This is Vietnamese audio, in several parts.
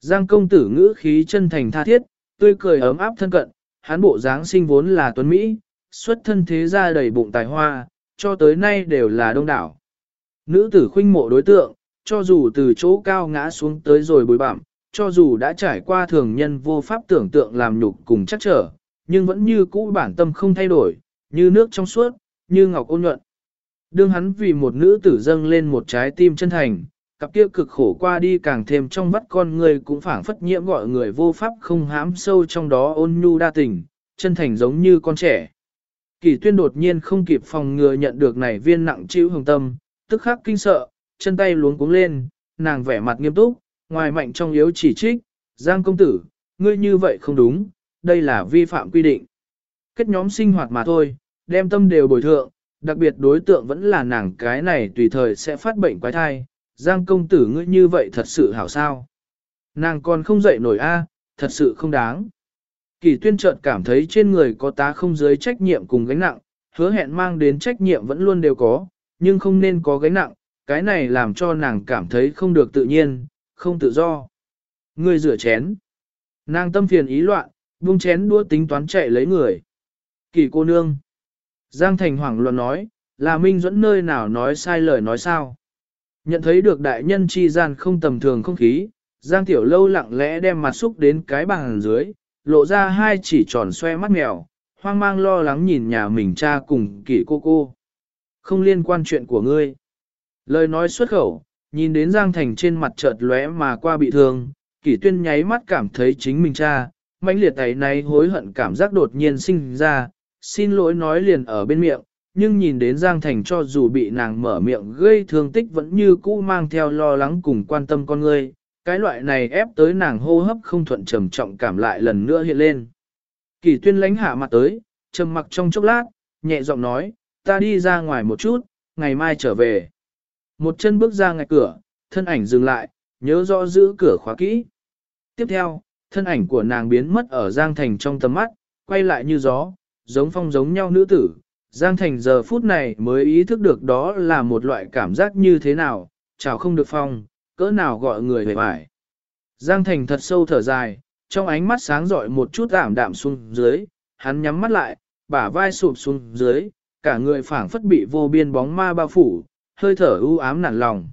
Giang công tử ngữ khí chân thành tha thiết, tươi cười ấm áp thân cận, hắn bộ dáng sinh vốn là tuấn Mỹ, xuất thân thế ra đầy bụng tài hoa, cho tới nay đều là đông đảo. Nữ tử khuynh mộ đối tượng, cho dù từ chỗ cao ngã xuống tới rồi bối bảm, cho dù đã trải qua thường nhân vô pháp tưởng tượng làm nhục cùng chắc trở, nhưng vẫn như cũ bản tâm không thay đổi, như nước trong suốt, như ngọc ôn nhuận. Đương hắn vì một nữ tử dâng lên một trái tim chân thành, cặp kia cực khổ qua đi càng thêm trong vắt con người cũng phảng phất nhiễm gọi người vô pháp không hám sâu trong đó ôn nhu đa tình, chân thành giống như con trẻ. Kỳ tuyên đột nhiên không kịp phòng ngừa nhận được này viên nặng chịu hồng tâm, tức khắc kinh sợ, chân tay luống cuống lên, nàng vẻ mặt nghiêm túc, ngoài mạnh trong yếu chỉ trích, Giang công tử, ngươi như vậy không đúng, đây là vi phạm quy định. Kết nhóm sinh hoạt mà thôi, đem tâm đều bồi thượng, đặc biệt đối tượng vẫn là nàng cái này tùy thời sẽ phát bệnh quái thai, Giang công tử ngươi như vậy thật sự hảo sao. Nàng còn không dậy nổi a, thật sự không đáng. Kỳ tuyên chợt cảm thấy trên người có tá không dưới trách nhiệm cùng gánh nặng, hứa hẹn mang đến trách nhiệm vẫn luôn đều có, nhưng không nên có gánh nặng, cái này làm cho nàng cảm thấy không được tự nhiên, không tự do. Ngươi rửa chén. Nàng tâm phiền ý loạn, buông chén đua tính toán chạy lấy người. Kỳ cô nương. Giang Thành hoảng loạn nói, là Minh dẫn nơi nào nói sai lời nói sao. Nhận thấy được đại nhân chi gian không tầm thường không khí, Giang Tiểu Lâu lặng lẽ đem mặt xúc đến cái bàn dưới, lộ ra hai chỉ tròn xoe mắt mèo, hoang mang lo lắng nhìn nhà mình cha cùng kỷ cô cô. Không liên quan chuyện của ngươi. Lời nói xuất khẩu, nhìn đến Giang Thành trên mặt chợt lóe mà qua bị thương, kỷ tuyên nháy mắt cảm thấy chính mình cha, mãnh liệt ấy này hối hận cảm giác đột nhiên sinh ra, xin lỗi nói liền ở bên miệng, nhưng nhìn đến Giang Thành cho dù bị nàng mở miệng gây thương tích vẫn như cũ mang theo lo lắng cùng quan tâm con người cái loại này ép tới nàng hô hấp không thuận trầm trọng cảm lại lần nữa hiện lên. Kỳ tuyên lánh hạ mặt tới, trầm mặc trong chốc lát, nhẹ giọng nói, ta đi ra ngoài một chút, ngày mai trở về. Một chân bước ra ngay cửa, thân ảnh dừng lại, nhớ rõ giữ cửa khóa kỹ. Tiếp theo, thân ảnh của nàng biến mất ở Giang Thành trong tầm mắt, quay lại như gió, giống phong giống nhau nữ tử. Giang Thành giờ phút này mới ý thức được đó là một loại cảm giác như thế nào, chào không được phong, cỡ nào gọi người về vải. Giang Thành thật sâu thở dài, trong ánh mắt sáng rọi một chút ảm đạm xuống dưới, hắn nhắm mắt lại, bả vai sụp xuống dưới, cả người phảng phất bị vô biên bóng ma bao phủ, hơi thở u ám nản lòng.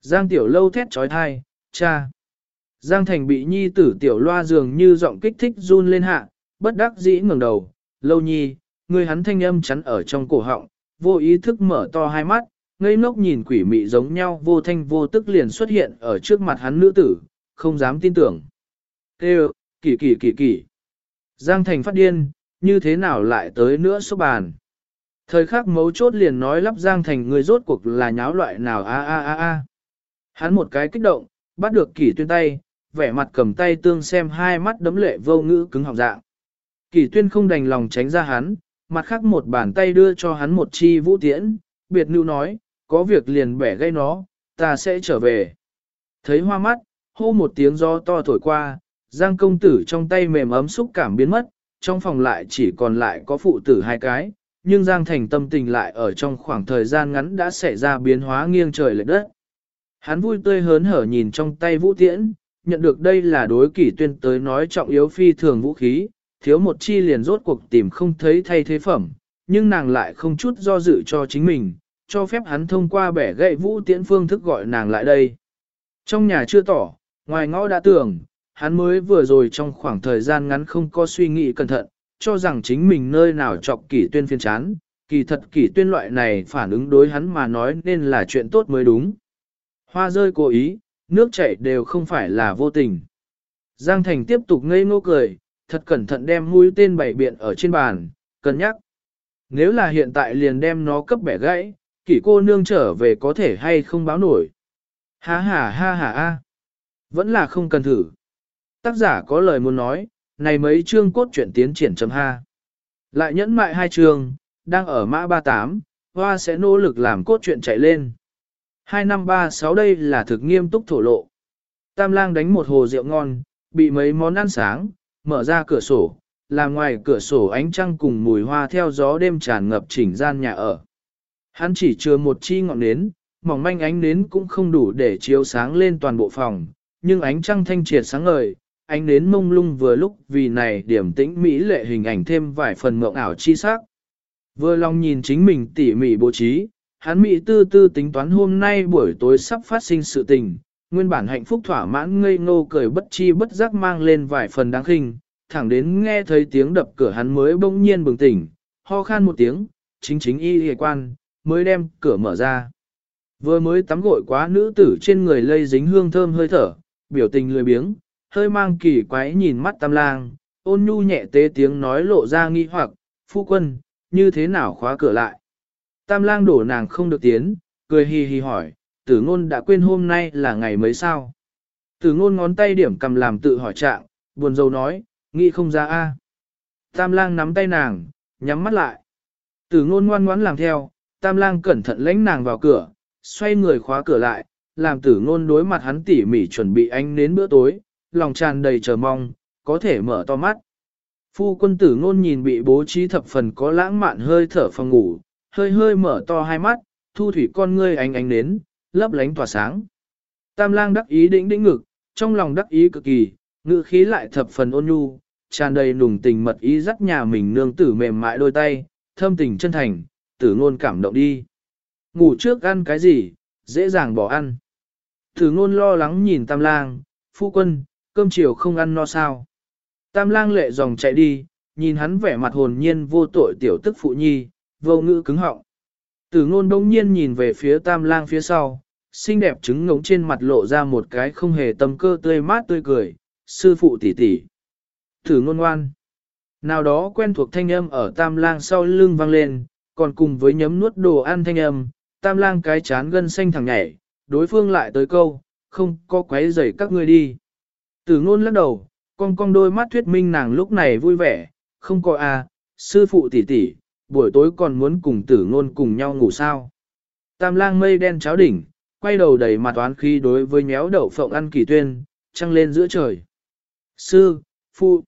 Giang Tiểu Lâu thét trói thai, cha. Giang Thành bị nhi tử Tiểu Loa dường như giọng kích thích run lên hạ, bất đắc dĩ ngẩng đầu, Lâu nhi, người hắn thanh âm chắn ở trong cổ họng, vô ý thức mở to hai mắt, ngây ngốc nhìn quỷ mị giống nhau vô thanh vô tức liền xuất hiện ở trước mặt hắn nữ tử, không dám tin tưởng. Kêu, kỳ kỳ kỳ kỳ. Giang Thành phát điên, như thế nào lại tới nữa số bàn. Thời khắc mấu chốt liền nói lắp Giang Thành người rốt cuộc là nháo loại nào a a a a. Hắn một cái kích động, bắt được kỷ tuyên tay, vẻ mặt cầm tay tương xem hai mắt đấm lệ vô ngữ cứng họng dạng. Kỷ tuyên không đành lòng tránh ra hắn, mặt khác một bàn tay đưa cho hắn một chi vũ tiễn, biệt lưu nói, có việc liền bẻ gây nó, ta sẽ trở về. Thấy hoa mắt, hô một tiếng gió to thổi qua, Giang công tử trong tay mềm ấm xúc cảm biến mất, trong phòng lại chỉ còn lại có phụ tử hai cái, nhưng Giang Thành tâm tình lại ở trong khoảng thời gian ngắn đã xảy ra biến hóa nghiêng trời lệch đất. Hắn vui tươi hớn hở nhìn trong tay vũ tiễn, nhận được đây là đối kỷ tuyên tới nói trọng yếu phi thường vũ khí, thiếu một chi liền rốt cuộc tìm không thấy thay thế phẩm, nhưng nàng lại không chút do dự cho chính mình, cho phép hắn thông qua bẻ gậy vũ tiễn phương thức gọi nàng lại đây. Trong nhà chưa tỏ, ngoài ngõ đã tưởng, hắn mới vừa rồi trong khoảng thời gian ngắn không có suy nghĩ cẩn thận, cho rằng chính mình nơi nào chọc kỷ tuyên phiên chán, kỳ thật kỷ tuyên loại này phản ứng đối hắn mà nói nên là chuyện tốt mới đúng. Hoa rơi cố ý, nước chảy đều không phải là vô tình. Giang Thành tiếp tục ngây ngô cười, thật cẩn thận đem mũi tên bảy biện ở trên bàn, cân nhắc. Nếu là hiện tại liền đem nó cấp bẻ gãy, kỷ cô nương trở về có thể hay không báo nổi. Ha ha ha ha ha. Vẫn là không cần thử. Tác giả có lời muốn nói, này mấy chương cốt truyện tiến triển chấm ha. Lại nhẫn mại hai chương, đang ở mã 38, hoa sẽ nỗ lực làm cốt truyện chạy lên. 2536 đây là thực nghiêm túc thổ lộ. Tam lang đánh một hồ rượu ngon, bị mấy món ăn sáng, mở ra cửa sổ, làm ngoài cửa sổ ánh trăng cùng mùi hoa theo gió đêm tràn ngập chỉnh gian nhà ở. Hắn chỉ chừa một chi ngọn nến, mỏng manh ánh nến cũng không đủ để chiếu sáng lên toàn bộ phòng, nhưng ánh trăng thanh triệt sáng ngời, ánh nến mông lung vừa lúc vì này điểm tĩnh mỹ lệ hình ảnh thêm vài phần mộng ảo chi sắc. Vừa lòng nhìn chính mình tỉ mỉ bố trí, hắn mỹ tư tư tính toán hôm nay buổi tối sắp phát sinh sự tình, nguyên bản hạnh phúc thỏa mãn ngây ngô cười bất chi bất giác mang lên vài phần đáng khinh, thẳng đến nghe thấy tiếng đập cửa hắn mới bỗng nhiên bừng tỉnh, ho khan một tiếng, chính chính y hề quan, mới đem cửa mở ra. Vừa mới tắm gội quá nữ tử trên người lây dính hương thơm hơi thở, biểu tình lười biếng, hơi mang kỳ quái nhìn mắt tam lang, ôn nhu nhẹ tế tiếng nói lộ ra nghi hoặc, phu quân, như thế nào khóa cửa lại. Tam lang đổ nàng không được tiến, cười hì hì hỏi, tử ngôn đã quên hôm nay là ngày mấy sao. Tử ngôn ngón tay điểm cầm làm tự hỏi trạng, buồn rầu nói, nghĩ không ra a. Tam lang nắm tay nàng, nhắm mắt lại. Tử ngôn ngoan ngoãn làm theo, tam lang cẩn thận lãnh nàng vào cửa, xoay người khóa cửa lại, làm tử ngôn đối mặt hắn tỉ mỉ chuẩn bị ánh đến bữa tối, lòng tràn đầy chờ mong, có thể mở to mắt. Phu quân tử ngôn nhìn bị bố trí thập phần có lãng mạn hơi thở phòng ngủ, hơi hơi mở to hai mắt, thu thủy con ngươi ánh ánh đến, lấp lánh tỏa sáng. Tam lang đắc ý đĩnh đĩnh ngực, trong lòng đắc ý cực kỳ, ngữ khí lại thập phần ôn nhu, tràn đầy nùng tình mật ý dắt nhà mình nương tử mềm mại đôi tay, thâm tình chân thành, tử ngôn cảm động đi. Ngủ trước ăn cái gì, dễ dàng bỏ ăn. Tử ngôn lo lắng nhìn tam lang, phu quân, cơm chiều không ăn no sao. Tam lang lệ dòng chạy đi, nhìn hắn vẻ mặt hồn nhiên vô tội tiểu tức phụ nhi, vô ngữ cứng họng. Tử ngôn đông nhiên nhìn về phía tam lang phía sau, xinh đẹp trứng ngống trên mặt lộ ra một cái không hề tâm cơ tươi mát tươi cười, sư phụ tỷ tỷ. Tử ngôn ngoan. Nào đó quen thuộc thanh âm ở tam lang sau lưng vang lên, còn cùng với nhấm nuốt đồ ăn thanh âm, tam lang cái chán gân xanh thẳng nhảy, đối phương lại tới câu, không có quấy rầy các ngươi đi. Tử ngôn lắc đầu, con con đôi mắt thuyết minh nàng lúc này vui vẻ, không có à, sư phụ tỷ tỷ, buổi tối còn muốn cùng tử ngôn cùng nhau ngủ sao. Tam lang mây đen cháo đỉnh, quay đầu đầy mặt toán khí đối với nhéo đậu phộng ăn kỳ tuyên, trăng lên giữa trời. Sư, phụ,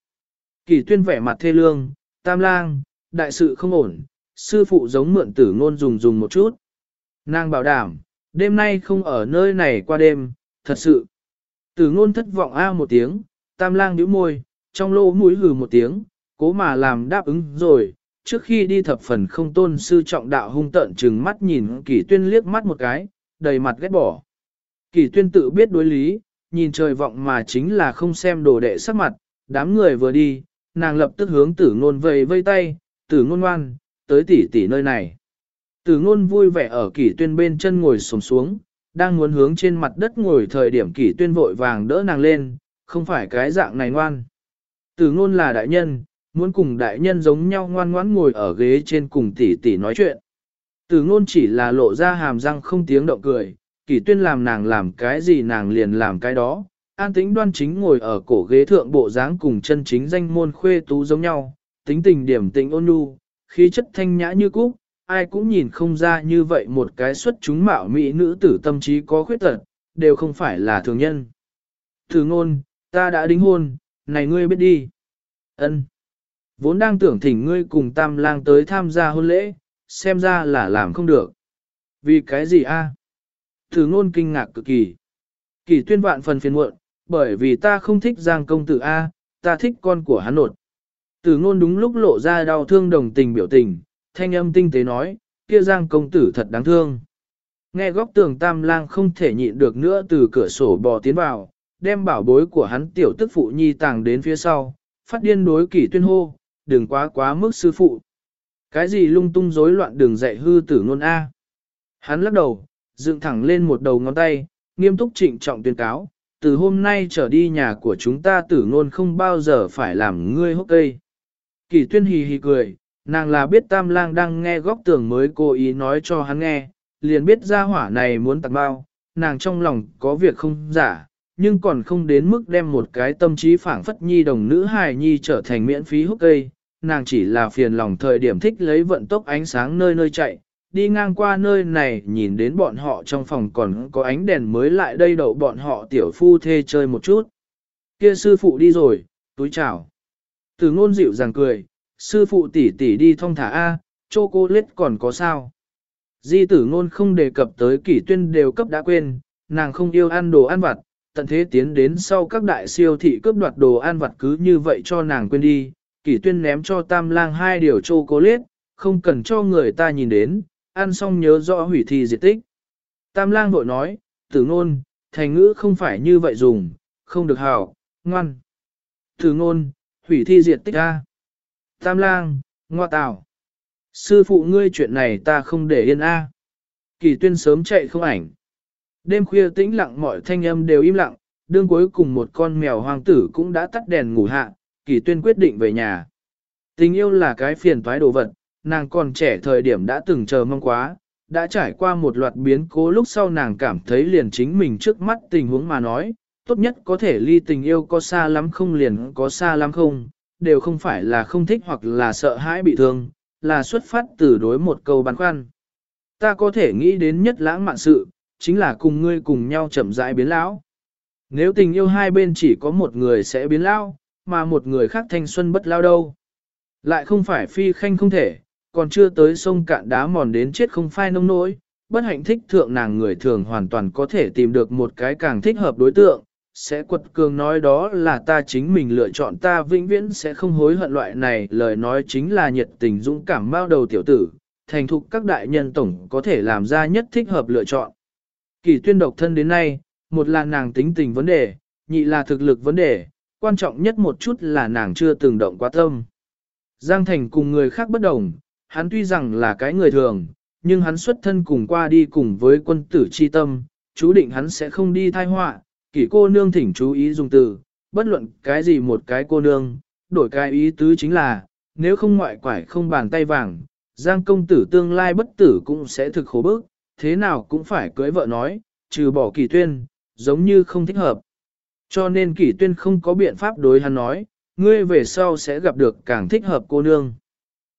kỳ tuyên vẻ mặt thê lương, tam lang, đại sự không ổn, sư phụ giống mượn tử ngôn dùng dùng một chút. Nàng bảo đảm, đêm nay không ở nơi này qua đêm, thật sự. Tử ngôn thất vọng a một tiếng, tam lang nhíu môi, trong lỗ mũi hừ một tiếng, cố mà làm đáp ứng rồi. Trước khi đi thập phần không tôn sư trọng đạo hung tận trừng mắt nhìn kỷ tuyên liếc mắt một cái, đầy mặt ghét bỏ. Kỷ tuyên tự biết đối lý, nhìn trời vọng mà chính là không xem đồ đệ sắc mặt, đám người vừa đi, nàng lập tức hướng tử ngôn vầy vây tay, tử ngôn ngoan, tới tỷ tỷ nơi này. Tử ngôn vui vẻ ở kỷ tuyên bên chân ngồi sồm xuống, đang muốn hướng trên mặt đất ngồi thời điểm kỷ tuyên vội vàng đỡ nàng lên, không phải cái dạng này ngoan. Tử ngôn là đại nhân, muốn cùng đại nhân giống nhau ngoan ngoãn ngồi ở ghế trên cùng tỷ tỷ nói chuyện. Tử ngôn chỉ là lộ ra hàm răng không tiếng động cười, kỷ tuyên làm nàng làm cái gì nàng liền làm cái đó. An tĩnh đoan chính ngồi ở cổ ghế thượng bộ dáng cùng chân chính danh môn khuê tú giống nhau, tính tình điểm tình ôn nhu, khí chất thanh nhã như cúc, ai cũng nhìn không ra như vậy một cái xuất chúng mạo mỹ nữ tử tâm trí có khuyết tật, đều không phải là thường nhân. Thử ngôn, ta đã đính hôn, này ngươi biết đi. Ân. Vốn đang tưởng thỉnh ngươi cùng tam lang tới tham gia hôn lễ, xem ra là làm không được. Vì cái gì a? À? Ngôn kinh ngạc cực kỳ. Kỳ tuyên vạn phần phiền muộn, bởi vì ta không thích giang công tử A, ta thích con của hắn nột. từ ngôn đúng lúc lộ ra đau thương đồng tình biểu tình, thanh âm tinh tế nói, kia giang công tử thật đáng thương. Nghe góc tường tam lang không thể nhịn được nữa từ cửa sổ bò tiến vào, đem bảo bối của hắn tiểu tức phụ nhi tàng đến phía sau, phát điên đối kỷ tuyên hô, đừng quá quá mức sư phụ. Cái gì lung tung rối loạn đường dạy hư tử ngôn A. Hắn lắc đầu, dựng thẳng lên một đầu ngón tay, nghiêm túc trịnh trọng tuyên cáo, từ hôm nay trở đi nhà của chúng ta tử ngôn không bao giờ phải làm ngươi hốc cây. Kỳ tuyên hì hì cười, nàng là biết tam lang đang nghe góc tường mới cố ý nói cho hắn nghe, liền biết ra hỏa này muốn tặng bao, nàng trong lòng có việc không giả, nhưng còn không đến mức đem một cái tâm trí phảng phất nhi đồng nữ hài nhi trở thành miễn phí hút cây, nàng chỉ là phiền lòng thời điểm thích lấy vận tốc ánh sáng nơi nơi chạy, đi ngang qua nơi này nhìn đến bọn họ trong phòng còn có ánh đèn mới lại đây đậu bọn họ tiểu phu thê chơi một chút. Kia sư phụ đi rồi, túi chào. Từ ngôn dịu dàng cười, sư phụ tỷ tỷ đi thong thả A, chô cô lết còn có sao. Di tử ngôn không đề cập tới kỷ tuyên đều cấp đã quên, nàng không yêu ăn đồ ăn vặt, tận thế tiến đến sau các đại siêu thị cướp đoạt đồ ăn vặt cứ như vậy cho nàng quên đi, kỷ tuyên ném cho tam lang hai điều chocolate, cố không cần cho người ta nhìn đến, ăn xong nhớ rõ hủy thi diệt tích. Tam lang vội nói, tử ngôn, thành ngữ không phải như vậy dùng, không được hảo, ngoan. Tử ngôn, hủy thi diệt tích a. Tam lang, ngoa tảo. Sư phụ ngươi chuyện này ta không để yên a. Kỳ tuyên sớm chạy không ảnh. Đêm khuya tĩnh lặng mọi thanh âm đều im lặng, đương cuối cùng một con mèo hoàng tử cũng đã tắt đèn ngủ hạ, kỳ tuyên quyết định về nhà. Tình yêu là cái phiền toái đồ vật, nàng còn trẻ thời điểm đã từng chờ mong quá, đã trải qua một loạt biến cố lúc sau nàng cảm thấy liền chính mình trước mắt tình huống mà nói, tốt nhất có thể ly tình yêu có xa lắm không liền có xa lắm không, đều không phải là không thích hoặc là sợ hãi bị thương, là xuất phát từ đối một câu băn khoăn. Ta có thể nghĩ đến nhất lãng mạn sự, chính là cùng ngươi cùng nhau chậm rãi biến lão. Nếu tình yêu hai bên chỉ có một người sẽ biến lão, mà một người khác thanh xuân bất lao đâu. Lại không phải phi khanh không thể, còn chưa tới sông cạn đá mòn đến chết không phai nông nỗi, bất hạnh thích thượng nàng người thường hoàn toàn có thể tìm được một cái càng thích hợp đối tượng, sẽ quật cường nói đó là ta chính mình lựa chọn ta vĩnh viễn sẽ không hối hận loại này, lời nói chính là nhiệt tình dũng cảm bao đầu tiểu tử, thành thục các đại nhân tổng có thể làm ra nhất thích hợp lựa chọn. Kỳ tuyên độc thân đến nay, một là nàng tính tình vấn đề, nhị là thực lực vấn đề, quan trọng nhất một chút là nàng chưa từng động quá tâm. Giang Thành cùng người khác bất đồng, hắn tuy rằng là cái người thường, nhưng hắn xuất thân cùng qua đi cùng với quân tử chi tâm, chú định hắn sẽ không đi thai họa, kỷ cô nương thỉnh chú ý dùng từ, bất luận cái gì một cái cô nương, đổi cái ý tứ chính là, nếu không ngoại quải không bàn tay vàng, Giang công tử tương lai bất tử cũng sẽ thực khổ bức, thế nào cũng phải cưới vợ nói, trừ bỏ kỳ tuyên, giống như không thích hợp. Cho nên Kỷ tuyên không có biện pháp đối hắn nói, ngươi về sau sẽ gặp được càng thích hợp cô nương.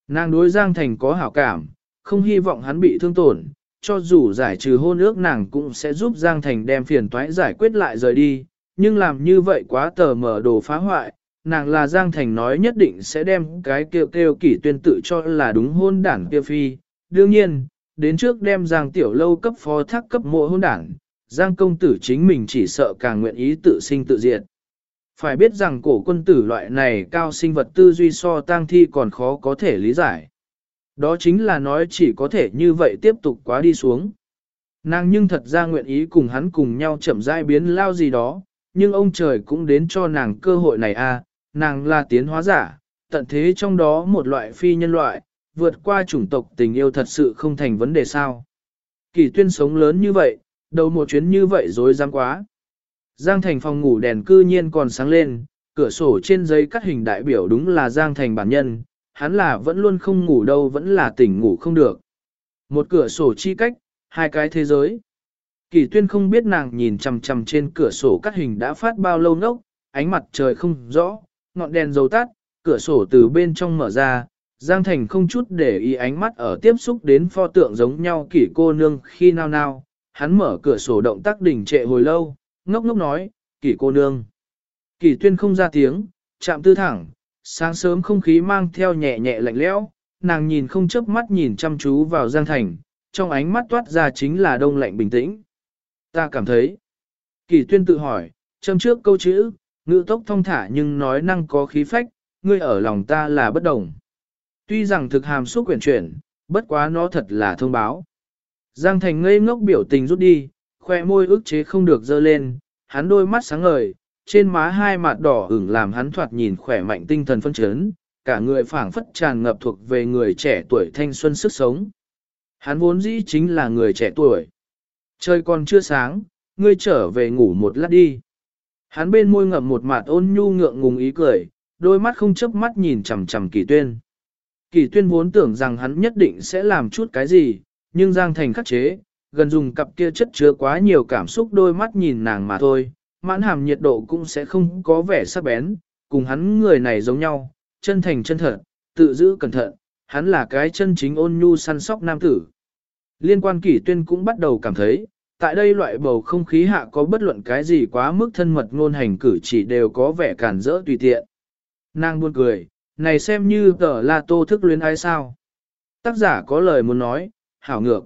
Nàng đối Giang Thành có hảo cảm, không hy vọng hắn bị thương tổn, cho dù giải trừ hôn ước nàng cũng sẽ giúp Giang Thành đem phiền toái giải quyết lại rời đi, nhưng làm như vậy quá tờ mở đồ phá hoại, nàng là Giang Thành nói nhất định sẽ đem cái kêu kêu kỷ tuyên tự cho là đúng hôn đảng kia phi. Đương nhiên, đến trước đem Giang Tiểu Lâu cấp phó thác cấp mộ hôn đảng, Giang công tử chính mình chỉ sợ càng nguyện ý tự sinh tự diệt. Phải biết rằng cổ quân tử loại này cao sinh vật tư duy so tang thi còn khó có thể lý giải. Đó chính là nói chỉ có thể như vậy tiếp tục quá đi xuống. Nàng nhưng thật ra nguyện ý cùng hắn cùng nhau chậm rãi biến lao gì đó, nhưng ông trời cũng đến cho nàng cơ hội này a, à, nàng là tiến hóa giả, tận thế trong đó một loại phi nhân loại, vượt qua chủng tộc tình yêu thật sự không thành vấn đề sao. Kỳ tuyên sống lớn như vậy, đầu một chuyến như vậy dối dám quá. Giang Thành phòng ngủ đèn cư nhiên còn sáng lên, cửa sổ trên giấy cắt hình đại biểu đúng là Giang Thành bản nhân, hắn là vẫn luôn không ngủ đâu vẫn là tỉnh ngủ không được. Một cửa sổ chi cách, hai cái thế giới. Kỳ tuyên không biết nàng nhìn chằm chằm trên cửa sổ cắt hình đã phát bao lâu nốc, ánh mặt trời không rõ, ngọn đèn dầu tắt, cửa sổ từ bên trong mở ra, Giang Thành không chút để ý ánh mắt ở tiếp xúc đến pho tượng giống nhau kỷ cô nương khi nào nào, hắn mở cửa sổ động tác đỉnh trệ hồi lâu, ngốc ngốc nói, kỷ cô nương. Kỷ tuyên không ra tiếng, chạm tư thẳng, sáng sớm không khí mang theo nhẹ nhẹ lạnh lẽo, nàng nhìn không chớp mắt nhìn chăm chú vào Giang Thành, trong ánh mắt toát ra chính là đông lạnh bình tĩnh. Ta cảm thấy. Kỷ tuyên tự hỏi, châm trước câu chữ, ngữ tốc thông thả nhưng nói năng có khí phách, ngươi ở lòng ta là bất đồng. Tuy rằng thực hàm xúc quyển chuyển, bất quá nó thật là thông báo. Giang Thành ngây ngốc biểu tình rút đi, khoe môi ức chế không được dơ lên, hắn đôi mắt sáng ngời, trên má hai mặt đỏ ửng làm hắn thoạt nhìn khỏe mạnh tinh thần phân chấn, cả người phảng phất tràn ngập thuộc về người trẻ tuổi thanh xuân sức sống. Hắn vốn dĩ chính là người trẻ tuổi. Trời còn chưa sáng, ngươi trở về ngủ một lát đi. Hắn bên môi ngậm một mặt ôn nhu ngượng ngùng ý cười, đôi mắt không chớp mắt nhìn chằm chằm kỳ tuyên. Kỳ tuyên vốn tưởng rằng hắn nhất định sẽ làm chút cái gì, nhưng Giang Thành khắc chế, gần dùng cặp kia chất chứa quá nhiều cảm xúc đôi mắt nhìn nàng mà thôi, mãn hàm nhiệt độ cũng sẽ không có vẻ sắc bén, cùng hắn người này giống nhau, chân thành chân thật, tự giữ cẩn thận, hắn là cái chân chính ôn nhu săn sóc nam tử. Liên quan kỷ tuyên cũng bắt đầu cảm thấy, tại đây loại bầu không khí hạ có bất luận cái gì quá mức thân mật ngôn hành cử chỉ đều có vẻ cản rỡ tùy tiện. Nàng buồn cười, này xem như tờ là tô thức luyến ai sao. Tác giả có lời muốn nói, hảo ngược.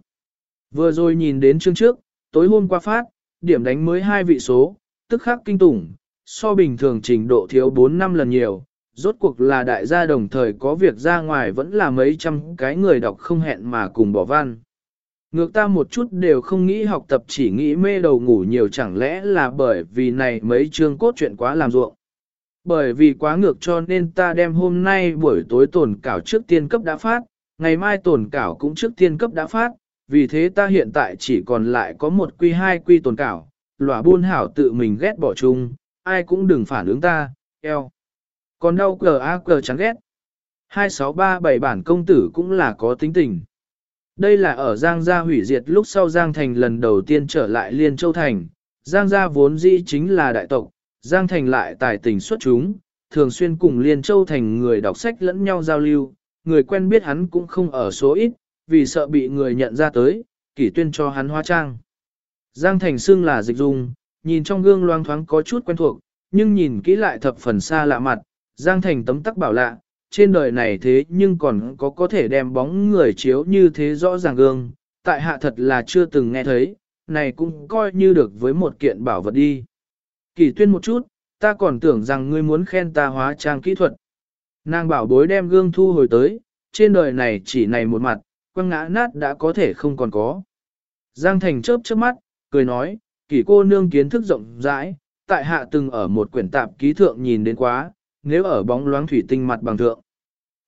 Vừa rồi nhìn đến chương trước, tối hôm qua phát, điểm đánh mới hai vị số, tức khắc kinh tủng, so bình thường trình độ thiếu 4 năm lần nhiều, rốt cuộc là đại gia đồng thời có việc ra ngoài vẫn là mấy trăm cái người đọc không hẹn mà cùng bỏ văn. Ngược ta một chút đều không nghĩ học tập chỉ nghĩ mê đầu ngủ nhiều chẳng lẽ là bởi vì này mấy chương cốt truyện quá làm ruộng. Bởi vì quá ngược cho nên ta đem hôm nay buổi tối tổn cảo trước tiên cấp đã phát, ngày mai tổn cảo cũng trước tiên cấp đã phát, vì thế ta hiện tại chỉ còn lại có một quy hai quy tổn cảo, lỏa buôn hảo tự mình ghét bỏ chung, ai cũng đừng phản ứng ta, eo. Còn đau cờ a cờ chán ghét. 2637 bản công tử cũng là có tính tình. Đây là ở Giang Gia hủy diệt lúc sau Giang Thành lần đầu tiên trở lại Liên Châu Thành. Giang Gia vốn dĩ chính là đại tộc, Giang Thành lại tài tình xuất chúng, thường xuyên cùng Liên Châu Thành người đọc sách lẫn nhau giao lưu, người quen biết hắn cũng không ở số ít, vì sợ bị người nhận ra tới, kỷ tuyên cho hắn hóa trang. Giang Thành sương là dịch dung, nhìn trong gương loang thoáng có chút quen thuộc, nhưng nhìn kỹ lại thập phần xa lạ mặt, Giang Thành tấm tắc bảo lạ, trên đời này thế nhưng còn có có thể đem bóng người chiếu như thế rõ ràng gương, tại hạ thật là chưa từng nghe thấy, này cũng coi như được với một kiện bảo vật đi. Kỳ tuyên một chút, ta còn tưởng rằng ngươi muốn khen ta hóa trang kỹ thuật. Nàng bảo bối đem gương thu hồi tới, trên đời này chỉ này một mặt, quăng ngã nát đã có thể không còn có. Giang Thành chớp chớp mắt, cười nói, kỷ cô nương kiến thức rộng rãi, tại hạ từng ở một quyển tạp ký thượng nhìn đến quá, nếu ở bóng loáng thủy tinh mặt bằng thượng.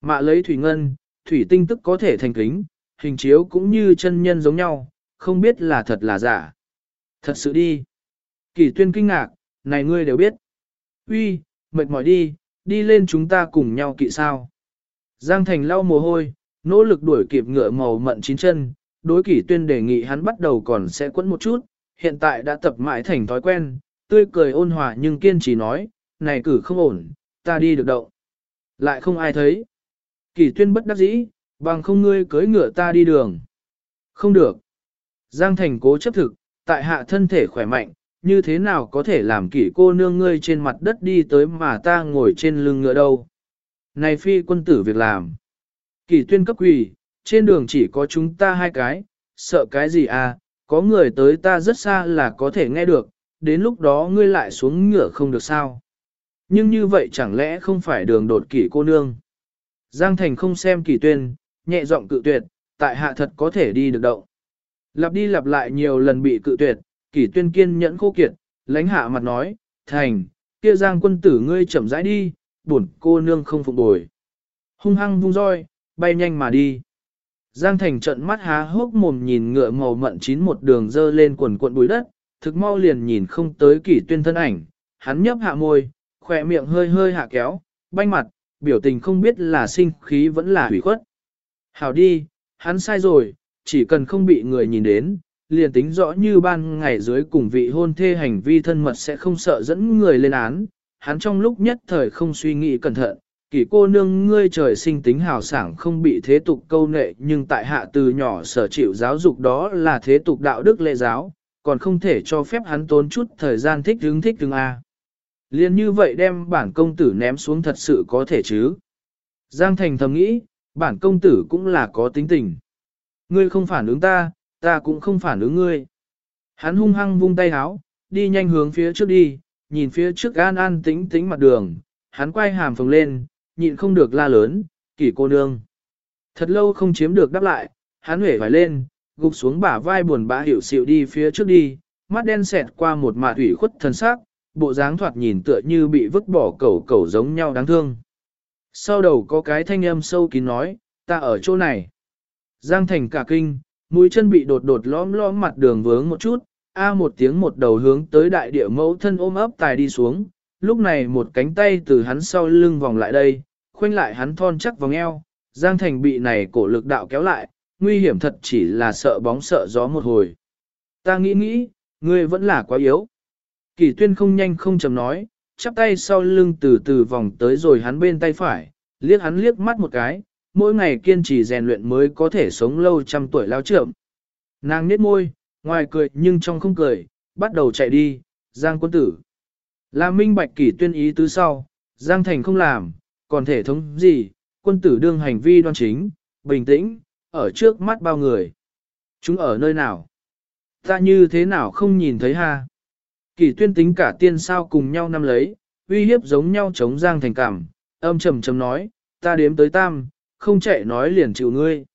Mạ lấy thủy ngân, thủy tinh tức có thể thành kính, hình chiếu cũng như chân nhân giống nhau, không biết là thật là giả. Thật sự đi. kỷ tuyên kinh ngạc, này ngươi đều biết. Uy, mệt mỏi đi, đi lên chúng ta cùng nhau kỵ sao. Giang Thành lau mồ hôi, nỗ lực đuổi kịp ngựa màu mận chín chân, đối kỷ tuyên đề nghị hắn bắt đầu còn sẽ quấn một chút, hiện tại đã tập mãi thành thói quen, tươi cười ôn hòa nhưng kiên trì nói, này cử không ổn, ta đi được động. Lại không ai thấy. Kỷ tuyên bất đắc dĩ, bằng không ngươi cưới ngựa ta đi đường. Không được. Giang Thành cố chấp thực, tại hạ thân thể khỏe mạnh, như thế nào có thể làm kỷ cô nương ngươi trên mặt đất đi tới mà ta ngồi trên lưng ngựa đâu. Này phi quân tử việc làm. Kỷ tuyên cấp quỳ, trên đường chỉ có chúng ta hai cái, sợ cái gì à, có người tới ta rất xa là có thể nghe được, đến lúc đó ngươi lại xuống ngựa không được sao. Nhưng như vậy chẳng lẽ không phải đường đột kỷ cô nương. Giang Thành không xem kỷ tuyên, nhẹ giọng cự tuyệt, tại hạ thật có thể đi được động. Lặp đi lặp lại nhiều lần bị cự tuyệt, kỷ tuyên kiên nhẫn khô kiệt, lãnh hạ mặt nói, Thành, kia Giang quân tử ngươi chậm rãi đi, buồn cô nương không phục bồi. Hung hăng vung roi, bay nhanh mà đi. Giang Thành trận mắt há hốc mồm nhìn ngựa màu mận chín một đường dơ lên quần cuộn bụi đất, thực mau liền nhìn không tới kỷ tuyên thân ảnh, hắn nhấp hạ môi, khỏe miệng hơi hơi hạ kéo, banh mặt, biểu tình không biết là sinh khí vẫn là hủy khuất. Hảo đi, hắn sai rồi, chỉ cần không bị người nhìn đến, liền tính rõ như ban ngày dưới cùng vị hôn thê hành vi thân mật sẽ không sợ dẫn người lên án, hắn trong lúc nhất thời không suy nghĩ cẩn thận, kỷ cô nương ngươi trời sinh tính hào sảng không bị thế tục câu nệ nhưng tại hạ từ nhỏ sở chịu giáo dục đó là thế tục đạo đức lệ giáo, còn không thể cho phép hắn tốn chút thời gian thích hứng thích hứng A. Liên như vậy đem bản công tử ném xuống thật sự có thể chứ. Giang Thành thầm nghĩ, bản công tử cũng là có tính tình. Ngươi không phản ứng ta, ta cũng không phản ứng ngươi. Hắn hung hăng vung tay háo, đi nhanh hướng phía trước đi, nhìn phía trước an an tính tính mặt đường, hắn quay hàm phồng lên, nhịn không được la lớn, kỷ cô nương. Thật lâu không chiếm được đáp lại, hắn huệ vải lên, gục xuống bả vai buồn bã hiểu xịu đi phía trước đi, mắt đen xẹt qua một mạt ủy khuất thần sắc, bộ dáng thoạt nhìn tựa như bị vứt bỏ cẩu cẩu giống nhau đáng thương. Sau đầu có cái thanh âm sâu kín nói, ta ở chỗ này. Giang thành cả kinh, mũi chân bị đột đột lõm lõm mặt đường vướng một chút, a một tiếng một đầu hướng tới đại địa mẫu thân ôm ấp tài đi xuống, lúc này một cánh tay từ hắn sau lưng vòng lại đây, khoanh lại hắn thon chắc vòng eo, Giang Thành bị này cổ lực đạo kéo lại, nguy hiểm thật chỉ là sợ bóng sợ gió một hồi. Ta nghĩ nghĩ, ngươi vẫn là quá yếu. Kỳ tuyên không nhanh không chầm nói, chắp tay sau lưng từ từ vòng tới rồi hắn bên tay phải, liếc hắn liếc mắt một cái, mỗi ngày kiên trì rèn luyện mới có thể sống lâu trăm tuổi lao trưởng. Nàng nhếch môi, ngoài cười nhưng trong không cười, bắt đầu chạy đi, Giang quân tử. Là minh bạch kỷ tuyên ý tứ sau, Giang Thành không làm, còn thể thống gì, quân tử đương hành vi đoan chính, bình tĩnh, ở trước mắt bao người. Chúng ở nơi nào? Ta như thế nào không nhìn thấy ha? Kỷ tuyên tính cả tiên sao cùng nhau nắm lấy, uy hiếp giống nhau chống Giang Thành cảm, âm trầm trầm nói, ta đếm tới tam, không chạy nói liền chịu ngươi.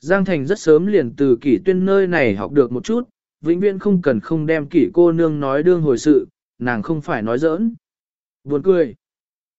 Giang Thành rất sớm liền từ kỷ tuyên nơi này học được một chút, vĩnh viễn không cần không đem kỷ cô nương nói đương hồi sự, nàng không phải nói giỡn. Buồn cười.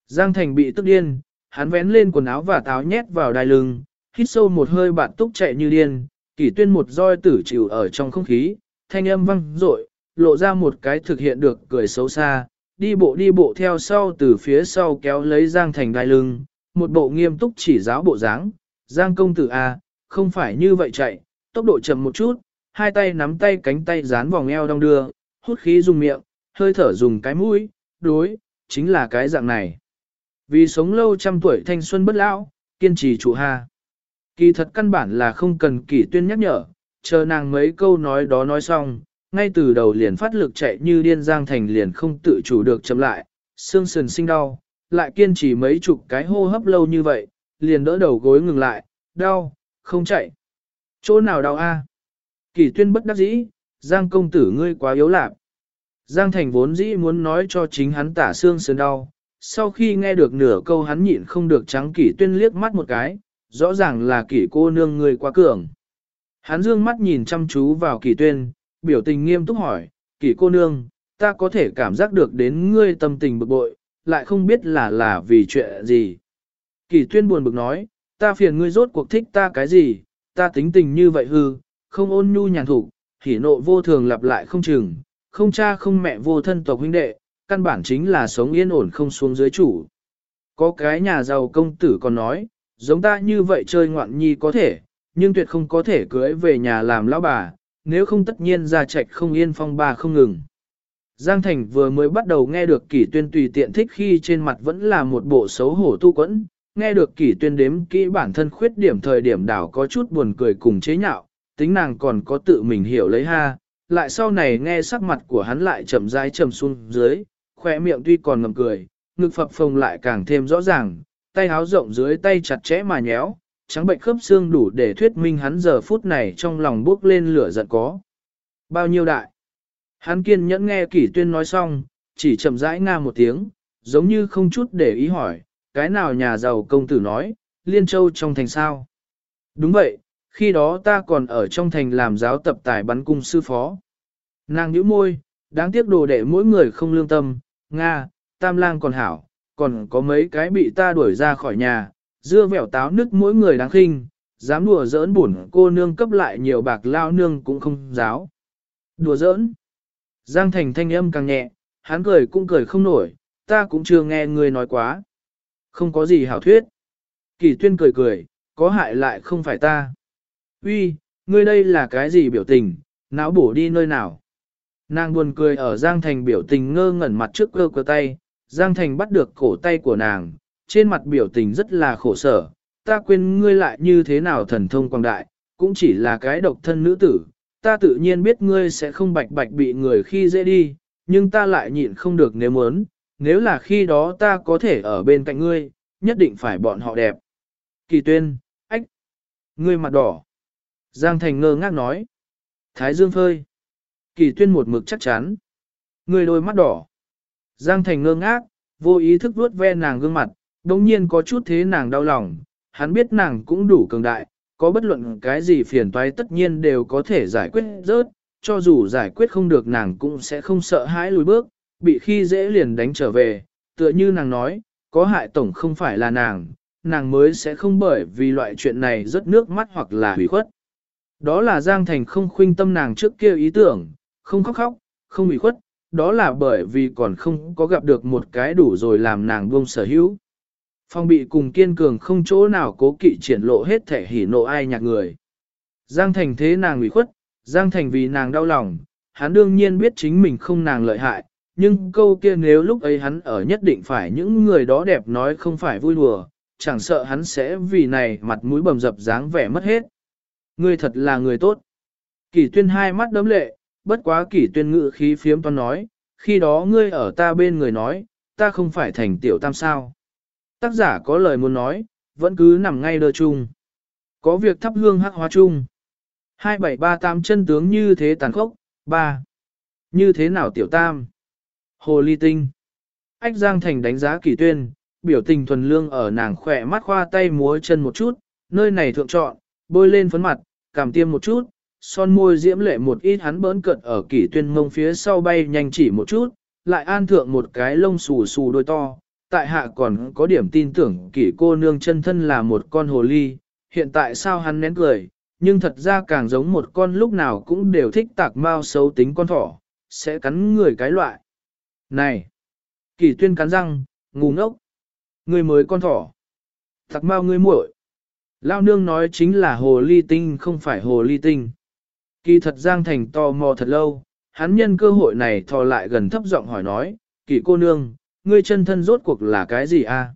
Giang Thành bị tức điên, hắn vén lên quần áo và táo nhét vào đai lưng, hít sâu một hơi bạn túc chạy như điên, kỷ tuyên một roi tử chịu ở trong không khí, thanh âm vang dội lộ ra một cái thực hiện được cười xấu xa, đi bộ đi bộ theo sau từ phía sau kéo lấy Giang Thành đai lưng, một bộ nghiêm túc chỉ giáo bộ dáng, Giang công tử A, à, không phải như vậy chạy, tốc độ chậm một chút, hai tay nắm tay cánh tay dán vòng eo đong đưa, hút khí dùng miệng, hơi thở dùng cái mũi, đối, chính là cái dạng này. Vì sống lâu trăm tuổi thanh xuân bất lão, kiên trì chủ ha. Kỳ thật căn bản là không cần kỷ tuyên nhắc nhở, chờ nàng mấy câu nói đó nói xong, ngay từ đầu liền phát lực chạy như điên giang thành liền không tự chủ được chậm lại, xương sườn sinh đau, lại kiên trì mấy chục cái hô hấp lâu như vậy, liền đỡ đầu gối ngừng lại, đau, không chạy. Chỗ nào đau a? Kỳ tuyên bất đắc dĩ, Giang công tử ngươi quá yếu lạc. Giang thành vốn dĩ muốn nói cho chính hắn tả xương sườn đau, sau khi nghe được nửa câu hắn nhịn không được trắng kỷ tuyên liếc mắt một cái, rõ ràng là kỷ cô nương người quá cường. Hắn dương mắt nhìn chăm chú vào kỷ tuyên, biểu tình nghiêm túc hỏi, kỷ cô nương, ta có thể cảm giác được đến ngươi tâm tình bực bội, lại không biết là là vì chuyện gì. Kỳ tuyên buồn bực nói, ta phiền ngươi rốt cuộc thích ta cái gì, ta tính tình như vậy hư, không ôn nhu nhàn thủ, hỉ nộ vô thường lặp lại không chừng, không cha không mẹ vô thân tộc huynh đệ, căn bản chính là sống yên ổn không xuống dưới chủ. Có cái nhà giàu công tử còn nói, giống ta như vậy chơi ngoạn nhi có thể, nhưng tuyệt không có thể cưới về nhà làm lão bà, nếu không tất nhiên ra trạch không yên phong ba không ngừng. Giang Thành vừa mới bắt đầu nghe được kỷ tuyên tùy tiện thích khi trên mặt vẫn là một bộ xấu hổ tu quẫn, nghe được kỷ tuyên đếm kỹ bản thân khuyết điểm thời điểm đảo có chút buồn cười cùng chế nhạo, tính nàng còn có tự mình hiểu lấy ha, lại sau này nghe sắc mặt của hắn lại chậm rãi trầm xuống dưới, khỏe miệng tuy còn ngầm cười, ngực phập phồng lại càng thêm rõ ràng, tay háo rộng dưới tay chặt chẽ mà nhéo, trắng bệnh khớp xương đủ để thuyết minh hắn giờ phút này trong lòng bước lên lửa giận có. Bao nhiêu đại? Hắn kiên nhẫn nghe kỷ tuyên nói xong, chỉ chậm rãi nga một tiếng, giống như không chút để ý hỏi, cái nào nhà giàu công tử nói, Liên Châu trong thành sao? Đúng vậy, khi đó ta còn ở trong thành làm giáo tập tài bắn cung sư phó. Nàng nhíu môi, đáng tiếc đồ đệ mỗi người không lương tâm, Nga, tam lang còn hảo, còn có mấy cái bị ta đuổi ra khỏi nhà, dưa vẻo táo nứt mỗi người đáng khinh, dám đùa giỡn buồn cô nương cấp lại nhiều bạc lao nương cũng không giáo. Đùa giỡn. Giang thành thanh âm càng nhẹ, hắn cười cũng cười không nổi, ta cũng chưa nghe người nói quá. Không có gì hảo thuyết. Kỳ tuyên cười cười, có hại lại không phải ta. Uy, ngươi đây là cái gì biểu tình, não bổ đi nơi nào. Nàng buồn cười ở Giang Thành biểu tình ngơ ngẩn mặt trước cơ cơ tay, Giang Thành bắt được cổ tay của nàng, trên mặt biểu tình rất là khổ sở, ta quên ngươi lại như thế nào thần thông quang đại, cũng chỉ là cái độc thân nữ tử, ta tự nhiên biết ngươi sẽ không bạch bạch bị người khi dễ đi, nhưng ta lại nhịn không được nếu muốn, nếu là khi đó ta có thể ở bên cạnh ngươi, nhất định phải bọn họ đẹp. Kỳ tuyên, ách, ngươi mặt đỏ. Giang Thành ngơ ngác nói. Thái dương phơi. Kỳ tuyên một mực chắc chắn. Ngươi đôi mắt đỏ. Giang Thành ngơ ngác, vô ý thức vuốt ve nàng gương mặt, đồng nhiên có chút thế nàng đau lòng. Hắn biết nàng cũng đủ cường đại, có bất luận cái gì phiền toái tất nhiên đều có thể giải quyết rớt, cho dù giải quyết không được nàng cũng sẽ không sợ hãi lùi bước, bị khi dễ liền đánh trở về, tựa như nàng nói, có hại tổng không phải là nàng, nàng mới sẽ không bởi vì loại chuyện này rất nước mắt hoặc là hủy khuất. Đó là Giang Thành không khuynh tâm nàng trước kia ý tưởng, không khóc khóc, không hủy khuất, đó là bởi vì còn không có gặp được một cái đủ rồi làm nàng buông sở hữu. Phong bị cùng kiên cường không chỗ nào cố kỵ triển lộ hết thể hỉ nộ ai nhạc người. Giang Thành thế nàng ủy khuất, Giang Thành vì nàng đau lòng, hắn đương nhiên biết chính mình không nàng lợi hại, nhưng câu kia nếu lúc ấy hắn ở nhất định phải những người đó đẹp nói không phải vui đùa, chẳng sợ hắn sẽ vì này mặt mũi bầm dập dáng vẻ mất hết. Ngươi thật là người tốt. Kỷ tuyên hai mắt đấm lệ, bất quá kỷ tuyên ngự khí phiếm toan nói, khi đó ngươi ở ta bên người nói, ta không phải thành tiểu tam sao. Tác giả có lời muốn nói, vẫn cứ nằm ngay đơ chung. Có việc thắp hương hắc hóa chung. 2738 chân tướng như thế tàn khốc, 3. Như thế nào tiểu tam? Hồ ly tinh. Ách Giang Thành đánh giá kỳ tuyên, biểu tình thuần lương ở nàng khỏe mắt khoa tay múa chân một chút, nơi này thượng chọn, bôi lên phấn mặt, cảm tiêm một chút, son môi diễm lệ một ít hắn bỡn cận ở kỷ tuyên mông phía sau bay nhanh chỉ một chút, lại an thượng một cái lông xù xù đôi to, tại hạ còn có điểm tin tưởng kỷ cô nương chân thân là một con hồ ly, hiện tại sao hắn nén cười, nhưng thật ra càng giống một con lúc nào cũng đều thích tạc mau xấu tính con thỏ, sẽ cắn người cái loại. Này! Kỷ tuyên cắn răng, ngu ngốc! Người mới con thỏ! Tạc mau ngươi muội! Lao nương nói chính là hồ ly tinh không phải hồ ly tinh. Kỳ thật Giang Thành tò mò thật lâu, hắn nhân cơ hội này thò lại gần thấp giọng hỏi nói, kỳ cô nương, ngươi chân thân rốt cuộc là cái gì a?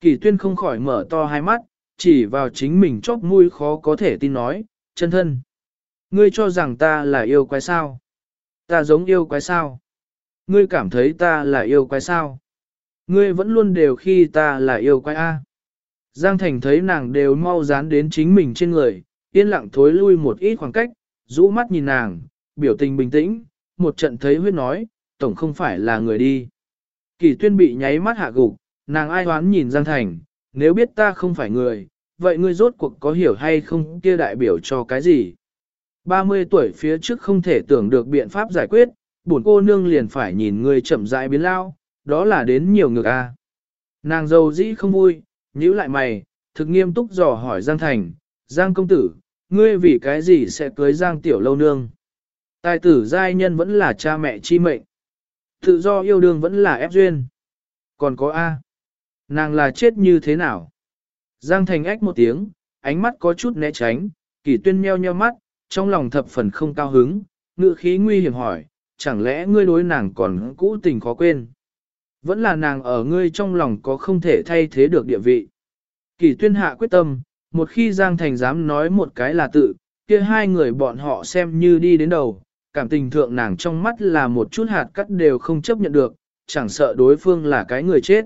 Kỳ tuyên không khỏi mở to hai mắt, chỉ vào chính mình chóp mũi khó có thể tin nói, chân thân. Ngươi cho rằng ta là yêu quái sao? Ta giống yêu quái sao? Ngươi cảm thấy ta là yêu quái sao? Ngươi vẫn luôn đều khi ta là yêu quái a. Giang Thành thấy nàng đều mau dán đến chính mình trên người, yên lặng thối lui một ít khoảng cách, rũ mắt nhìn nàng, biểu tình bình tĩnh, một trận thấy huyết nói, tổng không phải là người đi. Kỳ tuyên bị nháy mắt hạ gục, nàng ai hoán nhìn Giang Thành, nếu biết ta không phải người, vậy ngươi rốt cuộc có hiểu hay không kia đại biểu cho cái gì? 30 tuổi phía trước không thể tưởng được biện pháp giải quyết, bổn cô nương liền phải nhìn ngươi chậm rãi biến lao, đó là đến nhiều ngược a. Nàng dâu dĩ không vui, nhíu lại mày, thực nghiêm túc dò hỏi Giang Thành, Giang công tử, ngươi vì cái gì sẽ cưới Giang tiểu lâu nương? Tài tử giai nhân vẫn là cha mẹ chi mệnh. Tự do yêu đương vẫn là ép duyên. Còn có A. Nàng là chết như thế nào? Giang Thành ách một tiếng, ánh mắt có chút né tránh, Kỷ tuyên meo nheo mắt, trong lòng thập phần không cao hứng, ngựa khí nguy hiểm hỏi, chẳng lẽ ngươi đối nàng còn cũ tình khó quên? Vẫn là nàng ở ngươi trong lòng có không thể thay thế được địa vị. Kỷ tuyên hạ quyết tâm, một khi Giang Thành dám nói một cái là tự, kia hai người bọn họ xem như đi đến đầu, cảm tình thượng nàng trong mắt là một chút hạt cắt đều không chấp nhận được, chẳng sợ đối phương là cái người chết.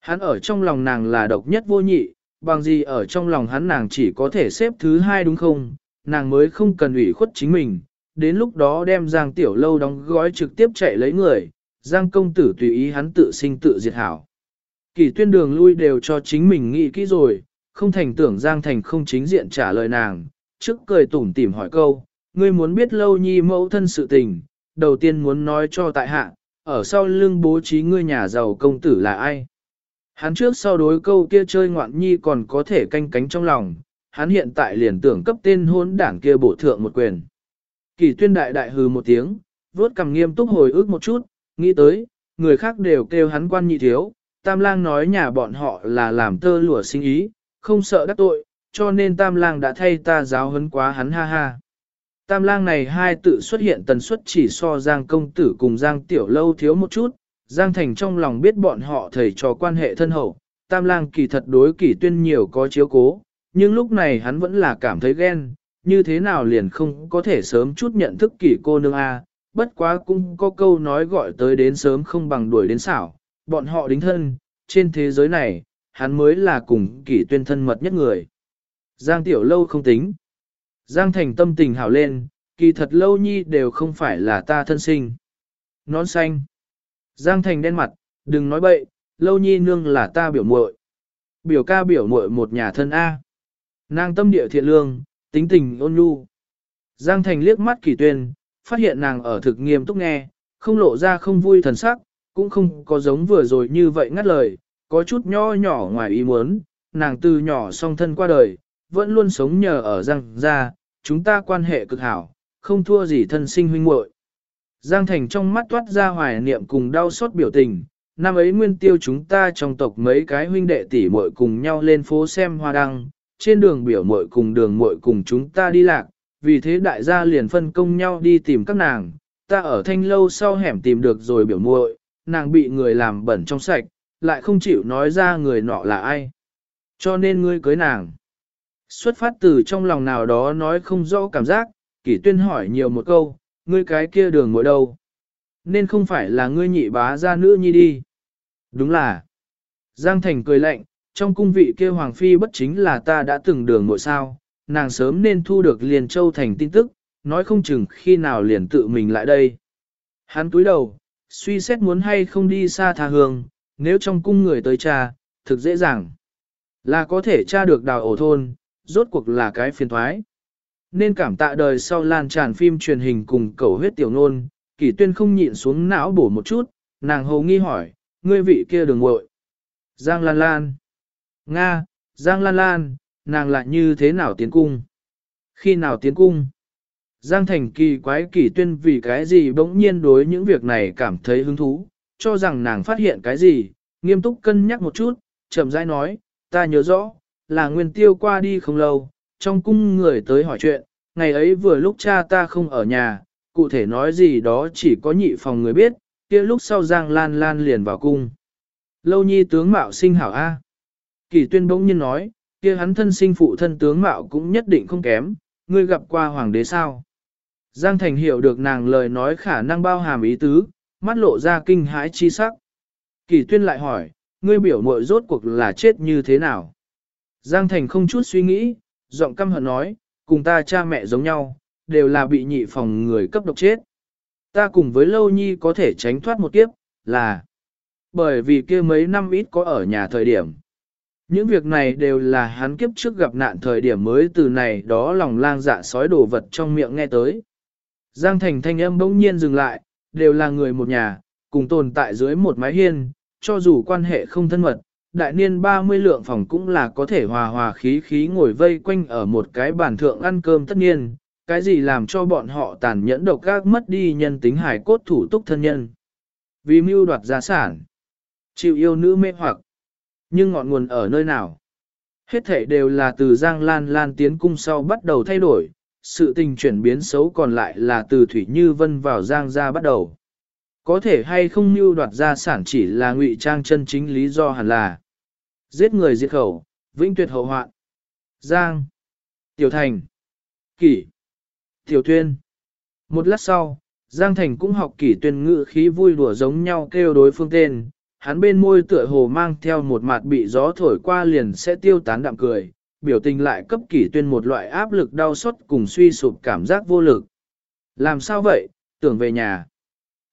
Hắn ở trong lòng nàng là độc nhất vô nhị, bằng gì ở trong lòng hắn nàng chỉ có thể xếp thứ hai đúng không, nàng mới không cần ủy khuất chính mình, đến lúc đó đem Giang Tiểu Lâu đóng gói trực tiếp chạy lấy người, Giang công tử tùy ý hắn tự sinh tự diệt hảo. Kỳ tuyên đường lui đều cho chính mình nghĩ kỹ rồi, không thành tưởng Giang Thành không chính diện trả lời nàng, trước cười tủm tỉm hỏi câu, ngươi muốn biết lâu nhi mẫu thân sự tình, đầu tiên muốn nói cho tại hạ, ở sau lưng bố trí ngươi nhà giàu công tử là ai. Hắn trước sau đối câu kia chơi ngoạn nhi còn có thể canh cánh trong lòng, hắn hiện tại liền tưởng cấp tên hôn đảng kia bổ thượng một quyền. Kỳ tuyên đại đại hừ một tiếng, vuốt cằm nghiêm túc hồi ức một chút, nghĩ tới, người khác đều kêu hắn quan nhị thiếu, tam lang nói nhà bọn họ là làm tơ lụa sinh ý, không sợ đắc tội, cho nên tam lang đã thay ta giáo huấn quá hắn ha ha. Tam lang này hai tự xuất hiện tần suất chỉ so Giang công tử cùng Giang tiểu lâu thiếu một chút, Giang thành trong lòng biết bọn họ thầy trò quan hệ thân hậu, tam lang kỳ thật đối kỳ tuyên nhiều có chiếu cố, nhưng lúc này hắn vẫn là cảm thấy ghen, như thế nào liền không có thể sớm chút nhận thức kỳ cô nương A, bất quá cũng có câu nói gọi tới đến sớm không bằng đuổi đến xảo, bọn họ đính thân, trên thế giới này, hắn mới là cùng kỷ tuyên thân mật nhất người. Giang tiểu lâu không tính. Giang thành tâm tình hảo lên, kỳ thật lâu nhi đều không phải là ta thân sinh. Nón xanh. Giang thành đen mặt, đừng nói bậy, lâu nhi nương là ta biểu muội. Biểu ca biểu muội một nhà thân A. Nàng tâm địa thiện lương, tính tình ôn nhu. Giang thành liếc mắt kỳ tuyên, phát hiện nàng ở thực nghiêm túc nghe, không lộ ra không vui thần sắc, cũng không có giống vừa rồi như vậy ngắt lời, có chút nho nhỏ ngoài ý muốn, nàng từ nhỏ song thân qua đời, vẫn luôn sống nhờ ở Giang gia, chúng ta quan hệ cực hảo, không thua gì thân sinh huynh muội. Giang Thành trong mắt toát ra hoài niệm cùng đau xót biểu tình, năm ấy nguyên tiêu chúng ta trong tộc mấy cái huynh đệ tỷ muội cùng nhau lên phố xem hoa đăng, trên đường biểu muội cùng đường muội cùng chúng ta đi lạc, vì thế đại gia liền phân công nhau đi tìm các nàng, ta ở thanh lâu sau hẻm tìm được rồi biểu muội, nàng bị người làm bẩn trong sạch, lại không chịu nói ra người nọ là ai. Cho nên ngươi cưới nàng. Xuất phát từ trong lòng nào đó nói không rõ cảm giác, kỷ tuyên hỏi nhiều một câu, ngươi cái kia đường mỗi đâu. Nên không phải là ngươi nhị bá ra nữ nhi đi. Đúng là. Giang Thành cười lạnh, trong cung vị kia hoàng phi bất chính là ta đã từng đường mỗi sao, nàng sớm nên thu được liền châu thành tin tức, nói không chừng khi nào liền tự mình lại đây. Hắn túi đầu, suy xét muốn hay không đi xa tha hương, nếu trong cung người tới cha, thực dễ dàng. Là có thể tra được đào ổ thôn, rốt cuộc là cái phiền thoái. Nên cảm tạ đời sau lan tràn phim truyền hình cùng cầu huyết tiểu nôn, kỷ tuyên không nhịn xuống não bổ một chút, nàng hầu nghi hỏi, ngươi vị kia đường ngội. Giang Lan Lan. Nga, Giang Lan Lan, nàng lại như thế nào tiến cung? Khi nào tiến cung? Giang Thành kỳ quái kỳ tuyên vì cái gì bỗng nhiên đối những việc này cảm thấy hứng thú, cho rằng nàng phát hiện cái gì, nghiêm túc cân nhắc một chút, chậm rãi nói, ta nhớ rõ, là nguyên tiêu qua đi không lâu, trong cung người tới hỏi chuyện, ngày ấy vừa lúc cha ta không ở nhà, cụ thể nói gì đó chỉ có nhị phòng người biết, kia lúc sau Giang Lan Lan liền vào cung. Lâu nhi tướng mạo sinh hảo A. Kỳ tuyên bỗng nhiên nói, kia hắn thân sinh phụ thân tướng mạo cũng nhất định không kém, ngươi gặp qua hoàng đế sao. Giang Thành hiểu được nàng lời nói khả năng bao hàm ý tứ, mắt lộ ra kinh hãi chi sắc. Kỳ tuyên lại hỏi, ngươi biểu muội rốt cuộc là chết như thế nào? Giang Thành không chút suy nghĩ, giọng căm hận nói, cùng ta cha mẹ giống nhau, đều là bị nhị phòng người cấp độc chết. Ta cùng với Lâu Nhi có thể tránh thoát một kiếp, là bởi vì kia mấy năm ít có ở nhà thời điểm. Những việc này đều là hắn kiếp trước gặp nạn thời điểm mới từ này đó lòng lang dạ sói đổ vật trong miệng nghe tới. Giang Thành thanh âm bỗng nhiên dừng lại, đều là người một nhà, cùng tồn tại dưới một mái hiên, cho dù quan hệ không thân mật, đại niên 30 lượng phòng cũng là có thể hòa hòa khí khí ngồi vây quanh ở một cái bàn thượng ăn cơm tất nhiên, cái gì làm cho bọn họ tàn nhẫn độc gác mất đi nhân tính hải cốt thủ túc thân nhân. Vì mưu đoạt gia sản, chịu yêu nữ mê hoặc, nhưng ngọn nguồn ở nơi nào? Hết thể đều là từ Giang Lan Lan tiến cung sau bắt đầu thay đổi, sự tình chuyển biến xấu còn lại là từ Thủy Như Vân vào Giang ra bắt đầu. Có thể hay không mưu đoạt gia sản chỉ là ngụy trang chân chính lý do hẳn là giết người diệt khẩu, vĩnh tuyệt hậu hoạn. Giang, Tiểu Thành, Kỷ, Tiểu Tuyên. Một lát sau, Giang Thành cũng học kỷ tuyên ngữ khí vui đùa giống nhau kêu đối phương tên, hắn bên môi tựa hồ mang theo một mặt bị gió thổi qua liền sẽ tiêu tán đạm cười, biểu tình lại cấp kỷ tuyên một loại áp lực đau xót cùng suy sụp cảm giác vô lực. Làm sao vậy, tưởng về nhà.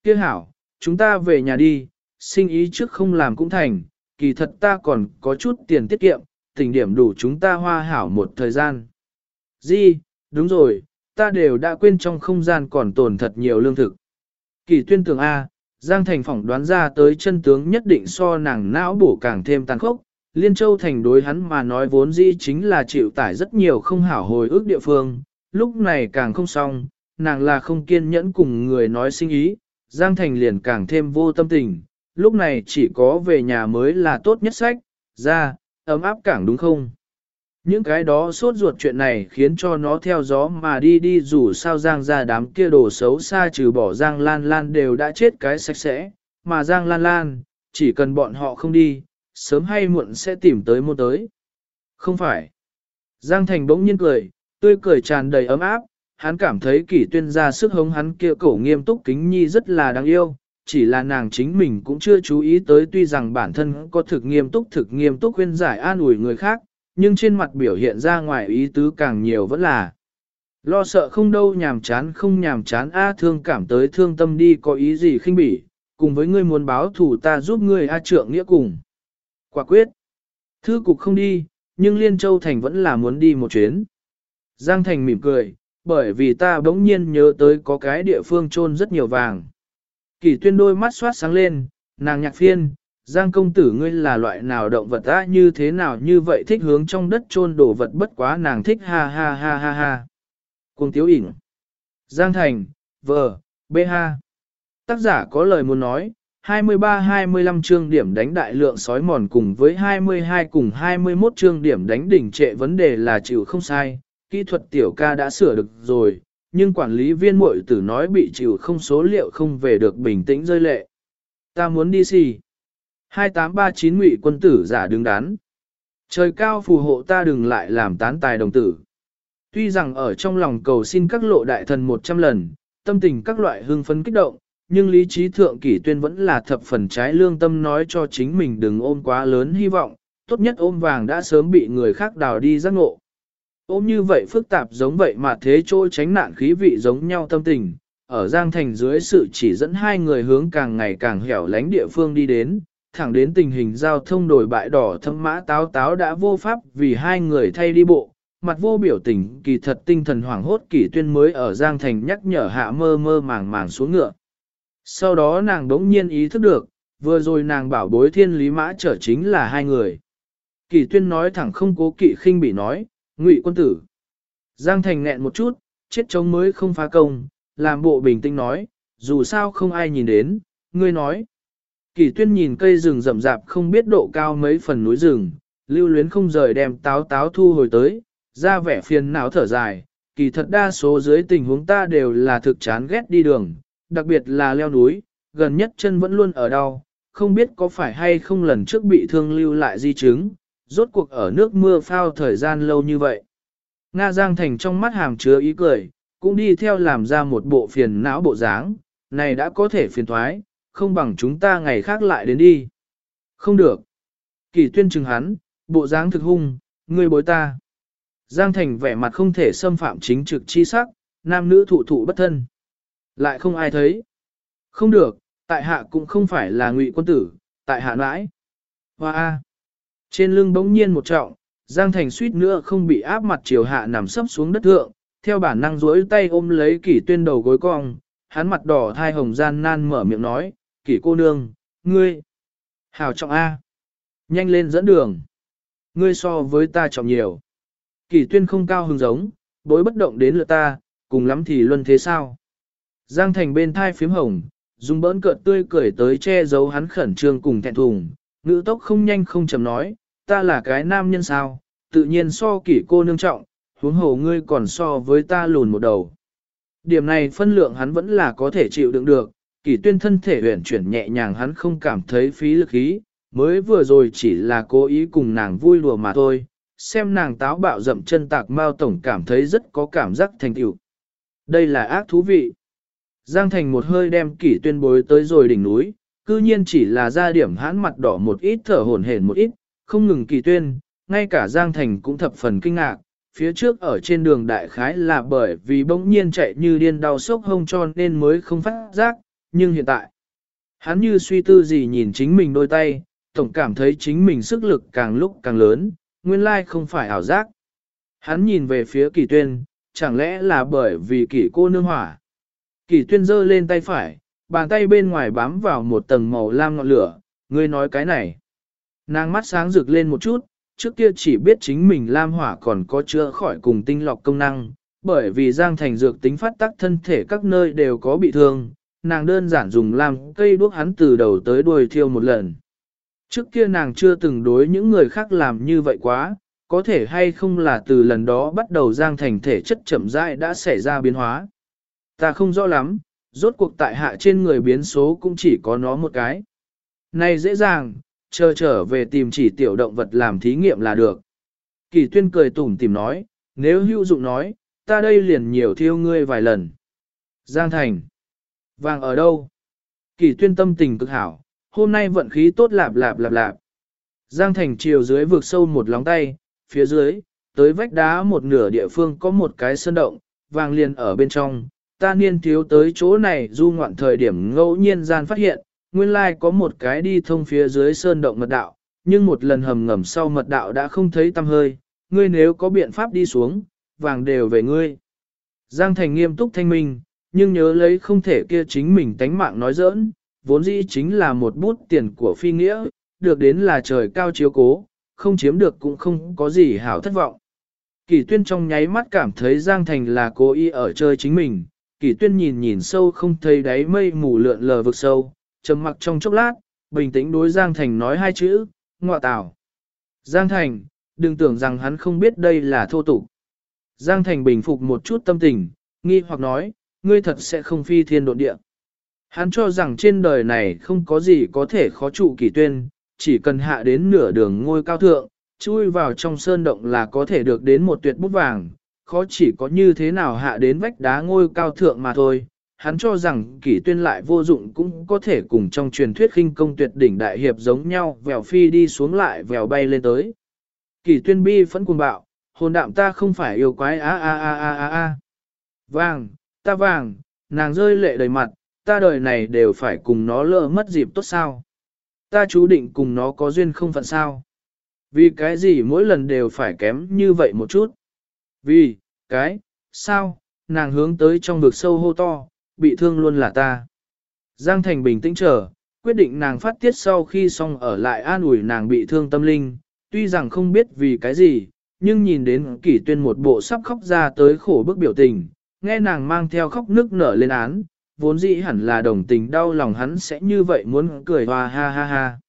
Kiếc hảo, chúng ta về nhà đi, sinh ý trước không làm cũng thành, kỳ thật ta còn có chút tiền tiết kiệm, tình điểm đủ chúng ta hoa hảo một thời gian. Di, đúng rồi, ta đều đã quên trong không gian còn tồn thật nhiều lương thực. Kỳ tuyên tưởng A, Giang Thành phỏng đoán ra tới chân tướng nhất định so nàng não bổ càng thêm tàn khốc. Liên Châu Thành đối hắn mà nói vốn dĩ chính là chịu tải rất nhiều không hảo hồi ước địa phương, lúc này càng không xong, nàng là không kiên nhẫn cùng người nói sinh ý, Giang Thành liền càng thêm vô tâm tình, lúc này chỉ có về nhà mới là tốt nhất sách, ra, ấm áp cảng đúng không? Những cái đó sốt ruột chuyện này khiến cho nó theo gió mà đi đi dù sao Giang ra đám kia đồ xấu xa trừ bỏ Giang Lan Lan đều đã chết cái sạch sẽ, mà Giang Lan Lan, chỉ cần bọn họ không đi, sớm hay muộn sẽ tìm tới mua tới. Không phải. Giang Thành bỗng nhiên cười, tươi cười tràn đầy ấm áp, hắn cảm thấy kỷ tuyên ra sức hống hắn kia cổ nghiêm túc kính nhi rất là đáng yêu, chỉ là nàng chính mình cũng chưa chú ý tới tuy rằng bản thân có thực nghiêm túc thực nghiêm túc khuyên giải an ủi người khác, nhưng trên mặt biểu hiện ra ngoài ý tứ càng nhiều vẫn là lo sợ không đâu nhàm chán không nhàm chán a thương cảm tới thương tâm đi có ý gì khinh bỉ, cùng với ngươi muốn báo thù ta giúp ngươi a trượng nghĩa cùng. Quả quyết, thư cục không đi, nhưng Liên Châu Thành vẫn là muốn đi một chuyến. Giang Thành mỉm cười, bởi vì ta bỗng nhiên nhớ tới có cái địa phương trôn rất nhiều vàng. Kỳ tuyên đôi mắt xoát sáng lên, nàng nhạc phiên, Giang công tử ngươi là loại nào động vật á như thế nào như vậy thích hướng trong đất chôn đổ vật bất quá nàng thích ha ha ha ha ha. Cuồng tiếu ỉn. Giang thành, vờ, bê ha. Tác giả có lời muốn nói, 23-25 chương điểm đánh đại lượng sói mòn cùng với 22 cùng 21 chương điểm đánh đỉnh trệ vấn đề là chịu không sai, kỹ thuật tiểu ca đã sửa được rồi, nhưng quản lý viên muội tử nói bị chịu không số liệu không về được bình tĩnh rơi lệ. Ta muốn đi xì. 2839 ngụy quân tử giả đứng đắn. Trời cao phù hộ ta đừng lại làm tán tài đồng tử. Tuy rằng ở trong lòng cầu xin các lộ đại thần 100 lần, tâm tình các loại hưng phấn kích động, nhưng lý trí thượng kỷ tuyên vẫn là thập phần trái lương tâm nói cho chính mình đừng ôm quá lớn hy vọng, tốt nhất ôm vàng đã sớm bị người khác đào đi giác ngộ. Ôm như vậy phức tạp giống vậy mà thế trôi tránh nạn khí vị giống nhau tâm tình, ở Giang Thành dưới sự chỉ dẫn hai người hướng càng ngày càng hẻo lánh địa phương đi đến, thẳng đến tình hình giao thông đổi bại đỏ thâm mã táo táo đã vô pháp vì hai người thay đi bộ, mặt vô biểu tình kỳ thật tinh thần hoảng hốt kỷ tuyên mới ở Giang Thành nhắc nhở hạ mơ mơ màng màng xuống ngựa. Sau đó nàng đống nhiên ý thức được, vừa rồi nàng bảo bối thiên lý mã trở chính là hai người. Kỷ tuyên nói thẳng không cố kỵ khinh bị nói, ngụy quân tử. Giang Thành nghẹn một chút, chết chống mới không phá công, làm bộ bình tĩnh nói, dù sao không ai nhìn đến, ngươi nói. Kỷ tuyên nhìn cây rừng rậm rạp không biết độ cao mấy phần núi rừng, lưu luyến không rời đem táo táo thu hồi tới, ra vẻ phiền não thở dài, kỳ thật đa số dưới tình huống ta đều là thực chán ghét đi đường, đặc biệt là leo núi, gần nhất chân vẫn luôn ở đau, không biết có phải hay không lần trước bị thương lưu lại di chứng, rốt cuộc ở nước mưa phao thời gian lâu như vậy. Nga Giang Thành trong mắt hàm chứa ý cười, cũng đi theo làm ra một bộ phiền não bộ dáng, này đã có thể phiền thoái, không bằng chúng ta ngày khác lại đến đi. Không được. Kỳ tuyên chừng hắn, bộ dáng thực hung, ngươi bối ta. Giang Thành vẻ mặt không thể xâm phạm chính trực chi sắc, nam nữ thụ thụ bất thân. Lại không ai thấy. Không được, tại hạ cũng không phải là ngụy quân tử, tại hạ nãi. Hoa A. Trên lưng bỗng nhiên một trọng, Giang Thành suýt nữa không bị áp mặt chiều hạ nằm sấp xuống đất thượng, theo bản năng duỗi tay ôm lấy kỷ tuyên đầu gối cong, hắn mặt đỏ thai hồng gian nan mở miệng nói, kỷ cô nương, ngươi. Hào trọng A. Nhanh lên dẫn đường. Ngươi so với ta trọng nhiều. Kỷ tuyên không cao hứng giống, bối bất động đến lượt ta, cùng lắm thì luân thế sao. Giang thành bên thai phím hồng, dùng bỡn cợt tươi cười tới che giấu hắn khẩn trương cùng thẹn thùng, ngữ tốc không nhanh không chậm nói, ta là cái nam nhân sao, tự nhiên so kỷ cô nương trọng, huống hồ ngươi còn so với ta lùn một đầu. Điểm này phân lượng hắn vẫn là có thể chịu đựng được, kỷ tuyên thân thể huyển chuyển nhẹ nhàng hắn không cảm thấy phí lực ý, mới vừa rồi chỉ là cố ý cùng nàng vui đùa mà thôi, xem nàng táo bạo dậm chân tạc mao tổng cảm thấy rất có cảm giác thành tựu. Đây là ác thú vị. Giang Thành một hơi đem kỷ tuyên bối tới rồi đỉnh núi, cư nhiên chỉ là ra điểm hãn mặt đỏ một ít thở hổn hển một ít, không ngừng kỳ tuyên, ngay cả Giang Thành cũng thập phần kinh ngạc. Phía trước ở trên đường đại khái là bởi vì bỗng nhiên chạy như điên đau sốc hông cho nên mới không phát giác, nhưng hiện tại, hắn như suy tư gì nhìn chính mình đôi tay, tổng cảm thấy chính mình sức lực càng lúc càng lớn, nguyên lai không phải ảo giác. Hắn nhìn về phía kỳ tuyên, chẳng lẽ là bởi vì kỳ cô nương hỏa. Kỳ tuyên giơ lên tay phải, bàn tay bên ngoài bám vào một tầng màu lam ngọn lửa, ngươi nói cái này. Nàng mắt sáng rực lên một chút, trước kia chỉ biết chính mình lam hỏa còn có chữa khỏi cùng tinh lọc công năng, bởi vì giang thành dược tính phát tác thân thể các nơi đều có bị thương, nàng đơn giản dùng lam cây đuốc hắn từ đầu tới đuôi thiêu một lần. Trước kia nàng chưa từng đối những người khác làm như vậy quá, có thể hay không là từ lần đó bắt đầu giang thành thể chất chậm rãi đã xảy ra biến hóa. Ta không rõ lắm, rốt cuộc tại hạ trên người biến số cũng chỉ có nó một cái. Này dễ dàng, chờ trở về tìm chỉ tiểu động vật làm thí nghiệm là được. Kỳ tuyên cười tủm tìm nói, nếu hữu dụng nói, ta đây liền nhiều thiêu ngươi vài lần. Giang thành. Vàng ở đâu? Kỳ tuyên tâm tình cực hảo, hôm nay vận khí tốt lạp lạp lạp lạp. Giang thành chiều dưới vượt sâu một lóng tay, phía dưới, tới vách đá một nửa địa phương có một cái sơn động, vàng liền ở bên trong. Ta niên thiếu tới chỗ này du ngoạn thời điểm ngẫu nhiên gian phát hiện, nguyên lai có một cái đi thông phía dưới sơn động mật đạo, nhưng một lần hầm ngầm sau mật đạo đã không thấy tăm hơi, ngươi nếu có biện pháp đi xuống, vàng đều về ngươi. Giang Thành nghiêm túc thanh minh, nhưng nhớ lấy không thể kia chính mình tánh mạng nói giỡn, vốn dĩ chính là một bút tiền của phi nghĩa, được đến là trời cao chiếu cố, không chiếm được cũng không có gì hảo thất vọng. Kỳ tuyên trong nháy mắt cảm thấy Giang Thành là cố ý ở chơi chính mình, kỳ tuyên nhìn nhìn sâu không thấy đáy mây mù lượn lờ vực sâu, trầm mặc trong chốc lát, bình tĩnh đối Giang Thành nói hai chữ, ngọa tảo. Giang Thành, đừng tưởng rằng hắn không biết đây là thô tục. Giang Thành bình phục một chút tâm tình, nghi hoặc nói, ngươi thật sẽ không phi thiên độ địa. Hắn cho rằng trên đời này không có gì có thể khó trụ kỳ tuyên, chỉ cần hạ đến nửa đường ngôi cao thượng, chui vào trong sơn động là có thể được đến một tuyệt bút vàng, khó chỉ có như thế nào hạ đến vách đá ngôi cao thượng mà thôi. Hắn cho rằng kỷ tuyên lại vô dụng cũng có thể cùng trong truyền thuyết khinh công tuyệt đỉnh đại hiệp giống nhau vèo phi đi xuống lại vèo bay lên tới. Kỷ tuyên bi phẫn cuồng bạo, hồn đạm ta không phải yêu quái a a a a a a. Vàng, ta vàng, Nàng rơi lệ đầy mặt, ta đời này đều phải cùng nó lỡ mất dịp tốt sao. Ta chú định cùng nó có duyên không phận sao. Vì cái gì mỗi lần đều phải kém như vậy một chút. Vì, cái, sao, nàng hướng tới trong vực sâu hô to, bị thương luôn là ta. Giang Thành bình tĩnh chờ, quyết định nàng phát tiết sau khi xong ở lại an ủi nàng bị thương tâm linh, tuy rằng không biết vì cái gì, nhưng nhìn đến kỷ tuyên một bộ sắp khóc ra tới khổ bức biểu tình, nghe nàng mang theo khóc nước nở lên án, vốn dĩ hẳn là đồng tình đau lòng hắn sẽ như vậy muốn cười hoa ha ha ha.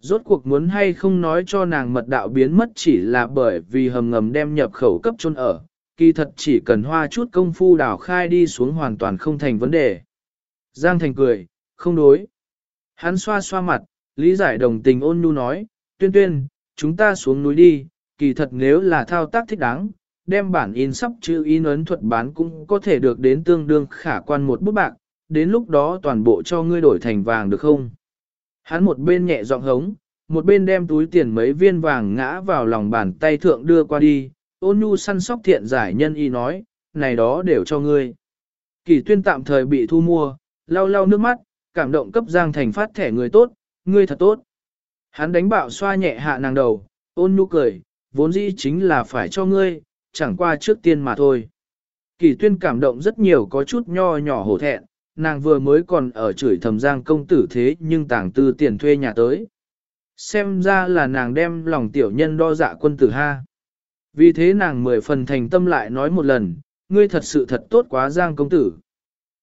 Rốt cuộc muốn hay không nói cho nàng mật đạo biến mất chỉ là bởi vì hầm ngầm đem nhập khẩu cấp chôn ở, kỳ thật chỉ cần hoa chút công phu đào khai đi xuống hoàn toàn không thành vấn đề. Giang Thành cười, không đối. Hắn xoa xoa mặt, lý giải đồng tình ôn nhu nói, tuyên tuyên, chúng ta xuống núi đi, kỳ thật nếu là thao tác thích đáng, đem bản in sắp chữ in ấn thuật bán cũng có thể được đến tương đương khả quan một bút bạc, đến lúc đó toàn bộ cho ngươi đổi thành vàng được không? Hắn một bên nhẹ giọng hống, một bên đem túi tiền mấy viên vàng ngã vào lòng bàn tay thượng đưa qua đi, ôn nhu săn sóc thiện giải nhân y nói, này đó đều cho ngươi. Kỳ tuyên tạm thời bị thu mua, lau lau nước mắt, cảm động cấp Giang Thành phát thẻ người tốt, ngươi thật tốt. Hắn đánh bạo xoa nhẹ hạ nàng đầu, ôn nhu cười, vốn dĩ chính là phải cho ngươi, chẳng qua trước tiên mà thôi. Kỳ tuyên cảm động rất nhiều có chút nho nhỏ hổ thẹn, nàng vừa mới còn ở chửi thầm Giang công tử thế nhưng tàng tư tiền thuê nhà tới. Xem ra là nàng đem lòng tiểu nhân đo dạ quân tử ha. Vì thế nàng mười phần thành tâm lại nói một lần, ngươi thật sự thật tốt quá Giang công tử.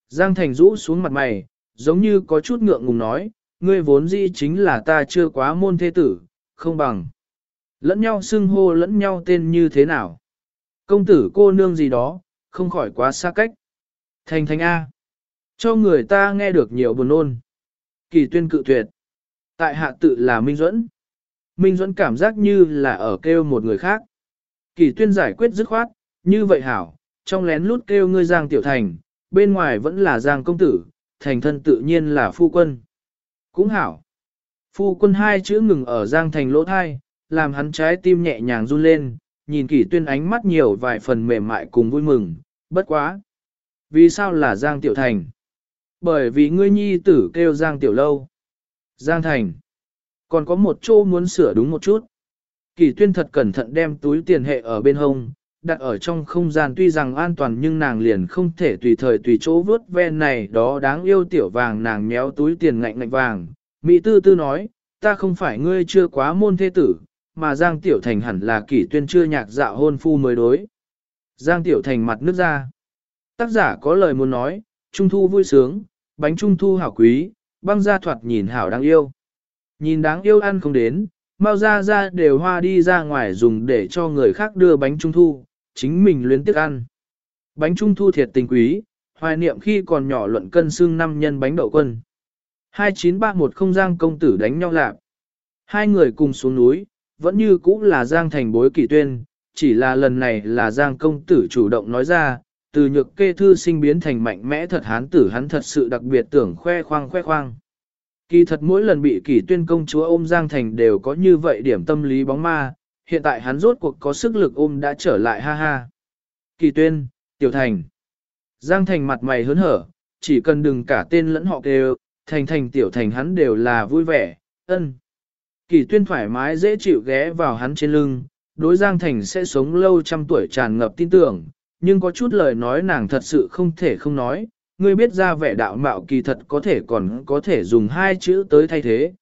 Giang thành rũ xuống mặt mày, giống như có chút ngượng ngùng nói, ngươi vốn dĩ chính là ta chưa quá môn thế tử, không bằng. Lẫn nhau xưng hô lẫn nhau tên như thế nào. Công tử cô nương gì đó, không khỏi quá xa cách. Thành thành A. Cho người ta nghe được nhiều buồn ôn. Kỳ tuyên cự tuyệt. Tại hạ tự là Minh Duẫn. Minh Duẫn cảm giác như là ở kêu một người khác. Kỳ tuyên giải quyết dứt khoát, như vậy hảo, trong lén lút kêu ngươi Giang Tiểu Thành, bên ngoài vẫn là Giang Công Tử, thành thân tự nhiên là phu quân. Cũng hảo. Phu quân hai chữ ngừng ở Giang Thành lỗ thai, làm hắn trái tim nhẹ nhàng run lên, nhìn Kỳ tuyên ánh mắt nhiều vài phần mềm mại cùng vui mừng, bất quá. Vì sao là Giang Tiểu Thành? Bởi vì ngươi nhi tử kêu Giang Tiểu Lâu. Giang Thành. Còn có một chỗ muốn sửa đúng một chút. Kỳ tuyên thật cẩn thận đem túi tiền hệ ở bên hông, đặt ở trong không gian tuy rằng an toàn nhưng nàng liền không thể tùy thời tùy chỗ vớt ve này đó đáng yêu tiểu vàng nàng méo túi tiền ngạnh ngạnh vàng. Mỹ tư tư nói, ta không phải ngươi chưa quá môn thế tử, mà Giang Tiểu Thành hẳn là kỷ tuyên chưa nhạc dạo hôn phu mới đối. Giang Tiểu Thành mặt nước ra. Tác giả có lời muốn nói, Trung Thu vui sướng, bánh Trung Thu hảo quý, băng ra thoạt nhìn hảo đáng yêu. Nhìn đáng yêu ăn không đến, Mao ra ra đều hoa đi ra ngoài dùng để cho người khác đưa bánh Trung Thu, chính mình luyến tiếc ăn. Bánh Trung Thu thiệt tình quý, hoài niệm khi còn nhỏ luận cân xương năm nhân bánh đậu quân. 2931 không giang công tử đánh nhau lạc. Hai người cùng xuống núi, vẫn như cũ là Giang thành bối kỷ tuyên, chỉ là lần này là Giang công tử chủ động nói ra, từ nhược kê thư sinh biến thành mạnh mẽ thật hán tử hắn thật sự đặc biệt tưởng khoe khoang khoe khoang. Kỳ thật mỗi lần bị kỷ tuyên công chúa ôm Giang thành đều có như vậy điểm tâm lý bóng ma, hiện tại hắn rốt cuộc có sức lực ôm đã trở lại ha ha. Kỳ tuyên, tiểu thành. Giang thành mặt mày hớn hở, chỉ cần đừng cả tên lẫn họ kêu, thành thành tiểu thành hắn đều là vui vẻ, ân. Kỳ tuyên thoải mái dễ chịu ghé vào hắn trên lưng, đối Giang Thành sẽ sống lâu trăm tuổi tràn ngập tin tưởng, nhưng có chút lời nói nàng thật sự không thể không nói, ngươi biết ra vẻ đạo mạo kỳ thật có thể còn có thể dùng hai chữ tới thay thế.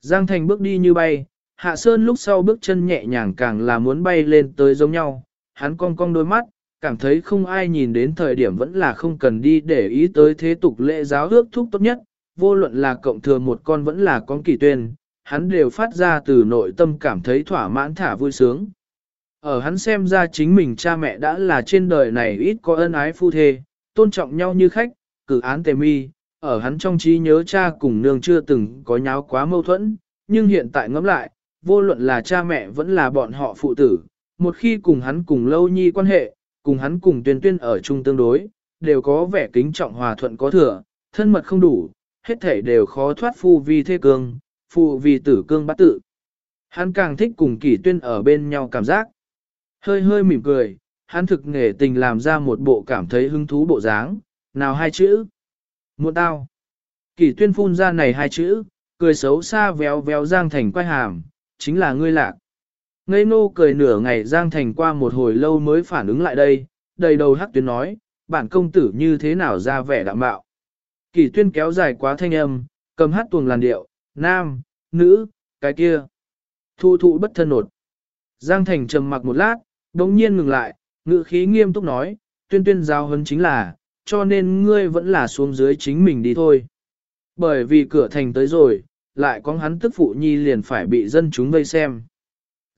Giang Thành bước đi như bay, Hạ Sơn lúc sau bước chân nhẹ nhàng càng là muốn bay lên tới giống nhau, hắn cong cong đôi mắt, cảm thấy không ai nhìn đến thời điểm vẫn là không cần đi để ý tới thế tục lễ giáo ước thúc tốt nhất, vô luận là cộng thừa một con vẫn là con kỳ tuyên, hắn đều phát ra từ nội tâm cảm thấy thỏa mãn thả vui sướng. Ở hắn xem ra chính mình cha mẹ đã là trên đời này ít có ân ái phu thê, tôn trọng nhau như khách, cử án tề mi, ở hắn trong trí nhớ cha cùng nương chưa từng có nháo quá mâu thuẫn, nhưng hiện tại ngẫm lại, vô luận là cha mẹ vẫn là bọn họ phụ tử, một khi cùng hắn cùng lâu nhi quan hệ, cùng hắn cùng tuyên tuyên ở chung tương đối, đều có vẻ kính trọng hòa thuận có thừa, thân mật không đủ, hết thể đều khó thoát phu vi thế cương, phụ vi tử cương bắt tự. Hắn càng thích cùng kỷ tuyên ở bên nhau cảm giác. Hơi hơi mỉm cười, hắn thực nghề tình làm ra một bộ cảm thấy hứng thú bộ dáng, Nào hai chữ? Muộn tao. Kỷ tuyên phun ra này hai chữ, cười xấu xa véo véo Giang Thành quay hàm, chính là ngươi lạc. Ngây nô cười nửa ngày Giang Thành qua một hồi lâu mới phản ứng lại đây, đầy đầu hắc tuyến nói, bản công tử như thế nào ra vẻ đạm bạo. Kỷ tuyên kéo dài quá thanh âm, cầm hát tuồng làn điệu, nam, nữ, cái kia. Thu thụ bất thân nột. Giang Thành trầm mặc một lát, đống nhiên ngừng lại, ngữ khí nghiêm túc nói, tuyên tuyên giao hấn chính là, cho nên ngươi vẫn là xuống dưới chính mình đi thôi. Bởi vì cửa thành tới rồi, lại có hắn tức phụ nhi liền phải bị dân chúng vây xem.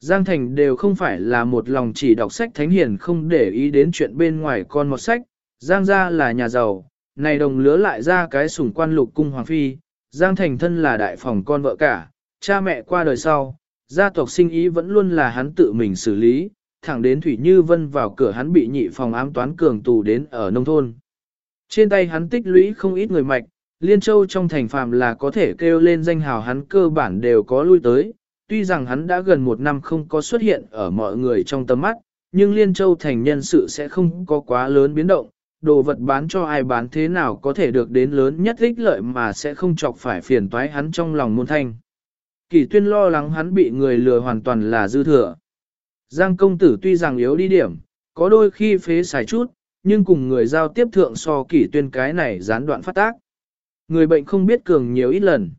Giang Thành đều không phải là một lòng chỉ đọc sách thánh hiền không để ý đến chuyện bên ngoài con một sách, Giang gia là nhà giàu, này đồng lứa lại ra cái sủng quan lục cung hoàng phi, Giang Thành thân là đại phòng con vợ cả, cha mẹ qua đời sau, gia tộc sinh ý vẫn luôn là hắn tự mình xử lý, thẳng đến Thủy Như Vân vào cửa hắn bị nhị phòng ám toán cường tù đến ở nông thôn. Trên tay hắn tích lũy không ít người mạch, Liên Châu trong thành phàm là có thể kêu lên danh hào hắn cơ bản đều có lui tới, tuy rằng hắn đã gần một năm không có xuất hiện ở mọi người trong tầm mắt, nhưng Liên Châu thành nhân sự sẽ không có quá lớn biến động, đồ vật bán cho ai bán thế nào có thể được đến lớn nhất ích lợi mà sẽ không chọc phải phiền toái hắn trong lòng môn thanh. Kỳ tuyên lo lắng hắn bị người lừa hoàn toàn là dư thừa. Giang công tử tuy rằng yếu đi điểm, có đôi khi phế xài chút, nhưng cùng người giao tiếp thượng so kỷ tuyên cái này gián đoạn phát tác. Người bệnh không biết cường nhiều ít lần.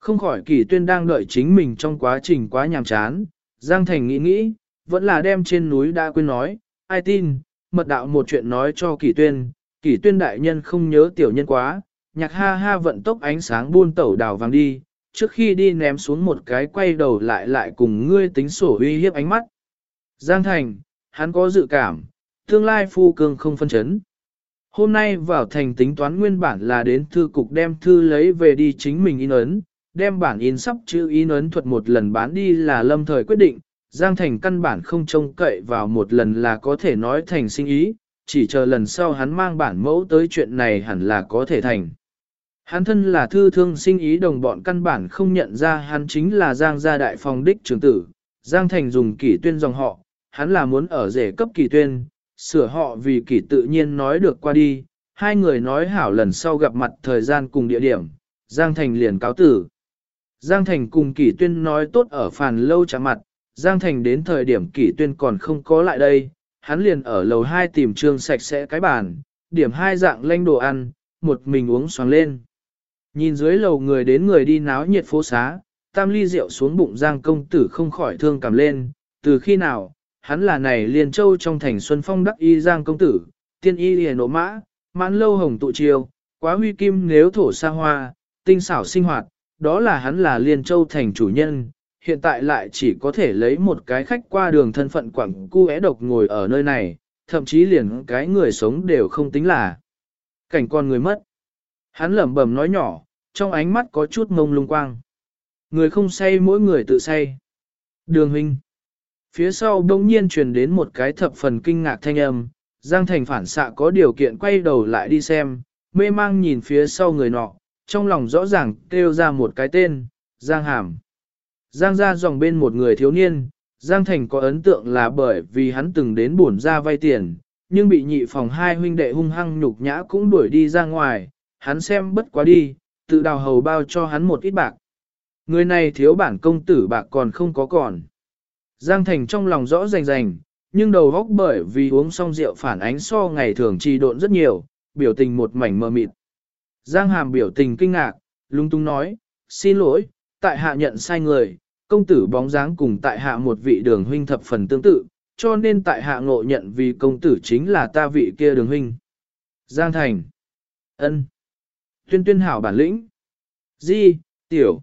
Không khỏi kỷ tuyên đang đợi chính mình trong quá trình quá nhàm chán, Giang Thành nghĩ nghĩ, vẫn là đem trên núi đã quên nói, ai tin, mật đạo một chuyện nói cho kỷ tuyên, kỷ tuyên đại nhân không nhớ tiểu nhân quá, nhạc ha ha vận tốc ánh sáng buôn tẩu đào vàng đi, trước khi đi ném xuống một cái quay đầu lại lại cùng ngươi tính sổ uy hiếp ánh mắt. Giang Thành, hắn có dự cảm, tương lai phu cương không phân chấn. Hôm nay vào thành tính toán nguyên bản là đến thư cục đem thư lấy về đi chính mình in ấn, đem bản in sắp chữ in ấn thuật một lần bán đi là lâm thời quyết định, Giang Thành căn bản không trông cậy vào một lần là có thể nói thành sinh ý, chỉ chờ lần sau hắn mang bản mẫu tới chuyện này hẳn là có thể thành. Hắn thân là thư thương sinh ý đồng bọn căn bản không nhận ra hắn chính là Giang gia đại phòng đích trưởng tử, Giang Thành dùng kỷ tuyên dòng họ, hắn là muốn ở rể cấp kỳ tuyên, sửa họ vì kỳ tự nhiên nói được qua đi, hai người nói hảo lần sau gặp mặt thời gian cùng địa điểm, Giang Thành liền cáo tử. Giang Thành cùng kỷ tuyên nói tốt ở phàn lâu trả mặt, Giang Thành đến thời điểm kỷ tuyên còn không có lại đây, hắn liền ở lầu 2 tìm trương sạch sẽ cái bàn, điểm hai dạng lanh đồ ăn, một mình uống xoàng lên. Nhìn dưới lầu người đến người đi náo nhiệt phố xá, tam ly rượu xuống bụng Giang công tử không khỏi thương cảm lên, từ khi nào, hắn là này liền châu trong thành xuân phong đắc y Giang công tử, tiên y liền nộ mã, mãn lâu hồng tụ chiêu, quá huy kim nếu thổ xa hoa, tinh xảo sinh hoạt, đó là hắn là liền châu thành chủ nhân, hiện tại lại chỉ có thể lấy một cái khách qua đường thân phận quảng cu é độc ngồi ở nơi này, thậm chí liền cái người sống đều không tính là cảnh con người mất. Hắn lẩm bẩm nói nhỏ, trong ánh mắt có chút mông lung quang. Người không say mỗi người tự say. Đường huynh. Phía sau đông nhiên truyền đến một cái thập phần kinh ngạc thanh âm, Giang Thành phản xạ có điều kiện quay đầu lại đi xem, mê mang nhìn phía sau người nọ, trong lòng rõ ràng kêu ra một cái tên, Giang Hàm. Giang ra dòng bên một người thiếu niên, Giang Thành có ấn tượng là bởi vì hắn từng đến buồn ra vay tiền, nhưng bị nhị phòng hai huynh đệ hung hăng nhục nhã cũng đuổi đi ra ngoài, hắn xem bất quá đi, tự đào hầu bao cho hắn một ít bạc. Người này thiếu bản công tử bạc còn không có còn. Giang Thành trong lòng rõ rành rành, nhưng đầu góc bởi vì uống xong rượu phản ánh so ngày thường trì độn rất nhiều, biểu tình một mảnh mờ mịt. Giang Hàm biểu tình kinh ngạc, lung tung nói, xin lỗi, tại hạ nhận sai người, công tử bóng dáng cùng tại hạ một vị đường huynh thập phần tương tự, cho nên tại hạ ngộ nhận vì công tử chính là ta vị kia đường huynh. Giang Thành ân Tuyên tuyên hảo bản lĩnh. Di, tiểu.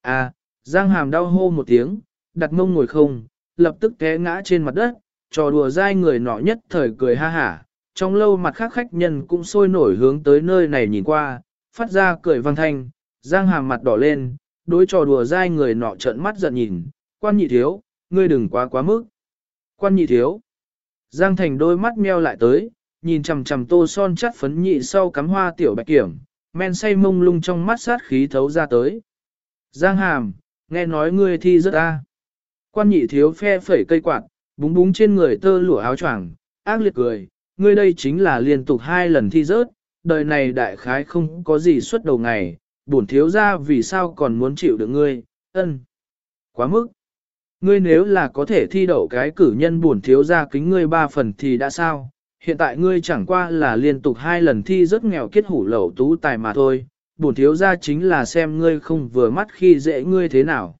À, Giang Hàm đau hô một tiếng, đặt mông ngồi không, lập tức té ngã trên mặt đất, trò đùa dai người nọ nhất thời cười ha hả. Trong lâu mặt khác khách nhân cũng sôi nổi hướng tới nơi này nhìn qua, phát ra cười vang thanh, Giang Hàm mặt đỏ lên, đối trò đùa dai người nọ trợn mắt giận nhìn, quan nhị thiếu, ngươi đừng quá quá mức. Quan nhị thiếu. Giang Thành đôi mắt meo lại tới, nhìn chằm chằm tô son chắt phấn nhị sau cắm hoa tiểu bạch kiểm, men say mông lung trong mắt sát khí thấu ra tới. Giang Hàm, nghe nói ngươi thi rất a. Quan nhị thiếu phe phẩy cây quạt, búng búng trên người tơ lụa áo choàng, ác liệt cười, ngươi đây chính là liên tục hai lần thi rớt, đời này đại khái không có gì suốt đầu ngày, bổn thiếu ra vì sao còn muốn chịu được ngươi, ân. Quá mức. Ngươi nếu là có thể thi đậu cái cử nhân bổn thiếu ra kính ngươi ba phần thì đã sao, hiện tại ngươi chẳng qua là liên tục hai lần thi rất nghèo kết hủ lậu tú tài mà thôi, bổn thiếu ra chính là xem ngươi không vừa mắt khi dễ ngươi thế nào.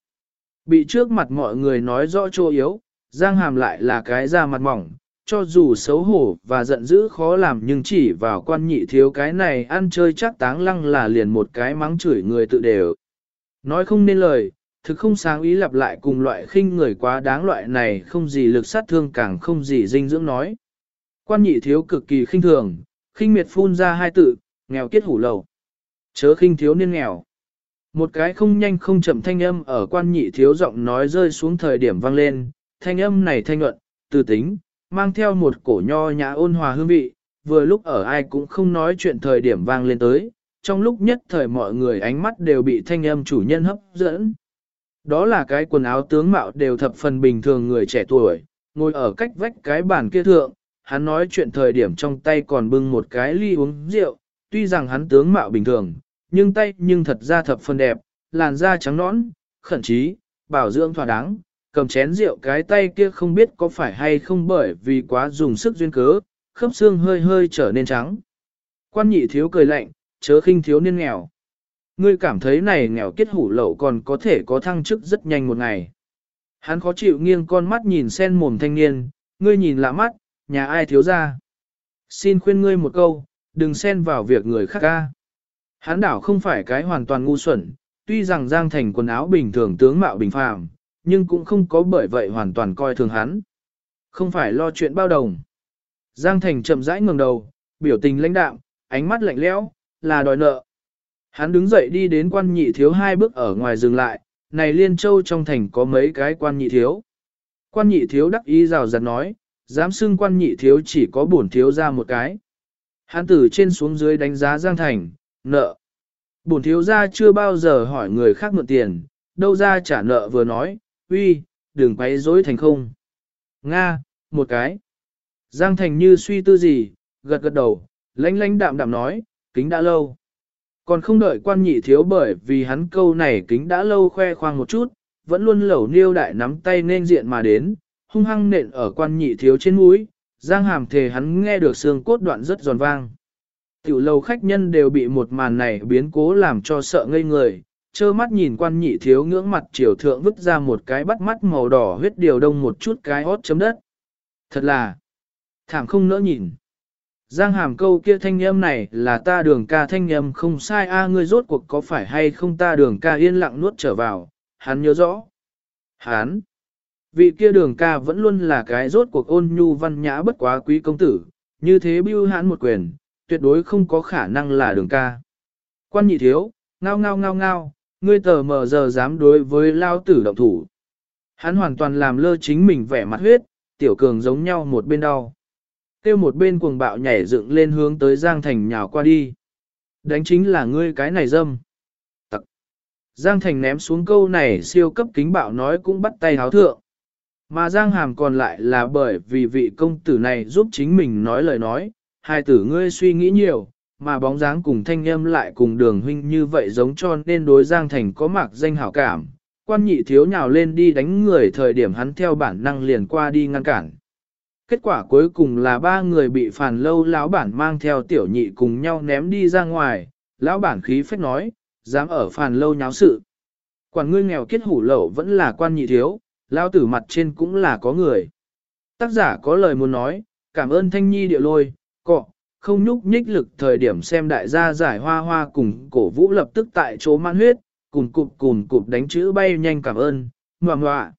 Bị trước mặt mọi người nói rõ chỗ yếu, Giang Hàm lại là cái da mặt mỏng, cho dù xấu hổ và giận dữ khó làm nhưng chỉ vào quan nhị thiếu cái này ăn chơi chắc táng lăng là liền một cái mắng chửi người tự đều. Nói không nên lời, thực không sáng ý lặp lại cùng loại khinh người quá đáng loại này không gì lực sát thương càng không gì dinh dưỡng nói. Quan nhị thiếu cực kỳ khinh thường, khinh miệt phun ra hai tự, nghèo kiết hủ lầu. Chớ khinh thiếu niên nghèo. Một cái không nhanh không chậm thanh âm ở quan nhị thiếu giọng nói rơi xuống thời điểm vang lên, thanh âm này thanh luận, từ tính, mang theo một cổ nho nhã ôn hòa hương vị, vừa lúc ở ai cũng không nói chuyện thời điểm vang lên tới, trong lúc nhất thời mọi người ánh mắt đều bị thanh âm chủ nhân hấp dẫn. Đó là cái quần áo tướng mạo đều thập phần bình thường người trẻ tuổi, ngồi ở cách vách cái bàn kia thượng, hắn nói chuyện thời điểm trong tay còn bưng một cái ly uống rượu, tuy rằng hắn tướng mạo bình thường, nhưng tay nhưng thật ra thập phần đẹp, làn da trắng nõn, khẩn trí, bảo dưỡng thỏa đáng, cầm chén rượu cái tay kia không biết có phải hay không bởi vì quá dùng sức duyên cớ, khớp xương hơi hơi trở nên trắng. Quan nhị thiếu cười lạnh, chớ khinh thiếu niên nghèo. Ngươi cảm thấy này nghèo kết hủ lậu còn có thể có thăng chức rất nhanh một ngày. Hắn khó chịu nghiêng con mắt nhìn sen mồm thanh niên, ngươi nhìn lạ mắt, nhà ai thiếu ra. Xin khuyên ngươi một câu, đừng xen vào việc người khác ca. Hắn đảo không phải cái hoàn toàn ngu xuẩn, tuy rằng Giang Thành quần áo bình thường tướng mạo bình phàm, nhưng cũng không có bởi vậy hoàn toàn coi thường hắn. Không phải lo chuyện bao đồng. Giang Thành chậm rãi ngẩng đầu, biểu tình lãnh đạm, ánh mắt lạnh lẽo, là đòi nợ. Hắn đứng dậy đi đến quan nhị thiếu hai bước ở ngoài dừng lại, này liên châu trong thành có mấy cái quan nhị thiếu. Quan nhị thiếu đắc ý rào rạt nói, dám xưng quan nhị thiếu chỉ có bổn thiếu ra một cái. Hắn từ trên xuống dưới đánh giá Giang Thành, nợ. Bổn thiếu gia chưa bao giờ hỏi người khác mượn tiền, đâu ra trả nợ vừa nói, uy, đừng quấy rối thành không. Nga, một cái. Giang Thành như suy tư gì, gật gật đầu, lãnh lãnh đạm đạm nói, kính đã lâu. Còn không đợi quan nhị thiếu bởi vì hắn câu này kính đã lâu khoe khoang một chút, vẫn luôn lẩu niêu đại nắm tay nên diện mà đến, hung hăng nện ở quan nhị thiếu trên mũi, giang hàm thề hắn nghe được xương cốt đoạn rất giòn vang. Tiểu lầu khách nhân đều bị một màn này biến cố làm cho sợ ngây người, trơ mắt nhìn quan nhị thiếu ngưỡng mặt triều thượng vứt ra một cái bắt mắt màu đỏ huyết điều đông một chút cái hót chấm đất. Thật là, thảm không nỡ nhìn. Giang hàm câu kia thanh âm này là ta đường ca thanh âm không sai a ngươi rốt cuộc có phải hay không ta đường ca yên lặng nuốt trở vào, hắn nhớ rõ. Hắn, vị kia đường ca vẫn luôn là cái rốt cuộc ôn nhu văn nhã bất quá quý công tử, như thế bưu hắn một quyền, tuyệt đối không có khả năng là đường ca. Quan nhị thiếu, ngao ngao ngao ngao, ngươi tờ mờ giờ dám đối với lao tử động thủ. Hắn hoàn toàn làm lơ chính mình vẻ mặt huyết, tiểu cường giống nhau một bên đau. Tiêu một bên cuồng bạo nhảy dựng lên hướng tới Giang Thành nhào qua đi. Đánh chính là ngươi cái này dâm. Tặc. Giang Thành ném xuống câu này siêu cấp kính bạo nói cũng bắt tay háo thượng. Mà Giang Hàm còn lại là bởi vì vị công tử này giúp chính mình nói lời nói, hai tử ngươi suy nghĩ nhiều, mà bóng dáng cùng thanh âm lại cùng đường huynh như vậy giống cho nên đối Giang Thành có mạc danh hảo cảm. Quan nhị thiếu nhào lên đi đánh người thời điểm hắn theo bản năng liền qua đi ngăn cản. Kết quả cuối cùng là ba người bị phản lâu lão bản mang theo tiểu nhị cùng nhau ném đi ra ngoài, lão bản khí phách nói, dám ở phản lâu nháo sự. Quản ngươi nghèo kết hủ lậu vẫn là quan nhị thiếu, lão tử mặt trên cũng là có người. Tác giả có lời muốn nói, cảm ơn thanh nhi địa lôi, cọ, không nhúc nhích lực thời điểm xem đại gia giải hoa hoa cùng cổ vũ lập tức tại chỗ man huyết, cùng cụp cùng cụp đánh chữ bay nhanh cảm ơn, ngoà ngoạ.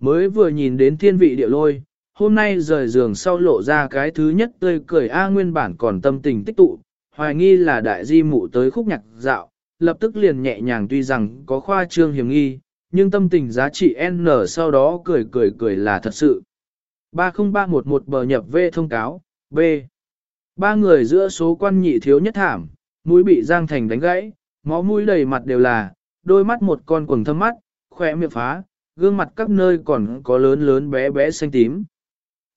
Mới vừa nhìn đến thiên vị địa lôi, hôm nay rời giường sau lộ ra cái thứ nhất tươi cười A nguyên bản còn tâm tình tích tụ, hoài nghi là đại di mụ tới khúc nhạc dạo, lập tức liền nhẹ nhàng tuy rằng có khoa trương hiểm nghi, nhưng tâm tình giá trị N sau đó cười cười cười là thật sự. 30311 bờ nhập V thông cáo, B. Ba người giữa số quan nhị thiếu nhất thảm, mũi bị Giang Thành đánh gãy, máu mũi đầy mặt đều là, đôi mắt một con quầng thâm mắt, khỏe miệng phá, gương mặt các nơi còn có lớn lớn bé bé xanh tím.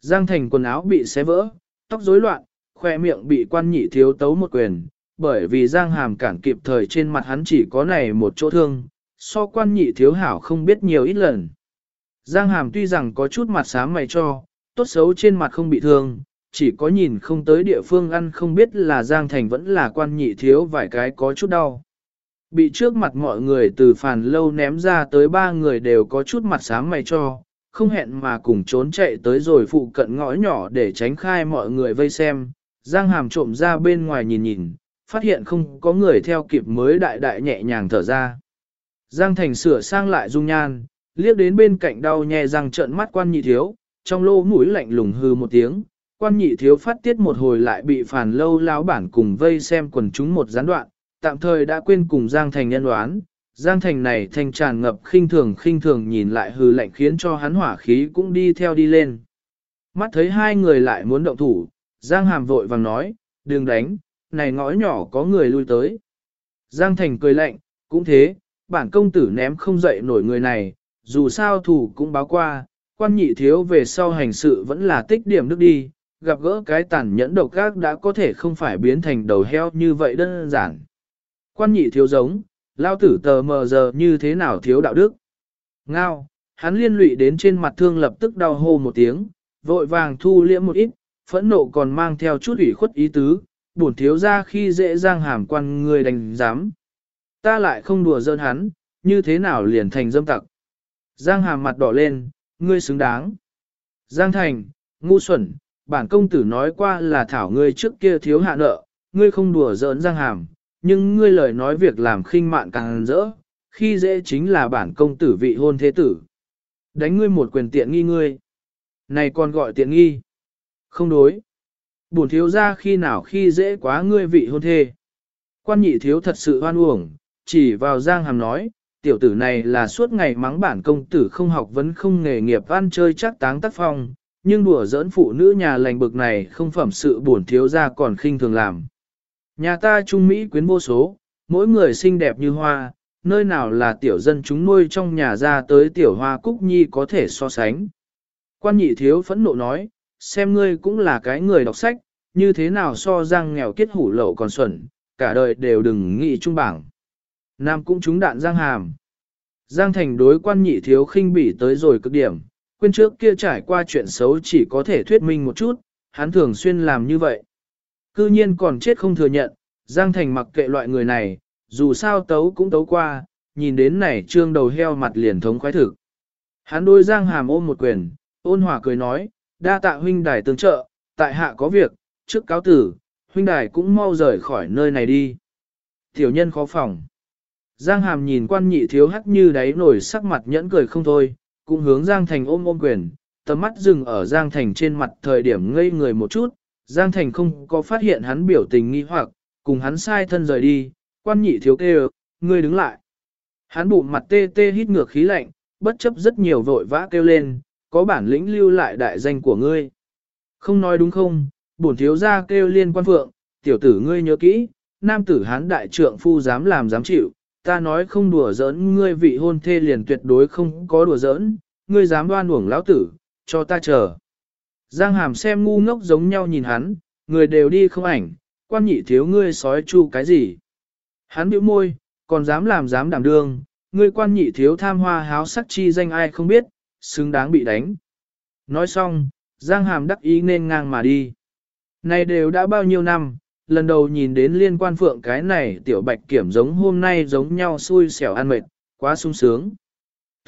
Giang Thành quần áo bị xé vỡ, tóc rối loạn, khỏe miệng bị quan nhị thiếu tấu một quyền, bởi vì Giang Hàm cản kịp thời trên mặt hắn chỉ có này một chỗ thương, so quan nhị thiếu hảo không biết nhiều ít lần. Giang Hàm tuy rằng có chút mặt xám mày cho, tốt xấu trên mặt không bị thương, chỉ có nhìn không tới địa phương ăn không biết là Giang Thành vẫn là quan nhị thiếu vài cái có chút đau. Bị trước mặt mọi người từ phàn lâu ném ra tới ba người đều có chút mặt sáng mày cho, không hẹn mà cùng trốn chạy tới rồi phụ cận ngõ nhỏ để tránh khai mọi người vây xem. Giang hàm trộm ra bên ngoài nhìn nhìn, phát hiện không có người theo kịp mới đại đại nhẹ nhàng thở ra. Giang thành sửa sang lại dung nhan, liếc đến bên cạnh đau nhẹ răng trợn mắt quan nhị thiếu, trong lô mũi lạnh lùng hư một tiếng, quan nhị thiếu phát tiết một hồi lại bị phản lâu lão bản cùng vây xem quần chúng một gián đoạn, tạm thời đã quên cùng Giang Thành nhân đoán. Giang Thành này thành tràn ngập khinh thường khinh thường nhìn lại hư lạnh khiến cho hắn hỏa khí cũng đi theo đi lên. Mắt thấy hai người lại muốn động thủ, Giang Hàm vội vàng nói, đừng đánh, này ngõ nhỏ có người lui tới. Giang Thành cười lạnh, cũng thế, bản công tử ném không dậy nổi người này, dù sao thủ cũng báo qua, quan nhị thiếu về sau hành sự vẫn là tích điểm đức đi, gặp gỡ cái tàn nhẫn độc ác đã có thể không phải biến thành đầu heo như vậy đơn giản. Quan nhị thiếu giống, lao tử tờ mờ giờ như thế nào thiếu đạo đức. Ngao, hắn liên lụy đến trên mặt thương lập tức đau hô một tiếng, vội vàng thu liễm một ít, phẫn nộ còn mang theo chút ủy khuất ý tứ, buồn thiếu ra khi dễ dàng hàm quan người đành dám. Ta lại không đùa dơn hắn, như thế nào liền thành dâm tặc. Giang hàm mặt đỏ lên, ngươi xứng đáng. Giang thành, ngu xuẩn, bản công tử nói qua là thảo ngươi trước kia thiếu hạ nợ, ngươi không đùa giỡn Giang hàm, nhưng ngươi lời nói việc làm khinh mạn càng rỡ, khi dễ chính là bản công tử vị hôn thế tử. Đánh ngươi một quyền tiện nghi ngươi. Này còn gọi tiện nghi. Không đối. Bổn thiếu ra khi nào khi dễ quá ngươi vị hôn thê. Quan nhị thiếu thật sự hoan uổng, chỉ vào giang hàm nói, tiểu tử này là suốt ngày mắng bản công tử không học vấn không nghề nghiệp ăn chơi chắc táng tác phong, nhưng đùa giỡn phụ nữ nhà lành bực này không phẩm sự bổn thiếu ra còn khinh thường làm. Nhà ta trung Mỹ quyến vô số, mỗi người xinh đẹp như hoa, nơi nào là tiểu dân chúng nuôi trong nhà ra tới tiểu hoa cúc nhi có thể so sánh. Quan nhị thiếu phẫn nộ nói, xem ngươi cũng là cái người đọc sách, như thế nào so giang nghèo kết hủ lậu còn xuẩn, cả đời đều đừng nghĩ trung bảng. Nam cũng trúng đạn giang hàm. Giang thành đối quan nhị thiếu khinh bỉ tới rồi cực điểm, quên trước kia trải qua chuyện xấu chỉ có thể thuyết minh một chút, hắn thường xuyên làm như vậy. Cư nhiên còn chết không thừa nhận, Giang Thành mặc kệ loại người này, dù sao tấu cũng tấu qua, nhìn đến này trương đầu heo mặt liền thống khoái thực. Hắn đôi Giang Hàm ôm một quyền, ôn hòa cười nói, đa tạ huynh đài tương trợ, tại hạ có việc, trước cáo tử, huynh đài cũng mau rời khỏi nơi này đi. Tiểu nhân khó phòng. Giang Hàm nhìn quan nhị thiếu hắc như đáy nổi sắc mặt nhẫn cười không thôi, cũng hướng Giang Thành ôm ôm quyền, tầm mắt dừng ở Giang Thành trên mặt thời điểm ngây người một chút, Giang Thành không có phát hiện hắn biểu tình nghi hoặc, cùng hắn sai thân rời đi, quan nhị thiếu kêu, ngươi đứng lại. Hắn bụng mặt tê tê hít ngược khí lạnh, bất chấp rất nhiều vội vã kêu lên, có bản lĩnh lưu lại đại danh của ngươi. Không nói đúng không, bổn thiếu gia kêu liên quan phượng, tiểu tử ngươi nhớ kỹ, nam tử hán đại trượng phu dám làm dám chịu, ta nói không đùa giỡn ngươi vị hôn thê liền tuyệt đối không có đùa giỡn, ngươi dám đoan uổng lão tử, cho ta chờ. Giang hàm xem ngu ngốc giống nhau nhìn hắn, người đều đi không ảnh, quan nhị thiếu ngươi sói chu cái gì. Hắn bĩu môi, còn dám làm dám đảm đương, ngươi quan nhị thiếu tham hoa háo sắc chi danh ai không biết, xứng đáng bị đánh. Nói xong, Giang hàm đắc ý nên ngang mà đi. Này đều đã bao nhiêu năm, lần đầu nhìn đến liên quan phượng cái này tiểu bạch kiểm giống hôm nay giống nhau xui xẻo ăn mệt, quá sung sướng.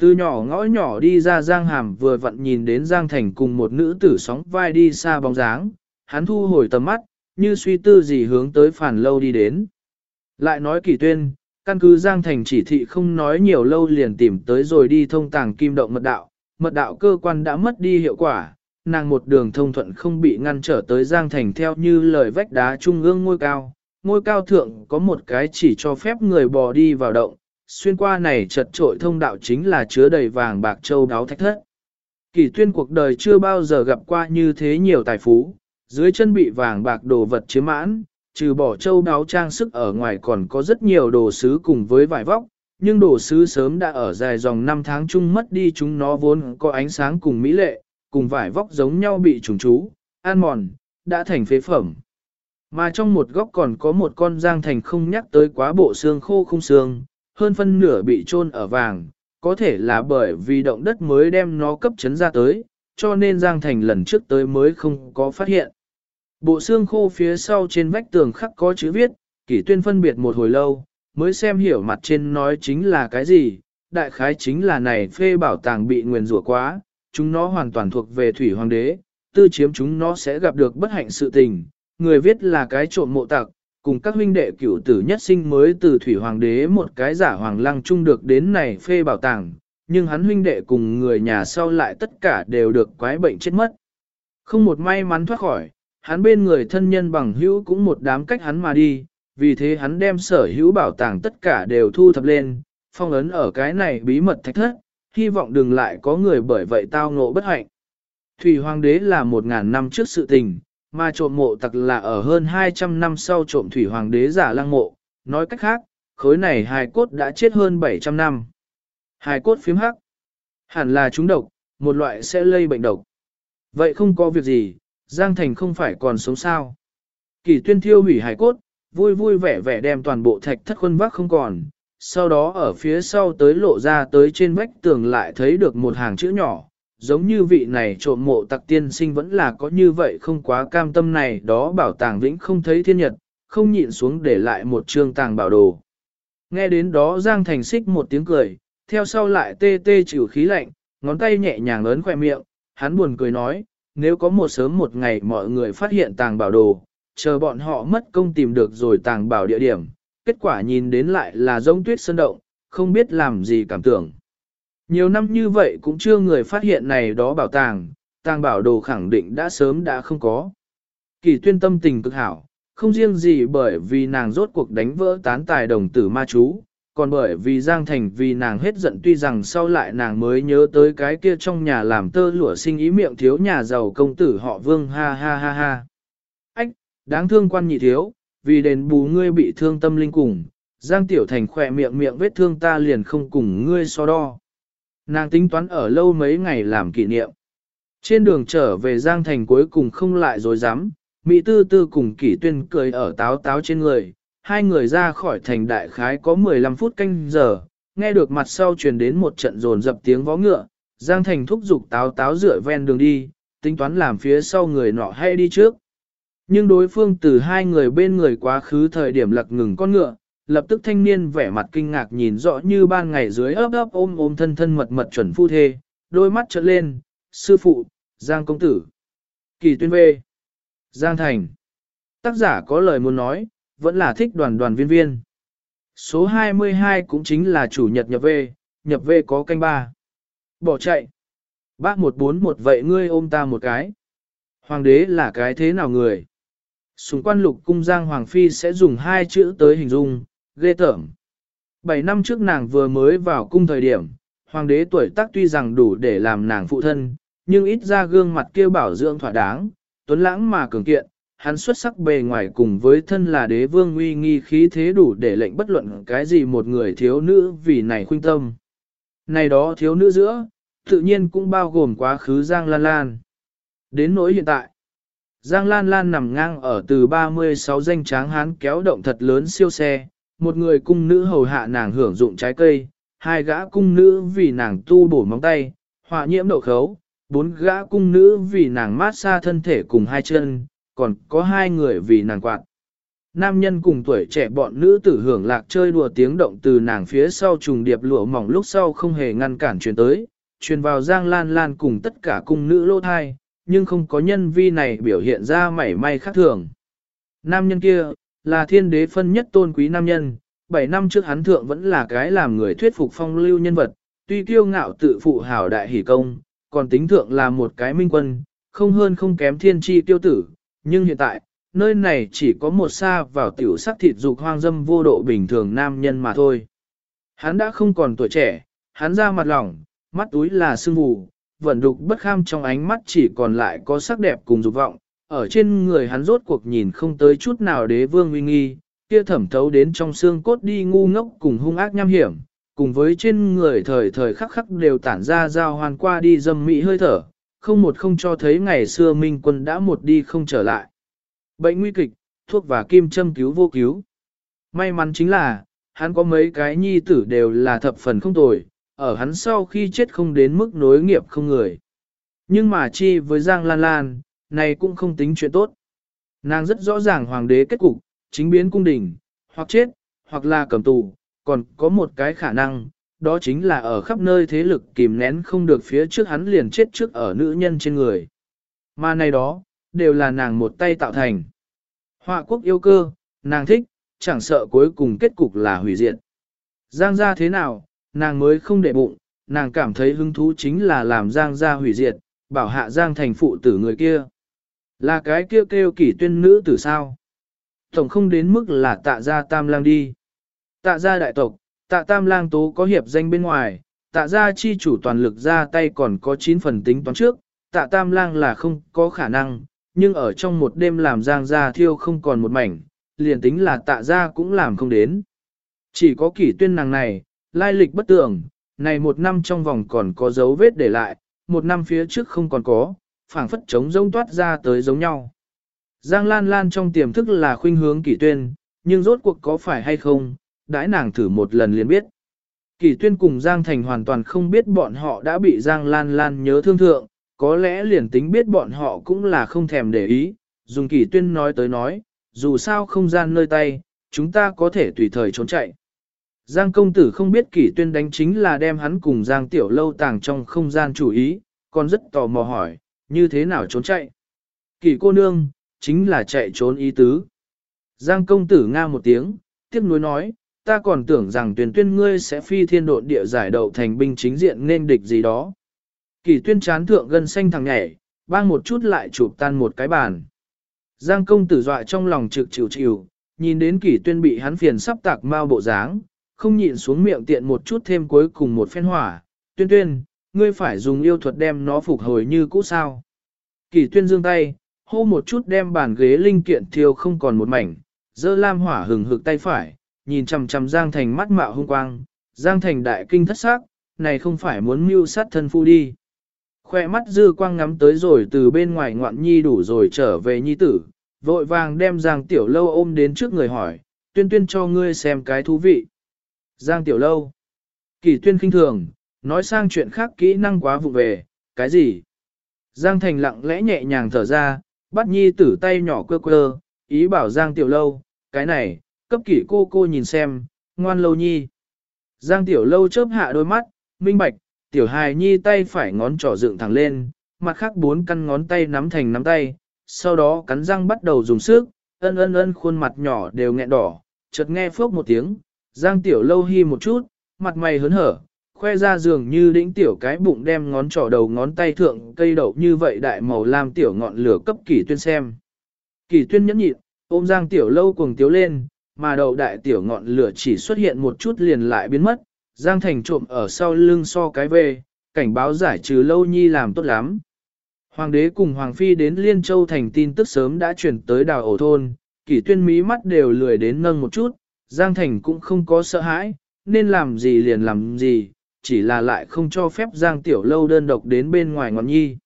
Từ nhỏ ngõ nhỏ đi ra Giang Hàm vừa vặn nhìn đến Giang Thành cùng một nữ tử sóng vai đi xa bóng dáng, hắn thu hồi tầm mắt, như suy tư gì hướng tới phản lâu đi đến. Lại nói kỳ tuyên, căn cứ Giang Thành chỉ thị không nói nhiều lâu liền tìm tới rồi đi thông tàng kim động mật đạo, mật đạo cơ quan đã mất đi hiệu quả, nàng một đường thông thuận không bị ngăn trở tới Giang Thành theo như lời vách đá trung ương ngôi cao. Ngôi cao thượng có một cái chỉ cho phép người bò đi vào động, xuyên qua này chật trội thông đạo chính là chứa đầy vàng bạc châu đáo thách thất. Kỳ tuyên cuộc đời chưa bao giờ gặp qua như thế nhiều tài phú, dưới chân bị vàng bạc đồ vật chiếm mãn, trừ bỏ châu đáo trang sức ở ngoài còn có rất nhiều đồ sứ cùng với vải vóc, nhưng đồ sứ sớm đã ở dài dòng năm tháng chung mất đi chúng nó vốn có ánh sáng cùng mỹ lệ, cùng vải vóc giống nhau bị trùng chú, an mòn, đã thành phế phẩm. Mà trong một góc còn có một con giang thành không nhắc tới quá bộ xương khô không xương, hơn phân nửa bị chôn ở vàng, có thể là bởi vì động đất mới đem nó cấp chấn ra tới, cho nên giang thành lần trước tới mới không có phát hiện. Bộ xương khô phía sau trên vách tường khắc có chữ viết, kỷ tuyên phân biệt một hồi lâu, mới xem hiểu mặt trên nói chính là cái gì, đại khái chính là này phê bảo tàng bị nguyền rủa quá, chúng nó hoàn toàn thuộc về thủy hoàng đế, tư chiếm chúng nó sẽ gặp được bất hạnh sự tình, người viết là cái trộm mộ tặc, cùng các huynh đệ cửu tử nhất sinh mới từ thủy hoàng đế một cái giả hoàng lăng chung được đến này phê bảo tàng, nhưng hắn huynh đệ cùng người nhà sau lại tất cả đều được quái bệnh chết mất. Không một may mắn thoát khỏi, hắn bên người thân nhân bằng hữu cũng một đám cách hắn mà đi, vì thế hắn đem sở hữu bảo tàng tất cả đều thu thập lên, phong ấn ở cái này bí mật thạch thất, hy vọng đừng lại có người bởi vậy tao ngộ bất hạnh. Thủy Hoàng đế là một ngàn năm trước sự tình, mà trộm mộ tặc là ở hơn 200 năm sau trộm Thủy Hoàng đế giả lăng mộ, nói cách khác, khối này hài cốt đã chết hơn 700 năm. Hài cốt phím hắc, hẳn là chúng độc, một loại sẽ lây bệnh độc. Vậy không có việc gì, Giang Thành không phải còn sống sao. Kỳ tuyên thiêu hủy hài cốt, vui vui vẻ vẻ đem toàn bộ thạch thất khuân vác không còn, sau đó ở phía sau tới lộ ra tới trên vách tường lại thấy được một hàng chữ nhỏ, giống như vị này trộm mộ tặc tiên sinh vẫn là có như vậy không quá cam tâm này đó bảo tàng vĩnh không thấy thiên nhật, không nhịn xuống để lại một trương tàng bảo đồ. Nghe đến đó Giang Thành xích một tiếng cười, theo sau lại tê tê chịu khí lạnh, ngón tay nhẹ nhàng lớn khỏe miệng, hắn buồn cười nói, nếu có một sớm một ngày mọi người phát hiện tàng bảo đồ, chờ bọn họ mất công tìm được rồi tàng bảo địa điểm, kết quả nhìn đến lại là giống tuyết sơn động, không biết làm gì cảm tưởng. Nhiều năm như vậy cũng chưa người phát hiện này đó bảo tàng, tàng bảo đồ khẳng định đã sớm đã không có. Kỳ tuyên tâm tình cực hảo, không riêng gì bởi vì nàng rốt cuộc đánh vỡ tán tài đồng tử ma chú, còn bởi vì Giang Thành vì nàng hết giận tuy rằng sau lại nàng mới nhớ tới cái kia trong nhà làm tơ lụa sinh ý miệng thiếu nhà giàu công tử họ vương ha ha ha ha. Ách, đáng thương quan nhị thiếu, vì đền bù ngươi bị thương tâm linh cùng, Giang Tiểu Thành khỏe miệng miệng vết thương ta liền không cùng ngươi so đo. Nàng tính toán ở lâu mấy ngày làm kỷ niệm. Trên đường trở về Giang Thành cuối cùng không lại dối dám, Mỹ Tư Tư cùng kỷ tuyên cười ở táo táo trên người, hai người ra khỏi thành đại khái có 15 phút canh giờ, nghe được mặt sau truyền đến một trận rồn dập tiếng vó ngựa, Giang Thành thúc giục táo táo rửa ven đường đi, tính toán làm phía sau người nọ hay đi trước. Nhưng đối phương từ hai người bên người quá khứ thời điểm lật ngừng con ngựa, lập tức thanh niên vẻ mặt kinh ngạc nhìn rõ như ban ngày dưới ấp ấp ôm ôm thân thân mật mật chuẩn phu thê, đôi mắt trợn lên, sư phụ, Giang công tử, kỳ tuyên về, Giang thành. Tác giả có lời muốn nói, vẫn là thích đoàn đoàn viên viên. Số 22 cũng chính là chủ nhật nhập về, nhập về có canh ba. Bỏ chạy. Bác 141 vậy ngươi ôm ta một cái. Hoàng đế là cái thế nào người? Sùng quan lục cung giang hoàng phi sẽ dùng hai chữ tới hình dung, ghê tởm. Bảy năm trước nàng vừa mới vào cung thời điểm, hoàng đế tuổi tác tuy rằng đủ để làm nàng phụ thân, nhưng ít ra gương mặt kia bảo dưỡng thỏa đáng, tuấn lãng mà cường kiện, hắn xuất sắc bề ngoài cùng với thân là đế vương uy nghi khí thế đủ để lệnh bất luận cái gì một người thiếu nữ vì này khuynh tâm. Này đó thiếu nữ giữa, tự nhiên cũng bao gồm quá khứ Giang Lan Lan. Đến nỗi hiện tại, Giang Lan Lan nằm ngang ở từ 36 danh tráng hán kéo động thật lớn siêu xe, một người cung nữ hầu hạ nàng hưởng dụng trái cây, hai gã cung nữ vì nàng tu bổ móng tay, họa nhiễm đậu khấu, bốn gã cung nữ vì nàng mát xa thân thể cùng hai chân, còn có hai người vì nàng quạt. Nam nhân cùng tuổi trẻ bọn nữ tử hưởng lạc chơi đùa tiếng động từ nàng phía sau trùng điệp lụa mỏng lúc sau không hề ngăn cản truyền tới, truyền vào Giang Lan Lan cùng tất cả cung nữ lô thai, nhưng không có nhân vi này biểu hiện ra mảy may khác thường. Nam nhân kia, là thiên đế phân nhất tôn quý nam nhân, 7 năm trước hắn thượng vẫn là cái làm người thuyết phục phong lưu nhân vật, tuy kiêu ngạo tự phụ hảo đại hỷ công, còn tính thượng là một cái minh quân, không hơn không kém thiên tri tiêu tử, nhưng hiện tại, nơi này chỉ có một xa vào tiểu sắc thịt dục hoang dâm vô độ bình thường nam nhân mà thôi. Hắn đã không còn tuổi trẻ, hắn ra mặt lỏng, mắt túi là sương mù, vẫn đục bất kham trong ánh mắt chỉ còn lại có sắc đẹp cùng dục vọng, ở trên người hắn rốt cuộc nhìn không tới chút nào đế vương uy nghi, kia thẩm thấu đến trong xương cốt đi ngu ngốc cùng hung ác nham hiểm, cùng với trên người thời thời khắc khắc đều tản ra giao hoàn qua đi dâm mỹ hơi thở, không một không cho thấy ngày xưa minh quân đã một đi không trở lại. Bệnh nguy kịch, thuốc và kim châm cứu vô cứu. May mắn chính là, hắn có mấy cái nhi tử đều là thập phần không tồi, ở hắn sau khi chết không đến mức nối nghiệp không người. Nhưng mà chi với Giang Lan Lan, này cũng không tính chuyện tốt. Nàng rất rõ ràng hoàng đế kết cục, chính biến cung đình, hoặc chết, hoặc là cầm tù, còn có một cái khả năng, đó chính là ở khắp nơi thế lực kìm nén không được phía trước hắn liền chết trước ở nữ nhân trên người. Mà này đó, đều là nàng một tay tạo thành. Họa quốc yêu cơ, nàng thích, chẳng sợ cuối cùng kết cục là hủy diệt. Giang gia thế nào, nàng mới không để bụng, nàng cảm thấy hứng thú chính là làm Giang gia hủy diệt, bảo hạ Giang thành phụ tử người kia. Là cái kêu kêu kỷ tuyên nữ tử sao? Tổng không đến mức là tạ gia tam lang đi. Tạ gia đại tộc, tạ tam lang tố có hiệp danh bên ngoài, tạ gia chi chủ toàn lực ra tay còn có 9 phần tính toán trước, tạ tam lang là không có khả năng, nhưng ở trong một đêm làm giang gia thiêu không còn một mảnh, liền tính là tạ gia cũng làm không đến. Chỉ có kỷ tuyên nàng này, lai lịch bất tưởng, này một năm trong vòng còn có dấu vết để lại, một năm phía trước không còn có, phảng phất trống rông toát ra tới giống nhau. Giang Lan Lan trong tiềm thức là khuynh hướng kỷ tuyên, nhưng rốt cuộc có phải hay không, đãi nàng thử một lần liền biết. Kỷ tuyên cùng Giang Thành hoàn toàn không biết bọn họ đã bị Giang Lan Lan nhớ thương thượng, có lẽ liền tính biết bọn họ cũng là không thèm để ý, dùng kỷ tuyên nói tới nói, dù sao không gian nơi tay, chúng ta có thể tùy thời trốn chạy. Giang công tử không biết kỷ tuyên đánh chính là đem hắn cùng Giang tiểu lâu tàng trong không gian chủ ý, còn rất tò mò hỏi, như thế nào trốn chạy. Kỷ cô nương, chính là chạy trốn ý tứ. Giang công tử nga một tiếng, tiếc nuối nói, ta còn tưởng rằng tuyển tuyên ngươi sẽ phi thiên độn địa giải đậu thành binh chính diện nên địch gì đó. Kỷ tuyên chán thượng gân xanh thằng nhảy, bang một chút lại chụp tan một cái bàn. Giang công tử dọa trong lòng trực chịu chịu, nhìn đến kỷ tuyên bị hắn phiền sắp tạc mau bộ dáng, không nhịn xuống miệng tiện một chút thêm cuối cùng một phen hỏa. Tuyên tuyên, ngươi phải dùng yêu thuật đem nó phục hồi như cũ sao. Kỷ tuyên dương tay, hô một chút đem bàn ghế linh kiện thiêu không còn một mảnh, dơ lam hỏa hừng hực tay phải, nhìn chằm chằm Giang Thành mắt mạo hung quang, Giang Thành đại kinh thất xác, này không phải muốn mưu sát thân phu đi. Khoe mắt dư quang ngắm tới rồi từ bên ngoài ngoạn nhi đủ rồi trở về nhi tử, vội vàng đem Giang Tiểu Lâu ôm đến trước người hỏi, tuyên tuyên cho ngươi xem cái thú vị. Giang Tiểu Lâu. Kỳ tuyên khinh thường, nói sang chuyện khác kỹ năng quá vụ về, cái gì? Giang Thành lặng lẽ nhẹ nhàng thở ra, bắt nhi tử tay nhỏ quơ quơ, ý bảo Giang Tiểu Lâu, cái này, cấp kỷ cô cô nhìn xem, ngoan lâu nhi. Giang Tiểu Lâu chớp hạ đôi mắt, minh bạch, Tiểu Hài nhi tay phải ngón trỏ dựng thẳng lên, mặt khác bốn căn ngón tay nắm thành nắm tay, sau đó cắn răng bắt đầu dùng sức, ân ân ân khuôn mặt nhỏ đều nghẹn đỏ, chợt nghe phước một tiếng, Giang Tiểu Lâu hi một chút, mặt mày hớn hở, khoe ra dường như đĩnh tiểu cái bụng đem ngón trỏ đầu ngón tay thượng cây đậu như vậy đại màu làm tiểu ngọn lửa cấp kỷ tuyên xem. Kỷ tuyên nhẫn nhịn, ôm Giang Tiểu Lâu cuồng tiếu lên, mà đầu đại tiểu ngọn lửa chỉ xuất hiện một chút liền lại biến mất, Giang Thành trộm ở sau lưng so cái về, cảnh báo giải trừ lâu nhi làm tốt lắm. Hoàng đế cùng Hoàng Phi đến Liên Châu thành tin tức sớm đã chuyển tới đào ổ thôn, kỷ tuyên mí mắt đều lười đến nâng một chút, Giang Thành cũng không có sợ hãi, nên làm gì liền làm gì, chỉ là lại không cho phép Giang Tiểu Lâu đơn độc đến bên ngoài ngọn nhi.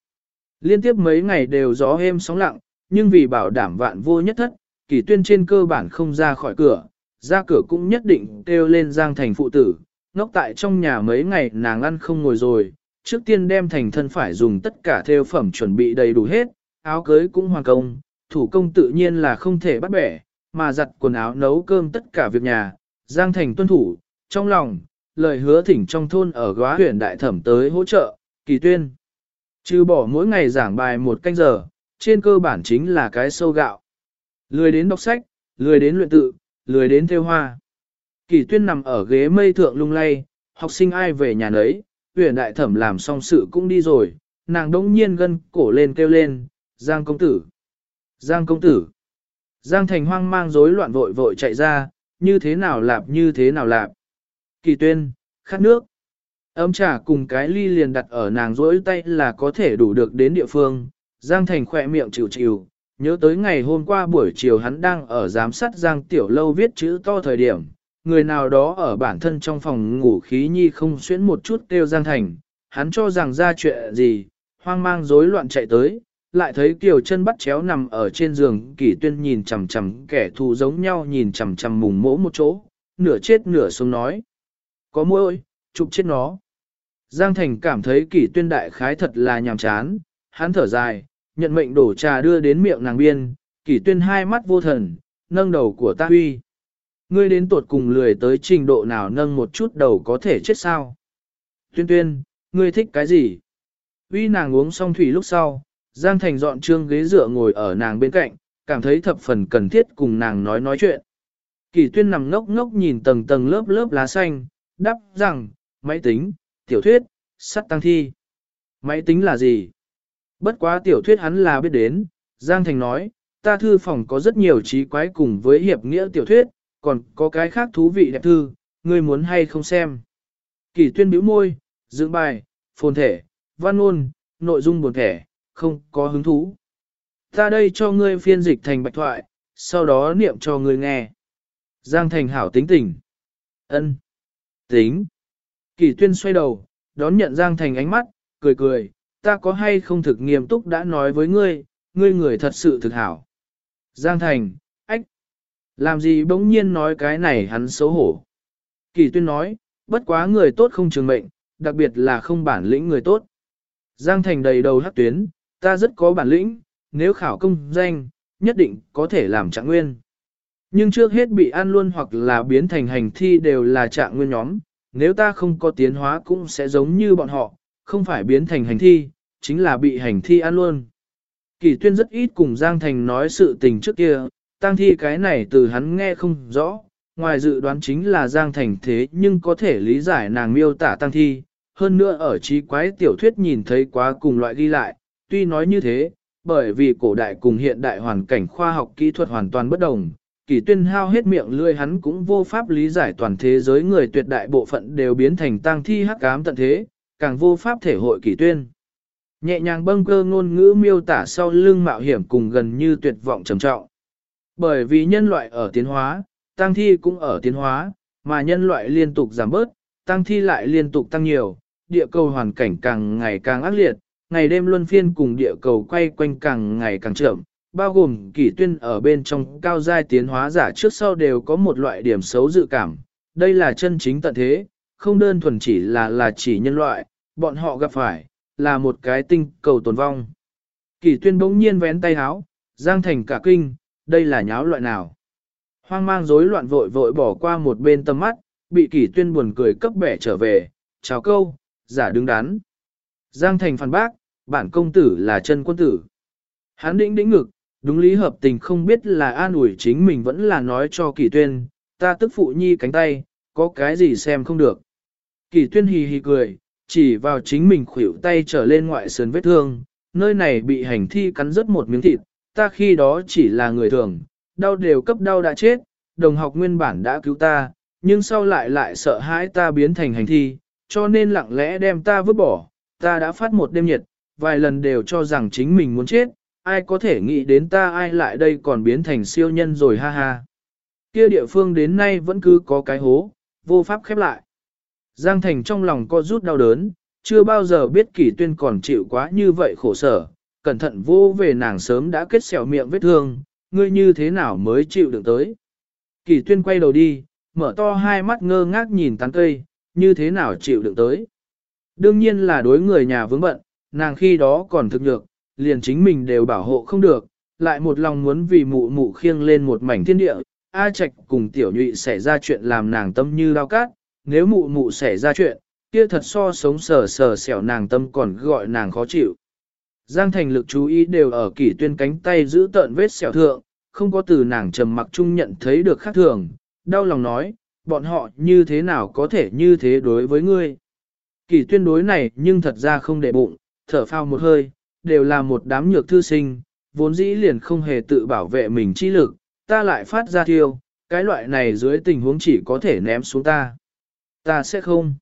Liên tiếp mấy ngày đều gió êm sóng lặng, nhưng vì bảo đảm vạn vô nhất thất, kỷ tuyên trên cơ bản không ra khỏi cửa, ra cửa cũng nhất định kêu lên Giang Thành phụ tử, ngốc tại trong nhà mấy ngày nàng ăn không ngồi rồi, trước tiên đem thành thân phải dùng tất cả theo phẩm chuẩn bị đầy đủ hết, áo cưới cũng hoàn công, thủ công tự nhiên là không thể bắt bẻ, mà giặt quần áo nấu cơm tất cả việc nhà, Giang Thành tuân thủ, trong lòng, lời hứa thỉnh trong thôn ở góa huyện đại thẩm tới hỗ trợ, kỳ tuyên. Trừ bỏ mỗi ngày giảng bài một canh giờ, trên cơ bản chính là cái sâu gạo. Lười đến đọc sách, lười đến luyện tự, lười đến theo hoa. Kỳ tuyên nằm ở ghế mây thượng lung lay, học sinh ai về nhà nấy, huyện đại thẩm làm xong sự cũng đi rồi, nàng đống nhiên gân cổ lên kêu lên, Giang công tử. Giang công tử. Giang thành hoang mang rối loạn vội vội chạy ra, như thế nào lạp như thế nào lạp. Kỳ tuyên, khát nước. Ấm trà cùng cái ly liền đặt ở nàng rỗi tay là có thể đủ được đến địa phương. Giang thành khỏe miệng chịu chịu, nhớ tới ngày hôm qua buổi chiều hắn đang ở giám sát Giang Tiểu Lâu viết chữ to thời điểm, người nào đó ở bản thân trong phòng ngủ khí nhi không xuyến một chút kêu Giang Thành, hắn cho rằng ra chuyện gì, hoang mang rối loạn chạy tới, lại thấy Kiều chân bắt chéo nằm ở trên giường, kỷ tuyên nhìn chằm chằm kẻ thù giống nhau nhìn chằm chằm mùng mỗ một chỗ, nửa chết nửa sống nói. Có môi, chụp chết nó. Giang Thành cảm thấy kỷ tuyên đại khái thật là nhàm chán, hắn thở dài, nhận mệnh đổ trà đưa đến miệng nàng biên, kỷ tuyên hai mắt vô thần, nâng đầu của ta huy. Ngươi đến tuột cùng lười tới trình độ nào nâng một chút đầu có thể chết sao? Tuyên tuyên, ngươi thích cái gì? Uy nàng uống xong thủy lúc sau, Giang Thành dọn trương ghế dựa ngồi ở nàng bên cạnh, cảm thấy thập phần cần thiết cùng nàng nói nói chuyện. Kỳ tuyên nằm ngốc ngốc nhìn tầng tầng lớp lớp lá xanh, đáp rằng, máy tính, tiểu thuyết, sắt tăng thi. Máy tính là gì? Bất quá tiểu thuyết hắn là biết đến, Giang Thành nói, ta thư phòng có rất nhiều trí quái cùng với hiệp nghĩa tiểu thuyết, còn có cái khác thú vị đẹp thư, ngươi muốn hay không xem. Kỳ tuyên bĩu môi, dưỡng bài, phồn thể, văn ôn, nội dung buồn thể không có hứng thú. Ta đây cho ngươi phiên dịch thành bạch thoại, sau đó niệm cho ngươi nghe. Giang Thành hảo tính tình. ân Tính. Kỳ tuyên xoay đầu, đón nhận Giang Thành ánh mắt, cười cười, ta có hay không thực nghiêm túc đã nói với ngươi, ngươi người thật sự thực hảo. Giang Thành, ách, làm gì bỗng nhiên nói cái này hắn xấu hổ. Kỳ tuyên nói, bất quá người tốt không trường mệnh, đặc biệt là không bản lĩnh người tốt. Giang Thành đầy đầu hắc tuyến, ta rất có bản lĩnh, nếu khảo công danh, nhất định có thể làm trạng nguyên. Nhưng trước hết bị ăn luôn hoặc là biến thành hành thi đều là trạng nguyên nhóm, nếu ta không có tiến hóa cũng sẽ giống như bọn họ, không phải biến thành hành thi, chính là bị hành thi ăn luôn. Kỳ tuyên rất ít cùng Giang Thành nói sự tình trước kia, tăng thi cái này từ hắn nghe không rõ, ngoài dự đoán chính là Giang Thành thế nhưng có thể lý giải nàng miêu tả tăng thi, hơn nữa ở trí quái tiểu thuyết nhìn thấy quá cùng loại ghi lại, tuy nói như thế, bởi vì cổ đại cùng hiện đại hoàn cảnh khoa học kỹ thuật hoàn toàn bất đồng, kỳ tuyên hao hết miệng lươi hắn cũng vô pháp lý giải toàn thế giới người tuyệt đại bộ phận đều biến thành tang thi hắc ám tận thế, càng vô pháp thể hội kỳ tuyên. Nhẹ nhàng bâng cơ ngôn ngữ miêu tả sau lưng mạo hiểm cùng gần như tuyệt vọng trầm trọng. Bởi vì nhân loại ở tiến hóa, tăng thi cũng ở tiến hóa, mà nhân loại liên tục giảm bớt, tăng thi lại liên tục tăng nhiều, địa cầu hoàn cảnh càng ngày càng ác liệt, ngày đêm luân phiên cùng địa cầu quay quanh càng ngày càng chậm, bao gồm kỷ tuyên ở bên trong cao giai tiến hóa giả trước sau đều có một loại điểm xấu dự cảm. Đây là chân chính tận thế, không đơn thuần chỉ là là chỉ nhân loại, bọn họ gặp phải, là một cái tinh cầu tồn vong. Kỷ tuyên bỗng nhiên vén tay háo, giang thành cả kinh, đây là nháo loại nào. Hoang mang rối loạn vội vội bỏ qua một bên tâm mắt, bị kỷ tuyên buồn cười cấp bẻ trở về, chào câu, giả đứng đắn. Giang thành phản bác, bản công tử là chân quân tử. Hắn đĩnh đĩnh ngực, đúng lý hợp tình không biết là an ủi chính mình vẫn là nói cho kỷ tuyên, ta tức phụ nhi cánh tay, có cái gì xem không được. Kỷ tuyên hì hì cười, chỉ vào chính mình khuỷu tay trở lên ngoại sườn vết thương, nơi này bị hành thi cắn rớt một miếng thịt, ta khi đó chỉ là người thường, đau đều cấp đau đã chết, đồng học nguyên bản đã cứu ta, nhưng sau lại lại sợ hãi ta biến thành hành thi, cho nên lặng lẽ đem ta vứt bỏ, ta đã phát một đêm nhiệt, vài lần đều cho rằng chính mình muốn chết, ai có thể nghĩ đến ta ai lại đây còn biến thành siêu nhân rồi ha ha. Kia địa phương đến nay vẫn cứ có cái hố, vô pháp khép lại. Giang Thành trong lòng co rút đau đớn, chưa bao giờ biết kỷ tuyên còn chịu quá như vậy khổ sở, cẩn thận vô về nàng sớm đã kết xẻo miệng vết thương, ngươi như thế nào mới chịu được tới. Kỷ tuyên quay đầu đi, mở to hai mắt ngơ ngác nhìn tán cây, như thế nào chịu được tới. Đương nhiên là đối người nhà vướng bận, nàng khi đó còn thực nhược, liền chính mình đều bảo hộ không được, lại một lòng muốn vì mụ mụ khiêng lên một mảnh thiên địa, A Trạch cùng tiểu nhụy xảy ra chuyện làm nàng tâm như lao cát, nếu mụ mụ xảy ra chuyện, kia thật so sống sờ sờ sẹo nàng tâm còn gọi nàng khó chịu. Giang thành lực chú ý đều ở kỷ tuyên cánh tay giữ tợn vết sẹo thượng, không có từ nàng trầm mặc chung nhận thấy được khác thường, đau lòng nói, bọn họ như thế nào có thể như thế đối với ngươi. Kỷ tuyên đối này nhưng thật ra không để bụng, thở phao một hơi, đều là một đám nhược thư sinh, vốn dĩ liền không hề tự bảo vệ mình chi lực, ta lại phát ra thiêu, cái loại này dưới tình huống chỉ có thể ném xuống ta. Ta sẽ không.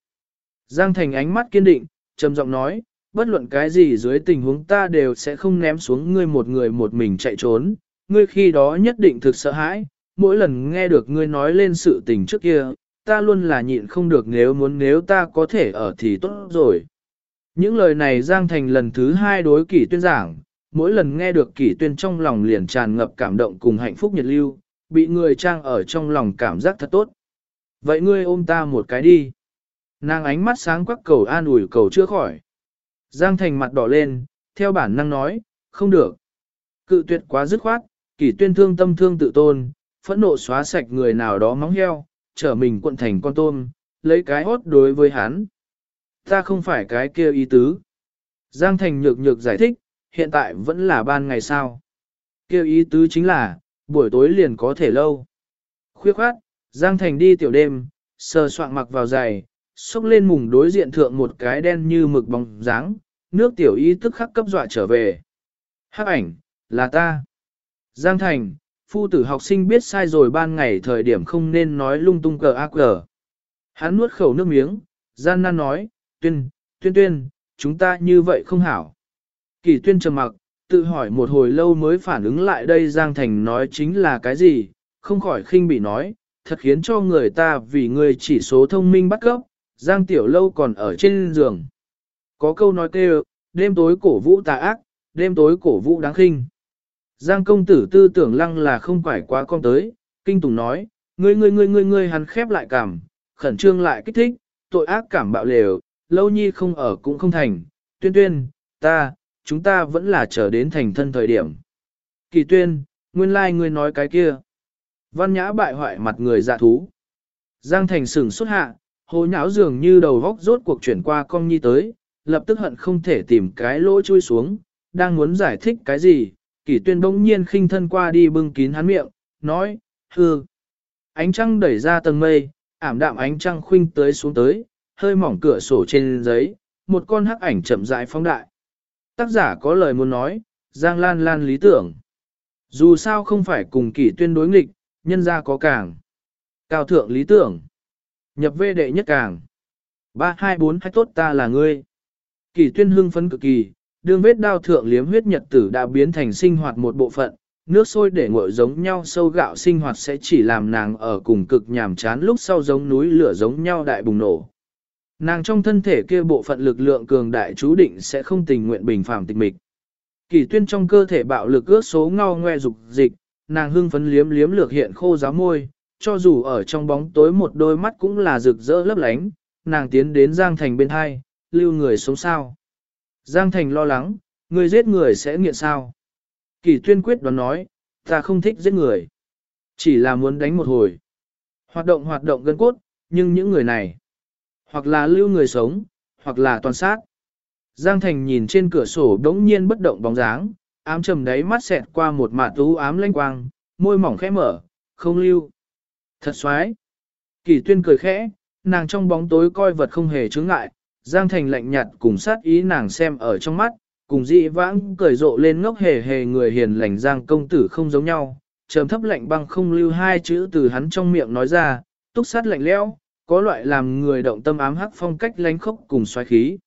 Giang Thành ánh mắt kiên định, trầm giọng nói, bất luận cái gì dưới tình huống ta đều sẽ không ném xuống ngươi một người một mình chạy trốn, ngươi khi đó nhất định thực sợ hãi, mỗi lần nghe được ngươi nói lên sự tình trước kia, ta luôn là nhịn không được nếu muốn nếu ta có thể ở thì tốt rồi. Những lời này Giang Thành lần thứ hai đối kỷ tuyên giảng, mỗi lần nghe được kỷ tuyên trong lòng liền tràn ngập cảm động cùng hạnh phúc nhiệt lưu, bị người trang ở trong lòng cảm giác thật tốt. Vậy ngươi ôm ta một cái đi. Nàng ánh mắt sáng quắc cầu an ủi cầu chưa khỏi. Giang Thành mặt đỏ lên, theo bản năng nói, không được. Cự tuyệt quá dứt khoát, kỷ tuyên thương tâm thương tự tôn, phẫn nộ xóa sạch người nào đó móng heo, trở mình quận thành con tôm, lấy cái hốt đối với hắn. Ta không phải cái kia ý tứ. Giang Thành nhược nhược giải thích, hiện tại vẫn là ban ngày sao. Kêu ý tứ chính là, buổi tối liền có thể lâu. Khuya khoát, Giang Thành đi tiểu đêm, sờ soạn mặc vào giày, xốc lên mùng đối diện thượng một cái đen như mực bóng dáng, nước tiểu ý tức khắc cấp dọa trở về. Hắc ảnh, là ta. Giang Thành, phu tử học sinh biết sai rồi ban ngày thời điểm không nên nói lung tung cờ ác cờ. Hắn nuốt khẩu nước miếng, gian nan nói, tuyên, tuyên tuyên, chúng ta như vậy không hảo. Kỳ tuyên trầm mặc, tự hỏi một hồi lâu mới phản ứng lại đây Giang Thành nói chính là cái gì, không khỏi khinh bị nói, thật khiến cho người ta vì người chỉ số thông minh bắt gốc, Giang Tiểu Lâu còn ở trên giường. Có câu nói kêu, đêm tối cổ vũ tà ác, đêm tối cổ vũ đáng khinh. Giang công tử tư tưởng lăng là không phải quá con tới, kinh tùng nói, ngươi ngươi ngươi ngươi ngươi hắn khép lại cảm, khẩn trương lại kích thích, tội ác cảm bạo lều, lâu nhi không ở cũng không thành, tuyên tuyên, ta, chúng ta vẫn là chờ đến thành thân thời điểm. Kỳ tuyên, nguyên lai like ngươi nói cái kia. Văn nhã bại hoại mặt người dạ thú. Giang thành sừng xuất hạ, hồ nháo dường như đầu vóc rốt cuộc chuyển qua con nhi tới, lập tức hận không thể tìm cái lỗ chui xuống, đang muốn giải thích cái gì, kỷ tuyên bỗng nhiên khinh thân qua đi bưng kín hắn miệng, nói, hư. Ánh trăng đẩy ra tầng mây, ảm đạm ánh trăng khuynh tới xuống tới, hơi mỏng cửa sổ trên giấy, một con hắc ảnh chậm rãi phóng đại. Tác giả có lời muốn nói, Giang Lan Lan lý tưởng. Dù sao không phải cùng kỷ tuyên đối nghịch, nhân ra có càng. Cao thượng lý tưởng. Nhập vê đệ nhất càng. 324 hai tốt ta là ngươi. Kỷ tuyên hưng phấn cực kỳ, đường vết đao thượng liếm huyết nhật tử đã biến thành sinh hoạt một bộ phận, nước sôi để nguội giống nhau sâu gạo sinh hoạt sẽ chỉ làm nàng ở cùng cực nhàm chán lúc sau giống núi lửa giống nhau đại bùng nổ. Nàng trong thân thể kia bộ phận lực lượng cường đại chú định sẽ không tình nguyện bình phàm tịch mịch. Kỳ tuyên trong cơ thể bạo lực ước số ngao ngoe dục dịch, nàng hưng phấn liếm liếm lược hiện khô giáo môi, cho dù ở trong bóng tối một đôi mắt cũng là rực rỡ lấp lánh, nàng tiến đến Giang Thành bên hai, lưu người sống sao. Giang Thành lo lắng, người giết người sẽ nghiện sao. Kỳ tuyên quyết đoán nói, ta không thích giết người. Chỉ là muốn đánh một hồi. Hoạt động hoạt động gân cốt, nhưng những người này, hoặc là lưu người sống, hoặc là toàn sát. Giang Thành nhìn trên cửa sổ đống nhiên bất động bóng dáng, ám trầm đáy mắt xẹt qua một mạt tú ám lanh quang, môi mỏng khẽ mở, không lưu. Thật xoái. Kỳ tuyên cười khẽ, nàng trong bóng tối coi vật không hề chướng ngại, Giang Thành lạnh nhạt cùng sát ý nàng xem ở trong mắt, cùng dị vãng cười rộ lên ngốc hề hề người hiền lành Giang công tử không giống nhau, trầm thấp lạnh băng không lưu hai chữ từ hắn trong miệng nói ra, túc sát lạnh lẽo, có loại làm người động tâm ám hắc phong cách lánh khốc cùng xoáy khí.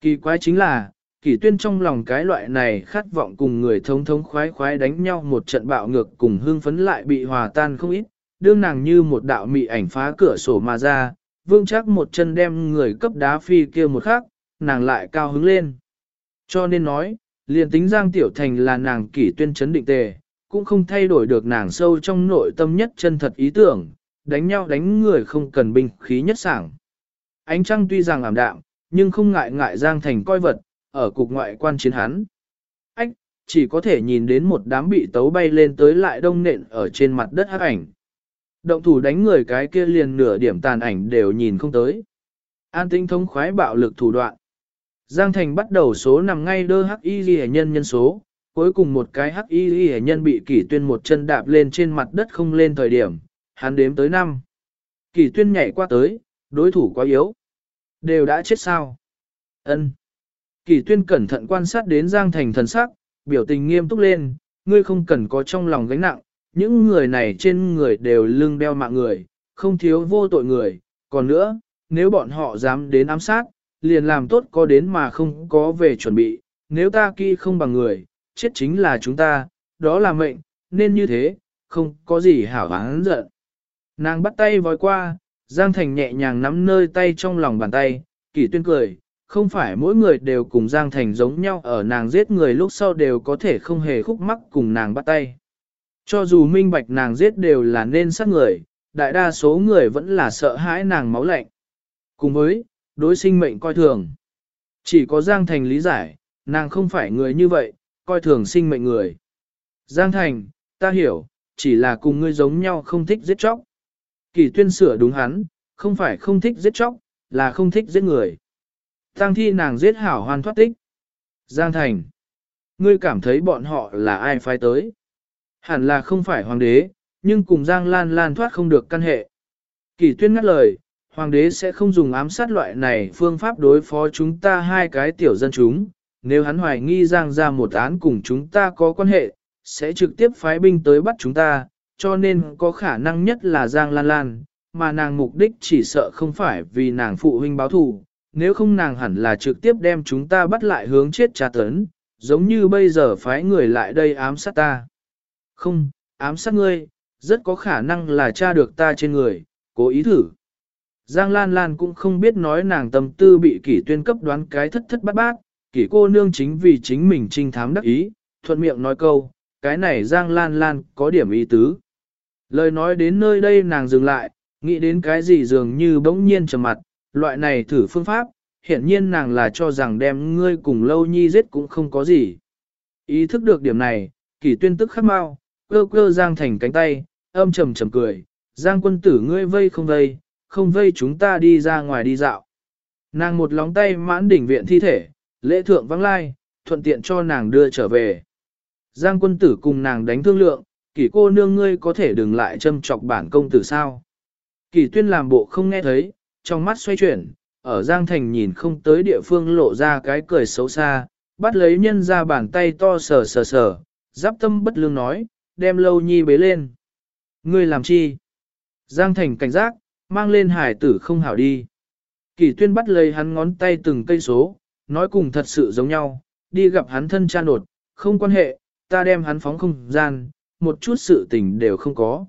Kỳ quái chính là, kỷ tuyên trong lòng cái loại này khát vọng cùng người thống thống khoái khoái đánh nhau một trận bạo ngược cùng hương phấn lại bị hòa tan không ít, đương nàng như một đạo mị ảnh phá cửa sổ mà ra, vương chắc một chân đem người cấp đá phi kia một khắc, nàng lại cao hứng lên. Cho nên nói, liền tính Giang Tiểu Thành là nàng kỷ tuyên chấn định tề, cũng không thay đổi được nàng sâu trong nội tâm nhất chân thật ý tưởng, đánh nhau đánh người không cần binh khí nhất sảng. Ánh trăng tuy rằng ảm đạm, nhưng không ngại ngại Giang Thành coi vật, ở cục ngoại quan chiến hắn. Ách, chỉ có thể nhìn đến một đám bị tấu bay lên tới lại đông nện ở trên mặt đất hắc ảnh. Động thủ đánh người cái kia liền nửa điểm tàn ảnh đều nhìn không tới. An tinh thông khoái bạo lực thủ đoạn. Giang Thành bắt đầu số nằm ngay đơ hắc y ghi nhân nhân số, cuối cùng một cái hắc y ghi nhân bị kỷ tuyên một chân đạp lên trên mặt đất không lên thời điểm, hắn đếm tới năm. Kỳ tuyên nhảy qua tới, đối thủ quá yếu. Đều đã chết sao? Ân. Kỳ tuyên cẩn thận quan sát đến Giang Thành thần sắc, biểu tình nghiêm túc lên, ngươi không cần có trong lòng gánh nặng, những người này trên người đều lưng đeo mạng người, không thiếu vô tội người, còn nữa, nếu bọn họ dám đến ám sát, liền làm tốt có đến mà không có về chuẩn bị, nếu ta kỳ không bằng người, chết chính là chúng ta, đó là mệnh, nên như thế, không có gì hảo hán giận. Nàng bắt tay vòi qua, Giang Thành nhẹ nhàng nắm nơi tay trong lòng bàn tay, kỷ tuyên cười, Không phải mỗi người đều cùng Giang Thành giống nhau ở nàng giết người lúc sau đều có thể không hề khúc mắc cùng nàng bắt tay. Cho dù minh bạch nàng giết đều là nên sát người, đại đa số người vẫn là sợ hãi nàng máu lạnh. Cùng với, đối sinh mệnh coi thường. Chỉ có Giang Thành lý giải, nàng không phải người như vậy, coi thường sinh mệnh người. Giang Thành, ta hiểu, chỉ là cùng ngươi giống nhau không thích giết chóc. Kỳ tuyên sửa đúng hắn, không phải không thích giết chóc, là không thích giết người. Tăng thi nàng giết hảo hoàn thoát tích. Giang Thành, ngươi cảm thấy bọn họ là ai phái tới? Hẳn là không phải hoàng đế, nhưng cùng Giang Lan Lan thoát không được căn hệ. Kỳ tuyên ngắt lời, hoàng đế sẽ không dùng ám sát loại này phương pháp đối phó chúng ta hai cái tiểu dân chúng. Nếu hắn hoài nghi Giang ra một án cùng chúng ta có quan hệ, sẽ trực tiếp phái binh tới bắt chúng ta, cho nên có khả năng nhất là Giang Lan Lan, mà nàng mục đích chỉ sợ không phải vì nàng phụ huynh báo thù, nếu không nàng hẳn là trực tiếp đem chúng ta bắt lại hướng chết tra tấn, giống như bây giờ phái người lại đây ám sát ta. Không, ám sát ngươi, rất có khả năng là tra được ta trên người, cố ý thử. Giang Lan Lan cũng không biết nói nàng tâm tư bị kỷ tuyên cấp đoán cái thất thất bát bát, kỷ cô nương chính vì chính mình trinh thám đắc ý, thuận miệng nói câu, cái này Giang Lan Lan có điểm ý tứ. Lời nói đến nơi đây nàng dừng lại, nghĩ đến cái gì dường như bỗng nhiên trầm mặt, loại này thử phương pháp, hiện nhiên nàng là cho rằng đem ngươi cùng lâu nhi giết cũng không có gì. Ý thức được điểm này, kỷ tuyên tức khắc mau, cơ cơ Giang thành cánh tay, âm trầm trầm cười, Giang quân tử ngươi vây không vây, không vây chúng ta đi ra ngoài đi dạo. Nàng một lóng tay mãn đỉnh viện thi thể, lễ thượng vắng lai, thuận tiện cho nàng đưa trở về. Giang quân tử cùng nàng đánh thương lượng, kỷ cô nương ngươi có thể đừng lại châm chọc bản công tử sao. Kỷ tuyên làm bộ không nghe thấy, trong mắt xoay chuyển, ở Giang Thành nhìn không tới địa phương lộ ra cái cười xấu xa, bắt lấy nhân ra bàn tay to sờ sờ sờ, giáp tâm bất lương nói, đem lâu nhi bế lên. Ngươi làm chi? Giang Thành cảnh giác, mang lên hải tử không hảo đi. Kỳ tuyên bắt lấy hắn ngón tay từng cây số, nói cùng thật sự giống nhau, đi gặp hắn thân cha nột, không quan hệ, ta đem hắn phóng không gian, một chút sự tình đều không có.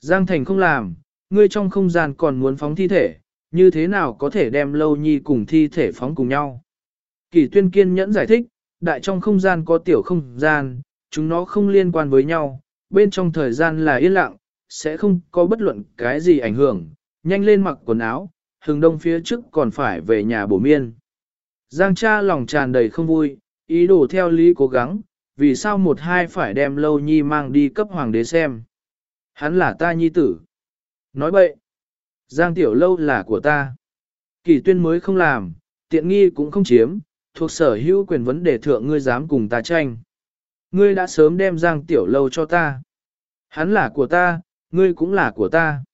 Giang Thành không làm, ngươi trong không gian còn muốn phóng thi thể, như thế nào có thể đem lâu nhi cùng thi thể phóng cùng nhau. Kỳ tuyên kiên nhẫn giải thích, đại trong không gian có tiểu không gian, chúng nó không liên quan với nhau, bên trong thời gian là yên lặng, sẽ không có bất luận cái gì ảnh hưởng, nhanh lên mặc quần áo, hừng đông phía trước còn phải về nhà bổ miên. Giang cha lòng tràn đầy không vui, ý đồ theo lý cố gắng, vì sao một hai phải đem lâu nhi mang đi cấp hoàng đế xem. Hắn là ta nhi tử. Nói bậy, Giang tiểu lâu là của ta. Kỳ tuyên mới không làm, tiện nghi cũng không chiếm, thuộc sở hữu quyền vấn đề thượng ngươi dám cùng ta tranh. Ngươi đã sớm đem Giang tiểu lâu cho ta. Hắn là của ta, ngươi cũng là của ta.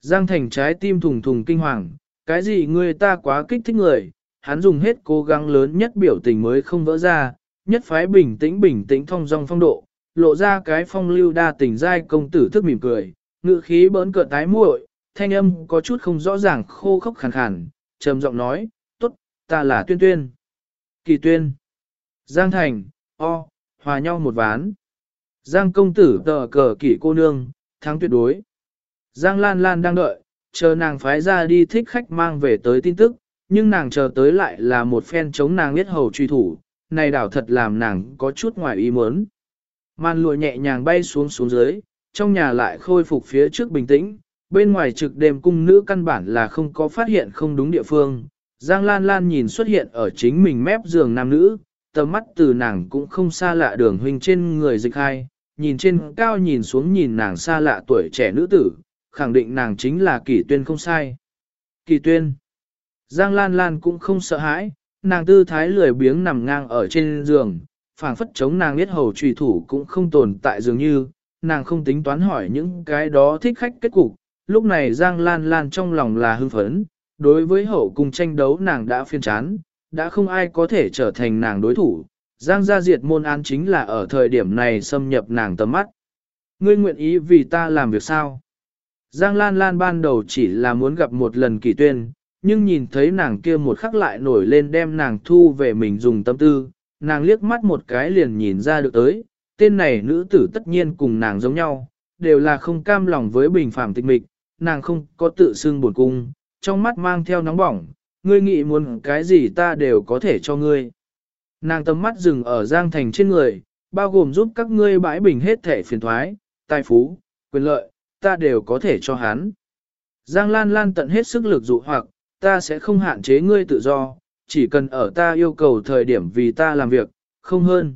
Giang thành trái tim thùng thùng kinh hoàng, cái gì ngươi ta quá kích thích người, hắn dùng hết cố gắng lớn nhất biểu tình mới không vỡ ra, nhất phái bình tĩnh bình tĩnh thong dong phong độ, lộ ra cái phong lưu đa tình giai công tử thức mỉm cười, ngự khí bỡn cợt tái muội, thanh âm có chút không rõ ràng khô khốc khàn khàn, trầm giọng nói, tốt, ta là tuyên tuyên. Kỳ tuyên. Giang thành, o, hòa nhau một ván. Giang công tử tờ cờ kỷ cô nương, thắng tuyệt đối. Giang Lan Lan đang đợi, chờ nàng phái ra đi thích khách mang về tới tin tức, nhưng nàng chờ tới lại là một phen chống nàng biết hầu truy thủ, này đảo thật làm nàng có chút ngoài ý muốn. Màn lụa nhẹ nhàng bay xuống xuống dưới, trong nhà lại khôi phục phía trước bình tĩnh, bên ngoài trực đêm cung nữ căn bản là không có phát hiện không đúng địa phương. Giang Lan Lan nhìn xuất hiện ở chính mình mép giường nam nữ, tầm mắt từ nàng cũng không xa lạ đường huynh trên người dịch hai, nhìn trên cao nhìn xuống nhìn nàng xa lạ tuổi trẻ nữ tử, khẳng định nàng chính là kỳ tuyên không sai. Kỳ tuyên. Giang Lan Lan cũng không sợ hãi, nàng tư thái lười biếng nằm ngang ở trên giường, phảng phất chống nàng biết hầu trùy thủ cũng không tồn tại dường như, nàng không tính toán hỏi những cái đó thích khách kết cục. Lúc này Giang Lan Lan trong lòng là hưng phấn, đối với hậu cung tranh đấu nàng đã phiên chán, đã không ai có thể trở thành nàng đối thủ, Giang gia diệt môn án chính là ở thời điểm này xâm nhập nàng tầm mắt. Ngươi nguyện ý vì ta làm việc sao? Giang Lan Lan ban đầu chỉ là muốn gặp một lần kỳ tuyên, nhưng nhìn thấy nàng kia một khắc lại nổi lên đem nàng thu về mình dùng tâm tư, nàng liếc mắt một cái liền nhìn ra được tới, tên này nữ tử tất nhiên cùng nàng giống nhau, đều là không cam lòng với bình phạm tịch mịch, nàng không có tự xưng buồn cung, trong mắt mang theo nóng bỏng, ngươi nghĩ muốn cái gì ta đều có thể cho ngươi. Nàng tầm mắt dừng ở Giang Thành trên người, bao gồm giúp các ngươi bãi bình hết thể phiền thoái, tài phú, quyền lợi, ta đều có thể cho hắn. Giang Lan Lan tận hết sức lực dụ hoặc, ta sẽ không hạn chế ngươi tự do, chỉ cần ở ta yêu cầu thời điểm vì ta làm việc, không hơn.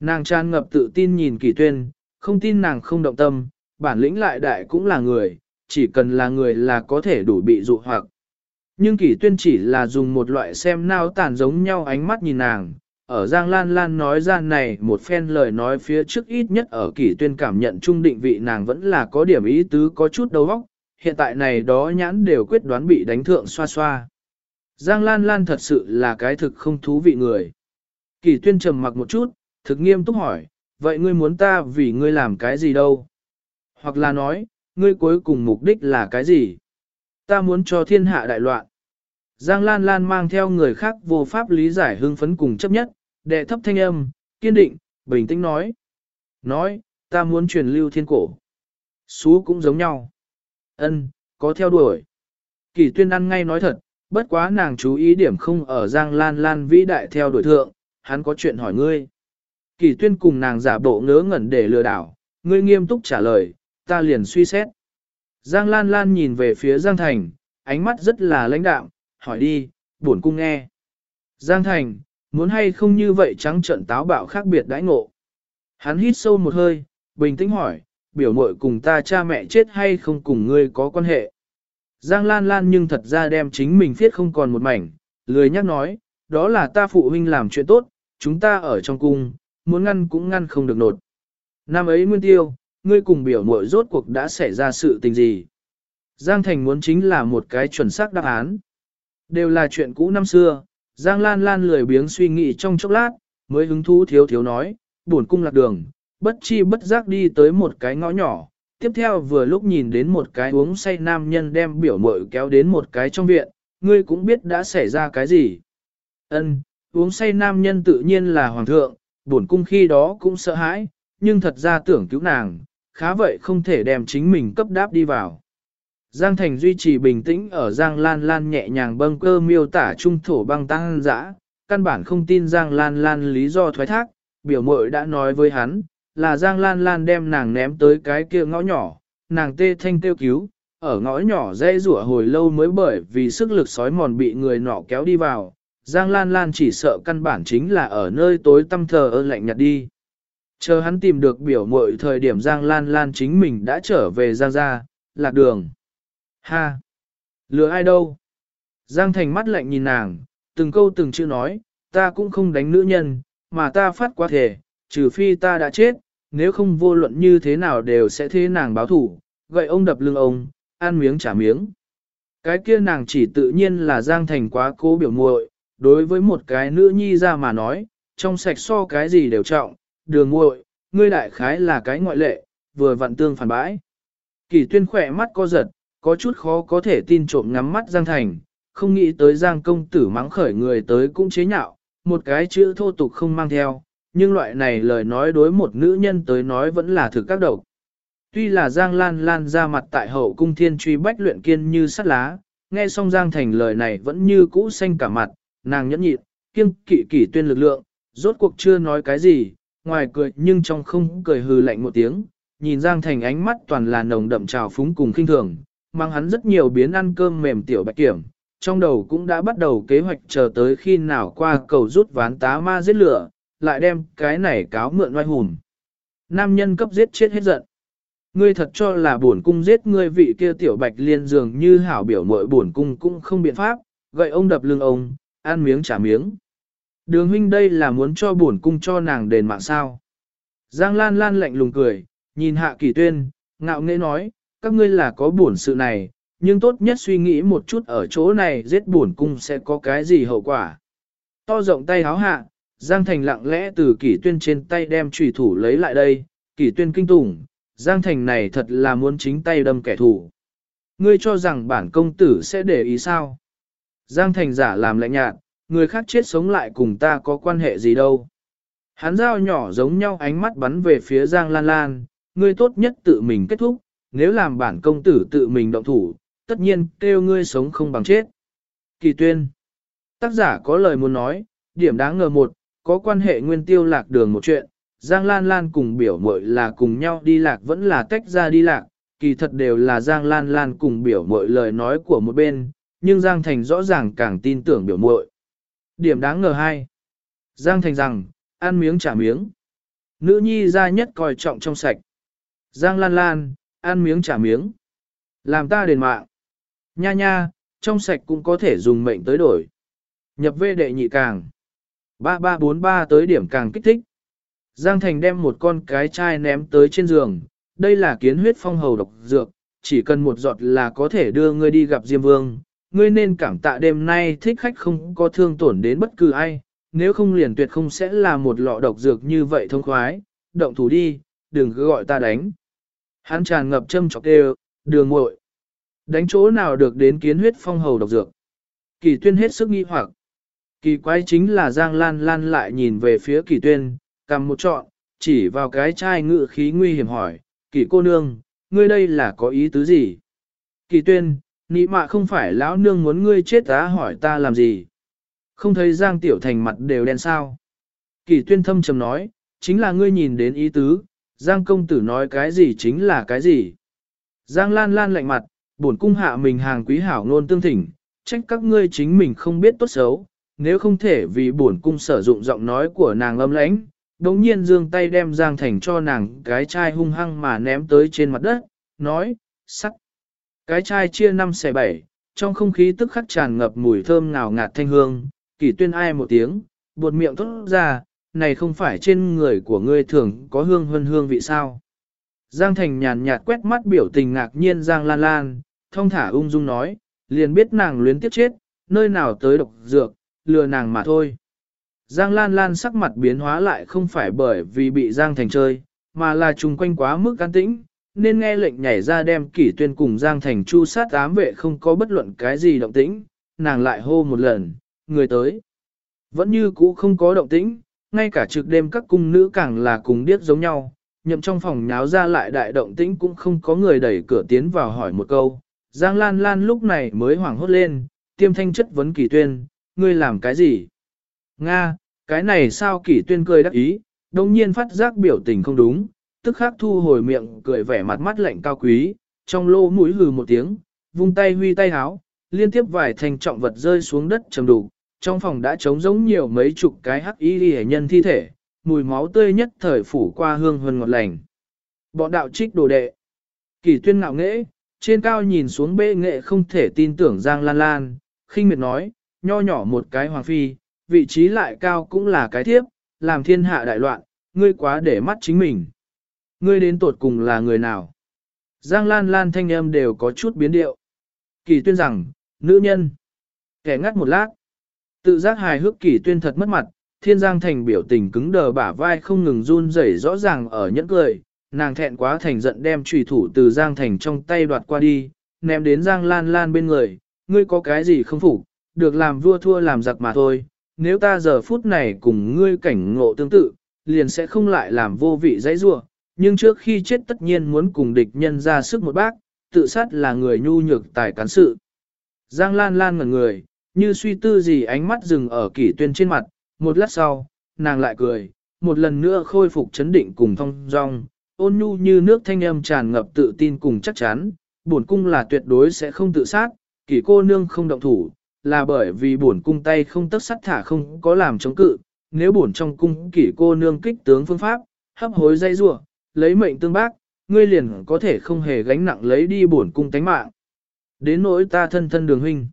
Nàng tràn ngập tự tin nhìn kỳ tuyên, không tin nàng không động tâm, bản lĩnh lại đại cũng là người, chỉ cần là người là có thể đủ bị dụ hoặc. Nhưng kỳ tuyên chỉ là dùng một loại xem nao tàn giống nhau ánh mắt nhìn nàng, ở Giang Lan Lan nói ra này một phen lời nói phía trước ít nhất ở kỷ tuyên cảm nhận trung định vị nàng vẫn là có điểm ý tứ có chút đầu óc, hiện tại này đó nhãn đều quyết đoán bị đánh thượng xoa xoa. Giang Lan Lan thật sự là cái thực không thú vị người. Kỳ tuyên trầm mặc một chút, thực nghiêm túc hỏi, vậy ngươi muốn ta vì ngươi làm cái gì đâu? Hoặc là nói, ngươi cuối cùng mục đích là cái gì? Ta muốn cho thiên hạ đại loạn. Giang Lan Lan mang theo người khác vô pháp lý giải hưng phấn cùng chấp nhất, đệ thấp thanh âm, kiên định, bình tĩnh nói. Nói, ta muốn truyền lưu thiên cổ. Xú cũng giống nhau. Ân, có theo đuổi. Kỳ tuyên ăn ngay nói thật, bất quá nàng chú ý điểm không ở Giang Lan Lan vĩ đại theo đuổi thượng, hắn có chuyện hỏi ngươi. Kỳ tuyên cùng nàng giả bộ ngớ ngẩn để lừa đảo, ngươi nghiêm túc trả lời, ta liền suy xét. Giang Lan Lan nhìn về phía Giang Thành, ánh mắt rất là lãnh đạm, hỏi đi, buồn cung nghe. Giang Thành, muốn hay không như vậy trắng trận táo bạo khác biệt đãi ngộ. Hắn hít sâu một hơi, bình tĩnh hỏi, biểu mội cùng ta cha mẹ chết hay không cùng ngươi có quan hệ. Giang Lan Lan nhưng thật ra đem chính mình viết không còn một mảnh, lười nhắc nói, đó là ta phụ huynh làm chuyện tốt, chúng ta ở trong cung, muốn ngăn cũng ngăn không được nột. Năm ấy nguyên tiêu, ngươi cùng biểu muội rốt cuộc đã xảy ra sự tình gì? Giang Thành muốn chính là một cái chuẩn xác đáp án. Đều là chuyện cũ năm xưa, Giang Lan Lan lười biếng suy nghĩ trong chốc lát, mới hứng thú thiếu thiếu nói, buồn cung lạc đường, bất chi bất giác đi tới một cái ngõ nhỏ. Tiếp theo vừa lúc nhìn đến một cái uống say nam nhân đem biểu mội kéo đến một cái trong viện, ngươi cũng biết đã xảy ra cái gì. Ân, uống say nam nhân tự nhiên là hoàng thượng, buồn cung khi đó cũng sợ hãi, nhưng thật ra tưởng cứu nàng, khá vậy không thể đem chính mình cấp đáp đi vào. Giang Thành duy trì bình tĩnh ở Giang Lan Lan nhẹ nhàng bâng cơ miêu tả trung thổ băng tăng dã, căn bản không tin Giang Lan Lan lý do thoái thác, biểu mội đã nói với hắn, là Giang Lan Lan đem nàng ném tới cái kia ngõ nhỏ, nàng tê thanh kêu cứu, ở ngõ nhỏ dây rủa hồi lâu mới bởi vì sức lực sói mòn bị người nọ kéo đi vào, Giang Lan Lan chỉ sợ căn bản chính là ở nơi tối tăm thờ ơ lạnh nhạt đi. Chờ hắn tìm được biểu mội thời điểm Giang Lan Lan chính mình đã trở về Giang gia, lạc đường. Ha! Lừa ai đâu? Giang Thành mắt lạnh nhìn nàng, từng câu từng chữ nói, ta cũng không đánh nữ nhân, mà ta phát quá thể, trừ phi ta đã chết, nếu không vô luận như thế nào đều sẽ thế nàng báo thủ, gậy ông đập lưng ông, ăn miếng trả miếng. Cái kia nàng chỉ tự nhiên là Giang Thành quá cố biểu muội, đối với một cái nữ nhi ra mà nói, trong sạch so cái gì đều trọng, đường muội, ngươi đại khái là cái ngoại lệ, vừa vặn tương phản bãi. Kỳ tuyên khỏe mắt co giật, có chút khó có thể tin trộm ngắm mắt Giang Thành, không nghĩ tới Giang công tử mắng khởi người tới cũng chế nhạo, một cái chữ thô tục không mang theo, nhưng loại này lời nói đối một nữ nhân tới nói vẫn là thực các độc. Tuy là Giang Lan Lan ra mặt tại hậu cung thiên truy bách luyện kiên như sắt lá, nghe xong Giang Thành lời này vẫn như cũ xanh cả mặt, nàng nhẫn nhịn, kiêng kỵ kỷ tuyên lực lượng, rốt cuộc chưa nói cái gì, ngoài cười nhưng trong không cười hừ lạnh một tiếng, nhìn Giang Thành ánh mắt toàn là nồng đậm trào phúng cùng kinh thường, mang hắn rất nhiều biến ăn cơm mềm tiểu bạch kiểm, trong đầu cũng đã bắt đầu kế hoạch chờ tới khi nào qua cầu rút ván tá ma giết lửa, lại đem cái này cáo mượn oai hùn. Nam nhân cấp giết chết hết giận. Ngươi thật cho là bổn cung giết ngươi vị kia tiểu bạch liên dường như hảo biểu mội bổn cung cũng không biện pháp, gậy ông đập lưng ông, ăn miếng trả miếng. Đường huynh đây là muốn cho bổn cung cho nàng đền mạng sao. Giang Lan Lan lạnh lùng cười, nhìn hạ kỳ tuyên, ngạo nghễ nói, các ngươi là có bổn sự này, nhưng tốt nhất suy nghĩ một chút ở chỗ này giết bổn cung sẽ có cái gì hậu quả. To rộng tay háo hạ, Giang Thành lặng lẽ từ kỷ tuyên trên tay đem trùy thủ lấy lại đây, kỷ tuyên kinh tủng, Giang Thành này thật là muốn chính tay đâm kẻ thù. Ngươi cho rằng bản công tử sẽ để ý sao? Giang Thành giả làm lạnh nhạt, người khác chết sống lại cùng ta có quan hệ gì đâu. Hắn dao nhỏ giống nhau ánh mắt bắn về phía Giang Lan Lan, ngươi tốt nhất tự mình kết thúc, nếu làm bản công tử tự mình động thủ, tất nhiên kêu ngươi sống không bằng chết. Kỳ tuyên. Tác giả có lời muốn nói, điểm đáng ngờ một, có quan hệ nguyên tiêu lạc đường một chuyện, Giang Lan Lan cùng biểu muội là cùng nhau đi lạc vẫn là tách ra đi lạc, kỳ thật đều là Giang Lan Lan cùng biểu muội lời nói của một bên, nhưng Giang Thành rõ ràng càng tin tưởng biểu muội. Điểm đáng ngờ hai. Giang Thành rằng, ăn miếng trả miếng. Nữ nhi ra nhất coi trọng trong sạch. Giang Lan Lan, ăn miếng trả miếng. Làm ta đền mạng. Nha nha, trong sạch cũng có thể dùng mệnh tới đổi. Nhập vê đệ nhị càng. 3343 tới điểm càng kích thích. Giang Thành đem một con cái chai ném tới trên giường. Đây là kiến huyết phong hầu độc dược, chỉ cần một giọt là có thể đưa ngươi đi gặp Diêm Vương. Ngươi nên cảm tạ đêm nay thích khách không có thương tổn đến bất cứ ai, nếu không liền tuyệt không sẽ là một lọ độc dược như vậy thông khoái. Động thủ đi, đừng cứ gọi ta đánh. Hắn tràn ngập châm chọc đều, đường muội Đánh chỗ nào được đến kiến huyết phong hầu độc dược. Kỳ tuyên hết sức nghi hoặc. Kỳ quái chính là Giang Lan Lan lại nhìn về phía kỳ tuyên, cầm một trọn, chỉ vào cái chai ngự khí nguy hiểm hỏi, kỳ cô nương, ngươi đây là có ý tứ gì? Kỳ tuyên, nị mạ không phải lão nương muốn ngươi chết á hỏi ta làm gì? Không thấy Giang Tiểu Thành mặt đều đen sao? Kỳ tuyên thâm trầm nói, chính là ngươi nhìn đến ý tứ, Giang công tử nói cái gì chính là cái gì? Giang Lan Lan lạnh mặt, bổn cung hạ mình hàng quý hảo ngôn tương thỉnh, trách các ngươi chính mình không biết tốt xấu, nếu không thể vì bổn cung sử dụng giọng nói của nàng âm lãnh, đống nhiên dương tay đem Giang Thành cho nàng cái chai hung hăng mà ném tới trên mặt đất, nói, sắc. Cái chai chia năm xẻ bảy, trong không khí tức khắc tràn ngập mùi thơm ngào ngạt thanh hương, kỳ tuyên ai một tiếng, buột miệng thốt ra, này không phải trên người của ngươi thường có hương hương hương vị sao. Giang Thành nhàn nhạt quét mắt biểu tình ngạc nhiên Giang Lan Lan, thông thả ung dung nói, liền biết nàng luyến tiếc chết, nơi nào tới độc dược, lừa nàng mà thôi. Giang Lan Lan sắc mặt biến hóa lại không phải bởi vì bị Giang Thành chơi, mà là chung quanh quá mức can tĩnh, nên nghe lệnh nhảy ra đem kỷ tuyên cùng Giang Thành chu sát ám vệ không có bất luận cái gì động tĩnh, nàng lại hô một lần, người tới. Vẫn như cũ không có động tĩnh, ngay cả trực đêm các cung nữ càng là cùng điếc giống nhau, nhậm trong phòng nháo ra lại đại động tĩnh cũng không có người đẩy cửa tiến vào hỏi một câu. Giang Lan Lan lúc này mới hoảng hốt lên, tiêm thanh chất vấn kỳ tuyên, ngươi làm cái gì? Nga, cái này sao Kỷ tuyên cười đắc ý, đồng nhiên phát giác biểu tình không đúng, tức khắc thu hồi miệng cười vẻ mặt mắt lạnh cao quý, trong lô mũi hừ một tiếng, vung tay huy tay háo, liên tiếp vài thành trọng vật rơi xuống đất trầm đủ, trong phòng đã trống giống nhiều mấy chục cái hắc y hệ nhân thi thể, mùi máu tươi nhất thời phủ qua hương hơn ngọt lành. Bọn đạo trích đồ đệ. Kỷ tuyên ngạo nghễ, trên cao nhìn xuống bệ nghệ không thể tin tưởng Giang Lan Lan, khinh miệt nói, nho nhỏ một cái hoàng phi, vị trí lại cao cũng là cái thiếp, làm thiên hạ đại loạn, ngươi quá để mắt chính mình. Ngươi đến tột cùng là người nào? Giang Lan Lan thanh âm đều có chút biến điệu. Kỳ tuyên rằng, nữ nhân. Kẻ ngắt một lát. Tự giác hài hước kỳ tuyên thật mất mặt, thiên giang thành biểu tình cứng đờ bả vai không ngừng run rẩy rõ ràng ở nhẫn cười, nàng thẹn quá thành giận đem trùy thủ từ giang thành trong tay đoạt qua đi, ném đến giang lan lan bên người, ngươi có cái gì không phục, được làm vua thua làm giặc mà thôi, nếu ta giờ phút này cùng ngươi cảnh ngộ tương tự, liền sẽ không lại làm vô vị dãy rua, nhưng trước khi chết tất nhiên muốn cùng địch nhân ra sức một bác, tự sát là người nhu nhược tài cán sự. Giang Lan Lan ngẩn người, như suy tư gì ánh mắt dừng ở kỷ tuyên trên mặt, một lát sau, nàng lại cười, một lần nữa khôi phục chấn định cùng thông dong, ôn nhu như nước thanh âm tràn ngập tự tin cùng chắc chắn, bổn cung là tuyệt đối sẽ không tự sát, kỷ cô nương không động thủ, là bởi vì bổn cung tay không tất sắt thả không có làm chống cự, nếu bổn trong cung kỷ cô nương kích tướng phương pháp, hấp hối dây rủa lấy mệnh tương bác, ngươi liền có thể không hề gánh nặng lấy đi bổn cung tánh mạng. Đến nỗi ta thân thân đường huynh.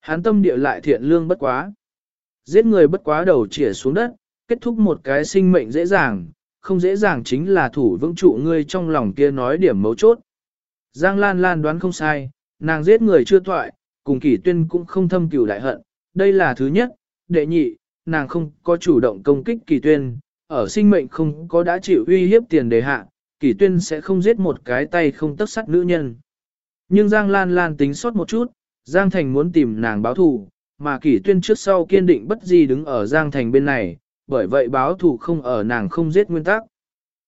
Hán tâm địa lại thiện lương bất quá. Giết người bất quá đầu chỉa xuống đất, kết thúc một cái sinh mệnh dễ dàng, không dễ dàng chính là thủ vững trụ ngươi trong lòng kia nói điểm mấu chốt. Giang Lan Lan đoán không sai, nàng giết người chưa thoại, cùng kỷ tuyên cũng không thâm cửu đại hận, đây là thứ nhất, đệ nhị, nàng không có chủ động công kích kỷ tuyên, ở sinh mệnh không có đã chịu uy hiếp tiền đề hạ, kỷ tuyên sẽ không giết một cái tay không tất sắt nữ nhân. Nhưng Giang Lan Lan tính sót một chút, Giang Thành muốn tìm nàng báo thù, mà kỷ tuyên trước sau kiên định bất di đứng ở Giang Thành bên này, bởi vậy báo thù không ở nàng không giết nguyên tắc.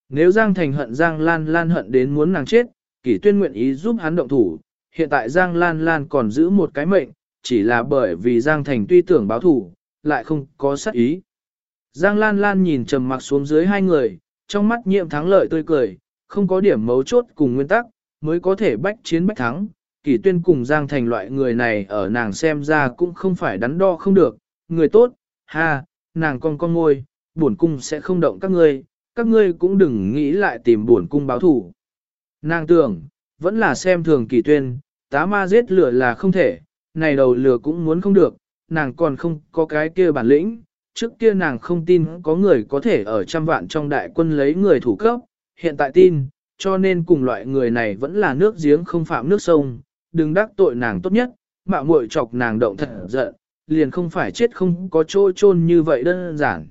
Nếu Giang Thành hận Giang Lan Lan hận đến muốn nàng chết, kỷ tuyên nguyện ý giúp hắn động thủ, hiện tại Giang Lan Lan còn giữ một cái mệnh, chỉ là bởi vì Giang Thành tuy tưởng báo thủ, lại không có sát ý. Giang Lan Lan nhìn trầm mặc xuống dưới hai người, trong mắt nhiệm thắng lợi tươi cười, không có điểm mấu chốt cùng nguyên tắc, mới có thể bách chiến bách thắng. kỳ tuyên cùng Giang Thành loại người này ở nàng xem ra cũng không phải đắn đo không được, người tốt, ha, nàng con con ngôi, buồn cung sẽ không động các ngươi, các ngươi cũng đừng nghĩ lại tìm buồn cung báo thủ. Nàng tưởng, vẫn là xem thường kỳ tuyên, tá ma giết lửa là không thể, này đầu lửa cũng muốn không được, nàng còn không có cái kia bản lĩnh, trước kia nàng không tin có người có thể ở trăm vạn trong đại quân lấy người thủ cấp, hiện tại tin, cho nên cùng loại người này vẫn là nước giếng không phạm nước sông, đừng đắc tội nàng tốt nhất, mạo muội chọc nàng động thật giận, liền không phải chết không có chỗ chôn như vậy đơn giản.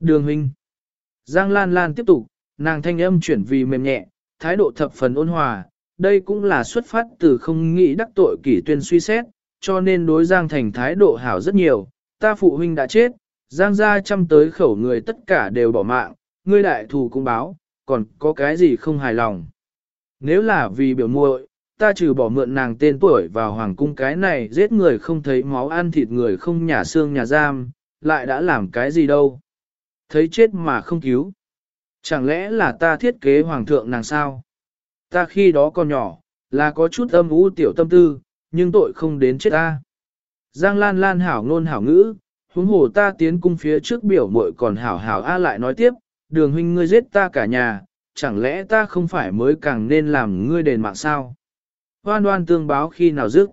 Đường huynh. Giang Lan Lan tiếp tục, nàng thanh âm chuyển vì mềm nhẹ, thái độ thập phần ôn hòa, đây cũng là xuất phát từ không nghĩ đắc tội kỷ tuyên suy xét, cho nên đối Giang Thành thái độ hảo rất nhiều, ta phụ huynh đã chết, Giang gia chăm tới khẩu người tất cả đều bỏ mạng, ngươi đại thù cũng báo, còn có cái gì không hài lòng. Nếu là vì biểu muội, ta trừ bỏ mượn nàng tên tuổi vào hoàng cung cái này giết người không thấy máu ăn thịt người không nhà xương nhà giam, lại đã làm cái gì đâu. Thấy chết mà không cứu. Chẳng lẽ là ta thiết kế hoàng thượng nàng sao? Ta khi đó còn nhỏ, là có chút âm u tiểu tâm tư, nhưng tội không đến chết ta. Giang Lan Lan hảo ngôn hảo ngữ, huống hồ ta tiến cung phía trước biểu muội còn hảo hảo a lại nói tiếp, đường huynh ngươi giết ta cả nhà, chẳng lẽ ta không phải mới càng nên làm ngươi đền mạng sao? Hoan đoan tương báo khi nào dứt?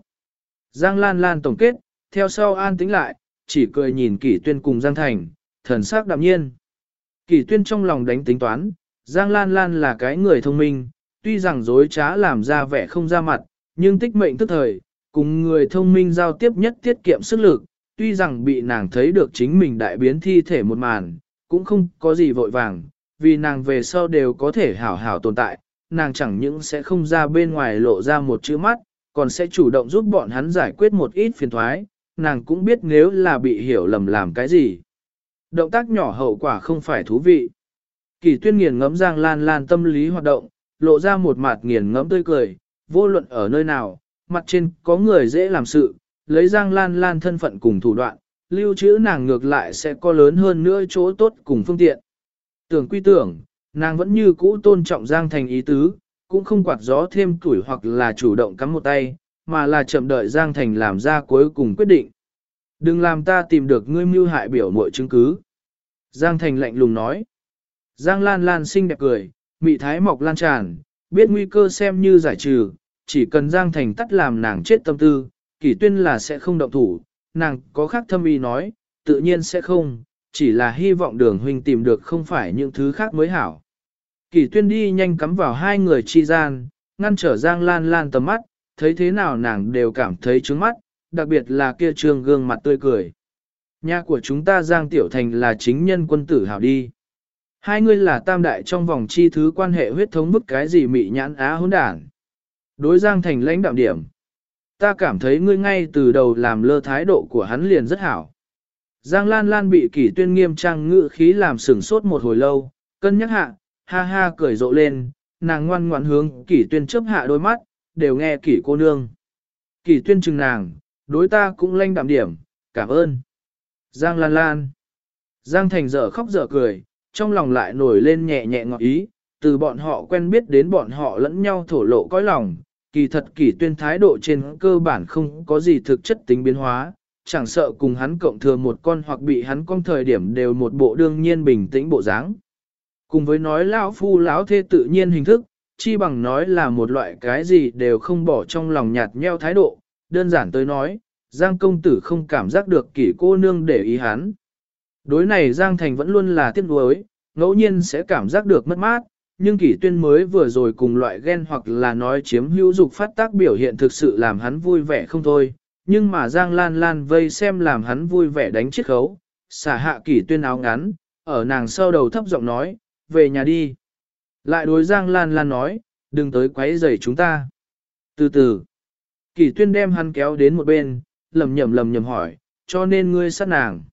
Giang Lan Lan tổng kết, theo sau an tính lại, chỉ cười nhìn kỷ tuyên cùng Giang Thành, thần sắc đạm nhiên. Kỷ tuyên trong lòng đánh tính toán, Giang Lan Lan là cái người thông minh, tuy rằng dối trá làm ra vẻ không ra mặt, nhưng tích mệnh tức thời, cùng người thông minh giao tiếp nhất tiết kiệm sức lực, tuy rằng bị nàng thấy được chính mình đại biến thi thể một màn, cũng không có gì vội vàng, vì nàng về sau đều có thể hảo hảo tồn tại, nàng chẳng những sẽ không ra bên ngoài lộ ra một chữ mắt, còn sẽ chủ động giúp bọn hắn giải quyết một ít phiền thoái, nàng cũng biết nếu là bị hiểu lầm làm cái gì. Động tác nhỏ hậu quả không phải thú vị. Kỳ tuyên nghiền ngẫm Giang Lan Lan tâm lý hoạt động, lộ ra một mặt nghiền ngẫm tươi cười, vô luận ở nơi nào, mặt trên có người dễ làm sự, lấy Giang Lan Lan thân phận cùng thủ đoạn, lưu trữ nàng ngược lại sẽ có lớn hơn nữa chỗ tốt cùng phương tiện. Tưởng quy tưởng, nàng vẫn như cũ tôn trọng Giang Thành ý tứ, cũng không quạt gió thêm tuổi hoặc là chủ động cắm một tay, mà là chậm đợi Giang Thành làm ra cuối cùng quyết định. Đừng làm ta tìm được ngươi mưu hại biểu mọi chứng cứ. Giang Thành lạnh lùng nói. Giang Lan Lan xinh đẹp cười, mị thái mọc lan tràn, biết nguy cơ xem như giải trừ, chỉ cần Giang Thành tắt làm nàng chết tâm tư, kỷ tuyên là sẽ không động thủ, nàng có khác thâm ý nói, tự nhiên sẽ không, chỉ là hy vọng đường huynh tìm được không phải những thứ khác mới hảo. Kỷ tuyên đi nhanh cắm vào hai người chi gian, ngăn trở Giang Lan Lan tầm mắt, thấy thế nào nàng đều cảm thấy trướng mắt, đặc biệt là kia trương gương mặt tươi cười. Nhà của chúng ta Giang Tiểu Thành là chính nhân quân tử hảo đi. Hai người là tam đại trong vòng chi thứ quan hệ huyết thống bức cái gì mị nhãn á hỗn đản. Đối Giang Thành lãnh đạm điểm. Ta cảm thấy ngươi ngay từ đầu làm lơ thái độ của hắn liền rất hảo. Giang Lan Lan bị kỷ tuyên nghiêm trang ngự khí làm sửng sốt một hồi lâu, cân nhắc hạ, ha ha cười rộ lên, nàng ngoan ngoãn hướng kỷ tuyên chớp hạ đôi mắt, đều nghe kỷ cô nương. Kỷ tuyên chừng nàng, đối ta cũng lanh đạm điểm, cảm ơn. Giang Lan Lan. Giang Thành dở khóc dở cười, trong lòng lại nổi lên nhẹ nhẹ ngọt ý, từ bọn họ quen biết đến bọn họ lẫn nhau thổ lộ cõi lòng, kỳ thật kỳ tuyên thái độ trên cơ bản không có gì thực chất tính biến hóa, chẳng sợ cùng hắn cộng thừa một con hoặc bị hắn con thời điểm đều một bộ đương nhiên bình tĩnh bộ dáng. Cùng với nói lão phu lão thê tự nhiên hình thức, chi bằng nói là một loại cái gì đều không bỏ trong lòng nhạt nheo thái độ, đơn giản tới nói, Giang công tử không cảm giác được kỷ cô nương để ý hắn. Đối này Giang Thành vẫn luôn là tiếc nuối, ngẫu nhiên sẽ cảm giác được mất mát, nhưng kỷ tuyên mới vừa rồi cùng loại ghen hoặc là nói chiếm hữu dục phát tác biểu hiện thực sự làm hắn vui vẻ không thôi, nhưng mà Giang Lan Lan vây xem làm hắn vui vẻ đánh chiếc khấu, xả hạ kỷ tuyên áo ngắn, ở nàng sau đầu thấp giọng nói, về nhà đi. Lại đối Giang Lan Lan nói, đừng tới quấy rầy chúng ta. Từ từ, kỷ tuyên đem hắn kéo đến một bên, lầm nhầm lầm nhầm hỏi, cho nên ngươi sát nàng.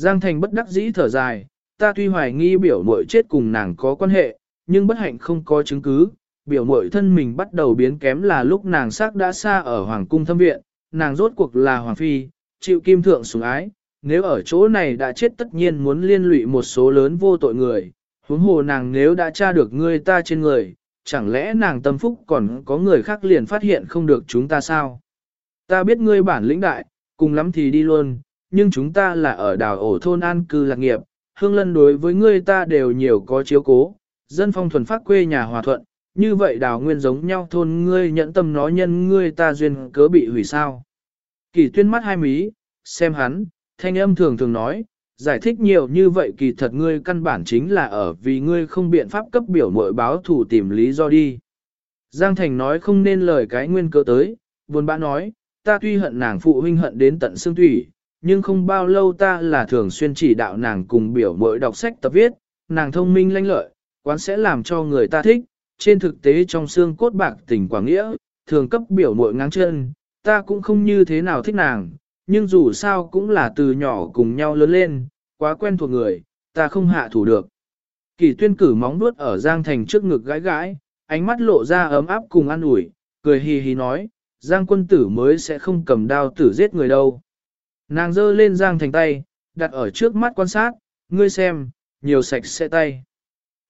Giang Thành bất đắc dĩ thở dài, ta tuy hoài nghi biểu muội chết cùng nàng có quan hệ, nhưng bất hạnh không có chứng cứ, biểu muội thân mình bắt đầu biến kém là lúc nàng xác đã xa ở Hoàng cung thâm viện, nàng rốt cuộc là hoàng phi, chịu kim thượng sủng ái, nếu ở chỗ này đã chết tất nhiên muốn liên lụy một số lớn vô tội người, huống hồ nàng nếu đã tra được ngươi ta trên người, chẳng lẽ nàng tâm phúc còn có người khác liền phát hiện không được chúng ta sao? Ta biết ngươi bản lĩnh đại, cùng lắm thì đi luôn, nhưng chúng ta là ở đảo ổ thôn an cư lạc nghiệp, hương lân đối với ngươi ta đều nhiều có chiếu cố, dân phong thuần phát quê nhà hòa thuận, như vậy đào nguyên giống nhau thôn ngươi nhẫn tâm nói nhân ngươi ta duyên cớ bị hủy sao. Kỳ tuyên mắt hai mí, xem hắn, thanh âm thường thường nói, giải thích nhiều như vậy kỳ thật ngươi căn bản chính là ở vì ngươi không biện pháp cấp biểu mội báo thủ tìm lý do đi. Giang Thành nói không nên lời cái nguyên cớ tới, buồn bã nói, ta tuy hận nàng phụ huynh hận đến tận xương thủy, nhưng không bao lâu ta là thường xuyên chỉ đạo nàng cùng biểu mội đọc sách tập viết, nàng thông minh lanh lợi, quán sẽ làm cho người ta thích, trên thực tế trong xương cốt bạc tình quảng nghĩa, thường cấp biểu mội ngang chân, ta cũng không như thế nào thích nàng, nhưng dù sao cũng là từ nhỏ cùng nhau lớn lên, quá quen thuộc người, ta không hạ thủ được. Kỳ tuyên cử móng nuốt ở Giang Thành trước ngực gãi gãi, ánh mắt lộ ra ấm áp cùng an ủi, cười hì hì nói, Giang quân tử mới sẽ không cầm đao tử giết người đâu. Nàng giơ lên Giang Thành tay, đặt ở trước mắt quan sát, ngươi xem, nhiều sạch sẽ tay.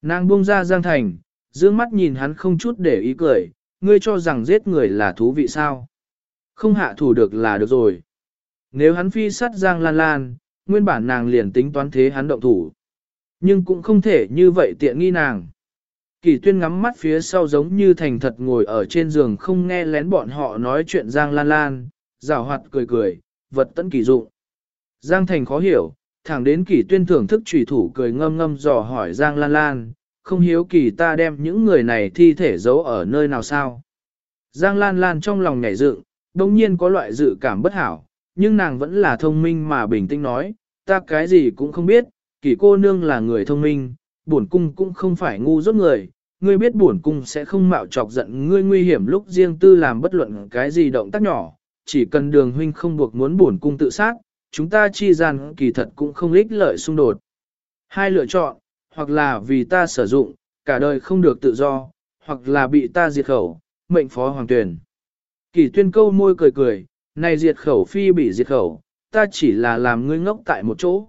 Nàng buông ra Giang Thành, dương mắt nhìn hắn không chút để ý cười, ngươi cho rằng giết người là thú vị sao. Không hạ thủ được là được rồi. Nếu hắn phi sát Giang Lan Lan, nguyên bản nàng liền tính toán thế hắn động thủ. Nhưng cũng không thể như vậy tiện nghi nàng. Kỳ tuyên ngắm mắt phía sau giống như thành thật ngồi ở trên giường không nghe lén bọn họ nói chuyện Giang Lan Lan, rào hoạt cười cười, vật tận kỳ dụng. Giang Thành khó hiểu, thẳng đến kỳ tuyên thưởng thức trùy thủ cười ngâm ngâm dò hỏi Giang Lan Lan, không hiếu kỳ ta đem những người này thi thể giấu ở nơi nào sao. Giang Lan Lan trong lòng nhảy dựng, đồng nhiên có loại dự cảm bất hảo, nhưng nàng vẫn là thông minh mà bình tĩnh nói, ta cái gì cũng không biết, kỳ cô nương là người thông minh, bổn cung cũng không phải ngu dốt người, ngươi biết bổn cung sẽ không mạo chọc giận ngươi nguy hiểm lúc riêng tư làm bất luận cái gì động tác nhỏ, chỉ cần đường huynh không buộc muốn bổn cung tự sát, chúng ta chi gian kỳ thật cũng không ích lợi xung đột. Hai lựa chọn, hoặc là vì ta sử dụng, cả đời không được tự do, hoặc là bị ta diệt khẩu, mệnh phó hoàng tuyển. Kỳ tuyên câu môi cười cười, này diệt khẩu phi bị diệt khẩu, ta chỉ là làm ngươi ngốc tại một chỗ.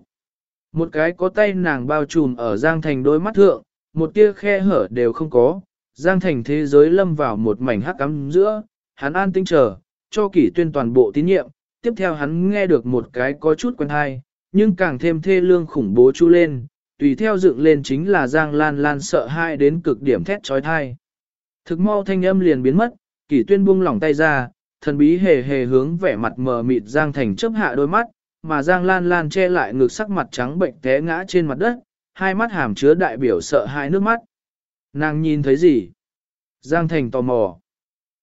Một cái có tay nàng bao trùm ở Giang Thành đôi mắt thượng, một tia khe hở đều không có, Giang Thành thế giới lâm vào một mảnh hắc ám giữa, hắn an tinh chờ, cho kỷ tuyên toàn bộ tín nhiệm, tiếp theo hắn nghe được một cái có chút quen hay, nhưng càng thêm thê lương khủng bố chu lên, tùy theo dựng lên chính là Giang Lan Lan sợ hai đến cực điểm thét trói thai. Thực mau thanh âm liền biến mất, kỷ tuyên buông lỏng tay ra, thần bí hề hề hướng vẻ mặt mờ mịt Giang Thành chấp hạ đôi mắt, mà Giang Lan Lan che lại ngực sắc mặt trắng bệnh té ngã trên mặt đất, hai mắt hàm chứa đại biểu sợ hai nước mắt. Nàng nhìn thấy gì? Giang Thành tò mò.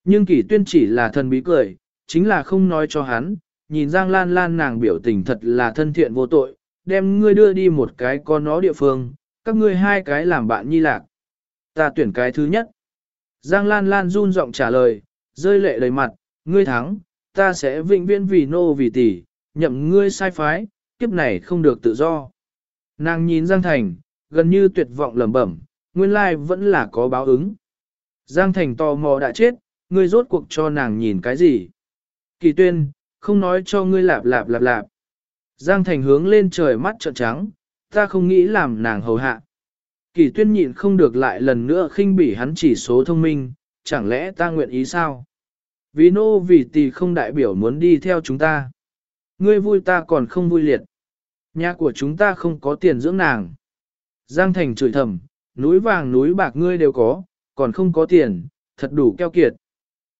Nhưng kỷ tuyên chỉ là thần bí cười, chính là không nói cho hắn, nhìn Giang Lan Lan nàng biểu tình thật là thân thiện vô tội, đem ngươi đưa đi một cái con nó địa phương, các ngươi hai cái làm bạn nhi lạc. Ta tuyển cái thứ nhất. Giang Lan Lan run giọng trả lời, rơi lệ đầy mặt, ngươi thắng, ta sẽ vĩnh viễn vì nô vì tỷ, nhậm ngươi sai phái, kiếp này không được tự do. Nàng nhìn Giang Thành, gần như tuyệt vọng lẩm bẩm, nguyên lai vẫn là có báo ứng. Giang Thành tò mò đã chết, ngươi rốt cuộc cho nàng nhìn cái gì? Kỳ tuyên, không nói cho ngươi lạp lạp lạp lạp. Giang Thành hướng lên trời mắt trợn trắng, ta không nghĩ làm nàng hầu hạ. Kỳ tuyên nhịn không được lại lần nữa khinh bỉ hắn chỉ số thông minh, chẳng lẽ ta nguyện ý sao? Vì nô vì tì không đại biểu muốn đi theo chúng ta. Ngươi vui ta còn không vui liệt. Nhà của chúng ta không có tiền dưỡng nàng. Giang Thành chửi thầm, núi vàng núi bạc ngươi đều có, còn không có tiền, thật đủ keo kiệt.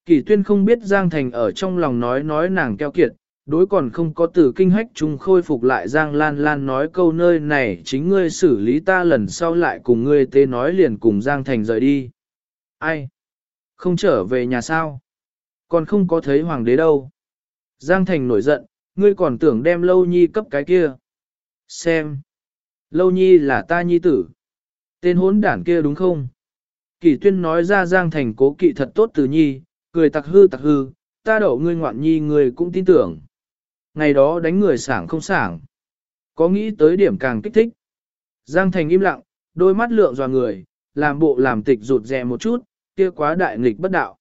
Kỳ tuyên không biết Giang Thành ở trong lòng nói nói nàng keo kiệt, đối còn không có từ kinh hách chung khôi phục lại Giang Lan Lan nói câu nơi này chính ngươi xử lý ta lần sau lại cùng ngươi tê nói liền cùng Giang Thành rời đi. Ai? Không trở về nhà sao? Còn không có thấy hoàng đế đâu. Giang Thành nổi giận, ngươi còn tưởng đem lâu nhi cấp cái kia. Xem. Lâu nhi là ta nhi tử. Tên hốn đản kia đúng không? Kỳ tuyên nói ra Giang Thành cố kỵ thật tốt từ nhi, cười tặc hư tặc hư, ta đậu ngươi ngoạn nhi người cũng tin tưởng. Ngày đó đánh người sảng không sảng. Có nghĩ tới điểm càng kích thích. Giang Thành im lặng, đôi mắt lượng dò người, làm bộ làm tịch rụt rè một chút, kia quá đại nghịch bất đạo.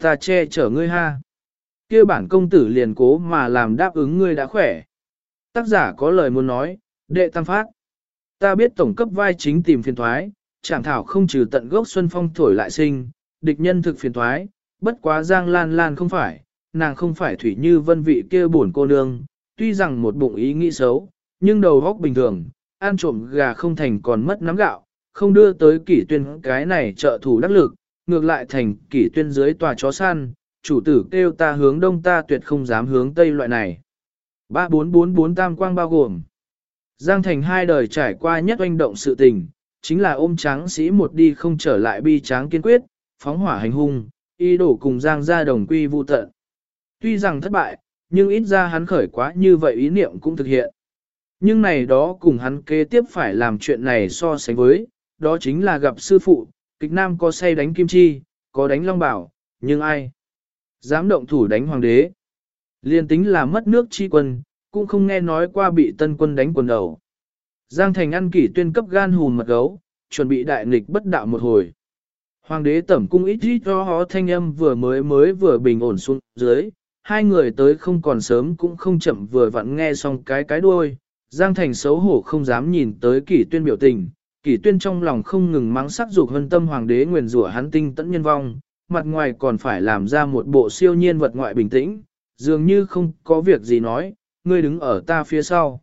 Ta che chở ngươi ha. kia bản công tử liền cố mà làm đáp ứng ngươi đã khỏe. Tác giả có lời muốn nói, đệ tam phát. Ta biết tổng cấp vai chính tìm phiền thoái, chẳng thảo không trừ tận gốc xuân phong thổi lại sinh, địch nhân thực phiền thoái, bất quá giang lan lan không phải, nàng không phải thủy như vân vị kia buồn cô nương, tuy rằng một bụng ý nghĩ xấu, nhưng đầu góc bình thường, ăn trộm gà không thành còn mất nắm gạo, không đưa tới kỷ tuyên cái này trợ thủ đắc lực, ngược lại thành kỷ tuyên dưới tòa chó săn, chủ tử kêu ta hướng đông ta tuyệt không dám hướng tây loại này. 3444 tam quang bao gồm. Giang thành hai đời trải qua nhất oanh động sự tình, chính là ôm tráng sĩ một đi không trở lại bi tráng kiên quyết, phóng hỏa hành hung, y đổ cùng Giang ra đồng quy vu tận. Tuy rằng thất bại, nhưng ít ra hắn khởi quá như vậy ý niệm cũng thực hiện. Nhưng này đó cùng hắn kế tiếp phải làm chuyện này so sánh với, đó chính là gặp sư phụ, kịch nam có say đánh kim chi, có đánh long bảo, nhưng ai? Dám động thủ đánh hoàng đế. Liên tính là mất nước chi quân, cũng không nghe nói qua bị tân quân đánh quần đầu. Giang thành ăn kỷ tuyên cấp gan hùn mật gấu, chuẩn bị đại nghịch bất đạo một hồi. Hoàng đế tẩm cung ít ít cho hó thanh âm vừa mới mới vừa bình ổn xuống dưới, hai người tới không còn sớm cũng không chậm vừa vặn nghe xong cái cái đuôi, Giang Thành xấu hổ không dám nhìn tới kỷ tuyên biểu tình, kỷ tuyên trong lòng không ngừng mắng sắc dục hân tâm hoàng đế nguyền rủa hắn tinh tẫn nhân vong, mặt ngoài còn phải làm ra một bộ siêu nhiên vật ngoại bình tĩnh, dường như không có việc gì nói, ngươi đứng ở ta phía sau.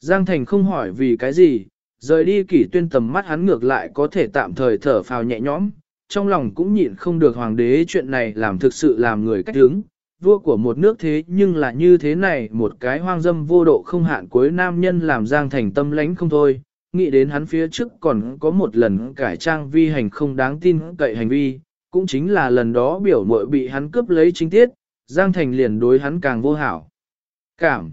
Giang Thành không hỏi vì cái gì, rời đi kỷ tuyên tầm mắt hắn ngược lại có thể tạm thời thở phào nhẹ nhõm, trong lòng cũng nhịn không được hoàng đế chuyện này làm thực sự làm người cách đứng, vua của một nước thế nhưng là như thế này một cái hoang dâm vô độ không hạn cuối nam nhân làm Giang Thành tâm lãnh không thôi, nghĩ đến hắn phía trước còn có một lần cải trang vi hành không đáng tin cậy hành vi, cũng chính là lần đó biểu muội bị hắn cướp lấy chính tiết, Giang Thành liền đối hắn càng vô hảo. Cảm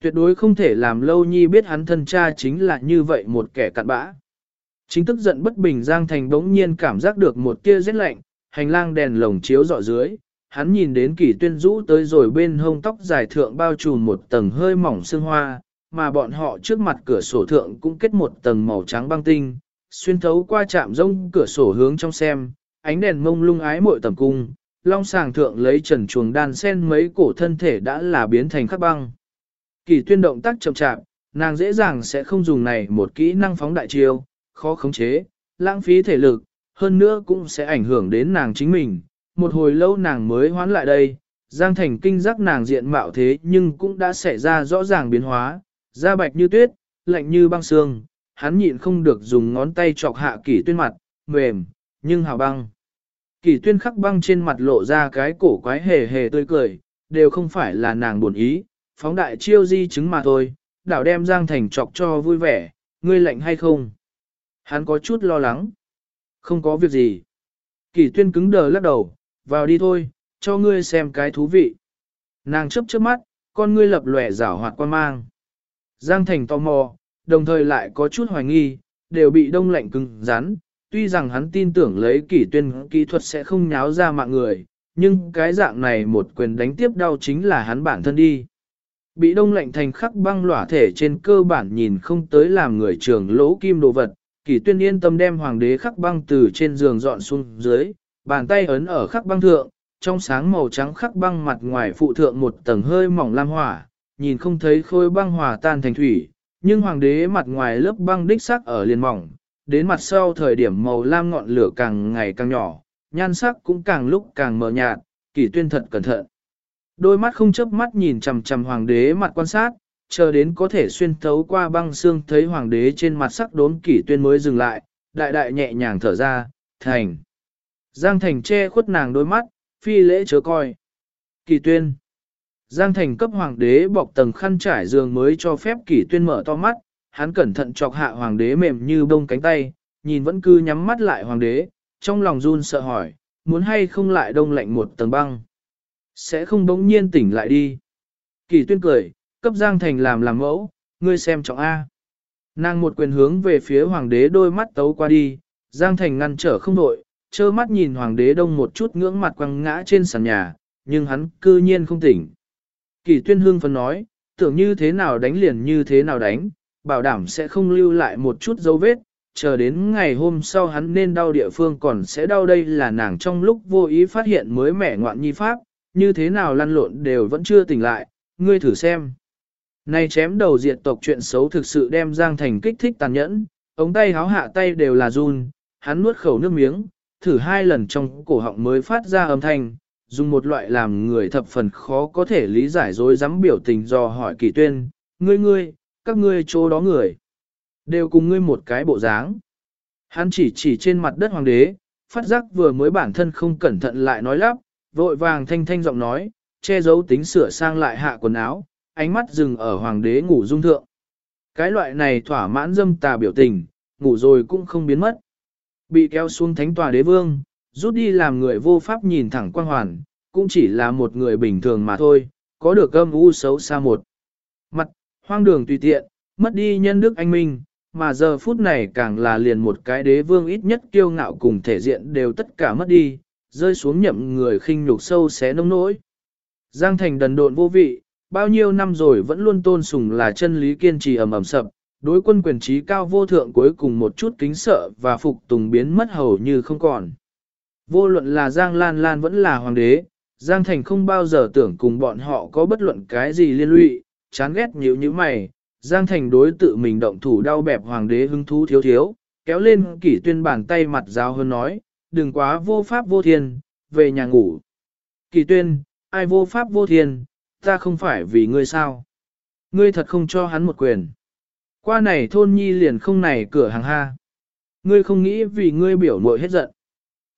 Tuyệt đối không thể làm lâu nhi biết hắn thân cha chính là như vậy một kẻ cặn bã. Chính tức giận bất bình Giang Thành bỗng nhiên cảm giác được một tia rét lạnh, hành lang đèn lồng chiếu dọ dưới, hắn nhìn đến kỷ tuyên rũ tới rồi bên hông tóc dài thượng bao trùm một tầng hơi mỏng sương hoa, mà bọn họ trước mặt cửa sổ thượng cũng kết một tầng màu trắng băng tinh, xuyên thấu qua chạm rông cửa sổ hướng trong xem, ánh đèn mông lung ái mội tầm cung, long sàng thượng lấy trần chuồng đan sen mấy cổ thân thể đã là biến thành khắc băng. Kỳ tuyên động tác chậm chạp, nàng dễ dàng sẽ không dùng này một kỹ năng phóng đại chiêu, khó khống chế, lãng phí thể lực, hơn nữa cũng sẽ ảnh hưởng đến nàng chính mình. Một hồi lâu nàng mới hoán lại đây, Giang Thành kinh giác nàng diện mạo thế nhưng cũng đã xảy ra rõ ràng biến hóa, da bạch như tuyết, lạnh như băng xương, hắn nhịn không được dùng ngón tay chọc hạ kỷ tuyên mặt, mềm, nhưng hào băng. Kỷ tuyên khắc băng trên mặt lộ ra cái cổ quái hề hề tươi cười, đều không phải là nàng buồn ý, phóng đại chiêu di chứng mà thôi, đảo đem Giang Thành chọc cho vui vẻ, ngươi lạnh hay không? Hắn có chút lo lắng. Không có việc gì. Kỷ tuyên cứng đờ lắc đầu, vào đi thôi, cho ngươi xem cái thú vị. Nàng chấp trước mắt, con ngươi lập lòe rảo hoạt quan mang. Giang Thành tò mò, đồng thời lại có chút hoài nghi, đều bị đông lạnh cứng rắn. Tuy rằng hắn tin tưởng lấy kỷ tuyên kỹ thuật sẽ không nháo ra mạng người, nhưng cái dạng này một quyền đánh tiếp đau chính là hắn bản thân đi. Bị đông lạnh thành khắc băng lỏa thể trên cơ bản nhìn không tới làm người trường lỗ kim đồ vật, kỷ tuyên yên tâm đem hoàng đế khắc băng từ trên giường dọn xuống dưới, bàn tay ấn ở khắc băng thượng, trong sáng màu trắng khắc băng mặt ngoài phụ thượng một tầng hơi mỏng lam hỏa, nhìn không thấy khôi băng hòa tan thành thủy, nhưng hoàng đế mặt ngoài lớp băng đích sắc ở liền mỏng, đến mặt sau thời điểm màu lam ngọn lửa càng ngày càng nhỏ, nhan sắc cũng càng lúc càng mờ nhạt, kỷ tuyên thật cẩn thận. Đôi mắt không chớp mắt nhìn chằm chằm hoàng đế mặt quan sát, chờ đến có thể xuyên thấu qua băng xương thấy hoàng đế trên mặt sắc đốn kỷ tuyên mới dừng lại, đại đại nhẹ nhàng thở ra, thành. Giang thành che khuất nàng đôi mắt, phi lễ chớ coi. Kỷ tuyên. Giang thành cấp hoàng đế bọc tầng khăn trải giường mới cho phép kỷ tuyên mở to mắt, hắn cẩn thận chọc hạ hoàng đế mềm như bông cánh tay, nhìn vẫn cứ nhắm mắt lại hoàng đế, trong lòng run sợ hỏi, muốn hay không lại đông lạnh một tầng băng. Sẽ không bỗng nhiên tỉnh lại đi. Kỳ tuyên cười, cấp Giang Thành làm làm mẫu, ngươi xem trọng A. Nàng một quyền hướng về phía hoàng đế đôi mắt tấu qua đi, Giang Thành ngăn trở không đội, trơ mắt nhìn hoàng đế đông một chút ngưỡng mặt quăng ngã trên sàn nhà, nhưng hắn cư nhiên không tỉnh. Kỳ tuyên hương phân nói, tưởng như thế nào đánh liền như thế nào đánh, bảo đảm sẽ không lưu lại một chút dấu vết, chờ đến ngày hôm sau hắn nên đau địa phương còn sẽ đau đây là nàng trong lúc vô ý phát hiện mới mẻ ngoạn nhi pháp, như thế nào lăn lộn đều vẫn chưa tỉnh lại, ngươi thử xem. Này chém đầu diệt tộc chuyện xấu thực sự đem Giang Thành kích thích tàn nhẫn, ống tay háo hạ tay đều là run, hắn nuốt khẩu nước miếng, thử hai lần trong cổ họng mới phát ra âm thanh, dùng một loại làm người thập phần khó có thể lý giải dối dám biểu tình do hỏi kỳ tuyên, ngươi ngươi, các ngươi chỗ đó người, đều cùng ngươi một cái bộ dáng. Hắn chỉ chỉ trên mặt đất hoàng đế, phát giác vừa mới bản thân không cẩn thận lại nói lắp, vội vàng thanh thanh giọng nói, che giấu tính sửa sang lại hạ quần áo, ánh mắt dừng ở hoàng đế ngủ dung thượng. Cái loại này thỏa mãn dâm tà biểu tình, ngủ rồi cũng không biến mất. Bị kéo xuống thánh tòa đế vương, rút đi làm người vô pháp nhìn thẳng quan hoàn, cũng chỉ là một người bình thường mà thôi, có được âm u xấu xa một. Mặt, hoang đường tùy tiện, mất đi nhân đức anh minh, mà giờ phút này càng là liền một cái đế vương ít nhất kiêu ngạo cùng thể diện đều tất cả mất đi, rơi xuống nhậm người khinh nhục sâu xé nông nỗi. Giang thành đần độn vô vị, bao nhiêu năm rồi vẫn luôn tôn sùng là chân lý kiên trì ầm ầm sập, đối quân quyền trí cao vô thượng cuối cùng một chút kính sợ và phục tùng biến mất hầu như không còn. Vô luận là Giang Lan Lan vẫn là hoàng đế, Giang Thành không bao giờ tưởng cùng bọn họ có bất luận cái gì liên lụy, chán ghét nhíu như mày, Giang Thành đối tự mình động thủ đau bẹp hoàng đế hứng thú thiếu thiếu, kéo lên kỷ tuyên bàn tay mặt giáo hơn nói, đừng quá vô pháp vô thiên, về nhà ngủ. Kỷ tuyên, ai vô pháp vô thiên, ta không phải vì ngươi sao. Ngươi thật không cho hắn một quyền. Qua này thôn nhi liền không này cửa hàng ha. Ngươi không nghĩ vì ngươi biểu muội hết giận.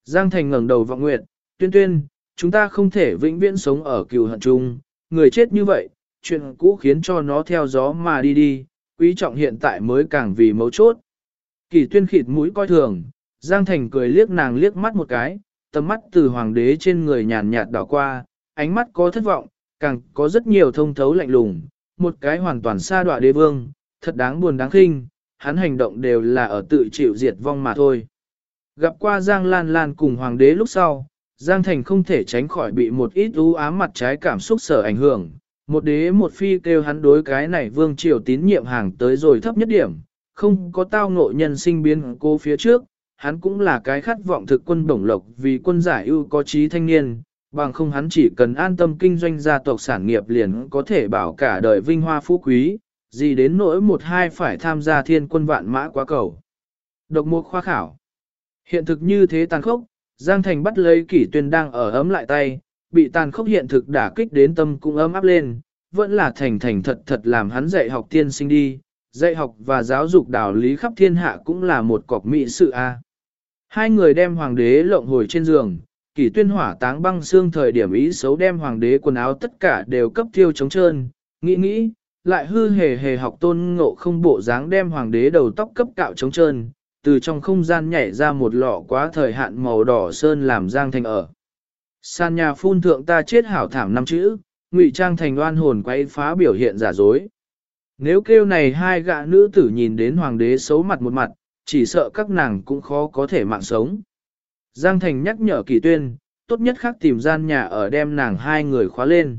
Giang Thành ngẩng đầu vọng nguyện, tuyên tuyên, chúng ta không thể vĩnh viễn sống ở cừu hận chung, người chết như vậy, chuyện cũ khiến cho nó theo gió mà đi đi, quý trọng hiện tại mới càng vì mấu chốt. Kỳ tuyên khịt mũi coi thường, Giang Thành cười liếc nàng liếc mắt một cái, tầm mắt từ hoàng đế trên người nhàn nhạt đảo qua, ánh mắt có thất vọng, càng có rất nhiều thông thấu lạnh lùng, một cái hoàn toàn xa đọa đế vương, thật đáng buồn đáng khinh, hắn hành động đều là ở tự chịu diệt vong mà thôi. Gặp qua Giang Lan Lan cùng hoàng đế lúc sau, Giang Thành không thể tránh khỏi bị một ít u ám mặt trái cảm xúc sở ảnh hưởng. Một đế một phi kêu hắn đối cái này vương triều tín nhiệm hàng tới rồi thấp nhất điểm, không có tao ngộ nhân sinh biến cô phía trước, hắn cũng là cái khát vọng thực quân bổng lộc vì quân giải ưu có trí thanh niên, bằng không hắn chỉ cần an tâm kinh doanh gia tộc sản nghiệp liền có thể bảo cả đời vinh hoa phú quý, gì đến nỗi một hai phải tham gia thiên quân vạn mã quá cầu. Độc mục khoa khảo Hiện thực như thế tàn khốc, Giang Thành bắt lấy kỷ tuyên đang ở ấm lại tay, bị tàn khốc hiện thực đả kích đến tâm cũng ấm áp lên, vẫn là thành thành thật thật làm hắn dạy học tiên sinh đi, dạy học và giáo dục đạo lý khắp thiên hạ cũng là một cọc mỹ sự a. Hai người đem hoàng đế lộng hồi trên giường, kỷ tuyên hỏa táng băng xương thời điểm ý xấu đem hoàng đế quần áo tất cả đều cấp thiêu trống trơn, nghĩ nghĩ, lại hư hề hề học tôn ngộ không bộ dáng đem hoàng đế đầu tóc cấp cạo trống trơn, từ trong không gian nhảy ra một lọ quá thời hạn màu đỏ sơn làm giang thành ở. San nhà phun thượng ta chết hảo thảm năm chữ, ngụy trang thành oan hồn quay phá biểu hiện giả dối. Nếu kêu này hai gã nữ tử nhìn đến hoàng đế xấu mặt một mặt, chỉ sợ các nàng cũng khó có thể mạng sống. Giang Thành nhắc nhở kỳ tuyên, tốt nhất khác tìm gian nhà ở đem nàng hai người khóa lên.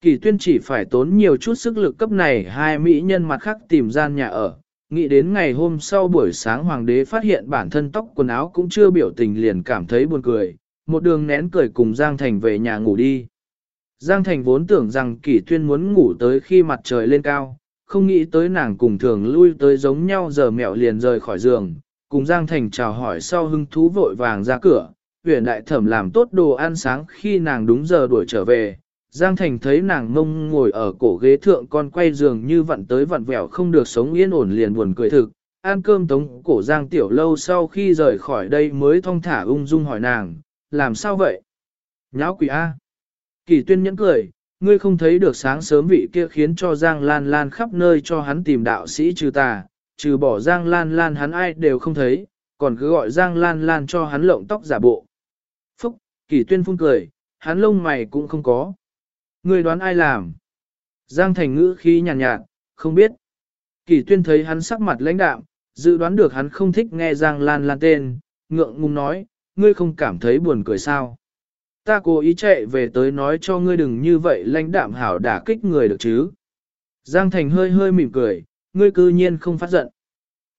Kỳ tuyên chỉ phải tốn nhiều chút sức lực cấp này hai mỹ nhân mặt khác tìm gian nhà ở, Nghĩ đến ngày hôm sau buổi sáng hoàng đế phát hiện bản thân tóc quần áo cũng chưa biểu tình liền cảm thấy buồn cười, một đường nén cười cùng Giang Thành về nhà ngủ đi. Giang Thành vốn tưởng rằng kỷ tuyên muốn ngủ tới khi mặt trời lên cao, không nghĩ tới nàng cùng thường lui tới giống nhau giờ mẹo liền rời khỏi giường, cùng Giang Thành chào hỏi sau hưng thú vội vàng ra cửa, huyền đại thẩm làm tốt đồ ăn sáng khi nàng đúng giờ đuổi trở về, Giang Thành thấy nàng mông ngồi ở cổ ghế thượng con quay giường như vặn tới vặn vẹo không được sống yên ổn liền buồn cười thực. Ăn cơm tống cổ Giang Tiểu Lâu sau khi rời khỏi đây mới thong thả ung dung hỏi nàng, làm sao vậy? Nháo quỷ A. Kỳ tuyên nhẫn cười, ngươi không thấy được sáng sớm vị kia khiến cho Giang Lan Lan khắp nơi cho hắn tìm đạo sĩ trừ tà, trừ bỏ Giang Lan Lan hắn ai đều không thấy, còn cứ gọi Giang Lan Lan cho hắn lộng tóc giả bộ. Phúc, kỳ tuyên phun cười, hắn lông mày cũng không có. Người đoán ai làm? Giang Thành ngữ khí nhàn nhạt, nhạt, không biết. Kỳ tuyên thấy hắn sắc mặt lãnh đạm, dự đoán được hắn không thích nghe Giang Lan Lan tên, ngượng ngùng nói, ngươi không cảm thấy buồn cười sao. Ta cố ý chạy về tới nói cho ngươi đừng như vậy lãnh đạm hảo đả kích người được chứ. Giang Thành hơi hơi mỉm cười, ngươi cư nhiên không phát giận.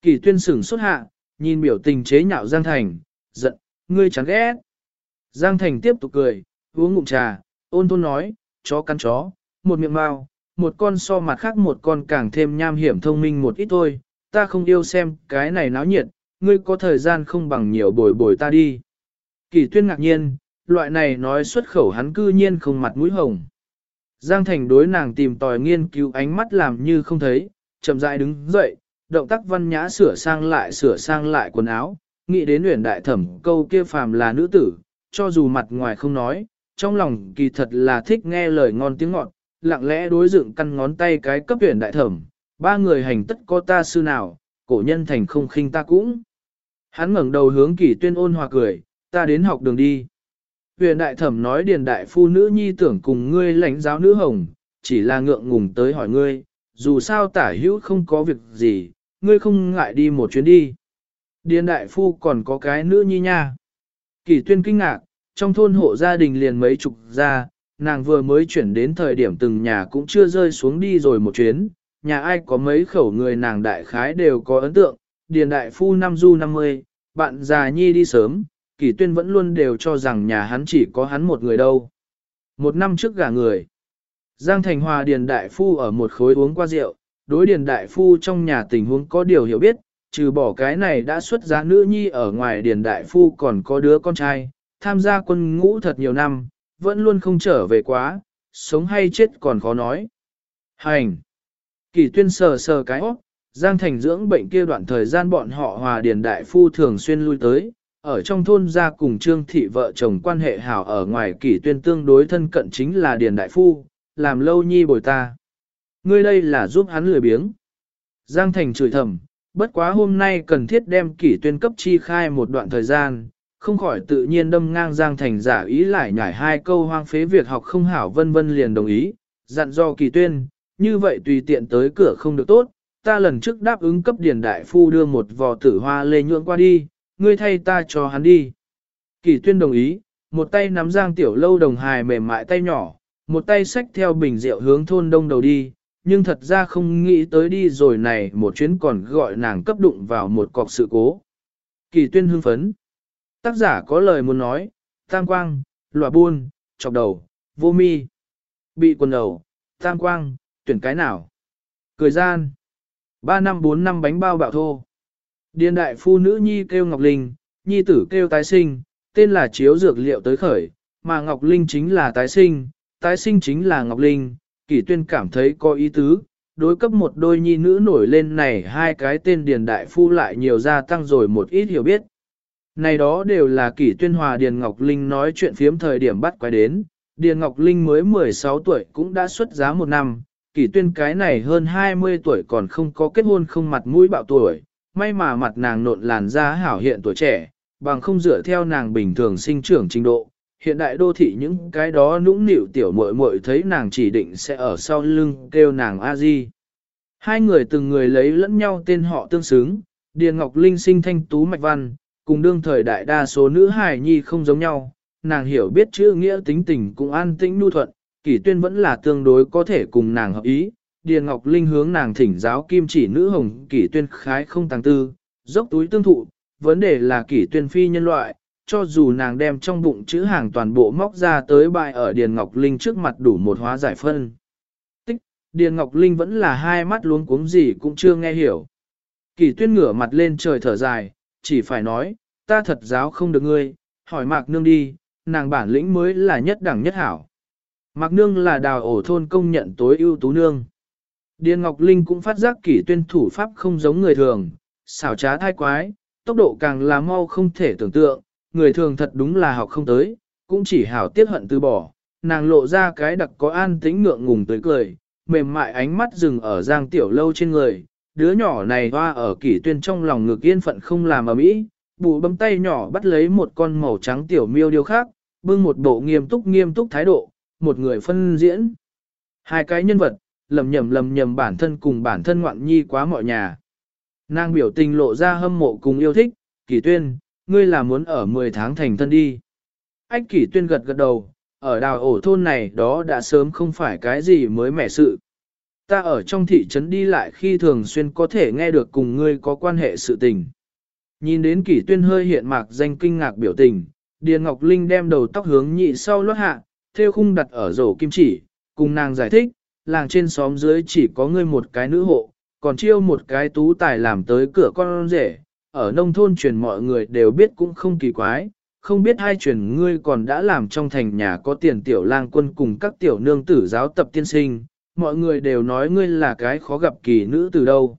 Kỳ tuyên sửng xuất hạ, nhìn biểu tình chế nhạo Giang Thành, giận, ngươi chán ghét. Giang Thành tiếp tục cười, uống ngụm trà, Ôn thôn nói, chó cắn chó, một miệng mau, một con so mặt khác một con càng thêm nham hiểm thông minh một ít thôi, ta không yêu xem cái này náo nhiệt, ngươi có thời gian không bằng nhiều bồi bồi ta đi. Kỳ tuyên ngạc nhiên, loại này nói xuất khẩu hắn cư nhiên không mặt mũi hồng. Giang Thành đối nàng tìm tòi nghiên cứu ánh mắt làm như không thấy, chậm rãi đứng dậy, động tác văn nhã sửa sang lại sửa sang lại quần áo, nghĩ đến huyền đại thẩm câu kia phàm là nữ tử, cho dù mặt ngoài không nói, trong lòng kỳ thật là thích nghe lời ngon tiếng ngọt, lặng lẽ đối dựng căn ngón tay cái cấp huyền đại thẩm, ba người hành tất có ta sư nào, cổ nhân thành không khinh ta cũng. Hắn ngẩng đầu hướng kỳ tuyên ôn hòa cười, ta đến học đường đi. Huyền đại thẩm nói điền đại phu nữ nhi tưởng cùng ngươi lãnh giáo nữ hồng, chỉ là ngượng ngùng tới hỏi ngươi, dù sao tả hữu không có việc gì, ngươi không ngại đi một chuyến đi. Điền đại phu còn có cái nữ nhi nha. Kỳ tuyên kinh ngạc, trong thôn hộ gia đình liền mấy chục gia, nàng vừa mới chuyển đến thời điểm từng nhà cũng chưa rơi xuống đi rồi một chuyến, nhà ai có mấy khẩu người nàng đại khái đều có ấn tượng, điền đại phu năm du 50, bạn già nhi đi sớm, kỳ tuyên vẫn luôn đều cho rằng nhà hắn chỉ có hắn một người đâu. Một năm trước gả người, Giang Thành Hòa điền đại phu ở một khối uống qua rượu, đối điền đại phu trong nhà tình huống có điều hiểu biết, trừ bỏ cái này đã xuất giá nữ nhi ở ngoài điền đại phu còn có đứa con trai, tham gia quân ngũ thật nhiều năm, vẫn luôn không trở về quá, sống hay chết còn khó nói. Hành! Kỳ tuyên sờ sờ cái óc, Giang Thành dưỡng bệnh kia đoạn thời gian bọn họ hòa điền đại phu thường xuyên lui tới, ở trong thôn gia cùng trương thị vợ chồng quan hệ hảo ở ngoài kỷ tuyên tương đối thân cận chính là điền đại phu, làm lâu nhi bồi ta. Ngươi đây là giúp hắn lười biếng. Giang Thành chửi thầm, bất quá hôm nay cần thiết đem kỷ tuyên cấp chi khai một đoạn thời gian, không khỏi tự nhiên đâm ngang Giang Thành giả ý lại nhảy hai câu hoang phế việc học không hảo vân vân liền đồng ý, dặn do kỷ tuyên, như vậy tùy tiện tới cửa không được tốt, ta lần trước đáp ứng cấp điền đại phu đưa một vò tử hoa lê nhượng qua đi, ngươi thay ta cho hắn đi. Kỷ tuyên đồng ý, một tay nắm Giang Tiểu Lâu đồng hài mềm mại tay nhỏ, một tay xách theo bình rượu hướng thôn đông đầu đi, nhưng thật ra không nghĩ tới đi rồi này một chuyến còn gọi nàng cấp đụng vào một cọc sự cố. Kỳ tuyên hưng phấn. Tác giả có lời muốn nói, tam quang, lòa buôn, chọc đầu, vô mi. Bị quần đầu, tam quang, tuyển cái nào? Cười gian. Ba năm bốn năm bánh bao bạo thô. Điền đại phu nữ nhi kêu Ngọc Linh, nhi tử kêu tái sinh, tên là chiếu dược liệu tới khởi, mà Ngọc Linh chính là tái sinh, tái sinh chính là Ngọc Linh, kỷ tuyên cảm thấy có ý tứ, đối cấp một đôi nhi nữ nổi lên này hai cái tên điền đại phu lại nhiều gia tăng rồi một ít hiểu biết. Này đó đều là kỷ tuyên hòa Điền Ngọc Linh nói chuyện phiếm thời điểm bắt quay đến, Điền Ngọc Linh mới 16 tuổi cũng đã xuất giá một năm, kỷ tuyên cái này hơn 20 tuổi còn không có kết hôn không mặt mũi bạo tuổi, may mà mặt nàng nộn làn da hảo hiện tuổi trẻ, bằng không dựa theo nàng bình thường sinh trưởng trình độ, hiện đại đô thị những cái đó nũng nịu tiểu muội muội thấy nàng chỉ định sẽ ở sau lưng kêu nàng a di. Hai người từng người lấy lẫn nhau tên họ tương xứng, Điền Ngọc Linh sinh thanh tú mạch văn, cùng đương thời đại đa số nữ hài nhi không giống nhau, nàng hiểu biết chữ nghĩa tính tình cũng an tĩnh nu thuận, kỷ tuyên vẫn là tương đối có thể cùng nàng hợp ý. Điền Ngọc Linh hướng nàng thỉnh giáo kim chỉ nữ hồng kỷ tuyên khái không tàng tư, dốc túi tương thụ, vấn đề là kỷ tuyên phi nhân loại, cho dù nàng đem trong bụng chữ hàng toàn bộ móc ra tới bài ở Điền Ngọc Linh trước mặt đủ một hóa giải phân. Tích, Điền Ngọc Linh vẫn là hai mắt luống cuống gì cũng chưa nghe hiểu. Kỳ tuyên ngửa mặt lên trời thở dài, chỉ phải nói, ta thật giáo không được ngươi, hỏi Mạc Nương đi, nàng bản lĩnh mới là nhất đẳng nhất hảo. Mạc Nương là đào ổ thôn công nhận tối ưu tú nương. Điền Ngọc Linh cũng phát giác kỷ tuyên thủ pháp không giống người thường, xảo trá thai quái, tốc độ càng là mau không thể tưởng tượng, người thường thật đúng là học không tới, cũng chỉ hảo tiếc hận từ bỏ, nàng lộ ra cái đặc có an tĩnh ngượng ngùng tới cười, mềm mại ánh mắt dừng ở giang tiểu lâu trên người, đứa nhỏ này hoa ở kỷ tuyên trong lòng ngực yên phận không làm ở mỹ, bù bấm tay nhỏ bắt lấy một con màu trắng tiểu miêu điêu khác, bưng một bộ nghiêm túc nghiêm túc thái độ, một người phân diễn. Hai cái nhân vật, lầm nhầm lầm nhầm bản thân cùng bản thân ngoạn nhi quá mọi nhà. Nàng biểu tình lộ ra hâm mộ cùng yêu thích, kỷ tuyên, ngươi là muốn ở 10 tháng thành thân đi. Ách kỷ tuyên gật gật đầu, ở đào ổ thôn này đó đã sớm không phải cái gì mới mẻ sự. Ta ở trong thị trấn đi lại khi thường xuyên có thể nghe được cùng ngươi có quan hệ sự tình. Nhìn đến kỷ tuyên hơi hiện mạc danh kinh ngạc biểu tình, Điền Ngọc Linh đem đầu tóc hướng nhị sau lót hạ, theo khung đặt ở rổ kim chỉ, cùng nàng giải thích, làng trên xóm dưới chỉ có ngươi một cái nữ hộ, còn chiêu một cái tú tài làm tới cửa con rể, ở nông thôn truyền mọi người đều biết cũng không kỳ quái, không biết hai truyền ngươi còn đã làm trong thành nhà có tiền tiểu lang quân cùng các tiểu nương tử giáo tập tiên sinh, mọi người đều nói ngươi là cái khó gặp kỳ nữ tử đâu.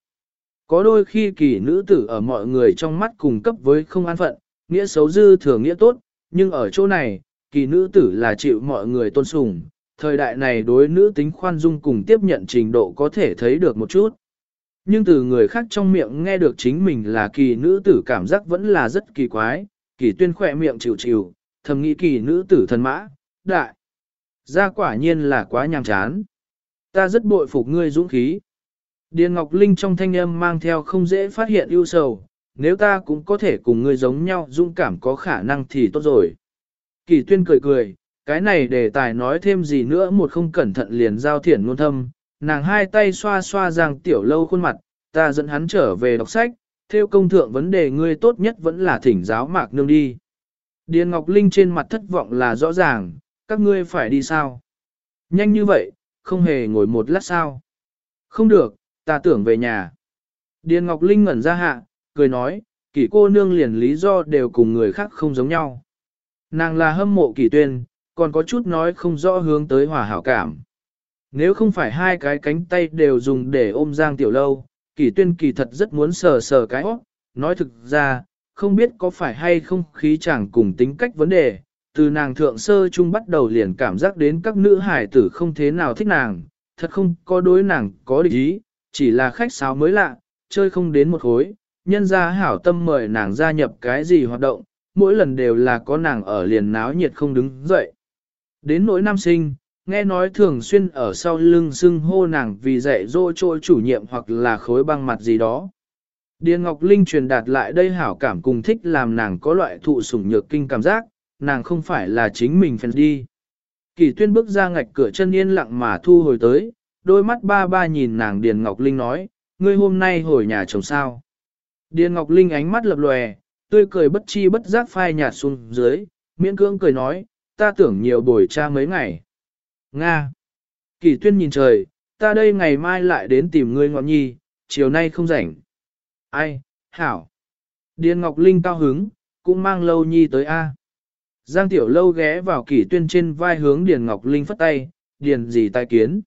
Có đôi khi kỳ nữ tử ở mọi người trong mắt cùng cấp với không an phận, nghĩa xấu dư thường nghĩa tốt, nhưng ở chỗ này, kỳ nữ tử là chịu mọi người tôn sùng, thời đại này đối nữ tính khoan dung cùng tiếp nhận trình độ có thể thấy được một chút. Nhưng từ người khác trong miệng nghe được chính mình là kỳ nữ tử cảm giác vẫn là rất kỳ quái, kỳ tuyên khỏe miệng chịu chịu, thầm nghĩ kỳ nữ tử thần mã, đại. Ra quả nhiên là quá nhàm chán. Ta rất bội phục ngươi dũng khí. Điền Ngọc Linh trong thanh âm mang theo không dễ phát hiện ưu sầu, nếu ta cũng có thể cùng ngươi giống nhau dũng cảm có khả năng thì tốt rồi. Kỳ tuyên cười cười, cái này để tài nói thêm gì nữa một không cẩn thận liền giao thiển ngôn thâm, nàng hai tay xoa xoa giang tiểu lâu khuôn mặt, ta dẫn hắn trở về đọc sách, theo công thượng vấn đề ngươi tốt nhất vẫn là thỉnh giáo mạc nương đi. Điền Ngọc Linh trên mặt thất vọng là rõ ràng, các ngươi phải đi sao? Nhanh như vậy, không hề ngồi một lát sao? Không được, ta tưởng về nhà. Điền Ngọc Linh ngẩn ra hạ, cười nói, kỷ cô nương liền lý do đều cùng người khác không giống nhau. Nàng là hâm mộ kỷ tuyên, còn có chút nói không rõ hướng tới hòa hảo cảm. Nếu không phải hai cái cánh tay đều dùng để ôm Giang Tiểu Lâu, kỷ tuyên kỳ thật rất muốn sờ sờ cái óc, nói thực ra, không biết có phải hay không khí chẳng cùng tính cách vấn đề, từ nàng thượng sơ chung bắt đầu liền cảm giác đến các nữ hải tử không thế nào thích nàng, thật không có đối nàng có địch ý, chỉ là khách sáo mới lạ, chơi không đến một khối, nhân ra hảo tâm mời nàng gia nhập cái gì hoạt động, mỗi lần đều là có nàng ở liền náo nhiệt không đứng dậy. Đến nỗi nam sinh, nghe nói thường xuyên ở sau lưng xưng hô nàng vì dạy dỗ trôi chủ nhiệm hoặc là khối băng mặt gì đó. Điền Ngọc Linh truyền đạt lại đây hảo cảm cùng thích làm nàng có loại thụ sủng nhược kinh cảm giác, nàng không phải là chính mình phần đi. Kỳ tuyên bước ra ngạch cửa chân yên lặng mà thu hồi tới, đôi mắt ba ba nhìn nàng Điền Ngọc Linh nói, ngươi hôm nay hồi nhà chồng sao. Điền Ngọc Linh ánh mắt lập lòe, tươi cười bất chi bất giác phai nhạt xuống dưới, miễn cưỡng cười nói, ta tưởng nhiều buổi cha mấy ngày. Nga. Kỳ tuyên nhìn trời, ta đây ngày mai lại đến tìm ngươi ngọn nhi, chiều nay không rảnh. Ai, hảo. Điền Ngọc Linh cao hứng, cũng mang lâu nhi tới A. Giang Tiểu Lâu ghé vào kỷ tuyên trên vai hướng Điền Ngọc Linh phất tay, Điền gì tai kiến.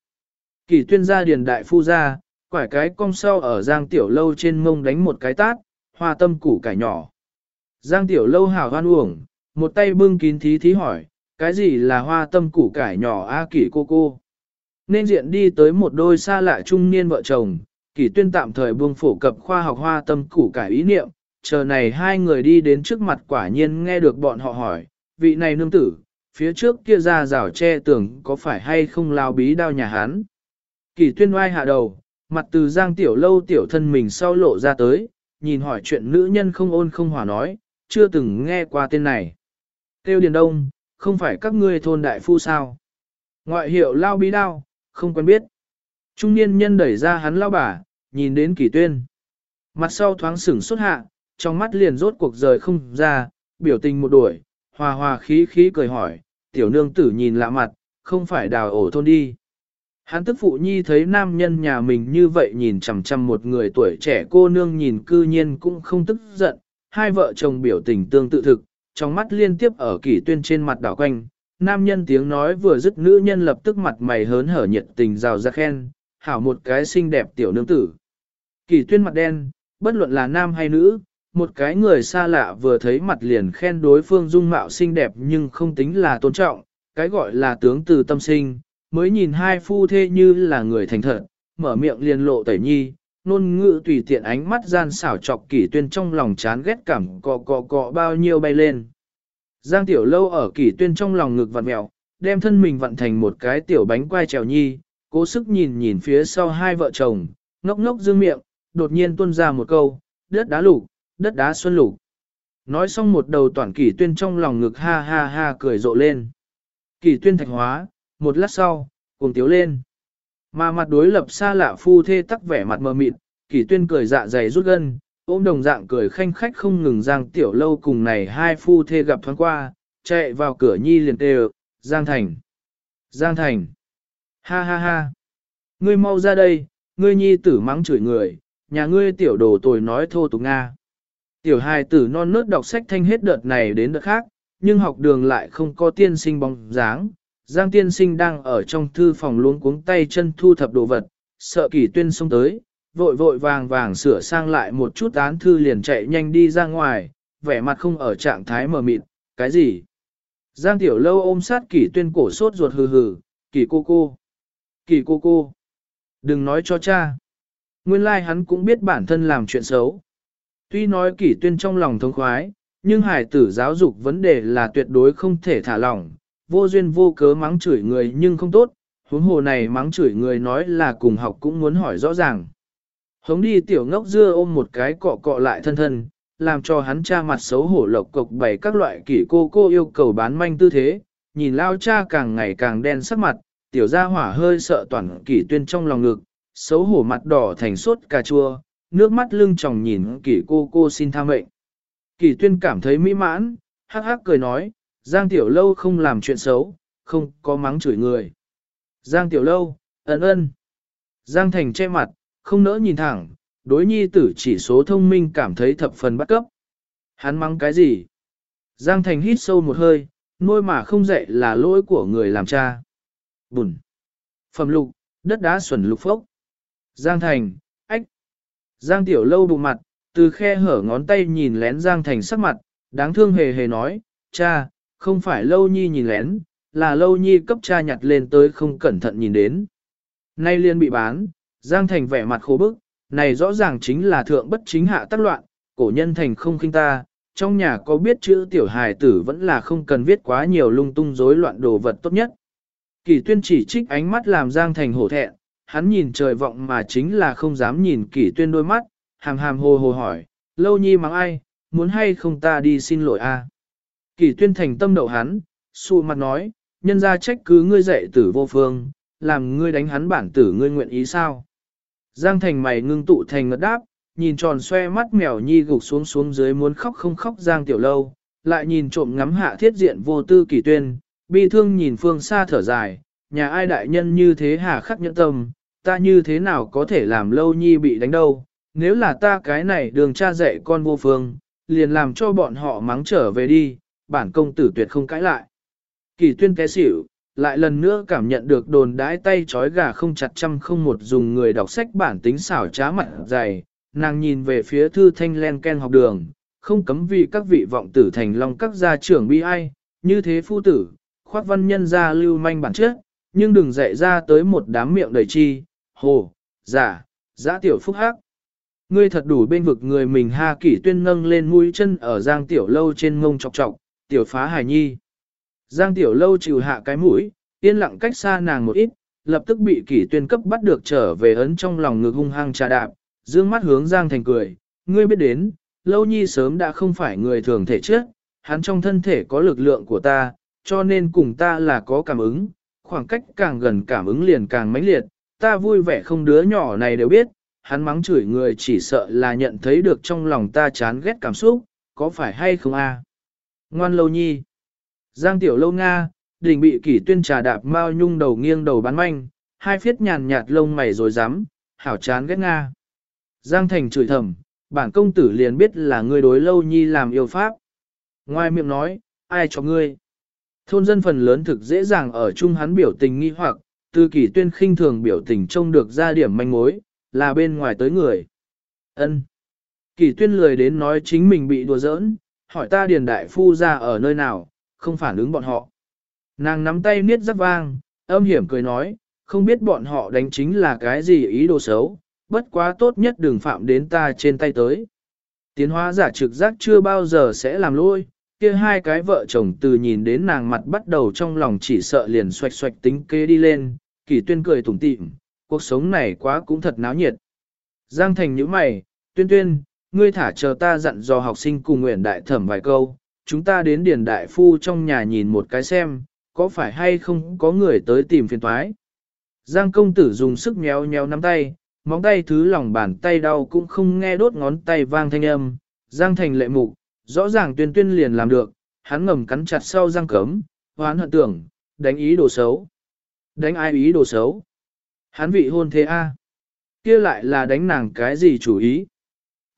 Kỷ tuyên ra Điền Đại Phu ra, quải cái cong sau ở Giang Tiểu Lâu trên mông đánh một cái tát, hoa tâm củ cải nhỏ. Giang Tiểu Lâu hảo hoan uổng, một tay bưng kín thí thí hỏi, cái gì là hoa tâm củ cải nhỏ A kỷ cô cô. Nên diện đi tới một đôi xa lạ trung niên vợ chồng, kỷ tuyên tạm thời buông phổ cập khoa học hoa tâm củ cải ý niệm, chờ này hai người đi đến trước mặt quả nhiên nghe được bọn họ hỏi, vị này nương tử, phía trước kia ra rào che tưởng có phải hay không lao bí đao nhà hán. Kỷ tuyên oai hạ đầu, mặt từ giang tiểu lâu tiểu thân mình sau lộ ra tới, nhìn hỏi chuyện nữ nhân không ôn không hòa nói, chưa từng nghe qua tên này. Tiêu Điền Đông, không phải các ngươi thôn đại phu sao? Ngoại hiệu lao bí đao, không quen biết. Trung niên nhân đẩy ra hắn lao bà, nhìn đến kỳ tuyên. Mặt sau thoáng sửng xuất hạ, trong mắt liền rốt cuộc rời không ra, biểu tình một đuổi, hòa hòa khí khí cười hỏi, tiểu nương tử nhìn lạ mặt, không phải đào ổ thôn đi. Hắn tức phụ nhi thấy nam nhân nhà mình như vậy nhìn chằm chằm một người tuổi trẻ cô nương nhìn cư nhiên cũng không tức giận, hai vợ chồng biểu tình tương tự thực, trong mắt liên tiếp ở kỷ tuyên trên mặt đảo quanh, nam nhân tiếng nói vừa dứt nữ nhân lập tức mặt mày hớn hở nhiệt tình rào ra khen, hảo một cái xinh đẹp tiểu nương tử. Kỷ tuyên mặt đen, bất luận là nam hay nữ, một cái người xa lạ vừa thấy mặt liền khen đối phương dung mạo xinh đẹp nhưng không tính là tôn trọng, cái gọi là tướng từ tâm sinh, mới nhìn hai phu thê như là người thành thật, mở miệng liền lộ tẩy nhi, nôn ngữ tùy tiện ánh mắt gian xảo chọc kỷ tuyên trong lòng chán ghét cảm cọ cọ cọ bao nhiêu bay lên. Giang tiểu lâu ở kỷ tuyên trong lòng ngực vặn mẹo, đem thân mình vặn thành một cái tiểu bánh quai trèo nhi, cố sức nhìn nhìn phía sau hai vợ chồng, ngốc ngốc dương miệng, đột nhiên tuôn ra một câu, đất đá lục, đất đá xuân lục. Nói xong một đầu toàn kỷ tuyên trong lòng ngực ha ha ha cười rộ lên. Kỷ tuyên thạch hóa, một lát sau, cùng tiếu lên. Mà mặt đối lập xa lạ phu thê tắc vẻ mặt mờ mịt, kỷ tuyên cười dạ dày rút gân, ôm đồng dạng cười khanh khách không ngừng giang tiểu lâu cùng này hai phu thê gặp thoáng qua, chạy vào cửa nhi liền tê Giang Thành. Giang Thành. Ha ha ha. Ngươi mau ra đây, ngươi nhi tử mắng chửi người, nhà ngươi tiểu đồ tồi nói thô tục Nga. Tiểu hài tử non nớt đọc sách thanh hết đợt này đến đợt khác, nhưng học đường lại không có tiên sinh bóng dáng. Giang tiên sinh đang ở trong thư phòng luống cuống tay chân thu thập đồ vật, sợ kỷ tuyên xông tới, vội vội vàng vàng sửa sang lại một chút án thư liền chạy nhanh đi ra ngoài, vẻ mặt không ở trạng thái mờ mịt, cái gì? Giang tiểu lâu ôm sát kỷ tuyên cổ sốt ruột hừ hừ, kỷ cô cô, kỷ cô cô, đừng nói cho cha. Nguyên lai like hắn cũng biết bản thân làm chuyện xấu. Tuy nói kỷ tuyên trong lòng thông khoái, nhưng hải tử giáo dục vấn đề là tuyệt đối không thể thả lỏng, vô duyên vô cớ mắng chửi người nhưng không tốt, huống hồ này mắng chửi người nói là cùng học cũng muốn hỏi rõ ràng. Hống đi tiểu ngốc dưa ôm một cái cọ cọ lại thân thân, làm cho hắn cha mặt xấu hổ lộc cộc bày các loại kỷ cô cô yêu cầu bán manh tư thế, nhìn lao cha càng ngày càng đen sắc mặt, tiểu gia hỏa hơi sợ toàn kỷ tuyên trong lòng ngực, xấu hổ mặt đỏ thành sốt cà chua, nước mắt lưng tròng nhìn kỷ cô cô xin tha mệnh. Kỷ tuyên cảm thấy mỹ mãn, hắc hắc cười nói, Giang Tiểu Lâu không làm chuyện xấu, không có mắng chửi người. Giang Tiểu Lâu, ấn ơn. Giang Thành che mặt, không nỡ nhìn thẳng, đối nhi tử chỉ số thông minh cảm thấy thập phần bắt cấp. Hắn mắng cái gì? Giang Thành hít sâu một hơi, nuôi mà không dạy là lỗi của người làm cha. Bùn. Phẩm lục, đất đá xuẩn lục phốc. Giang Thành, ách. Giang Tiểu Lâu bụng mặt, từ khe hở ngón tay nhìn lén Giang Thành sắc mặt, đáng thương hề hề nói, cha, không phải Lâu Nhi nhìn lén, là Lâu Nhi cấp cha nhặt lên tới không cẩn thận nhìn đến. Nay liên bị bán, Giang Thành vẻ mặt khổ bức, này rõ ràng chính là thượng bất chính hạ tác loạn, cổ nhân thành không khinh ta, trong nhà có biết chữ tiểu hài tử vẫn là không cần viết quá nhiều lung tung rối loạn đồ vật tốt nhất. Kỳ tuyên chỉ trích ánh mắt làm Giang Thành hổ thẹn, hắn nhìn trời vọng mà chính là không dám nhìn kỳ tuyên đôi mắt, hàm hàm hồ hồ hỏi, lâu nhi mắng ai, muốn hay không ta đi xin lỗi a? Kỳ tuyên thành tâm đậu hắn, xù mặt nói, nhân ra trách cứ ngươi dạy tử vô phương, làm ngươi đánh hắn bản tử ngươi nguyện ý sao? Giang thành mày ngưng tụ thành ngất đáp, nhìn tròn xoe mắt mèo nhi gục xuống xuống dưới muốn khóc không khóc Giang tiểu lâu, lại nhìn trộm ngắm hạ thiết diện vô tư kỳ tuyên, bi thương nhìn phương xa thở dài, nhà ai đại nhân như thế hà khắc nhẫn tâm, ta như thế nào có thể làm lâu nhi bị đánh đâu, nếu là ta cái này đường cha dạy con vô phương, liền làm cho bọn họ mắng trở về đi, bản công tử tuyệt không cãi lại. Kỳ tuyên té xỉu, lại lần nữa cảm nhận được đồn đái tay chói gà không chặt trăm không một dùng người đọc sách bản tính xảo trá mặt dày, nàng nhìn về phía thư thanh len ken học đường, không cấm vì các vị vọng tử thành long các gia trưởng bi ai, như thế phu tử, khoác văn nhân gia lưu manh bản chất, nhưng đừng dạy ra tới một đám miệng đầy chi, hồ, giả, giã tiểu phúc hắc. Ngươi thật đủ bên vực người mình ha kỷ tuyên nâng lên mũi chân ở giang tiểu lâu trên ngông chọc chọc, tiểu phá hài nhi. Giang tiểu lâu chịu hạ cái mũi, yên lặng cách xa nàng một ít, lập tức bị kỷ tuyên cấp bắt được trở về ấn trong lòng ngực hung hăng trà đạp, dương mắt hướng Giang thành cười, ngươi biết đến, lâu nhi sớm đã không phải người thường thể trước, hắn trong thân thể có lực lượng của ta, cho nên cùng ta là có cảm ứng, khoảng cách càng gần cảm ứng liền càng mãnh liệt, ta vui vẻ không đứa nhỏ này đều biết, hắn mắng chửi người chỉ sợ là nhận thấy được trong lòng ta chán ghét cảm xúc, có phải hay không a? Ngoan lâu nhi. Giang tiểu lâu Nga, đỉnh bị kỷ tuyên trà đạp mao nhung đầu nghiêng đầu bán manh, hai phiết nhàn nhạt lông mày rồi dám, hảo chán ghét Nga. Giang thành chửi thầm, bản công tử liền biết là ngươi đối lâu nhi làm yêu pháp. Ngoài miệng nói, ai cho ngươi? Thôn dân phần lớn thực dễ dàng ở chung hắn biểu tình nghi hoặc, từ kỷ tuyên khinh thường biểu tình trông được ra điểm manh mối, là bên ngoài tới người. ân Kỷ tuyên lười đến nói chính mình bị đùa giỡn, hỏi ta điền đại phu ra ở nơi nào, không phản ứng bọn họ. Nàng nắm tay niết rất vang, âm hiểm cười nói, không biết bọn họ đánh chính là cái gì ý đồ xấu, bất quá tốt nhất đừng phạm đến ta trên tay tới. Tiến hóa giả trực giác chưa bao giờ sẽ làm lôi, kia hai cái vợ chồng từ nhìn đến nàng mặt bắt đầu trong lòng chỉ sợ liền xoạch xoạch tính kế đi lên, kỳ tuyên cười tủm tỉm, cuộc sống này quá cũng thật náo nhiệt. Giang thành nhíu mày, tuyên tuyên, ngươi thả chờ ta dặn dò học sinh cùng nguyện đại thẩm vài câu, chúng ta đến điền đại phu trong nhà nhìn một cái xem, có phải hay không có người tới tìm phiền toái. Giang công tử dùng sức nhéo nhéo nắm tay, móng tay thứ lòng bàn tay đau cũng không nghe đốt ngón tay vang thanh âm. Giang thành lệ mục, rõ ràng tuyên tuyên liền làm được, hắn ngầm cắn chặt sau giang cấm, hoán hận tưởng, đánh ý đồ xấu. Đánh ai ý đồ xấu? Hắn vị hôn thế a? Kia lại là đánh nàng cái gì chủ ý?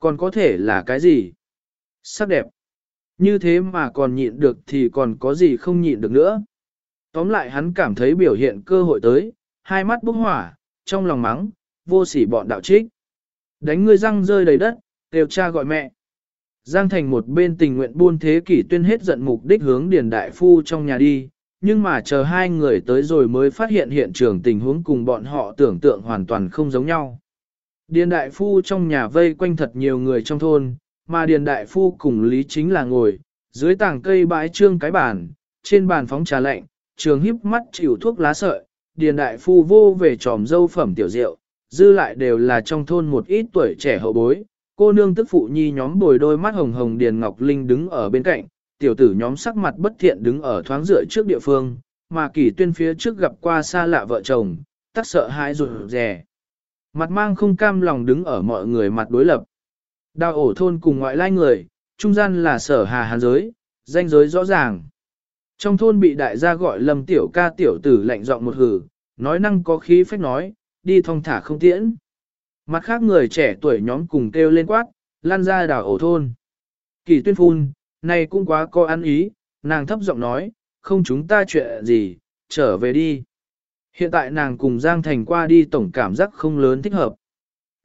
Còn có thể là cái gì? Sắc đẹp. Như thế mà còn nhịn được thì còn có gì không nhịn được nữa. Tóm lại hắn cảm thấy biểu hiện cơ hội tới, hai mắt bốc hỏa, trong lòng mắng, vô sỉ bọn đạo trích. Đánh ngươi răng rơi đầy đất, đều cha gọi mẹ. Giang Thành một bên tình nguyện buôn thế kỷ tuyên hết giận mục đích hướng Điền Đại Phu trong nhà đi, nhưng mà chờ hai người tới rồi mới phát hiện hiện trường tình huống cùng bọn họ tưởng tượng hoàn toàn không giống nhau. Điền Đại Phu trong nhà vây quanh thật nhiều người trong thôn, mà Điền Đại Phu cùng Lý Chính là ngồi, dưới tảng cây bãi trương cái bàn, trên bàn phóng trà lạnh, trường híp mắt chịu thuốc lá sợi, Điền Đại Phu vô về tròm dâu phẩm tiểu rượu, dư lại đều là trong thôn một ít tuổi trẻ hậu bối, cô nương tức phụ nhi nhóm bồi đôi mắt hồng hồng Điền Ngọc Linh đứng ở bên cạnh, tiểu tử nhóm sắc mặt bất thiện đứng ở thoáng rửa trước địa phương, mà kỳ tuyên phía trước gặp qua xa lạ vợ chồng, tắc sợ hãi rụt rè. Mặt mang không cam lòng đứng ở mọi người mặt đối lập. Đào ổ thôn cùng ngoại lai người, trung gian là sở hà hàn giới, danh giới rõ ràng. Trong thôn bị đại gia gọi lầm tiểu ca tiểu tử lạnh giọng một hử, nói năng có khí phách nói, đi thong thả không tiễn. Mặt khác người trẻ tuổi nhóm cùng kêu lên quát, lan ra đảo ổ thôn. Kỳ tuyên phun, này cũng quá có ăn ý, nàng thấp giọng nói, không chúng ta chuyện gì, trở về đi. Hiện tại nàng cùng Giang Thành qua đi tổng cảm giác không lớn thích hợp.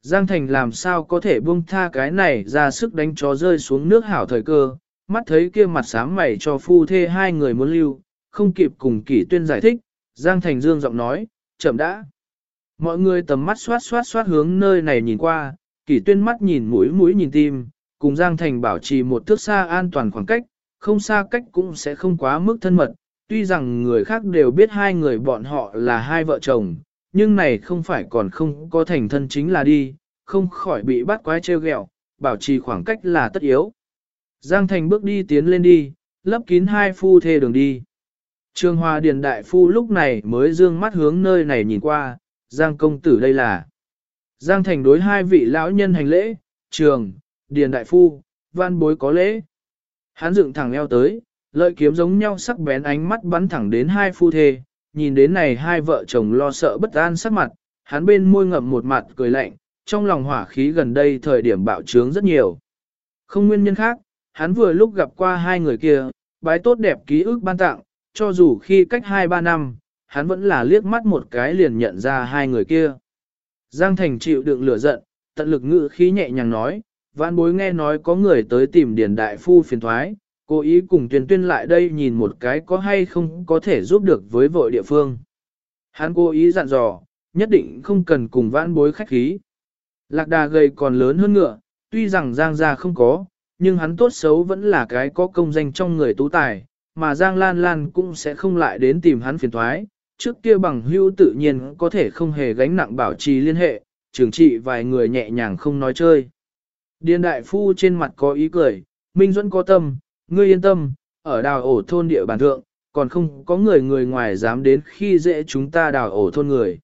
Giang Thành làm sao có thể buông tha cái này ra sức đánh chó rơi xuống nước hảo thời cơ, mắt thấy kia mặt sám mày cho phu thê hai người muốn lưu, không kịp cùng kỷ tuyên giải thích, Giang Thành dương giọng nói, chậm đã. Mọi người tầm mắt xoát xoát xoát hướng nơi này nhìn qua, kỷ tuyên mắt nhìn mũi mũi nhìn tim, cùng Giang Thành bảo trì một thước xa an toàn khoảng cách, không xa cách cũng sẽ không quá mức thân mật. Tuy rằng người khác đều biết hai người bọn họ là hai vợ chồng, nhưng này không phải còn không có thành thân chính là đi, không khỏi bị bắt quái treo ghẹo, bảo trì khoảng cách là tất yếu. Giang Thành bước đi tiến lên đi, lấp kín hai phu thê đường đi. Trương Hoa Điền Đại Phu lúc này mới dương mắt hướng nơi này nhìn qua, Giang công tử đây là. Giang Thành đối hai vị lão nhân hành lễ, trường, Điền Đại Phu, văn bối có lễ. Hắn dựng thẳng eo tới, lợi kiếm giống nhau sắc bén ánh mắt bắn thẳng đến hai phu thê, nhìn đến này hai vợ chồng lo sợ bất an sắc mặt, hắn bên môi ngậm một mặt cười lạnh, trong lòng hỏa khí gần đây thời điểm bạo trướng rất nhiều. Không nguyên nhân khác, hắn vừa lúc gặp qua hai người kia, bái tốt đẹp ký ức ban tặng, cho dù khi cách 2-3 năm, hắn vẫn là liếc mắt một cái liền nhận ra hai người kia. Giang Thành chịu đựng lửa giận, tận lực ngự khí nhẹ nhàng nói, vãn bối nghe nói có người tới tìm điền đại phu phiền thoái, cố ý cùng tuyên tuyên lại đây nhìn một cái có hay không có thể giúp được với vội địa phương. Hắn cố ý dặn dò, nhất định không cần cùng vãn bối khách khí. Lạc đà gầy còn lớn hơn ngựa, tuy rằng Giang gia không có, nhưng hắn tốt xấu vẫn là cái có công danh trong người tú tài, mà Giang Lan Lan cũng sẽ không lại đến tìm hắn phiền thoái. Trước kia bằng hưu tự nhiên có thể không hề gánh nặng bảo trì liên hệ, trường trị vài người nhẹ nhàng không nói chơi. Điền đại phu trên mặt có ý cười, Minh Duẫn có tâm, ngươi yên tâm, ở đào ổ thôn địa bàn thượng, còn không có người người ngoài dám đến khi dễ chúng ta đào ổ thôn người.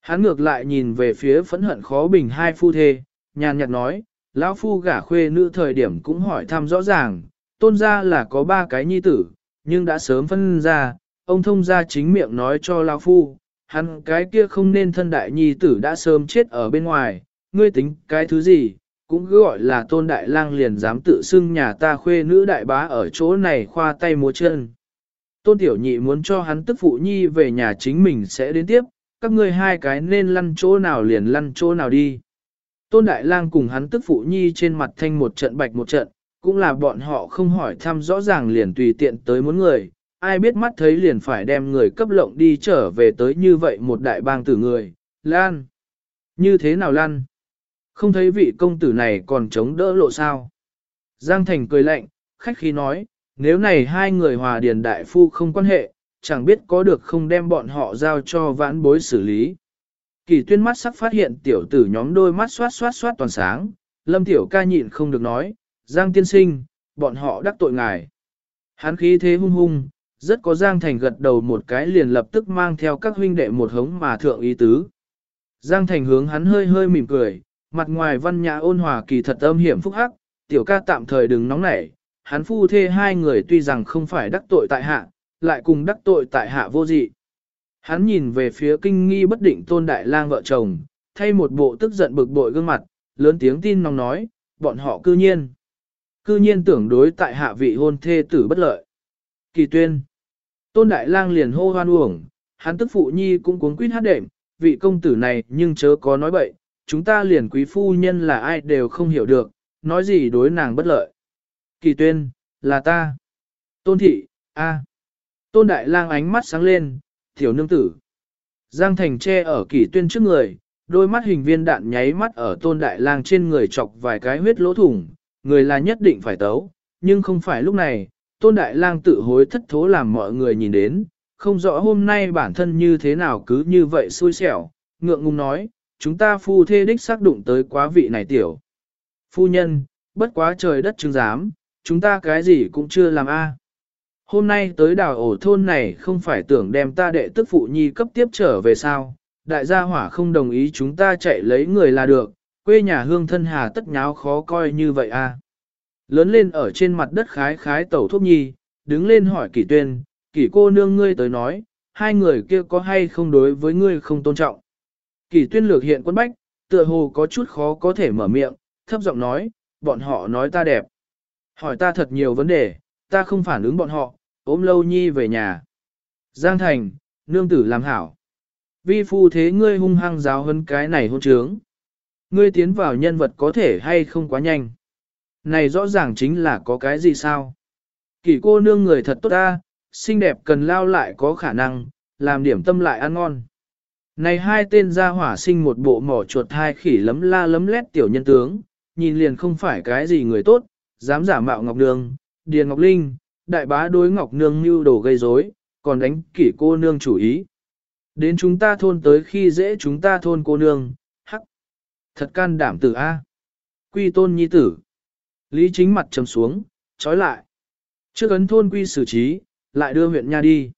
Hắn ngược lại nhìn về phía phẫn hận khó bình hai phu thê, nhàn nhạt nói, lão phu gả khuê nữ thời điểm cũng hỏi thăm rõ ràng, tôn gia là có ba cái nhi tử, nhưng đã sớm phân ra, ông thông gia chính miệng nói cho lão phu, hắn cái kia không nên thân đại nhi tử đã sớm chết ở bên ngoài, ngươi tính cái thứ gì, cũng cứ gọi là tôn đại lang liền dám tự xưng nhà ta khuê nữ đại bá ở chỗ này khoa tay múa chân. Tôn tiểu nhị muốn cho hắn tức phụ nhi về nhà chính mình sẽ đến tiếp, các ngươi hai cái nên lăn chỗ nào liền lăn chỗ nào đi. Tôn Đại Lang cùng hắn tức phụ nhi trên mặt thanh một trận bạch một trận, cũng là bọn họ không hỏi thăm rõ ràng liền tùy tiện tới muốn người, ai biết mắt thấy liền phải đem người cấp lộng đi trở về tới như vậy một đại bang tử người, Lan. Như thế nào Lan? Không thấy vị công tử này còn chống đỡ lộ sao? Giang Thành cười lạnh, khách khí nói, nếu này hai người hòa điền đại phu không quan hệ, chẳng biết có được không đem bọn họ giao cho vãn bối xử lý. Kỳ tuyên mắt sắc phát hiện tiểu tử nhóm đôi mắt xoát xoát xoát toàn sáng, lâm tiểu ca nhịn không được nói, Giang tiên sinh, bọn họ đắc tội ngài. Hán khí thế hung hung, rất có Giang Thành gật đầu một cái liền lập tức mang theo các huynh đệ một hống mà thượng ý tứ. Giang Thành hướng hắn hơi hơi mỉm cười, mặt ngoài văn nhã ôn hòa kỳ thật âm hiểm phúc hắc, tiểu ca tạm thời đừng nóng nảy, hắn phu thê hai người tuy rằng không phải đắc tội tại hạ, lại cùng đắc tội tại hạ vô dị. Hắn nhìn về phía kinh nghi bất định tôn đại lang vợ chồng, thay một bộ tức giận bực bội gương mặt, lớn tiếng tin nóng nói, bọn họ cư nhiên. Cư nhiên tưởng đối tại hạ vị hôn thê tử bất lợi. Kỳ tuyên. Tôn đại lang liền hô hoan uổng, hắn tức phụ nhi cũng cuống quýt hát đệm, vị công tử này nhưng chớ có nói bậy, chúng ta liền quý phu nhân là ai đều không hiểu được, nói gì đối nàng bất lợi. Kỳ tuyên, là ta. Tôn thị, a. Tôn đại lang ánh mắt sáng lên, tiểu nương tử. Giang thành che ở kỳ tuyên trước người, đôi mắt hình viên đạn nháy mắt ở tôn đại lang trên người chọc vài cái huyết lỗ thủng, người là nhất định phải tấu, nhưng không phải lúc này, tôn đại lang tự hối thất thố làm mọi người nhìn đến, không rõ hôm nay bản thân như thế nào cứ như vậy xui xẻo, ngượng ngùng nói, chúng ta phu thê đích xác đụng tới quá vị này tiểu. Phu nhân, bất quá trời đất chứng giám, chúng ta cái gì cũng chưa làm a. Hôm nay tới đào ổ thôn này không phải tưởng đem ta đệ tức phụ nhi cấp tiếp trở về sao, đại gia hỏa không đồng ý chúng ta chạy lấy người là được, quê nhà hương thân hà tất nháo khó coi như vậy a. Lớn lên ở trên mặt đất khái khái tẩu thuốc nhi, đứng lên hỏi kỷ tuyên, kỷ cô nương ngươi tới nói, hai người kia có hay không đối với ngươi không tôn trọng. Kỳ tuyên lược hiện quân bách, tựa hồ có chút khó có thể mở miệng, thấp giọng nói, bọn họ nói ta đẹp. Hỏi ta thật nhiều vấn đề, ta không phản ứng bọn họ, ốm lâu nhi về nhà. Giang thành, nương tử làm hảo. Vi phu thế ngươi hung hăng giáo hơn cái này hôn trướng. Ngươi tiến vào nhân vật có thể hay không quá nhanh. Này rõ ràng chính là có cái gì sao? Kỷ cô nương người thật tốt ta, xinh đẹp cần lao lại có khả năng, làm điểm tâm lại ăn ngon. Này hai tên gia hỏa sinh một bộ mỏ chuột hai khỉ lấm la lấm lét tiểu nhân tướng, nhìn liền không phải cái gì người tốt, dám giả mạo Ngọc Nương, Điền Ngọc Linh, đại bá đối Ngọc Nương mưu đồ gây rối, còn đánh kỷ cô nương chủ ý. Đến chúng ta thôn tới khi dễ chúng ta thôn cô nương, hắc. Thật can đảm tử A. Quy tôn nhi tử. Lý chính mặt trầm xuống, trói lại. Trước ấn thôn quy xử trí, lại đưa huyện Nha đi.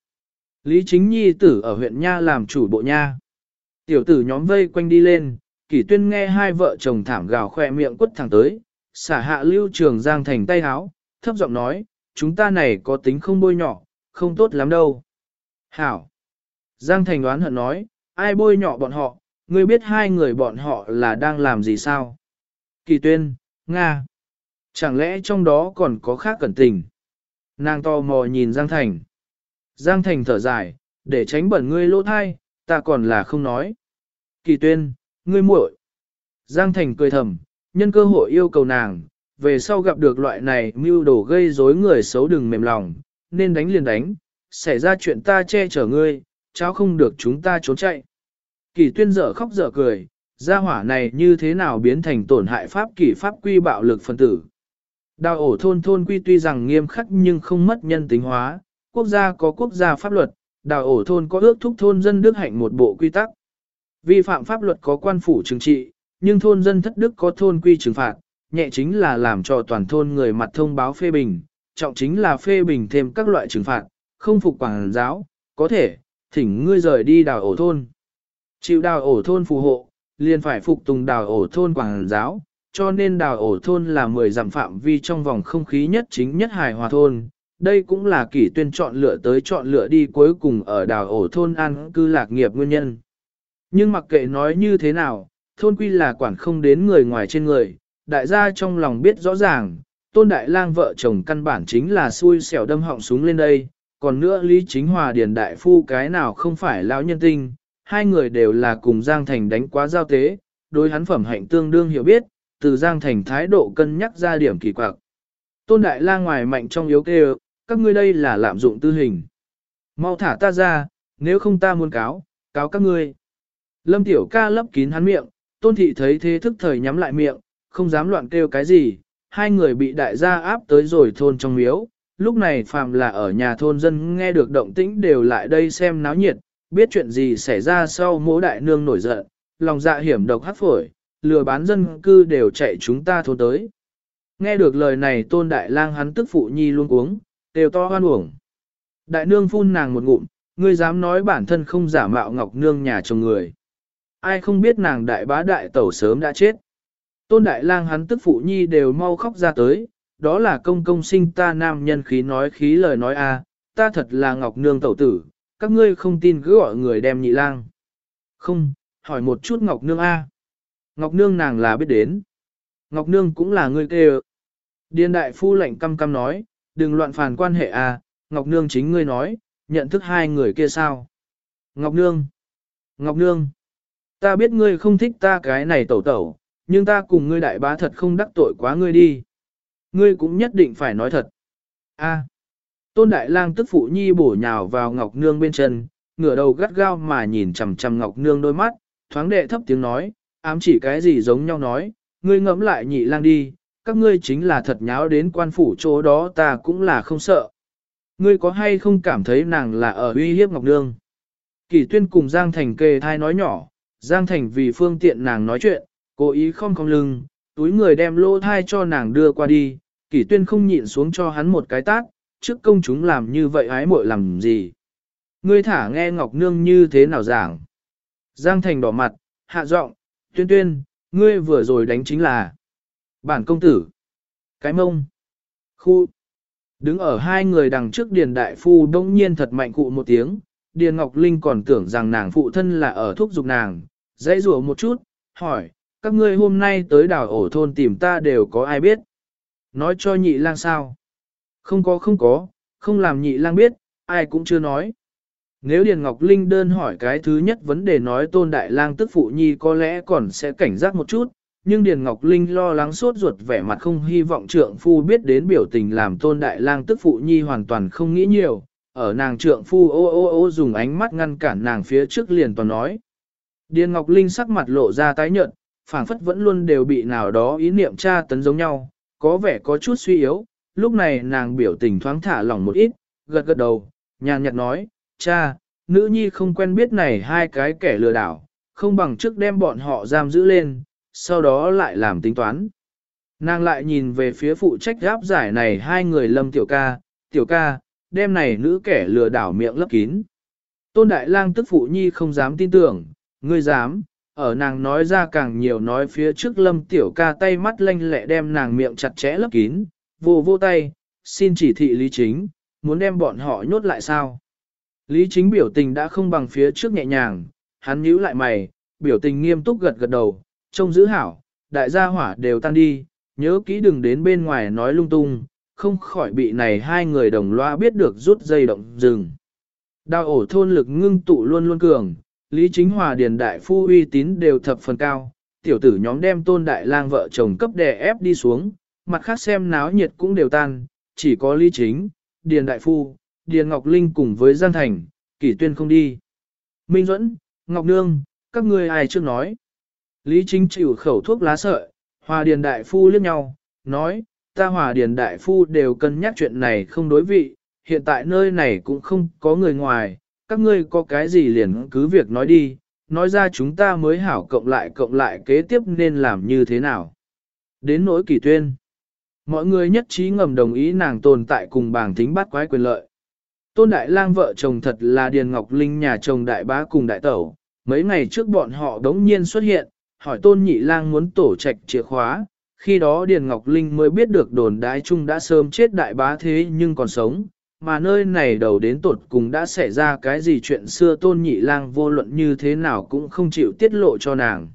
Lý chính nhi tử ở huyện Nha làm chủ bộ Nha. Tiểu tử nhóm vây quanh đi lên, kỷ tuyên nghe hai vợ chồng thảm gào khoe miệng quất thẳng tới, xả hạ lưu trường giang thành tay háo, thấp giọng nói, chúng ta này có tính không bôi nhỏ, không tốt lắm đâu. Hảo! Giang thành đoán hận nói, ai bôi nhỏ bọn họ, ngươi biết hai người bọn họ là đang làm gì sao? Kỳ tuyên, Nga! Chẳng lẽ trong đó còn có khác cẩn tình? Nàng to mò nhìn Giang Thành. Giang Thành thở dài, để tránh bẩn ngươi lỗ thai, ta còn là không nói. Kỳ tuyên, ngươi muội. Giang Thành cười thầm, nhân cơ hội yêu cầu nàng, về sau gặp được loại này mưu đồ gây rối người xấu đừng mềm lòng, nên đánh liền đánh, xảy ra chuyện ta che chở ngươi, cháu không được chúng ta trốn chạy. Kỳ tuyên dở khóc dở cười, gia hỏa này như thế nào biến thành tổn hại pháp kỷ pháp quy bạo lực phân tử. Đào ổ thôn thôn quy tuy rằng nghiêm khắc nhưng không mất nhân tính hóa, quốc gia có quốc gia pháp luật, đào ổ thôn có ước thúc thôn dân đức hạnh một bộ quy tắc. Vi phạm pháp luật có quan phủ trừng trị, nhưng thôn dân thất đức có thôn quy trừng phạt, nhẹ chính là làm cho toàn thôn người mặt thông báo phê bình, trọng chính là phê bình thêm các loại trừng phạt, không phục quảng giáo, có thể, thỉnh ngươi rời đi đào ổ thôn. Chịu đào ổ thôn phù hộ, liền phải phục tùng đào ổ thôn quảng giáo, cho nên đào ổ thôn là 10 giảm phạm vi trong vòng không khí nhất chính nhất hài hòa thôn. Đây cũng là kỷ tuyên chọn lựa tới chọn lựa đi cuối cùng ở đảo ổ thôn an cư lạc nghiệp nguyên nhân. Nhưng mặc kệ nói như thế nào, thôn quy là quản không đến người ngoài trên người, đại gia trong lòng biết rõ ràng, tôn đại lang vợ chồng căn bản chính là xui xẻo đâm họng súng lên đây, còn nữa Lý Chính Hòa Điền Đại Phu cái nào không phải lão nhân tinh, hai người đều là cùng Giang Thành đánh quá giao tế, đối hắn phẩm hạnh tương đương hiểu biết, từ Giang Thành thái độ cân nhắc ra điểm kỳ quặc. Tôn Đại la ngoài mạnh trong yếu kêu, các ngươi đây là lạm dụng tư hình. Mau thả ta ra, nếu không ta muốn cáo, cáo các ngươi. Lâm Tiểu ca lấp kín hắn miệng, Tôn Thị thấy thế thức thời nhắm lại miệng, không dám loạn kêu cái gì, hai người bị đại gia áp tới rồi thôn trong miếu. Lúc này phàm là ở nhà thôn dân nghe được động tĩnh đều lại đây xem náo nhiệt, biết chuyện gì xảy ra sau mỗ đại nương nổi giận, lòng dạ hiểm độc hát phổi, lừa bán dân cư đều chạy chúng ta thôn tới. Nghe được lời này tôn đại lang hắn tức phụ nhi luôn uống, đều to hoan uổng. Đại nương phun nàng một ngụm, ngươi dám nói bản thân không giả mạo ngọc nương nhà chồng người. Ai không biết nàng đại bá đại tẩu sớm đã chết. Tôn đại lang hắn tức phụ nhi đều mau khóc ra tới, đó là công công sinh ta nam nhân khí nói khí lời nói a, ta thật là ngọc nương tẩu tử, các ngươi không tin cứ gọi người đem nhị lang. Không, hỏi một chút Ngọc Nương A. Ngọc Nương nàng là biết đến. Ngọc Nương cũng là người kêu. Điền đại phu lệnh căm căm nói, đừng loạn phản quan hệ A, Ngọc Nương chính ngươi nói, nhận thức hai người kia sao. Ngọc Nương. Ngọc Nương. Ta biết ngươi không thích ta cái này tẩu tẩu, nhưng ta cùng ngươi đại bá thật không đắc tội quá ngươi đi. Ngươi cũng nhất định phải nói thật. A. Tôn Đại Lang tức phụ nhi bổ nhào vào Ngọc Nương bên chân, ngửa đầu gắt gao mà nhìn chằm chằm Ngọc Nương đôi mắt, thoáng đệ thấp tiếng nói, ám chỉ cái gì giống nhau nói, ngươi ngẫm lại nhị lang đi, các ngươi chính là thật nháo đến quan phủ chỗ đó ta cũng là không sợ. Ngươi có hay không cảm thấy nàng là ở uy hiếp Ngọc Nương? Kỳ tuyên cùng Giang Thành kề thai nói nhỏ, Giang Thành vì phương tiện nàng nói chuyện, cố ý không cong lưng, túi người đem lô thai cho nàng đưa qua đi, Kỳ tuyên không nhịn xuống cho hắn một cái tát, trước công chúng làm như vậy ái muội làm gì. Ngươi thả nghe Ngọc Nương như thế nào giảng. Giang Thành đỏ mặt, hạ giọng, tuyên tuyên, ngươi vừa rồi đánh chính là bản công tử. Cái mông. Khu. Đứng ở hai người đằng trước Điền Đại Phu đông nhiên thật mạnh cụ một tiếng, Điền Ngọc Linh còn tưởng rằng nàng phụ thân là ở thúc giục nàng, dãy rủa một chút, hỏi, các ngươi hôm nay tới đảo ổ thôn tìm ta đều có ai biết? Nói cho nhị lang sao? Không có không có, không làm nhị lang biết, ai cũng chưa nói. Nếu Điền Ngọc Linh đơn hỏi cái thứ nhất vấn đề nói tôn đại lang tức phụ nhi có lẽ còn sẽ cảnh giác một chút, nhưng Điền Ngọc Linh lo lắng sốt ruột vẻ mặt không hy vọng trượng phu biết đến biểu tình làm tôn đại lang tức phụ nhi hoàn toàn không nghĩ nhiều, ở nàng trượng phu ô ô ô dùng ánh mắt ngăn cản nàng phía trước liền toàn nói. Điền Ngọc Linh sắc mặt lộ ra tái nhợt, phảng phất vẫn luôn đều bị nào đó ý niệm tra tấn giống nhau, có vẻ có chút suy yếu, lúc này nàng biểu tình thoáng thả lỏng một ít, gật gật đầu, nhàn nhạt nói, cha, nữ nhi không quen biết này hai cái kẻ lừa đảo, không bằng trước đem bọn họ giam giữ lên, sau đó lại làm tính toán. Nàng lại nhìn về phía phụ trách gáp giải này hai người lâm tiểu ca, tiểu ca, đem này nữ kẻ lừa đảo miệng lấp kín. Tôn Đại Lang tức phụ nhi không dám tin tưởng, ngươi dám, ở nàng nói ra càng nhiều nói phía trước lâm tiểu ca tay mắt lanh lẹ đem nàng miệng chặt chẽ lấp kín, vô vô tay, xin chỉ thị lý chính, muốn đem bọn họ nhốt lại sao. Lý chính biểu tình đã không bằng phía trước nhẹ nhàng, hắn nhíu lại mày, biểu tình nghiêm túc gật gật đầu, trông giữ hảo, đại gia hỏa đều tan đi, nhớ kỹ đừng đến bên ngoài nói lung tung, không khỏi bị này hai người đồng loa biết được rút dây động rừng. Đào ổ thôn lực ngưng tụ luôn luôn cường, Lý Chính Hòa Điền Đại Phu uy tín đều thập phần cao, tiểu tử nhóm đem tôn đại lang vợ chồng cấp đè ép đi xuống, mặt khác xem náo nhiệt cũng đều tan, chỉ có Lý Chính, Điền Đại Phu, Điền Ngọc Linh cùng với Giang Thành, Kỷ Tuyên không đi. Minh Duẫn, Ngọc Nương, các ngươi ai chưa nói. Lý Chính chịu khẩu thuốc lá sợi, Hòa Điền Đại Phu liếc nhau, nói, ta Hòa Điền Đại Phu đều cân nhắc chuyện này không đối vị, hiện tại nơi này cũng không có người ngoài, các ngươi có cái gì liền cứ việc nói đi, nói ra chúng ta mới hảo cộng lại cộng lại kế tiếp nên làm như thế nào. Đến nỗi kỳ tuyên, mọi người nhất trí ngầm đồng ý nàng tồn tại cùng bảng tính bắt quái quyền lợi. Tôn Đại Lang vợ chồng thật là Điền Ngọc Linh nhà chồng đại bá cùng đại tẩu, mấy ngày trước bọn họ đống nhiên xuất hiện, hỏi Tôn Nhị Lang muốn tổ trạch chìa khóa, khi đó Điền Ngọc Linh mới biết được đồn đái chung đã sớm chết đại bá thế nhưng còn sống, mà nơi này đầu đến tột cùng đã xảy ra cái gì chuyện xưa Tôn Nhị Lang vô luận như thế nào cũng không chịu tiết lộ cho nàng.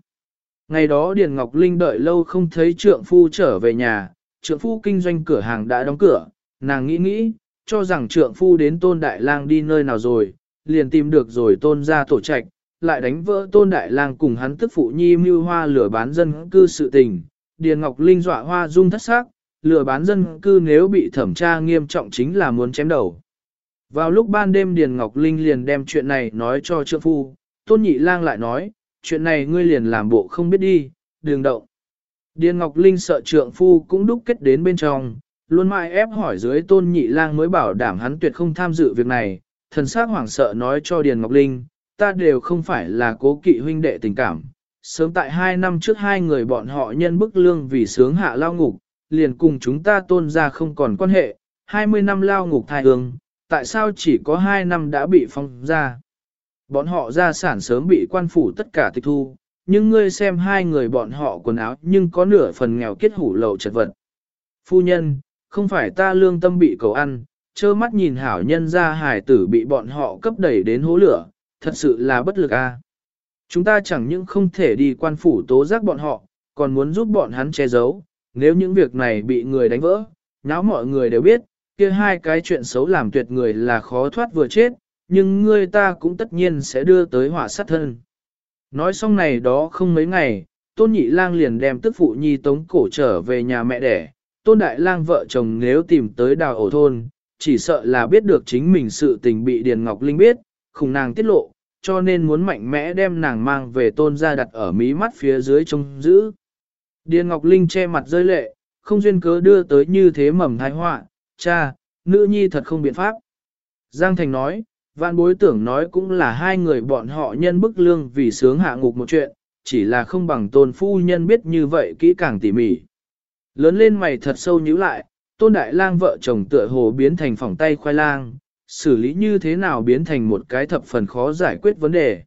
Ngày đó Điền Ngọc Linh đợi lâu không thấy trượng phu trở về nhà, trượng phu kinh doanh cửa hàng đã đóng cửa, nàng nghĩ nghĩ, cho rằng trượng phu đến tôn đại lang đi nơi nào rồi, liền tìm được rồi tôn ra tổ trạch, lại đánh vỡ tôn đại lang cùng hắn tức phụ nhi mưu hoa lửa bán dân cư sự tình. Điền Ngọc Linh dọa hoa dung thất xác, lừa bán dân cư nếu bị thẩm tra nghiêm trọng chính là muốn chém đầu. Vào lúc ban đêm Điền Ngọc Linh liền đem chuyện này nói cho trượng phu, Tôn Nhị Lang lại nói, chuyện này ngươi liền làm bộ không biết đi, đừng động. Điền Ngọc Linh sợ trượng phu cũng đúc kết đến bên trong, luôn mãi ép hỏi dưới tôn nhị lang mới bảo đảm hắn tuyệt không tham dự việc này, thần sắc hoảng sợ nói cho Điền Ngọc Linh, ta đều không phải là cố kỵ huynh đệ tình cảm. Sớm tại hai năm trước hai người bọn họ nhân bức lương vì sướng hạ lao ngục, liền cùng chúng ta tôn ra không còn quan hệ, 20 năm lao ngục thai hương, tại sao chỉ có 2 năm đã bị phong ra? Bọn họ gia sản sớm bị quan phủ tất cả tịch thu, nhưng ngươi xem hai người bọn họ quần áo nhưng có nửa phần nghèo kết hủ lậu chật vật. Phu nhân, không phải ta lương tâm bị cầu ăn, trơ mắt nhìn hảo nhân ra hải tử bị bọn họ cấp đẩy đến hố lửa, thật sự là bất lực a. Chúng ta chẳng những không thể đi quan phủ tố giác bọn họ, còn muốn giúp bọn hắn che giấu, nếu những việc này bị người đánh vỡ, nháo mọi người đều biết, kia hai cái chuyện xấu làm tuyệt người là khó thoát vừa chết, nhưng người ta cũng tất nhiên sẽ đưa tới họa sát thân. Nói xong này đó không mấy ngày, Tôn Nhị Lang liền đem tức phụ nhi tống cổ trở về nhà mẹ đẻ, Tôn Đại Lang vợ chồng nếu tìm tới đào ổ thôn, chỉ sợ là biết được chính mình sự tình bị Điền Ngọc Linh biết, khủng nàng tiết lộ, cho nên muốn mạnh mẽ đem nàng mang về tôn ra đặt ở mí mắt phía dưới trông giữ. Điền Ngọc Linh che mặt rơi lệ, không duyên cớ đưa tới như thế mầm thái họa, cha, nữ nhi thật không biện pháp. Giang Thành nói, vạn bối tưởng nói cũng là hai người bọn họ nhân bức lương vì sướng hạ ngục một chuyện, chỉ là không bằng tôn phu nhân biết như vậy kỹ càng tỉ mỉ. Lớn lên mày thật sâu nhíu lại, tôn đại lang vợ chồng tựa hồ biến thành phòng tay khoai lang, xử lý như thế nào biến thành một cái thập phần khó giải quyết vấn đề.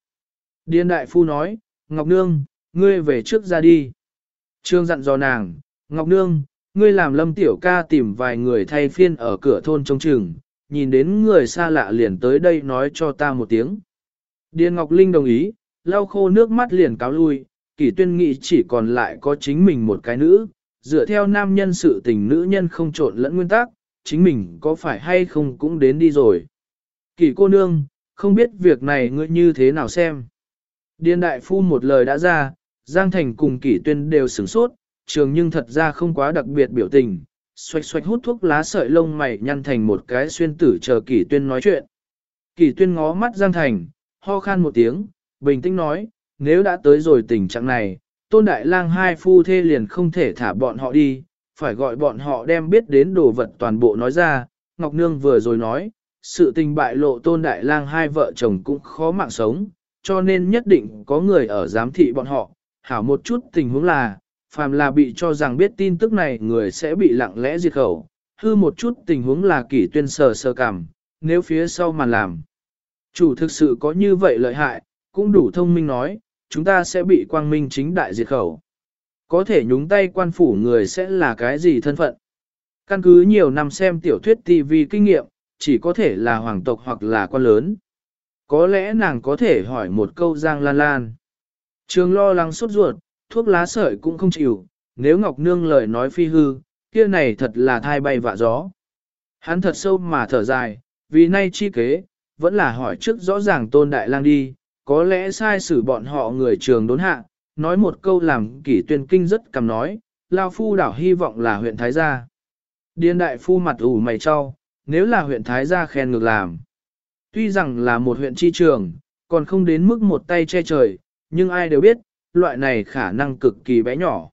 Điên đại phu nói, Ngọc Nương, ngươi về trước ra đi. Trương dặn dò nàng, Ngọc Nương, ngươi làm lâm tiểu ca tìm vài người thay phiên ở cửa thôn trông chừng, nhìn đến người xa lạ liền tới đây nói cho ta một tiếng. Điền Ngọc Linh đồng ý, lau khô nước mắt liền cáo lui, kỷ tuyên nghị chỉ còn lại có chính mình một cái nữ, dựa theo nam nhân sự tình nữ nhân không trộn lẫn nguyên tắc, chính mình có phải hay không cũng đến đi rồi. Kỷ cô nương, không biết việc này ngươi như thế nào xem. Điên đại phu một lời đã ra, Giang Thành cùng kỷ tuyên đều sửng sốt, trường nhưng thật ra không quá đặc biệt biểu tình, xoạch xoạch hút thuốc lá sợi lông mày nhăn thành một cái xuyên tử chờ kỷ tuyên nói chuyện. Kỷ tuyên ngó mắt Giang Thành, ho khan một tiếng, bình tĩnh nói, nếu đã tới rồi tình trạng này, tôn đại lang hai phu thê liền không thể thả bọn họ đi, phải gọi bọn họ đem biết đến đồ vật toàn bộ nói ra, Ngọc Nương vừa rồi nói, sự tình bại lộ tôn đại lang hai vợ chồng cũng khó mạng sống, cho nên nhất định có người ở giám thị bọn họ, hảo một chút tình huống là, phàm là bị cho rằng biết tin tức này người sẽ bị lặng lẽ diệt khẩu, hư một chút tình huống là kỷ tuyên sờ sơ cảm, nếu phía sau mà làm. Chủ thực sự có như vậy lợi hại, cũng đủ thông minh nói, chúng ta sẽ bị quang minh chính đại diệt khẩu. Có thể nhúng tay quan phủ người sẽ là cái gì thân phận? Căn cứ nhiều năm xem tiểu thuyết TV kinh nghiệm, chỉ có thể là hoàng tộc hoặc là quan lớn. Có lẽ nàng có thể hỏi một câu Giang Lan Lan. Trường lo lắng sốt ruột, thuốc lá sợi cũng không chịu, nếu Ngọc Nương lời nói phi hư, kia này thật là thai bay vạ gió. Hắn thật sâu mà thở dài, vì nay chi kế, vẫn là hỏi trước rõ ràng tôn đại lang đi, có lẽ sai xử bọn họ người trường đốn hạ, nói một câu làm kỷ tuyên kinh rất cầm nói, Lao Phu đảo hy vọng là huyện Thái Gia. Điên đại phu mặt ủ mày cho, nếu là huyện Thái Gia khen ngược làm. Tuy rằng là một huyện chi trường, còn không đến mức một tay che trời, nhưng ai đều biết, loại này khả năng cực kỳ bé nhỏ.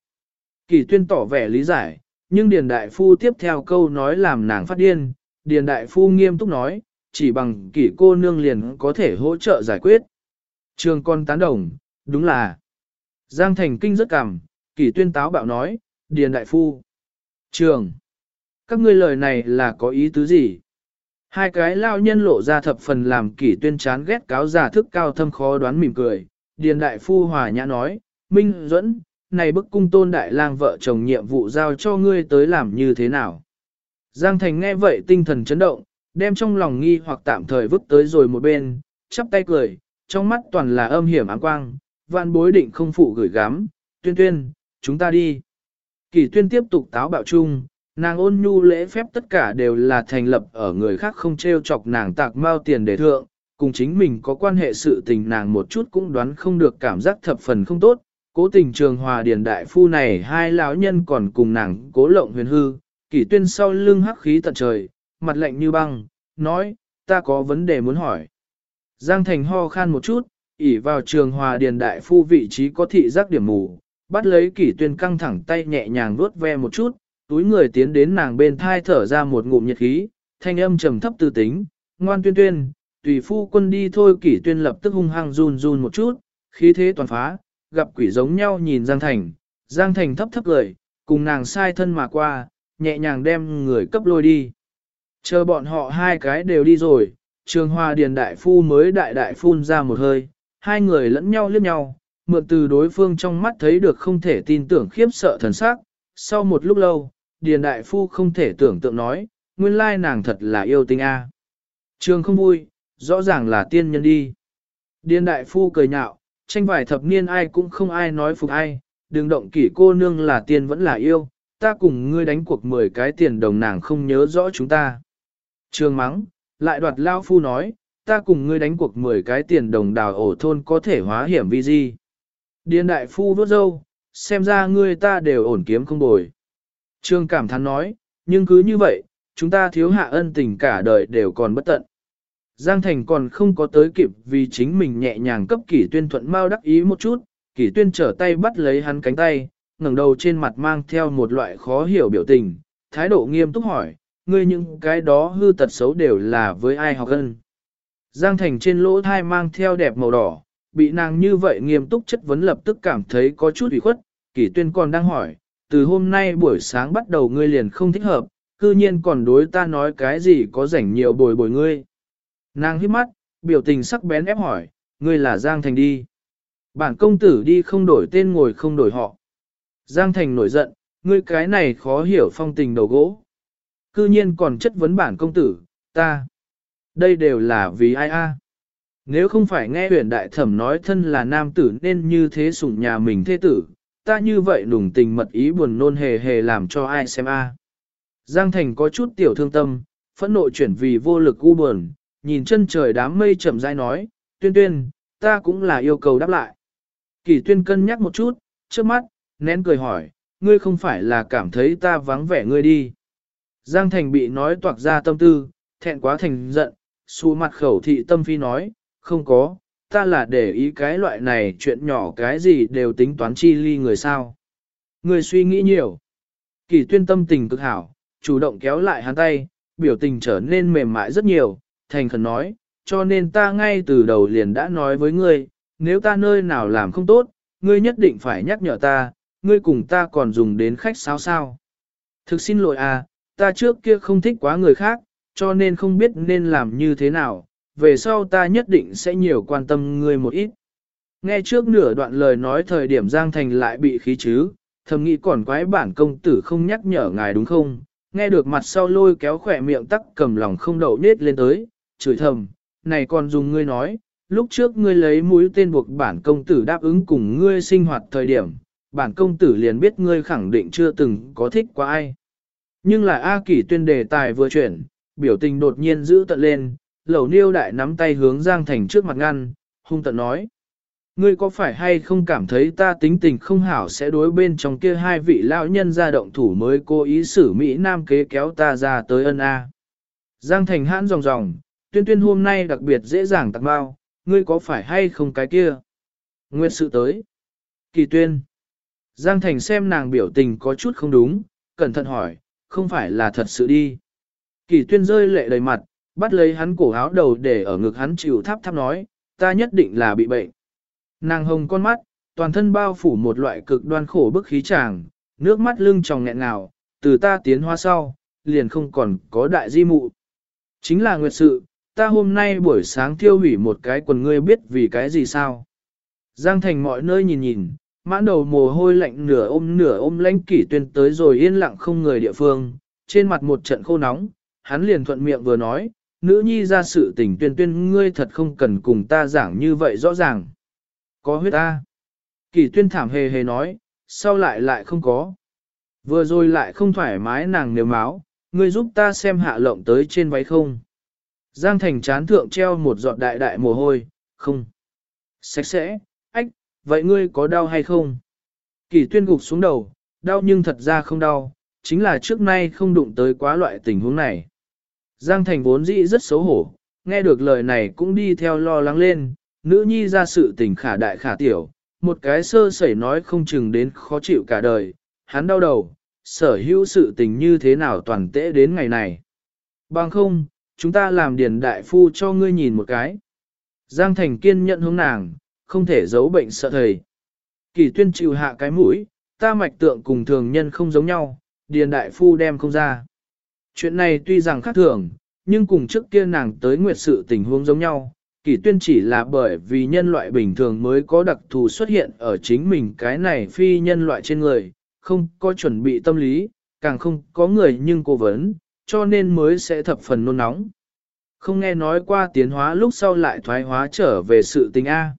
Kỳ tuyên tỏ vẻ lý giải, nhưng Điền Đại Phu tiếp theo câu nói làm nàng phát điên, Điền Đại Phu nghiêm túc nói, chỉ bằng kỷ cô nương liền có thể hỗ trợ giải quyết. Trường con tán đồng, đúng là. Giang Thành Kinh rất cảm, kỷ tuyên táo bạo nói, Điền Đại Phu. Trường, các ngươi lời này là có ý tứ gì? Hai cái lao nhân lộ ra thập phần làm kỷ tuyên chán ghét cáo giả thức cao thâm khó đoán mỉm cười. Điền Đại Phu hòa nhã nói, Minh Duẫn, này bức cung tôn đại lang vợ chồng nhiệm vụ giao cho ngươi tới làm như thế nào? Giang Thành nghe vậy tinh thần chấn động, đem trong lòng nghi hoặc tạm thời vứt tới rồi một bên, chắp tay cười, trong mắt toàn là âm hiểm áng quang, vạn bối định không phụ gửi gắm, tuyên tuyên, chúng ta đi. Kỳ tuyên tiếp tục táo bạo chung, nàng ôn nhu lễ phép tất cả đều là thành lập ở người khác không treo chọc nàng tạc mau tiền để thượng, cùng chính mình có quan hệ sự tình nàng một chút cũng đoán không được cảm giác thập phần không tốt. Cố tình trường hòa điền đại phu này hai lão nhân còn cùng nàng cố lộng huyền hư, kỷ tuyên sau lưng hắc khí tận trời, mặt lạnh như băng, nói, ta có vấn đề muốn hỏi. Giang Thành ho khan một chút, ỉ vào trường hòa điền đại phu vị trí có thị giác điểm mù, bắt lấy kỷ tuyên căng thẳng tay nhẹ nhàng vuốt ve một chút, túi người tiến đến nàng bên thai thở ra một ngụm nhiệt khí, thanh âm trầm thấp tư tính, ngoan tuyên tuyên, tùy phu quân đi thôi kỷ tuyên lập tức hung hăng run run một chút, khí thế toàn phá, gặp quỷ giống nhau nhìn Giang Thành, Giang Thành thấp thấp cười, cùng nàng sai thân mà qua, nhẹ nhàng đem người cấp lôi đi. Chờ bọn họ hai cái đều đi rồi, trường Hoa điền đại phu mới đại đại phun ra một hơi, hai người lẫn nhau liếc nhau, mượn từ đối phương trong mắt thấy được không thể tin tưởng khiếp sợ thần sắc. Sau một lúc lâu, điền đại phu không thể tưởng tượng nói, nguyên lai nàng thật là yêu tinh a. Trường không vui, rõ ràng là tiên nhân đi. Điền đại phu cười nhạo, tranh vài thập niên ai cũng không ai nói phục ai, đừng động kỷ cô nương là tiên vẫn là yêu, ta cùng ngươi đánh cuộc 10 cái tiền đồng nàng không nhớ rõ chúng ta. Trường mắng, lại đoạt lao phu nói, ta cùng ngươi đánh cuộc 10 cái tiền đồng đào ổ thôn có thể hóa hiểm vi di. Điên đại phu vốt dâu, xem ra ngươi ta đều ổn kiếm không bồi. Trương cảm thán nói, nhưng cứ như vậy, chúng ta thiếu hạ ân tình cả đời đều còn bất tận. Giang Thành còn không có tới kịp vì chính mình nhẹ nhàng cấp kỷ tuyên thuận mau đắc ý một chút, kỷ tuyên trở tay bắt lấy hắn cánh tay, ngẩng đầu trên mặt mang theo một loại khó hiểu biểu tình, thái độ nghiêm túc hỏi, ngươi những cái đó hư tật xấu đều là với ai học ân. Giang Thành trên lỗ thai mang theo đẹp màu đỏ, bị nàng như vậy nghiêm túc chất vấn lập tức cảm thấy có chút ủy khuất, kỷ tuyên còn đang hỏi, từ hôm nay buổi sáng bắt đầu ngươi liền không thích hợp, cư nhiên còn đối ta nói cái gì có rảnh nhiều bồi bồi ngươi. Nàng hít mắt, biểu tình sắc bén ép hỏi, ngươi là Giang Thành đi. Bản công tử đi không đổi tên ngồi không đổi họ. Giang Thành nổi giận, ngươi cái này khó hiểu phong tình đầu gỗ. Cư nhiên còn chất vấn bản công tử, ta. Đây đều là vì ai a? Nếu không phải nghe huyền đại thẩm nói thân là nam tử nên như thế sủng nhà mình thế tử, ta như vậy nùng tình mật ý buồn nôn hề hề làm cho ai xem a. Giang Thành có chút tiểu thương tâm, phẫn nộ chuyển vì vô lực u buồn, nhìn chân trời đám mây chậm rãi nói, tuyên tuyên, ta cũng là yêu cầu đáp lại. Kỳ tuyên cân nhắc một chút, trước mắt, nén cười hỏi, ngươi không phải là cảm thấy ta vắng vẻ ngươi đi. Giang Thành bị nói toạc ra tâm tư, thẹn quá thành giận, xù mặt khẩu thị tâm phi nói, không có, ta là để ý cái loại này chuyện nhỏ cái gì đều tính toán chi ly người sao. Người suy nghĩ nhiều. Kỳ tuyên tâm tình cực hảo, chủ động kéo lại hắn tay, biểu tình trở nên mềm mại rất nhiều, thành khẩn nói, cho nên ta ngay từ đầu liền đã nói với ngươi, nếu ta nơi nào làm không tốt, ngươi nhất định phải nhắc nhở ta, ngươi cùng ta còn dùng đến khách sao sao. Thực xin lỗi à, ta trước kia không thích quá người khác, cho nên không biết nên làm như thế nào, về sau ta nhất định sẽ nhiều quan tâm ngươi một ít. Nghe trước nửa đoạn lời nói thời điểm Giang Thành lại bị khí chứ, thầm nghĩ còn quái bản công tử không nhắc nhở ngài đúng không, nghe được mặt sau lôi kéo khỏe miệng tắc cầm lòng không đậu nết lên tới, chửi thầm, này còn dùng ngươi nói, lúc trước ngươi lấy mũi tên buộc bản công tử đáp ứng cùng ngươi sinh hoạt thời điểm, bản công tử liền biết ngươi khẳng định chưa từng có thích qua ai. Nhưng là A kỳ tuyên đề tài vừa chuyển, biểu tình đột nhiên giữ tận lên, lẩu niêu đại nắm tay hướng Giang Thành trước mặt ngăn, hung tận nói. Ngươi có phải hay không cảm thấy ta tính tình không hảo sẽ đối bên trong kia hai vị lão nhân ra động thủ mới cố ý xử Mỹ Nam kế kéo ta ra tới ân A. Giang Thành hãn ròng ròng, tuyên tuyên hôm nay đặc biệt dễ dàng tặng bao, ngươi có phải hay không cái kia? Nguyệt sự tới. Kỳ tuyên. Giang Thành xem nàng biểu tình có chút không đúng, cẩn thận hỏi, không phải là thật sự đi. Kỳ tuyên rơi lệ đầy mặt, bắt lấy hắn cổ áo đầu để ở ngực hắn chịu tháp tháp nói, ta nhất định là bị bệnh. Nàng hồng con mắt, toàn thân bao phủ một loại cực đoan khổ bức khí tràng, nước mắt lưng tròng nghẹn ngào, từ ta tiến hoa sau, liền không còn có đại di mụ. Chính là nguyệt sự, ta hôm nay buổi sáng thiêu hủy một cái quần ngươi biết vì cái gì sao. Giang thành mọi nơi nhìn nhìn, mãn đầu mồ hôi lạnh nửa ôm nửa ôm lãnh kỷ tuyên tới rồi yên lặng không người địa phương, trên mặt một trận khô nóng, hắn liền thuận miệng vừa nói, nữ nhi ra sự tình tuyên tuyên ngươi thật không cần cùng ta giảng như vậy rõ ràng. Có huyết ta. Kỷ tuyên thảm hề hề nói, sau lại lại không có. Vừa rồi lại không thoải mái nàng nếu máu, ngươi giúp ta xem hạ lộng tới trên váy không. Giang thành chán thượng treo một giọt đại đại mồ hôi, không. Sạch sẽ, vậy ngươi có đau hay không? Kỳ tuyên gục xuống đầu, đau nhưng thật ra không đau, chính là trước nay không đụng tới quá loại tình huống này. Giang Thành vốn dĩ rất xấu hổ, nghe được lời này cũng đi theo lo lắng lên, nữ nhi ra sự tình khả đại khả tiểu, một cái sơ sẩy nói không chừng đến khó chịu cả đời, hắn đau đầu, sở hữu sự tình như thế nào toàn tễ đến ngày này. Bằng không, chúng ta làm điền đại phu cho ngươi nhìn một cái. Giang Thành kiên nhận hướng nàng, không thể giấu bệnh sợ thầy. Kỳ tuyên chịu hạ cái mũi, ta mạch tượng cùng thường nhân không giống nhau, điền đại phu đem không ra. Chuyện này tuy rằng khác thường, nhưng cùng trước kia nàng tới nguyệt sự tình huống giống nhau, kỳ tuyên chỉ là bởi vì nhân loại bình thường mới có đặc thù xuất hiện ở chính mình cái này phi nhân loại trên người, không có chuẩn bị tâm lý, càng không có người nhưng cố vấn, cho nên mới sẽ thập phần nôn nóng. Không nghe nói qua tiến hóa lúc sau lại thoái hóa trở về sự tình A.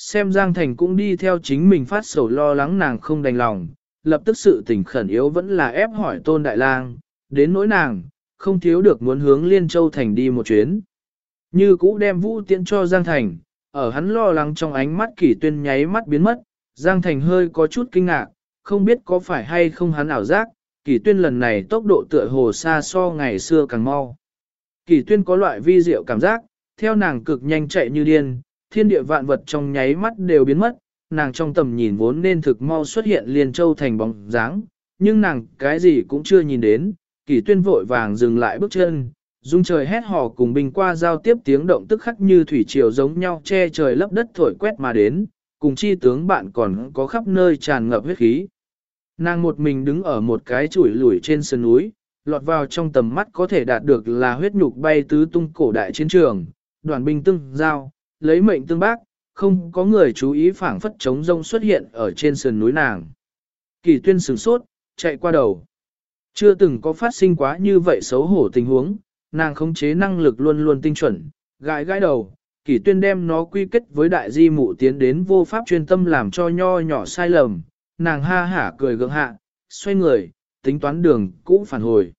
Xem Giang Thành cũng đi theo chính mình phát sầu lo lắng nàng không đành lòng, lập tức sự tình khẩn yếu vẫn là ép hỏi Tôn Đại Lang, đến nỗi nàng, không thiếu được muốn hướng Liên Châu Thành đi một chuyến. Như cũ đem vũ tiễn cho Giang Thành, ở hắn lo lắng trong ánh mắt kỷ tuyên nháy mắt biến mất, Giang Thành hơi có chút kinh ngạc, không biết có phải hay không hắn ảo giác, kỷ tuyên lần này tốc độ tựa hồ xa so ngày xưa càng mau. Kỷ tuyên có loại vi diệu cảm giác, theo nàng cực nhanh chạy như điên, thiên địa vạn vật trong nháy mắt đều biến mất, nàng trong tầm nhìn vốn nên thực mau xuất hiện liền châu thành bóng dáng, nhưng nàng cái gì cũng chưa nhìn đến, kỷ tuyên vội vàng dừng lại bước chân, dung trời hét hò cùng binh qua giao tiếp tiếng động tức khắc như thủy triều giống nhau che trời lấp đất thổi quét mà đến, cùng chi tướng bạn còn có khắp nơi tràn ngập huyết khí. Nàng một mình đứng ở một cái chuỗi lủi trên sườn núi, lọt vào trong tầm mắt có thể đạt được là huyết nhục bay tứ tung cổ đại chiến trường, đoàn binh tương giao, lấy mệnh tương bác, không có người chú ý phảng phất chống rông xuất hiện ở trên sườn núi nàng. Kỳ tuyên sửng sốt, chạy qua đầu. Chưa từng có phát sinh quá như vậy xấu hổ tình huống, nàng khống chế năng lực luôn luôn tinh chuẩn, gãi gãi đầu, kỷ tuyên đem nó quy kết với đại di mụ tiến đến vô pháp chuyên tâm làm cho nho nhỏ sai lầm, nàng ha hả cười gượng hạ, xoay người, tính toán đường cũ phản hồi.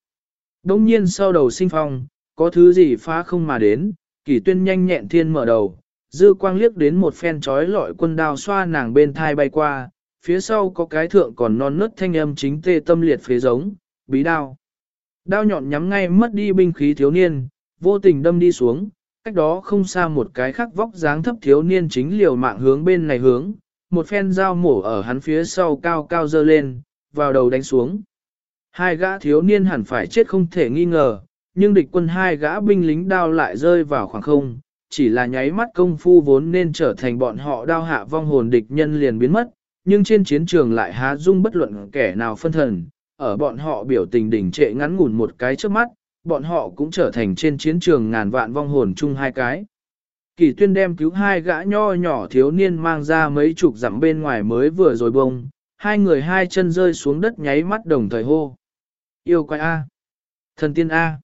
Đông nhiên sau đầu sinh phong, có thứ gì phá không mà đến, kỷ tuyên nhanh nhẹn thiên mở đầu, dư quang liếc đến một phen trói lọi quân đao xoa nàng bên thai bay qua, phía sau có cái thượng còn non nớt thanh âm chính tê tâm liệt phế giống, bí đao. Đao nhọn nhắm ngay mất đi binh khí thiếu niên, vô tình đâm đi xuống, cách đó không xa một cái khắc vóc dáng thấp thiếu niên chính liều mạng hướng bên này hướng, một phen dao mổ ở hắn phía sau cao cao dơ lên, vào đầu đánh xuống. Hai gã thiếu niên hẳn phải chết không thể nghi ngờ, nhưng địch quân hai gã binh lính đao lại rơi vào khoảng không, chỉ là nháy mắt công phu vốn nên trở thành bọn họ đao hạ vong hồn địch nhân liền biến mất, nhưng trên chiến trường lại há dung bất luận kẻ nào phân thần, ở bọn họ biểu tình đỉnh trệ ngắn ngủn một cái trước mắt, bọn họ cũng trở thành trên chiến trường ngàn vạn vong hồn chung hai cái. Kỳ tuyên đem cứu hai gã nho nhỏ thiếu niên mang ra mấy chục dặm bên ngoài mới vừa rồi bông, hai người hai chân rơi xuống đất nháy mắt đồng thời hô. Yêu quái A. Thần tiên A.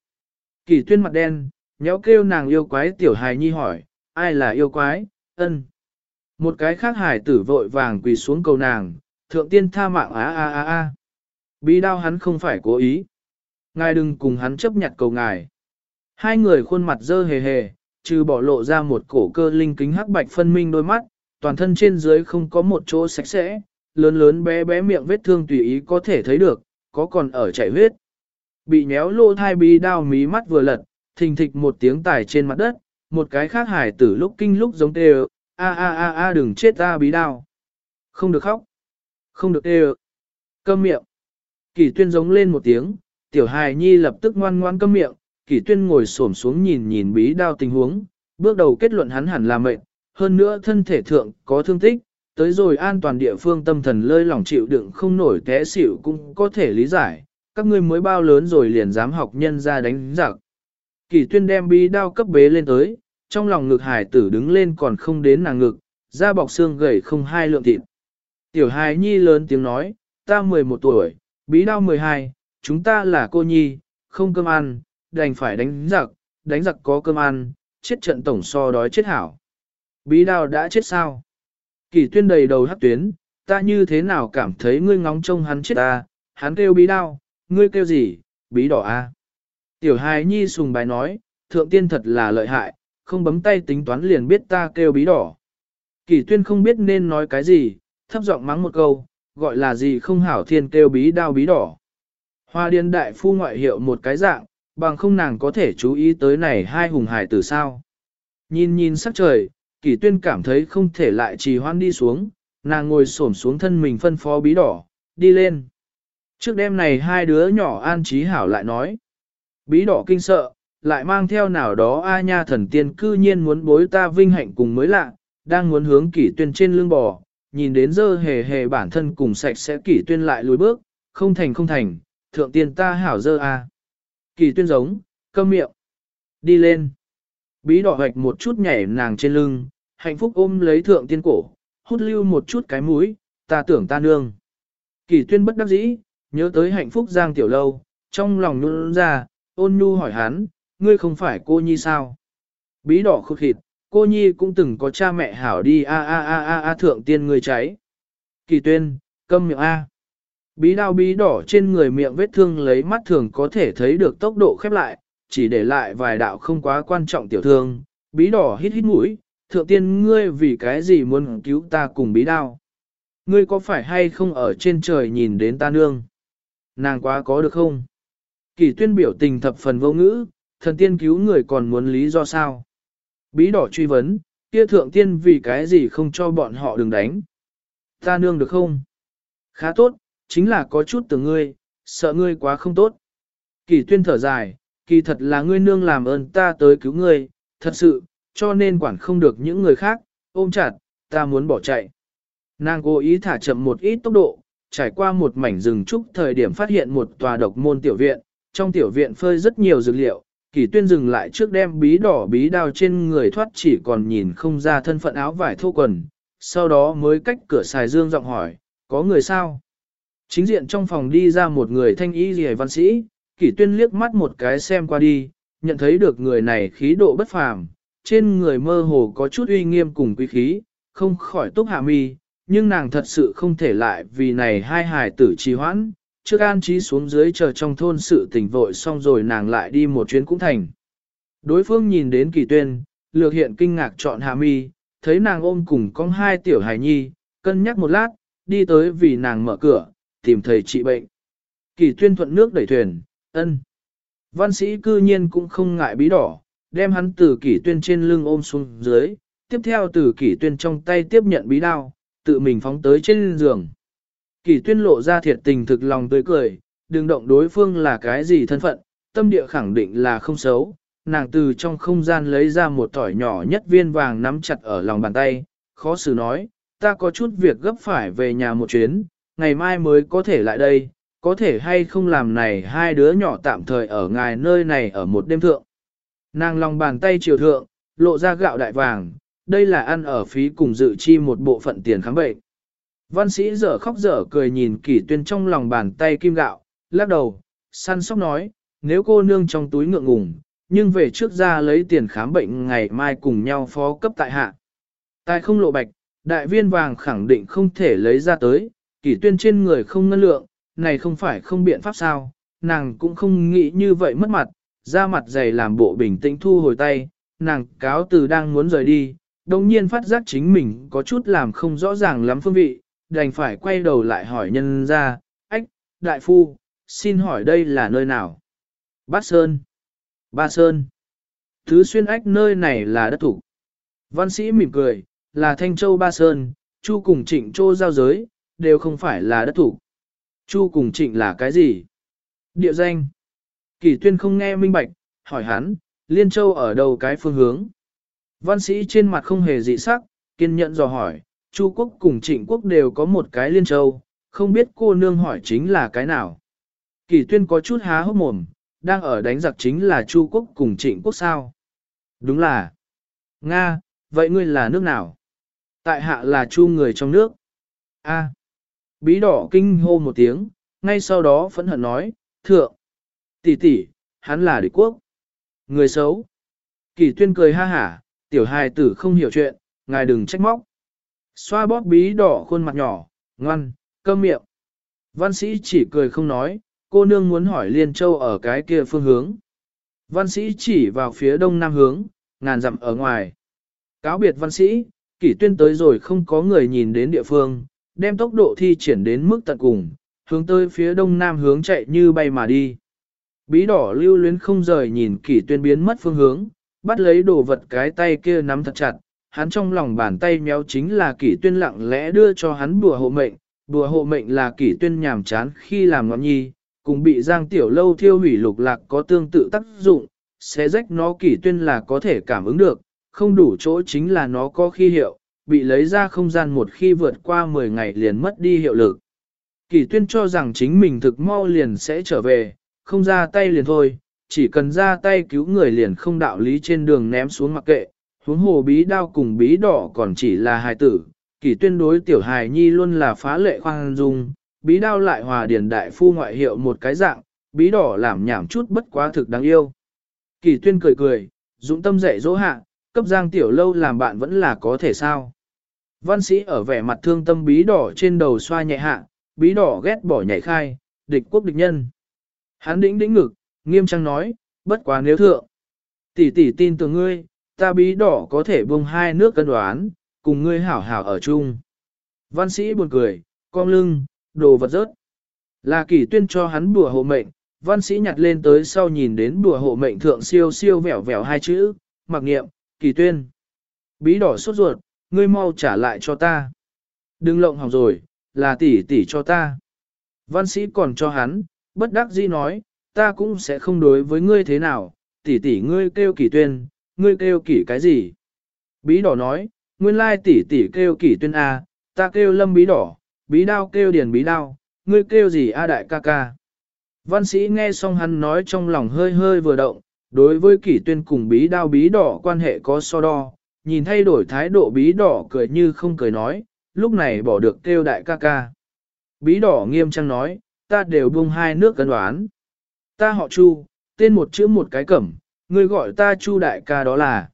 Kỳ tuyên mặt đen, nhéo kêu nàng yêu quái tiểu hài nhi hỏi, ai là yêu quái, ân. Một cái khác hải tử vội vàng quỳ xuống cầu nàng, thượng tiên tha mạng á a a a. Bí đao hắn không phải cố ý. Ngài đừng cùng hắn chấp nhận cầu ngài. Hai người khuôn mặt dơ hề hề, trừ bỏ lộ ra một cổ cơ linh kính hắc bạch phân minh đôi mắt, toàn thân trên dưới không có một chỗ sạch sẽ, lớn lớn bé bé miệng vết thương tùy ý có thể thấy được, có còn ở chảy huyết. Bị nhéo lô thai bí đao mí mắt vừa lật, thình thịch một tiếng tải trên mặt đất, một cái khác hải tử lúc kinh lúc giống tê a a a a đừng chết ta bí đao. Không được khóc. Không được tê Câm miệng. Kỳ tuyên giống lên một tiếng, tiểu hài nhi lập tức ngoan ngoan câm miệng, kỳ tuyên ngồi xổm xuống nhìn nhìn bí đao tình huống, bước đầu kết luận hắn hẳn là mệnh, hơn nữa thân thể thượng có thương tích, tới rồi an toàn địa phương tâm thần lơi lỏng chịu đựng không nổi té xỉu cũng có thể lý giải, các ngươi mới bao lớn rồi liền dám học nhân ra đánh giặc. Kỳ tuyên đem bí đao cấp bế lên tới, trong lòng ngực hải tử đứng lên còn không đến nàng ngực, da bọc xương gầy không hai lượng thịt. Tiểu hài nhi lớn tiếng nói, ta 11 tuổi, bí đao 12, chúng ta là cô nhi, không cơm ăn, đành phải đánh giặc, đánh giặc có cơm ăn, chết trận tổng so đói chết hảo. Bí đao đã chết sao? Kỳ tuyên đầy đầu hắc tuyến, ta như thế nào cảm thấy ngươi ngóng trông hắn chết ta, hắn kêu bí đao, ngươi kêu gì, bí đỏ a. À? Tiểu hài nhi sùng bài nói, thượng tiên thật là lợi hại, không bấm tay tính toán liền biết ta kêu bí đỏ. Kỳ tuyên không biết nên nói cái gì, thấp giọng mắng một câu, gọi là gì không hảo thiên kêu bí đao bí đỏ. Hoa điên đại phu ngoại hiệu một cái dạng, bằng không nàng có thể chú ý tới này hai hùng hải từ sao. Nhìn nhìn sắc trời, kỷ tuyên cảm thấy không thể lại trì hoan đi xuống, nàng ngồi xổm xuống thân mình phân phó bí đỏ, đi lên. Trước đêm này hai đứa nhỏ an trí hảo lại nói. Bí đỏ kinh sợ, lại mang theo nào đó A nha thần tiên cư nhiên muốn bối ta vinh hạnh cùng mới lạ, đang muốn hướng kỷ tuyên trên lưng bò, nhìn đến dơ hề hề bản thân cùng sạch sẽ kỷ tuyên lại lùi bước, không thành không thành, thượng tiên ta hảo dơ a. Kỷ tuyên giống, câm miệng, đi lên. Bí đỏ hoạch một chút nhảy nàng trên lưng, hạnh phúc ôm lấy thượng tiên cổ, hút lưu một chút cái mũi, ta tưởng ta nương. Kỷ tuyên bất đắc dĩ, nhớ tới hạnh phúc giang tiểu lâu, trong lòng nôn ra, Ôn nhu hỏi hắn, ngươi không phải cô nhi sao? Bí đỏ khúc thịt, cô nhi cũng từng có cha mẹ hảo đi a a a a a thượng tiên người cháy. Kỳ tuyên, câm miệng a. Bí đao bí đỏ trên người miệng vết thương lấy mắt thường có thể thấy được tốc độ khép lại, chỉ để lại vài đạo không quá quan trọng tiểu thương. Bí đỏ hít hít mũi, thượng tiên ngươi vì cái gì muốn cứu ta cùng bí đao? Ngươi có phải hay không ở trên trời nhìn đến ta nương? Nàng quá có được không? Kỳ tuyên biểu tình thập phần vô ngữ, thần tiên cứu người còn muốn lý do sao? Bí đỏ truy vấn, kia thượng tiên vì cái gì không cho bọn họ đừng đánh? Ta nương được không? Khá tốt, chính là có chút từ ngươi, sợ ngươi quá không tốt. Kỳ tuyên thở dài, kỳ thật là ngươi nương làm ơn ta tới cứu ngươi, thật sự, cho nên quản không được những người khác, ôm chặt, ta muốn bỏ chạy. Nàng cố ý thả chậm một ít tốc độ, trải qua một mảnh rừng trúc thời điểm phát hiện một tòa độc môn tiểu viện, trong tiểu viện phơi rất nhiều dược liệu, kỳ tuyên dừng lại trước đem bí đỏ bí đao trên người thoát chỉ còn nhìn không ra thân phận áo vải thô quần, sau đó mới cách cửa xài dương giọng hỏi, có người sao? Chính diện trong phòng đi ra một người thanh y rìa văn sĩ, kỷ tuyên liếc mắt một cái xem qua đi, nhận thấy được người này khí độ bất phàm, trên người mơ hồ có chút uy nghiêm cùng quý khí, không khỏi túc hạ mi, nhưng nàng thật sự không thể lại vì này hai hài tử trì hoãn, trước an trí xuống dưới chờ trong thôn sự tỉnh vội xong rồi nàng lại đi một chuyến cũng thành. Đối phương nhìn đến kỳ tuyên, lược hiện kinh ngạc chọn hạ mi, thấy nàng ôm cùng con hai tiểu hài nhi, cân nhắc một lát, đi tới vì nàng mở cửa, tìm thầy trị bệnh. Kỳ tuyên thuận nước đẩy thuyền, ân. Văn sĩ cư nhiên cũng không ngại bí đỏ, đem hắn từ kỷ tuyên trên lưng ôm xuống dưới, tiếp theo từ kỷ tuyên trong tay tiếp nhận bí đao, tự mình phóng tới trên giường kỳ tuyên lộ ra thiệt tình thực lòng tươi cười, đừng động đối phương là cái gì thân phận, tâm địa khẳng định là không xấu. Nàng từ trong không gian lấy ra một tỏi nhỏ nhất viên vàng nắm chặt ở lòng bàn tay, khó xử nói, ta có chút việc gấp phải về nhà một chuyến, ngày mai mới có thể lại đây, có thể hay không làm này hai đứa nhỏ tạm thời ở ngài nơi này ở một đêm thượng. Nàng lòng bàn tay chiều thượng, lộ ra gạo đại vàng, đây là ăn ở phí cùng dự chi một bộ phận tiền khám bệnh. Văn sĩ dở khóc dở cười nhìn kỷ tuyên trong lòng bàn tay kim gạo, lắc đầu, săn sóc nói, nếu cô nương trong túi ngượng ngùng, nhưng về trước ra lấy tiền khám bệnh ngày mai cùng nhau phó cấp tại hạ. Tài không lộ bạch, đại viên vàng khẳng định không thể lấy ra tới, kỷ tuyên trên người không ngân lượng, này không phải không biện pháp sao, nàng cũng không nghĩ như vậy mất mặt, ra mặt dày làm bộ bình tĩnh thu hồi tay, nàng cáo từ đang muốn rời đi, đồng nhiên phát giác chính mình có chút làm không rõ ràng lắm phương vị, đành phải quay đầu lại hỏi nhân ra, ách, đại phu, xin hỏi đây là nơi nào? Bát Sơn. Ba Sơn. Thứ xuyên ách nơi này là đất thủ. Văn sĩ mỉm cười, là Thanh Châu Ba Sơn, Chu cùng trịnh Châu giao giới, đều không phải là đất thủ. Chu cùng trịnh là cái gì? Địa danh. Kỳ tuyên không nghe minh bạch, hỏi hắn, Liên Châu ở đâu cái phương hướng? Văn sĩ trên mặt không hề dị sắc, kiên nhẫn dò hỏi, Chu quốc cùng trịnh quốc đều có một cái Liên Châu, không biết cô nương hỏi chính là cái nào? Kỳ tuyên có chút há hốc mồm, đang ở đánh giặc chính là Chu quốc cùng trịnh quốc sao? Đúng là. Nga, vậy ngươi là nước nào? Tại hạ là Chu người trong nước. A. Bí đỏ kinh hô một tiếng, ngay sau đó phẫn hận nói, thượng, tỷ tỷ, hắn là địch quốc. Người xấu. Kỳ tuyên cười ha hả, tiểu hài tử không hiểu chuyện, ngài đừng trách móc. Xoa bóp bí đỏ khuôn mặt nhỏ, ngoan, cơm miệng. Văn sĩ chỉ cười không nói, cô nương muốn hỏi Liên Châu ở cái kia phương hướng. Văn sĩ chỉ vào phía đông nam hướng, ngàn dặm ở ngoài. Cáo biệt văn sĩ, kỷ tuyên tới rồi không có người nhìn đến địa phương, đem tốc độ thi triển đến mức tận cùng, hướng tới phía đông nam hướng chạy như bay mà đi. Bí đỏ lưu luyến không rời nhìn kỷ tuyên biến mất phương hướng, bắt lấy đồ vật cái tay kia nắm thật chặt, hắn trong lòng bàn tay méo chính là kỷ tuyên lặng lẽ đưa cho hắn bùa hộ mệnh, bùa hộ mệnh là kỷ tuyên nhàm chán khi làm ngọn nhi, cùng bị giang tiểu lâu thiêu hủy lục lạc có tương tự tác dụng, sẽ rách nó kỷ tuyên là có thể cảm ứng được, không đủ chỗ chính là nó có khi hiệu, bị lấy ra không gian một khi vượt qua 10 ngày liền mất đi hiệu lực. Kỷ tuyên cho rằng chính mình thực mau liền sẽ trở về, không ra tay liền thôi, chỉ cần ra tay cứu người liền không đạo lý trên đường ném xuống mặc kệ, huống hồ bí đao cùng bí đỏ còn chỉ là hài tử, kỷ tuyên đối tiểu hài nhi luôn là phá lệ khoan dung, bí đao lại hòa điển đại phu ngoại hiệu một cái dạng, bí đỏ làm nhảm chút bất quá thực đáng yêu. Kỳ tuyên cười cười, dũng tâm dạy dỗ hạ, cấp giang tiểu lâu làm bạn vẫn là có thể sao. Văn sĩ ở vẻ mặt thương tâm bí đỏ trên đầu xoa nhẹ hạ, bí đỏ ghét bỏ nhảy khai, địch quốc địch nhân. Hắn đĩnh đĩnh ngực, nghiêm trang nói, bất quá nếu thượng. Tỷ tỷ tin tưởng ngươi, ta bí đỏ có thể buông hai nước cân đoán, cùng ngươi hảo hảo ở chung. Văn sĩ buồn cười, cong lưng, đồ vật rớt. Là kỷ tuyên cho hắn bùa hộ mệnh, văn sĩ nhặt lên tới sau nhìn đến bùa hộ mệnh thượng siêu siêu vẻo vẻo hai chữ, mặc nghiệm, kỷ tuyên. Bí đỏ sốt ruột, ngươi mau trả lại cho ta. Đừng lộng hỏng rồi, là tỷ tỷ cho ta. Văn sĩ còn cho hắn, bất đắc dĩ nói, ta cũng sẽ không đối với ngươi thế nào, tỷ tỷ ngươi kêu kỷ tuyên, ngươi kêu kỷ cái gì? Bí đỏ nói, nguyên lai tỷ tỷ kêu kỷ tuyên A, ta kêu lâm bí đỏ, bí đao kêu điền bí đao, ngươi kêu gì A đại ca ca? Văn sĩ nghe xong hắn nói trong lòng hơi hơi vừa động, đối với kỷ tuyên cùng bí đao bí đỏ quan hệ có so đo, nhìn thay đổi thái độ bí đỏ cười như không cười nói, lúc này bỏ được kêu đại ca ca. Bí đỏ nghiêm trang nói, ta đều buông hai nước cân đoán. Ta họ Chu, tên một chữ một cái cẩm, người gọi ta Chu đại ca đó là.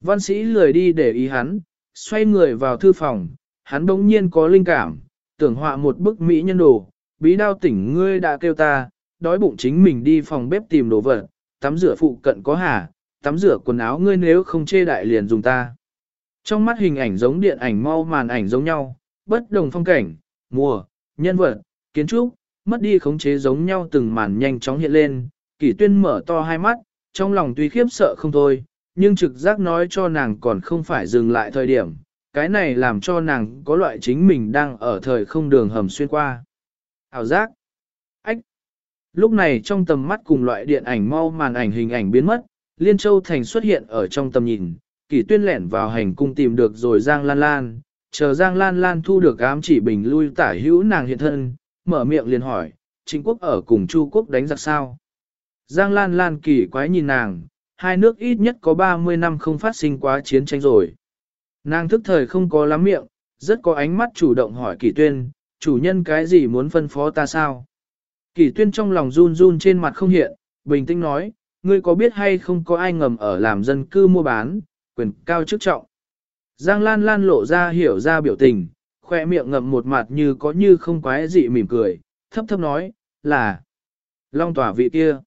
Văn sĩ lười đi để ý hắn, xoay người vào thư phòng, hắn bỗng nhiên có linh cảm, tưởng họa một bức mỹ nhân đồ, bí đao tỉnh ngươi đã kêu ta, đói bụng chính mình đi phòng bếp tìm đồ vật, tắm rửa phụ cận có hà, tắm rửa quần áo ngươi nếu không chê đại liền dùng ta. Trong mắt hình ảnh giống điện ảnh mau màn ảnh giống nhau, bất đồng phong cảnh, mùa, nhân vật, kiến trúc, mất đi khống chế giống nhau từng màn nhanh chóng hiện lên, kỷ tuyên mở to hai mắt, trong lòng tuy khiếp sợ không thôi, nhưng trực giác nói cho nàng còn không phải dừng lại thời điểm, cái này làm cho nàng có loại chính mình đang ở thời không đường hầm xuyên qua. Hảo giác, ách, lúc này trong tầm mắt cùng loại điện ảnh mau màn ảnh hình ảnh biến mất, Liên Châu Thành xuất hiện ở trong tầm nhìn, kỷ tuyên lẻn vào hành cung tìm được rồi Giang Lan Lan, chờ Giang Lan Lan thu được ám chỉ bình lui tả hữu nàng hiện thân, mở miệng liền hỏi, chính quốc ở cùng Chu quốc đánh giặc sao? Giang Lan Lan kỳ quái nhìn nàng, hai nước ít nhất có 30 năm không phát sinh quá chiến tranh rồi. Nàng thức thời không có lắm miệng, rất có ánh mắt chủ động hỏi kỷ tuyên, chủ nhân cái gì muốn phân phó ta sao? Kỷ tuyên trong lòng run run trên mặt không hiện, bình tĩnh nói, ngươi có biết hay không có ai ngầm ở làm dân cư mua bán, quyền cao chức trọng. Giang Lan Lan lộ ra hiểu ra biểu tình, khoe miệng ngậm một mặt như có như không quái dị mỉm cười, thấp thấp nói, là Long tỏa vị kia.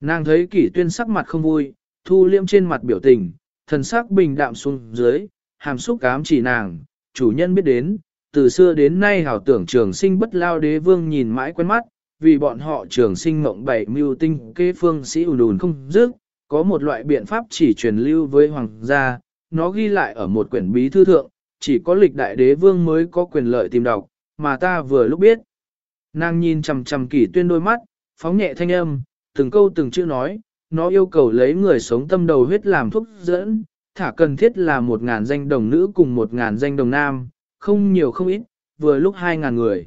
Nàng thấy kỷ tuyên sắc mặt không vui, thu liêm trên mặt biểu tình, thần sắc bình đạm xuống dưới, hàm xúc cám chỉ nàng, chủ nhân biết đến, từ xưa đến nay hảo tưởng trường sinh bất lao đế vương nhìn mãi quen mắt, vì bọn họ trường sinh mộng bảy mưu tinh kế phương sĩ ùn đùn không dứt, có một loại biện pháp chỉ truyền lưu với hoàng gia, nó ghi lại ở một quyển bí thư thượng, chỉ có lịch đại đế vương mới có quyền lợi tìm đọc, mà ta vừa lúc biết. Nàng nhìn chằm chằm kỷ tuyên đôi mắt, phóng nhẹ thanh âm, từng câu từng chữ nói, nó yêu cầu lấy người sống tâm đầu huyết làm thuốc dẫn, thả cần thiết là một ngàn danh đồng nữ cùng một ngàn danh đồng nam, không nhiều không ít, vừa lúc hai ngàn người.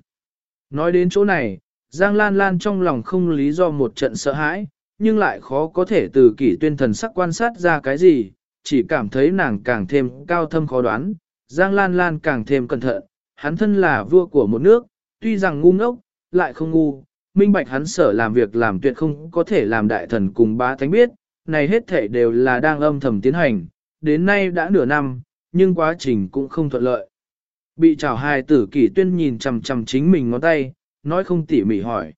Nói đến chỗ này, Giang Lan Lan trong lòng không lý do một trận sợ hãi, nhưng lại khó có thể từ kỷ tuyên thần sắc quan sát ra cái gì, chỉ cảm thấy nàng càng thêm cao thâm khó đoán, Giang Lan Lan càng thêm cẩn thận, hắn thân là vua của một nước, tuy rằng ngu ngốc, lại không ngu, minh bạch hắn sở làm việc làm tuyệt không có thể làm đại thần cùng ba thánh biết, này hết thể đều là đang âm thầm tiến hành, đến nay đã nửa năm, nhưng quá trình cũng không thuận lợi. Bị trào hài tử kỷ tuyên nhìn chằm chằm chính mình ngón tay, nói không tỉ mỉ hỏi.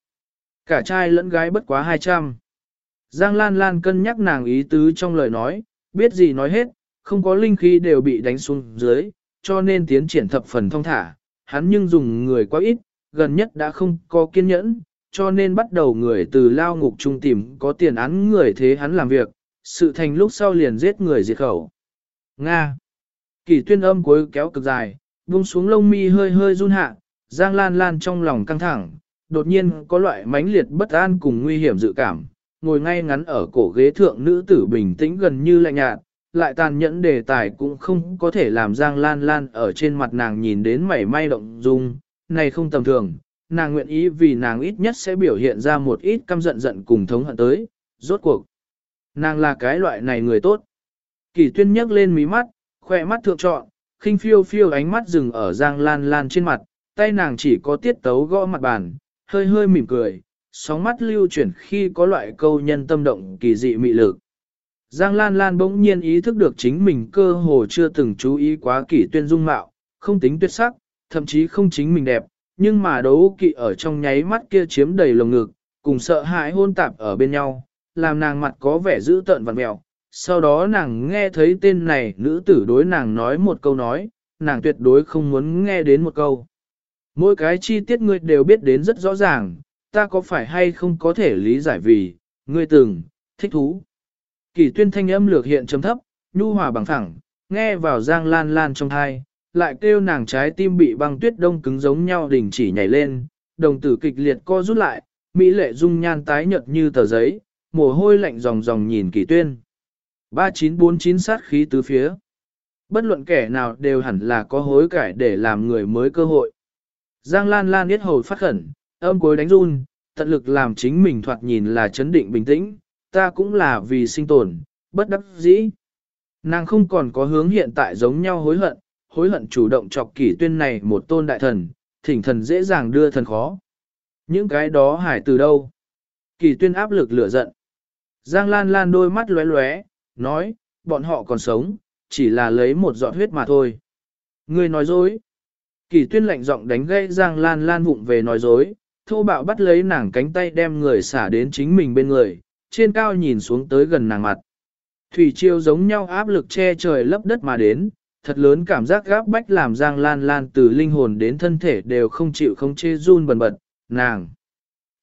Cả trai lẫn gái bất quá 200. Giang Lan Lan cân nhắc nàng ý tứ trong lời nói, biết gì nói hết, không có linh khí đều bị đánh xuống dưới, cho nên tiến triển thập phần thông thả, hắn nhưng dùng người quá ít, gần nhất đã không có kiên nhẫn, cho nên bắt đầu người từ lao ngục trung tìm có tiền án người thế hắn làm việc, sự thành lúc sau liền giết người diệt khẩu. Nga Kỳ tuyên âm cuối kéo cực dài, buông xuống lông mi hơi hơi run hạ, Giang Lan Lan trong lòng căng thẳng, đột nhiên có loại mãnh liệt bất an cùng nguy hiểm dự cảm, ngồi ngay ngắn ở cổ ghế thượng nữ tử bình tĩnh gần như lạnh nhạt, lại tàn nhẫn đề tài cũng không có thể làm Giang Lan Lan ở trên mặt nàng nhìn đến mảy may động dung, này không tầm thường, nàng nguyện ý vì nàng ít nhất sẽ biểu hiện ra một ít căm giận giận cùng thống hận tới, rốt cuộc. Nàng là cái loại này người tốt. Kỳ tuyên nhấc lên mí mắt, khoe mắt thượng trọn, khinh phiêu phiêu ánh mắt dừng ở Giang Lan Lan trên mặt, tay nàng chỉ có tiết tấu gõ mặt bàn, hơi hơi mỉm cười, sóng mắt lưu chuyển khi có loại câu nhân tâm động kỳ dị mị lực. Giang Lan Lan bỗng nhiên ý thức được chính mình cơ hồ chưa từng chú ý quá kỷ tuyên dung mạo, không tính tuyệt sắc, thậm chí không chính mình đẹp, nhưng mà đấu kỵ ở trong nháy mắt kia chiếm đầy lồng ngực, cùng sợ hãi hôn tạp ở bên nhau, làm nàng mặt có vẻ dữ tợn vặn mẹo. Sau đó nàng nghe thấy tên này nữ tử đối nàng nói một câu nói, nàng tuyệt đối không muốn nghe đến một câu. Mỗi cái chi tiết ngươi đều biết đến rất rõ ràng, ta có phải hay không có thể lý giải vì, ngươi từng, thích thú. Kỳ tuyên thanh âm lược hiện trầm thấp, nhu hòa bằng thẳng, nghe vào giang lan lan trong thai, lại kêu nàng trái tim bị băng tuyết đông cứng giống nhau đình chỉ nhảy lên, đồng tử kịch liệt co rút lại, mỹ lệ dung nhan tái nhợt như tờ giấy, mồ hôi lạnh ròng ròng nhìn kỳ tuyên. 3949 sát khí tứ phía. Bất luận kẻ nào đều hẳn là có hối cải để làm người mới cơ hội. Giang Lan Lan biết hồi phát khẩn, âm cuối đánh run, tận lực làm chính mình thoạt nhìn là chấn định bình tĩnh, ta cũng là vì sinh tồn, bất đắc dĩ. Nàng không còn có hướng hiện tại giống nhau hối hận, hối hận chủ động chọc kỷ tuyên này một tôn đại thần, thỉnh thần dễ dàng đưa thần khó. Những cái đó hải từ đâu? Kỷ tuyên áp lực lửa giận. Giang Lan Lan đôi mắt lóe lóe, nói, bọn họ còn sống, chỉ là lấy một giọt huyết mà thôi. Ngươi nói dối. Kỷ tuyên lạnh giọng đánh gây Giang Lan Lan vụng về nói dối, thô bạo bắt lấy nàng cánh tay đem người xả đến chính mình bên người, trên cao nhìn xuống tới gần nàng mặt. Thủy triều giống nhau áp lực che trời lấp đất mà đến, thật lớn cảm giác gáp bách làm Giang Lan Lan từ linh hồn đến thân thể đều không chịu không chê run bần bật, nàng.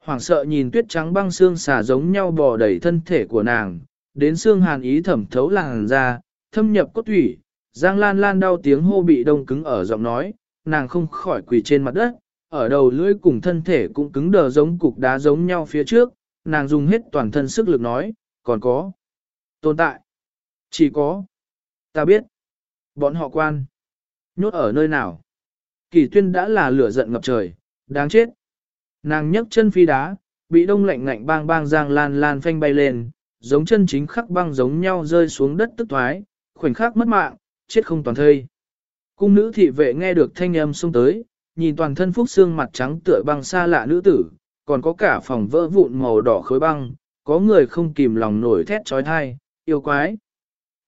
Hoàng sợ nhìn tuyết trắng băng xương xả giống nhau bò đầy thân thể của nàng, đến xương hàn ý thẩm thấu làng ra, thâm nhập cốt thủy, Giang Lan Lan đau tiếng hô bị đông cứng ở giọng nói, nàng không khỏi quỳ trên mặt đất, ở đầu lưỡi cùng thân thể cũng cứng đờ giống cục đá giống nhau phía trước, nàng dùng hết toàn thân sức lực nói, còn có, tồn tại, chỉ có, ta biết, bọn họ quan, nhốt ở nơi nào. Kỳ tuyên đã là lửa giận ngập trời, đáng chết. Nàng nhấc chân phi đá, bị đông lạnh ngạnh bang bang giang lan lan phanh bay lên, giống chân chính khắc băng giống nhau rơi xuống đất tức thoái, khoảnh khắc mất mạng, chết không toàn thây. Cung nữ thị vệ nghe được thanh âm xông tới, nhìn toàn thân phúc xương mặt trắng tựa băng xa lạ nữ tử, còn có cả phòng vỡ vụn màu đỏ khối băng, có người không kìm lòng nổi thét trói thai, yêu quái.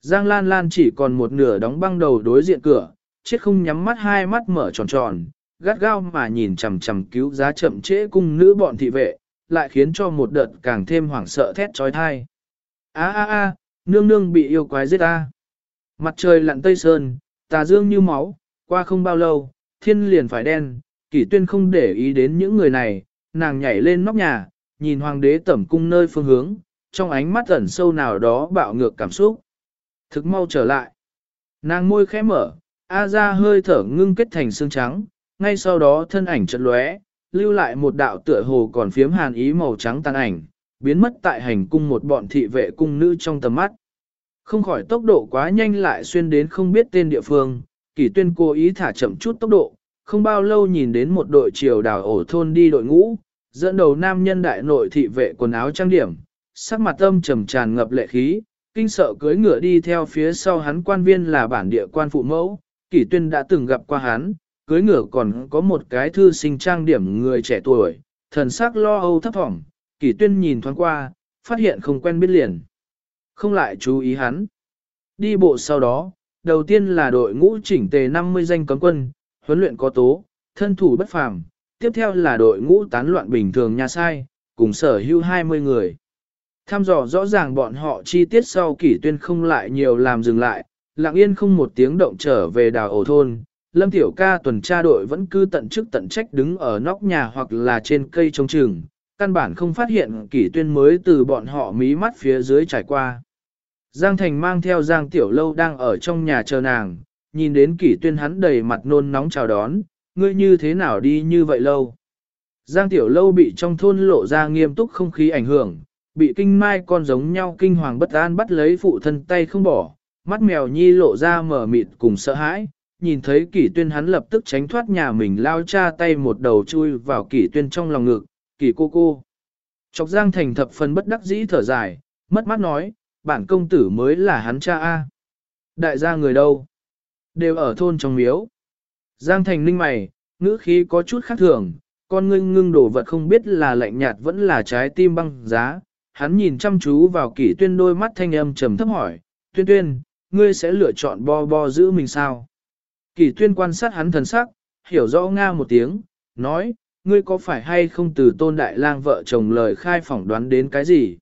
Giang Lan Lan chỉ còn một nửa đóng băng đầu đối diện cửa, chết không nhắm mắt hai mắt mở tròn tròn, gắt gao mà nhìn chằm chằm cứu giá chậm trễ cung nữ bọn thị vệ, lại khiến cho một đợt càng thêm hoảng sợ thét trói thai. A a a, nương nương bị yêu quái giết a. Mặt trời lặn tây sơn, tà dương như máu, qua không bao lâu, thiên liền phải đen, kỷ tuyên không để ý đến những người này, nàng nhảy lên nóc nhà, nhìn hoàng đế tẩm cung nơi phương hướng, trong ánh mắt ẩn sâu nào đó bạo ngược cảm xúc. Thực mau trở lại. Nàng môi khẽ mở, A ra hơi thở ngưng kết thành xương trắng, ngay sau đó thân ảnh chợt lóe, lưu lại một đạo tựa hồ còn phiếm hàn ý màu trắng tan ảnh, biến mất tại hành cung một bọn thị vệ cung nữ trong tầm mắt. Không khỏi tốc độ quá nhanh lại xuyên đến không biết tên địa phương, kỷ tuyên cố ý thả chậm chút tốc độ, không bao lâu nhìn đến một đội triều đào ổ thôn đi đội ngũ, dẫn đầu nam nhân đại nội thị vệ quần áo trang điểm, sắc mặt âm trầm tràn ngập lệ khí, kinh sợ cưới ngựa đi theo phía sau hắn quan viên là bản địa quan phụ mẫu, kỷ tuyên đã từng gặp qua hắn, cưới ngựa còn có một cái thư sinh trang điểm người trẻ tuổi, thần sắc lo âu thấp thỏm, kỷ tuyên nhìn thoáng qua, phát hiện không quen biết liền. Không lại chú ý hắn. Đi bộ sau đó, đầu tiên là đội ngũ chỉnh tề 50 danh cấm quân, huấn luyện có tố, thân thủ bất phàm, tiếp theo là đội ngũ tán loạn bình thường nhà sai, cùng sở hữu 20 người. Tham dò rõ ràng bọn họ chi tiết sau kỷ tuyên không lại nhiều làm dừng lại, lặng yên không một tiếng động trở về đào ổ thôn. Lâm Tiểu ca tuần tra đội vẫn cư tận chức tận trách đứng ở nóc nhà hoặc là trên cây trông chừng, căn bản không phát hiện kỷ tuyên mới từ bọn họ mí mắt phía dưới trải qua. Giang Thành mang theo Giang Tiểu Lâu đang ở trong nhà chờ nàng, nhìn đến kỷ tuyên hắn đầy mặt nôn nóng chào đón, ngươi như thế nào đi như vậy lâu. Giang Tiểu Lâu bị trong thôn lộ ra nghiêm túc không khí ảnh hưởng, bị kinh mai con giống nhau kinh hoàng bất an bắt lấy phụ thân tay không bỏ, mắt mèo nhi lộ ra mở mịt cùng sợ hãi, nhìn thấy kỷ tuyên hắn lập tức tránh thoát nhà mình lao cha tay một đầu chui vào kỷ tuyên trong lòng ngực, kỷ cô cô. Chọc Giang Thành thập phần bất đắc dĩ thở dài, mất mắt nói, bản công tử mới là hắn cha A. Đại gia người đâu? Đều ở thôn trong miếu. Giang Thành ninh mày, ngữ khí có chút khác thường, Con ngưng ngưng đổ vật không biết là lạnh nhạt vẫn là trái tim băng giá, hắn nhìn chăm chú vào kỷ tuyên đôi mắt thanh âm trầm thấp hỏi, tuyên tuyên, ngươi sẽ lựa chọn bo bo giữ mình sao? Kỷ tuyên quan sát hắn thần sắc, hiểu rõ nga một tiếng, nói, ngươi có phải hay không từ tôn đại lang vợ chồng lời khai phỏng đoán đến cái gì?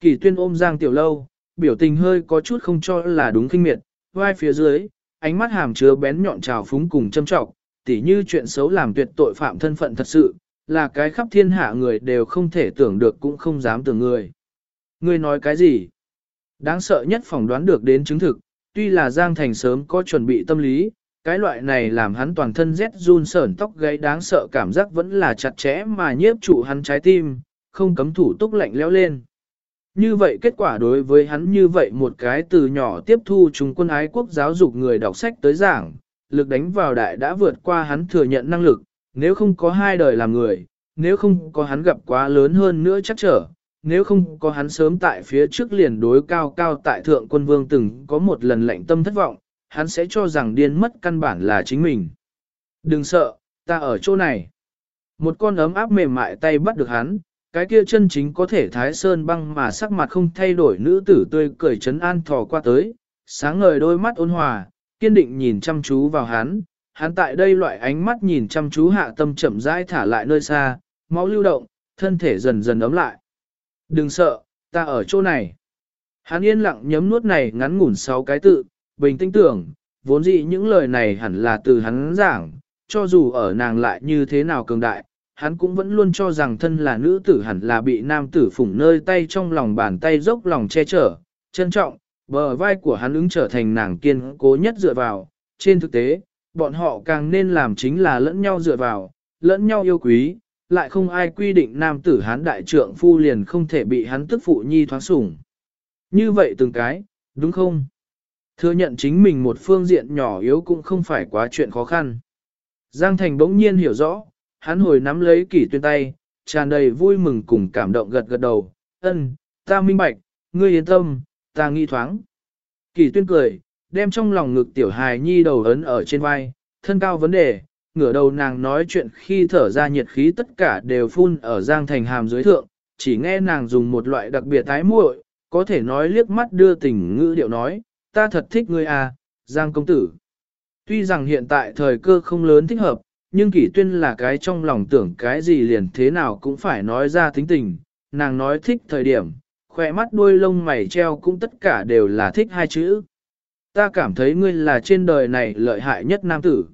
Kỷ tuyên ôm Giang Tiểu Lâu, biểu tình hơi có chút không cho là đúng kinh miệt, vai phía dưới, ánh mắt hàm chứa bén nhọn trào phúng cùng châm trọng, tỉ như chuyện xấu làm tuyệt tội phạm thân phận thật sự, là cái khắp thiên hạ người đều không thể tưởng được cũng không dám tưởng người. Ngươi nói cái gì? Đáng sợ nhất phỏng đoán được đến chứng thực, tuy là Giang Thành sớm có chuẩn bị tâm lý, cái loại này làm hắn toàn thân rét run sởn tóc gáy đáng sợ cảm giác vẫn là chặt chẽ mà nhiếp trụ hắn trái tim, không cấm thủ túc lạnh lẽo lên. Như vậy kết quả đối với hắn như vậy một cái từ nhỏ tiếp thu chúng quân ái quốc giáo dục người đọc sách tới giảng, lực đánh vào đại đã vượt qua hắn thừa nhận năng lực, nếu không có hai đời làm người, nếu không có hắn gặp quá lớn hơn nữa chắc trở, nếu không có hắn sớm tại phía trước liền đối cao cao tại thượng quân vương từng có một lần lạnh tâm thất vọng, hắn sẽ cho rằng điên mất căn bản là chính mình. Đừng sợ, ta ở chỗ này. Một con ấm áp mềm mại tay bắt được hắn, cái kia chân chính có thể thái sơn băng mà sắc mặt không thay đổi nữ tử tươi cười chấn an thò qua tới, sáng ngời đôi mắt ôn hòa, kiên định nhìn chăm chú vào hắn, hắn tại đây loại ánh mắt nhìn chăm chú hạ tâm chậm rãi thả lại nơi xa, máu lưu động, thân thể dần dần ấm lại. Đừng sợ, ta ở chỗ này. Hắn yên lặng nhấm nuốt này ngắn ngủn sáu cái tự, bình tĩnh tưởng, vốn dĩ những lời này hẳn là từ hắn giảng, cho dù ở nàng lại như thế nào cường đại, hắn cũng vẫn luôn cho rằng thân là nữ tử hẳn là bị nam tử phủng nơi tay trong lòng bàn tay dốc lòng che chở, trân trọng, bờ vai của hắn ứng trở thành nàng kiên cố nhất dựa vào. Trên thực tế, bọn họ càng nên làm chính là lẫn nhau dựa vào, lẫn nhau yêu quý, lại không ai quy định nam tử hán đại trượng phu liền không thể bị hắn tức phụ nhi thoáng sủng. Như vậy từng cái, đúng không? Thừa nhận chính mình một phương diện nhỏ yếu cũng không phải quá chuyện khó khăn. Giang Thành bỗng nhiên hiểu rõ, hắn hồi nắm lấy kỷ tuyên tay, tràn đầy vui mừng cùng cảm động gật gật đầu, ân, ta minh bạch, ngươi yên tâm, ta nghi thoáng. Kỷ tuyên cười, đem trong lòng ngực tiểu hài nhi đầu ấn ở trên vai, thân cao vấn đề, ngửa đầu nàng nói chuyện khi thở ra nhiệt khí tất cả đều phun ở giang thành hàm dưới thượng, chỉ nghe nàng dùng một loại đặc biệt tái muội, có thể nói liếc mắt đưa tình ngữ điệu nói, ta thật thích ngươi à, giang công tử. Tuy rằng hiện tại thời cơ không lớn thích hợp, nhưng kỷ tuyên là cái trong lòng tưởng cái gì liền thế nào cũng phải nói ra tính tình, nàng nói thích thời điểm, khỏe mắt đuôi lông mày treo cũng tất cả đều là thích hai chữ. Ta cảm thấy ngươi là trên đời này lợi hại nhất nam tử.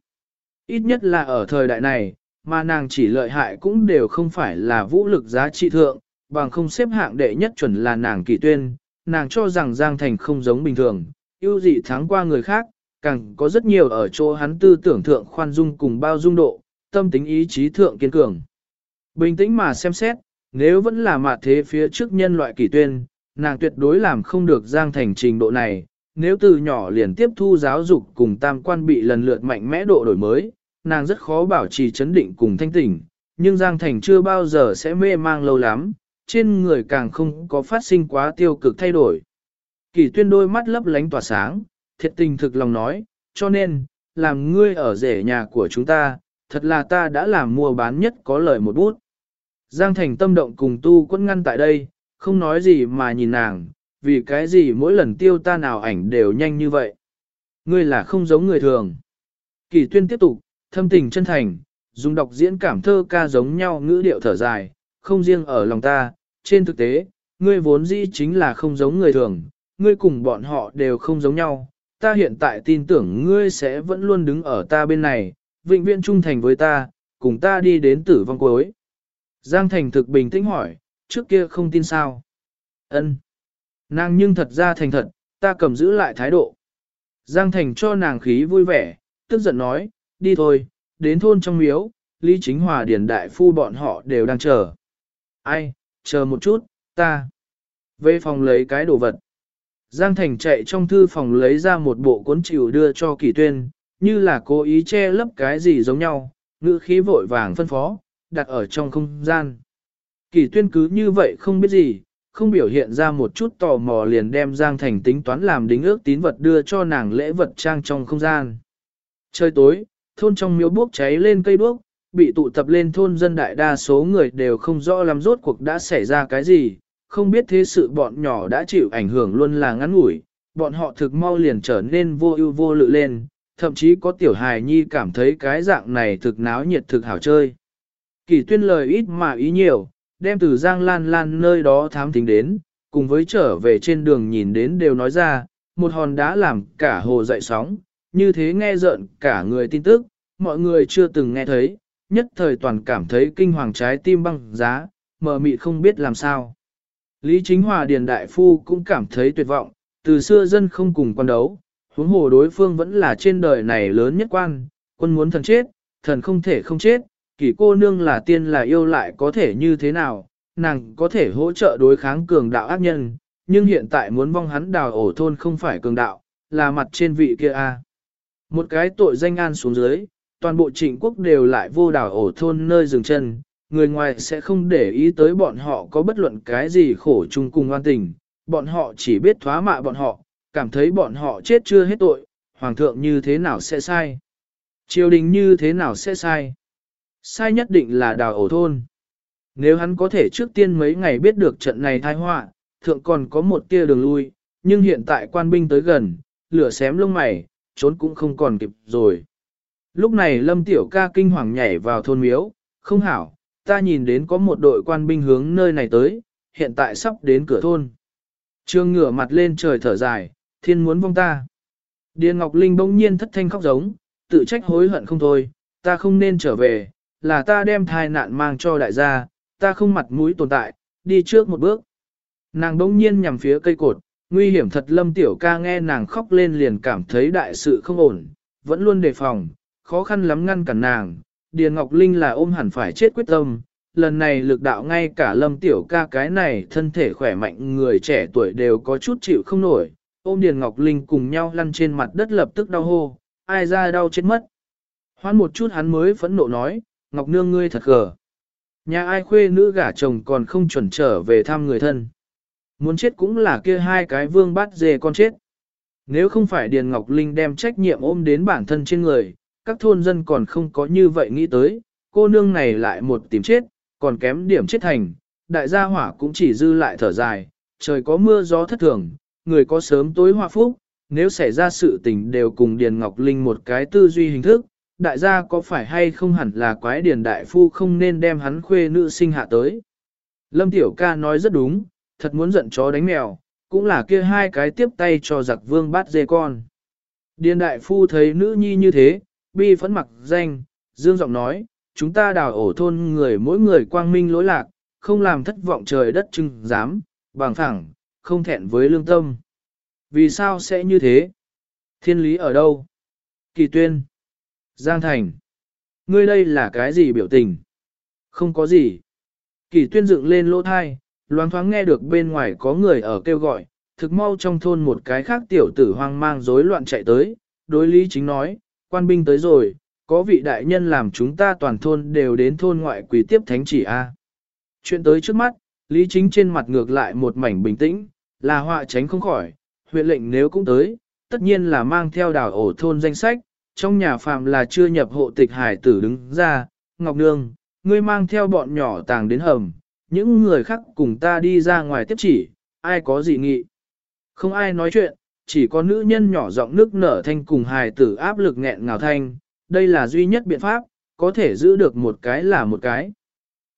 Ít nhất là ở thời đại này, mà nàng chỉ lợi hại cũng đều không phải là vũ lực giá trị thượng, bằng không xếp hạng đệ nhất chuẩn là nàng kỳ tuyên, nàng cho rằng Giang Thành không giống bình thường, ưu dị thắng qua người khác, càng có rất nhiều ở chỗ hắn tư tưởng thượng khoan dung cùng bao dung độ, tâm tính ý chí thượng kiên cường. Bình tĩnh mà xem xét, nếu vẫn là mạt thế phía trước nhân loại kỳ tuyên, nàng tuyệt đối làm không được giang thành trình độ này, nếu từ nhỏ liền tiếp thu giáo dục cùng tam quan bị lần lượt mạnh mẽ độ đổi mới, nàng rất khó bảo trì chấn định cùng thanh tỉnh, nhưng giang thành chưa bao giờ sẽ mê mang lâu lắm, trên người càng không có phát sinh quá tiêu cực thay đổi. Kỷ tuyên đôi mắt lấp lánh tỏa sáng, thiệt tình thực lòng nói, cho nên, làm ngươi ở rể nhà của chúng ta, thật là ta đã làm mua bán nhất có lời một bút. Giang Thành tâm động cùng tu quân ngăn tại đây, không nói gì mà nhìn nàng, vì cái gì mỗi lần tiêu ta nào ảnh đều nhanh như vậy. Ngươi là không giống người thường. Kỳ tuyên tiếp tục, thâm tình chân thành, dùng đọc diễn cảm thơ ca giống nhau ngữ điệu thở dài, không riêng ở lòng ta, trên thực tế, ngươi vốn dĩ chính là không giống người thường, ngươi cùng bọn họ đều không giống nhau, ta hiện tại tin tưởng ngươi sẽ vẫn luôn đứng ở ta bên này, vĩnh viễn trung thành với ta, cùng ta đi đến tử vong cuối. Giang Thành thực bình tĩnh hỏi, trước kia không tin sao? Ân. Nàng nhưng thật ra thành thật, ta cầm giữ lại thái độ. Giang Thành cho nàng khí vui vẻ, tức giận nói, đi thôi, đến thôn trong miếu, Lý Chính Hòa Điền Đại Phu bọn họ đều đang chờ. Ai, chờ một chút, ta. Về phòng lấy cái đồ vật. Giang Thành chạy trong thư phòng lấy ra một bộ cuốn chịu đưa cho Kỳ Tuyên, như là cố ý che lấp cái gì giống nhau, ngữ khí vội vàng phân phó, đặt ở trong không gian. Kỳ Tuyên cứ như vậy không biết gì, không biểu hiện ra một chút tò mò liền đem Giang Thành tính toán làm đính ước tín vật đưa cho nàng lễ vật trang trong không gian. Trời tối, thôn trong miếu bốc cháy lên cây đuốc, bị tụ tập lên thôn dân đại đa số người đều không rõ lắm rốt cuộc đã xảy ra cái gì, không biết thế sự bọn nhỏ đã chịu ảnh hưởng luôn là ngắn ngủi, bọn họ thực mau liền trở nên vô ưu vô lự lên, thậm chí có tiểu hài nhi cảm thấy cái dạng này thực náo nhiệt thực hảo chơi. Kỳ tuyên lời ít mà ý nhiều, đem từ Giang Lan Lan nơi đó thám tính đến, cùng với trở về trên đường nhìn đến đều nói ra, một hòn đá làm cả hồ dậy sóng, như thế nghe rợn cả người tin tức, mọi người chưa từng nghe thấy, nhất thời toàn cảm thấy kinh hoàng trái tim băng giá, mờ mịt không biết làm sao. Lý Chính Hòa Điền Đại Phu cũng cảm thấy tuyệt vọng, từ xưa dân không cùng quan đấu, huống hồ đối phương vẫn là trên đời này lớn nhất quan, quân muốn thần chết, thần không thể không chết, kỷ cô nương là tiên là yêu lại có thể như thế nào, nàng có thể hỗ trợ đối kháng cường đạo ác nhân, nhưng hiện tại muốn vong hắn đào ổ thôn không phải cường đạo, là mặt trên vị kia a. Một cái tội danh an xuống dưới, toàn bộ trịnh quốc đều lại vô đảo ổ thôn nơi dừng chân, người ngoài sẽ không để ý tới bọn họ có bất luận cái gì khổ chung cùng oan tình, bọn họ chỉ biết thoá mạ bọn họ, cảm thấy bọn họ chết chưa hết tội, hoàng thượng như thế nào sẽ sai. Triều đình như thế nào sẽ sai. Sai nhất định là đào ổ thôn. Nếu hắn có thể trước tiên mấy ngày biết được trận này thai họa, thượng còn có một tia đường lui, nhưng hiện tại quan binh tới gần, lửa xém lông mày, trốn cũng không còn kịp rồi. Lúc này Lâm Tiểu ca kinh hoàng nhảy vào thôn miếu, không hảo, ta nhìn đến có một đội quan binh hướng nơi này tới, hiện tại sắp đến cửa thôn. Trương ngửa mặt lên trời thở dài, thiên muốn vong ta. Điền Ngọc Linh bỗng nhiên thất thanh khóc giống, tự trách hối hận không thôi, ta không nên trở về, là ta đem thai nạn mang cho đại gia, ta không mặt mũi tồn tại, đi trước một bước. Nàng bỗng nhiên nhằm phía cây cột, nguy hiểm thật lâm tiểu ca nghe nàng khóc lên liền cảm thấy đại sự không ổn, vẫn luôn đề phòng, khó khăn lắm ngăn cản nàng. Điền Ngọc Linh là ôm hẳn phải chết quyết tâm, lần này lực đạo ngay cả lâm tiểu ca cái này thân thể khỏe mạnh người trẻ tuổi đều có chút chịu không nổi, ôm Điền Ngọc Linh cùng nhau lăn trên mặt đất lập tức đau hô, ai ra đau chết mất. Hoan một chút hắn mới phẫn nộ nói, Ngọc Nương ngươi thật gờ. Nhà ai khuê nữ gả chồng còn không chuẩn trở về thăm người thân. Muốn chết cũng là kia hai cái vương bát dê con chết. Nếu không phải Điền Ngọc Linh đem trách nhiệm ôm đến bản thân trên người, các thôn dân còn không có như vậy nghĩ tới, cô nương này lại một tìm chết, còn kém điểm chết thành, đại gia hỏa cũng chỉ dư lại thở dài, trời có mưa gió thất thường, người có sớm tối hòa phúc, nếu xảy ra sự tình đều cùng Điền Ngọc Linh một cái tư duy hình thức, đại gia có phải hay không hẳn là quái Điền Đại Phu không nên đem hắn khuê nữ sinh hạ tới. Lâm Tiểu ca nói rất đúng, thật muốn giận chó đánh mèo, cũng là kia hai cái tiếp tay cho giặc vương bát dê con. Điền Đại Phu thấy nữ nhi như thế, bi phẫn mặc danh, dương giọng nói, chúng ta đào ổ thôn người mỗi người quang minh lỗi lạc, không làm thất vọng trời đất trưng dám, bằng thẳng, không thẹn với lương tâm. Vì sao sẽ như thế? Thiên lý ở đâu? Kỳ tuyên. Giang thành. Ngươi đây là cái gì biểu tình? Không có gì. Kỳ tuyên dựng lên lỗ thai, loáng thoáng nghe được bên ngoài có người ở kêu gọi, thực mau trong thôn một cái khác tiểu tử hoang mang rối loạn chạy tới, đối lý chính nói, quan binh tới rồi, có vị đại nhân làm chúng ta toàn thôn đều đến thôn ngoại quỳ tiếp thánh chỉ A. Chuyện tới trước mắt, lý chính trên mặt ngược lại một mảnh bình tĩnh, là họa tránh không khỏi, huyện lệnh nếu cũng tới, tất nhiên là mang theo đảo ổ thôn danh sách, trong nhà phạm là chưa nhập hộ tịch hải tử đứng ra, Ngọc Nương, ngươi mang theo bọn nhỏ tàng đến hầm, những người khác cùng ta đi ra ngoài tiếp chỉ, ai có gì nghị. Không ai nói chuyện, chỉ có nữ nhân nhỏ giọng nước nở thanh cùng hài tử áp lực nghẹn ngào thanh, đây là duy nhất biện pháp, có thể giữ được một cái là một cái.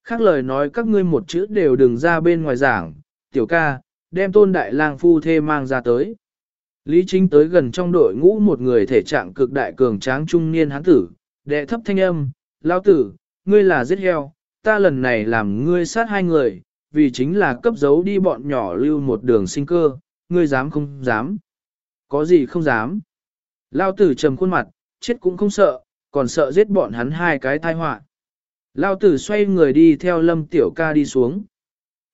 Khác lời nói các ngươi một chữ đều đừng ra bên ngoài giảng, tiểu ca, đem tôn đại lang phu thê mang ra tới. Lý Chính tới gần trong đội ngũ một người thể trạng cực đại cường tráng trung niên hán tử, đệ thấp thanh âm, lao tử, ngươi là giết heo, ta lần này làm ngươi sát hai người, vì chính là cấp giấu đi bọn nhỏ lưu một đường sinh cơ, ngươi dám không dám. Có gì không dám. Lao tử trầm khuôn mặt, chết cũng không sợ, còn sợ giết bọn hắn hai cái tai họa. Lao tử xoay người đi theo lâm tiểu ca đi xuống.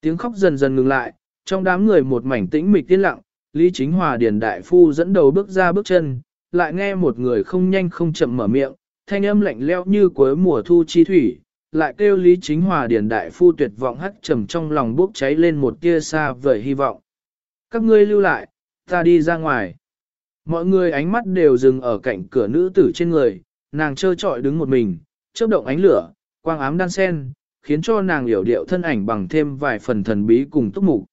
Tiếng khóc dần dần ngừng lại, trong đám người một mảnh tĩnh mịch tiên lặng, Lý Chính Hòa Điền Đại Phu dẫn đầu bước ra bước chân, lại nghe một người không nhanh không chậm mở miệng, thanh âm lạnh leo như cuối mùa thu chi thủy, lại kêu Lý Chính Hòa Điền Đại Phu tuyệt vọng hắt trầm trong lòng bốc cháy lên một tia xa vời hy vọng. Các ngươi lưu lại, ta đi ra ngoài. Mọi người ánh mắt đều dừng ở cạnh cửa nữ tử trên người, nàng trơ trọi đứng một mình, chớp động ánh lửa, quang ám đan sen, khiến cho nàng hiểu điệu thân ảnh bằng thêm vài phần thần bí cùng túc mục.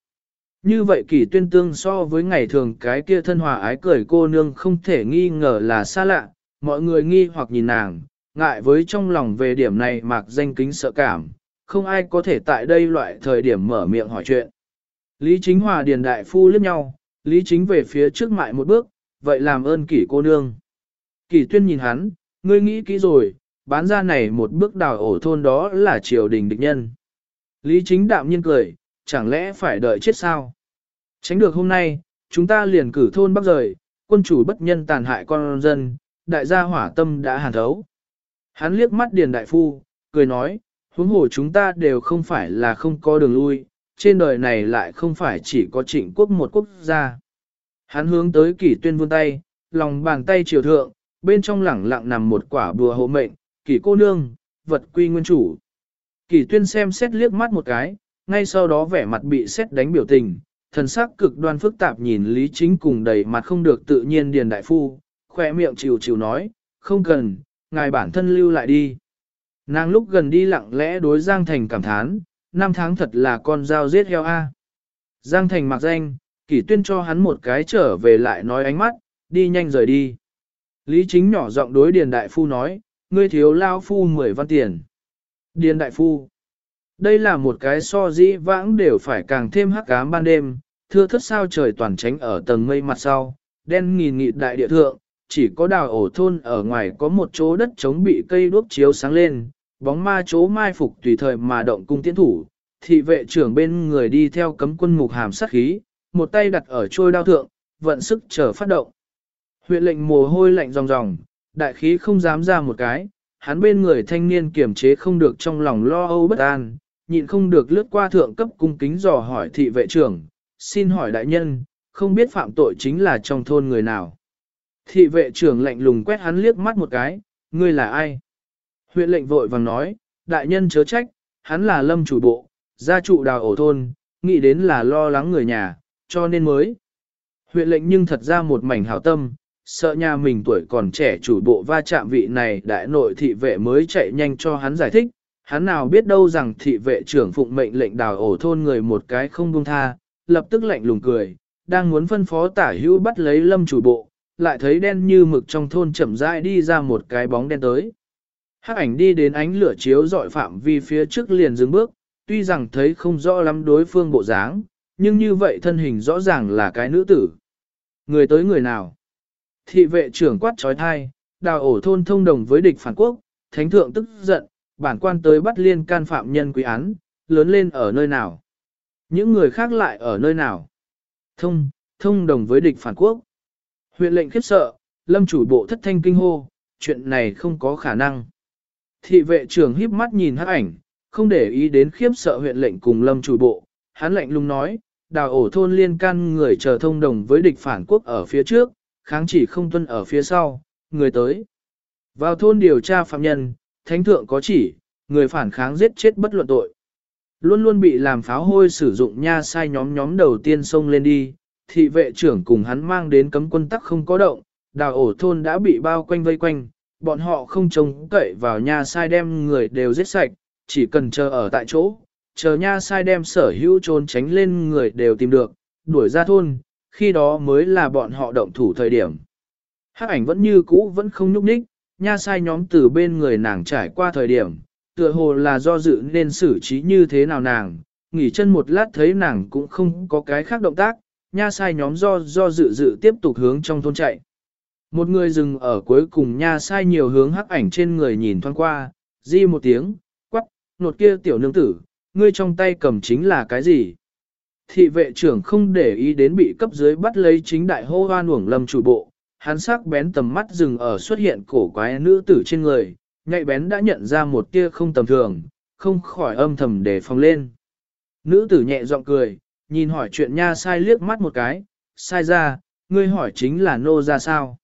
Như vậy kỳ tuyên tương so với ngày thường cái kia thân hòa ái cười cô nương không thể nghi ngờ là xa lạ, mọi người nghi hoặc nhìn nàng, ngại với trong lòng về điểm này mạc danh kính sợ cảm, không ai có thể tại đây loại thời điểm mở miệng hỏi chuyện. Lý Chính Hòa Điền Đại Phu liếc nhau, Lý Chính về phía trước mại một bước, vậy làm ơn kỷ cô nương. Kỷ tuyên nhìn hắn, ngươi nghĩ kỹ rồi, bán ra này một bước đào ổ thôn đó là triều đình địch nhân. Lý Chính đạm nhiên cười, chẳng lẽ phải đợi chết sao? Tránh được hôm nay, chúng ta liền cử thôn bắc rời, quân chủ bất nhân tàn hại con dân, đại gia hỏa tâm đã hàn thấu. Hắn liếc mắt Điền Đại Phu, cười nói, huống hồ chúng ta đều không phải là không có đường lui, trên đời này lại không phải chỉ có trịnh quốc một quốc gia. Hắn hướng tới kỷ tuyên vươn tay, lòng bàn tay triều thượng, bên trong lẳng lặng nằm một quả bùa hộ mệnh, kỷ cô nương, vật quy nguyên chủ. Kỷ tuyên xem xét liếc mắt một cái, ngay sau đó vẻ mặt bị xét đánh biểu tình, thần sắc cực đoan phức tạp nhìn Lý Chính cùng đầy mặt không được tự nhiên Điền Đại Phu, khỏe miệng chịu chịu nói, không cần, ngài bản thân lưu lại đi. Nàng lúc gần đi lặng lẽ đối Giang Thành cảm thán, năm tháng thật là con dao giết heo a. Giang Thành mặc danh, kỷ tuyên cho hắn một cái trở về lại nói ánh mắt, đi nhanh rời đi. Lý chính nhỏ giọng đối Điền Đại Phu nói, ngươi thiếu lao phu 10 văn tiền. Điền Đại Phu. Đây là một cái so dĩ vãng đều phải càng thêm hắc ám ban đêm, thưa thất sao trời toàn tránh ở tầng mây mặt sau, đen nghìn nghịt đại địa thượng, chỉ có đào ổ thôn ở ngoài có một chỗ đất trống bị cây đuốc chiếu sáng lên, bóng ma chỗ mai phục tùy thời mà động cung tiến thủ, thị vệ trưởng bên người đi theo cấm quân mục hàm sát khí, một tay đặt ở trôi đao thượng, vận sức chờ phát động. Huyện lệnh mồ hôi lạnh ròng ròng, đại khí không dám ra một cái, hắn bên người thanh niên kiềm chế không được trong lòng lo âu bất an, nhịn không được lướt qua thượng cấp cung kính dò hỏi thị vệ trưởng, xin hỏi đại nhân, không biết phạm tội chính là trong thôn người nào. Thị vệ trưởng lạnh lùng quét hắn liếc mắt một cái, ngươi là ai? Huyện lệnh vội vàng nói, đại nhân chớ trách, hắn là lâm chủ bộ, gia trụ đào ổ thôn, nghĩ đến là lo lắng người nhà, cho nên mới. Huyện lệnh nhưng thật ra một mảnh hảo tâm, sợ nhà mình tuổi còn trẻ chủ bộ va chạm vị này đại nội thị vệ mới chạy nhanh cho hắn giải thích, hắn nào biết đâu rằng thị vệ trưởng phụng mệnh lệnh đào ổ thôn người một cái không buông tha, lập tức lạnh lùng cười, đang muốn phân phó tả hữu bắt lấy lâm chủ bộ, lại thấy đen như mực trong thôn chậm rãi đi ra một cái bóng đen tới. Hắc ảnh đi đến ánh lửa chiếu dọi phạm vi phía trước liền dừng bước, tuy rằng thấy không rõ lắm đối phương bộ dáng, nhưng như vậy thân hình rõ ràng là cái nữ tử. Người tới người nào? Thị vệ trưởng quát trói thai, đào ổ thôn thông đồng với địch phản quốc, thánh thượng tức giận, bản quan tới bắt liên can phạm nhân quý án, lớn lên ở nơi nào? Những người khác lại ở nơi nào? Thông, thông đồng với địch phản quốc. Huyện lệnh khiếp sợ, lâm chủ bộ thất thanh kinh hô, chuyện này không có khả năng. Thị vệ trưởng híp mắt nhìn hắc ảnh, không để ý đến khiếp sợ huyện lệnh cùng lâm chủ bộ, hắn lệnh lùng nói, đào ổ thôn liên can người chờ thông đồng với địch phản quốc ở phía trước, kháng chỉ không tuân ở phía sau, người tới. Vào thôn điều tra phạm nhân, thánh thượng có chỉ, người phản kháng giết chết bất luận tội. Luôn luôn bị làm pháo hôi sử dụng nha sai nhóm nhóm đầu tiên xông lên đi, thị vệ trưởng cùng hắn mang đến cấm quân tắc không có động, đào ổ thôn đã bị bao quanh vây quanh, bọn họ không trông cậy vào nha sai đem người đều giết sạch, chỉ cần chờ ở tại chỗ, chờ nha sai đem sở hữu trốn tránh lên người đều tìm được, đuổi ra thôn, khi đó mới là bọn họ động thủ thời điểm. Hắc ảnh vẫn như cũ vẫn không nhúc nhích, nha sai nhóm từ bên người nàng trải qua thời điểm, tựa hồ là do dự nên xử trí như thế nào nàng, nghỉ chân một lát thấy nàng cũng không có cái khác động tác, nha sai nhóm do do dự dự tiếp tục hướng trong thôn chạy. Một người dừng ở cuối cùng nha sai nhiều hướng hắc ảnh trên người nhìn thoáng qua, di một tiếng, quắc, nột kia tiểu nương tử, ngươi trong tay cầm chính là cái gì? Thị vệ trưởng không để ý đến bị cấp dưới bắt lấy chính đại hô hoa uổng lâm chủ bộ, hắn sắc bén tầm mắt dừng ở xuất hiện cổ quái nữ tử trên người, nhạy bén đã nhận ra một tia không tầm thường, không khỏi âm thầm để phòng lên. Nữ tử nhẹ giọng cười, nhìn hỏi chuyện nha sai liếc mắt một cái, sai ra, ngươi hỏi chính là nô ra sao.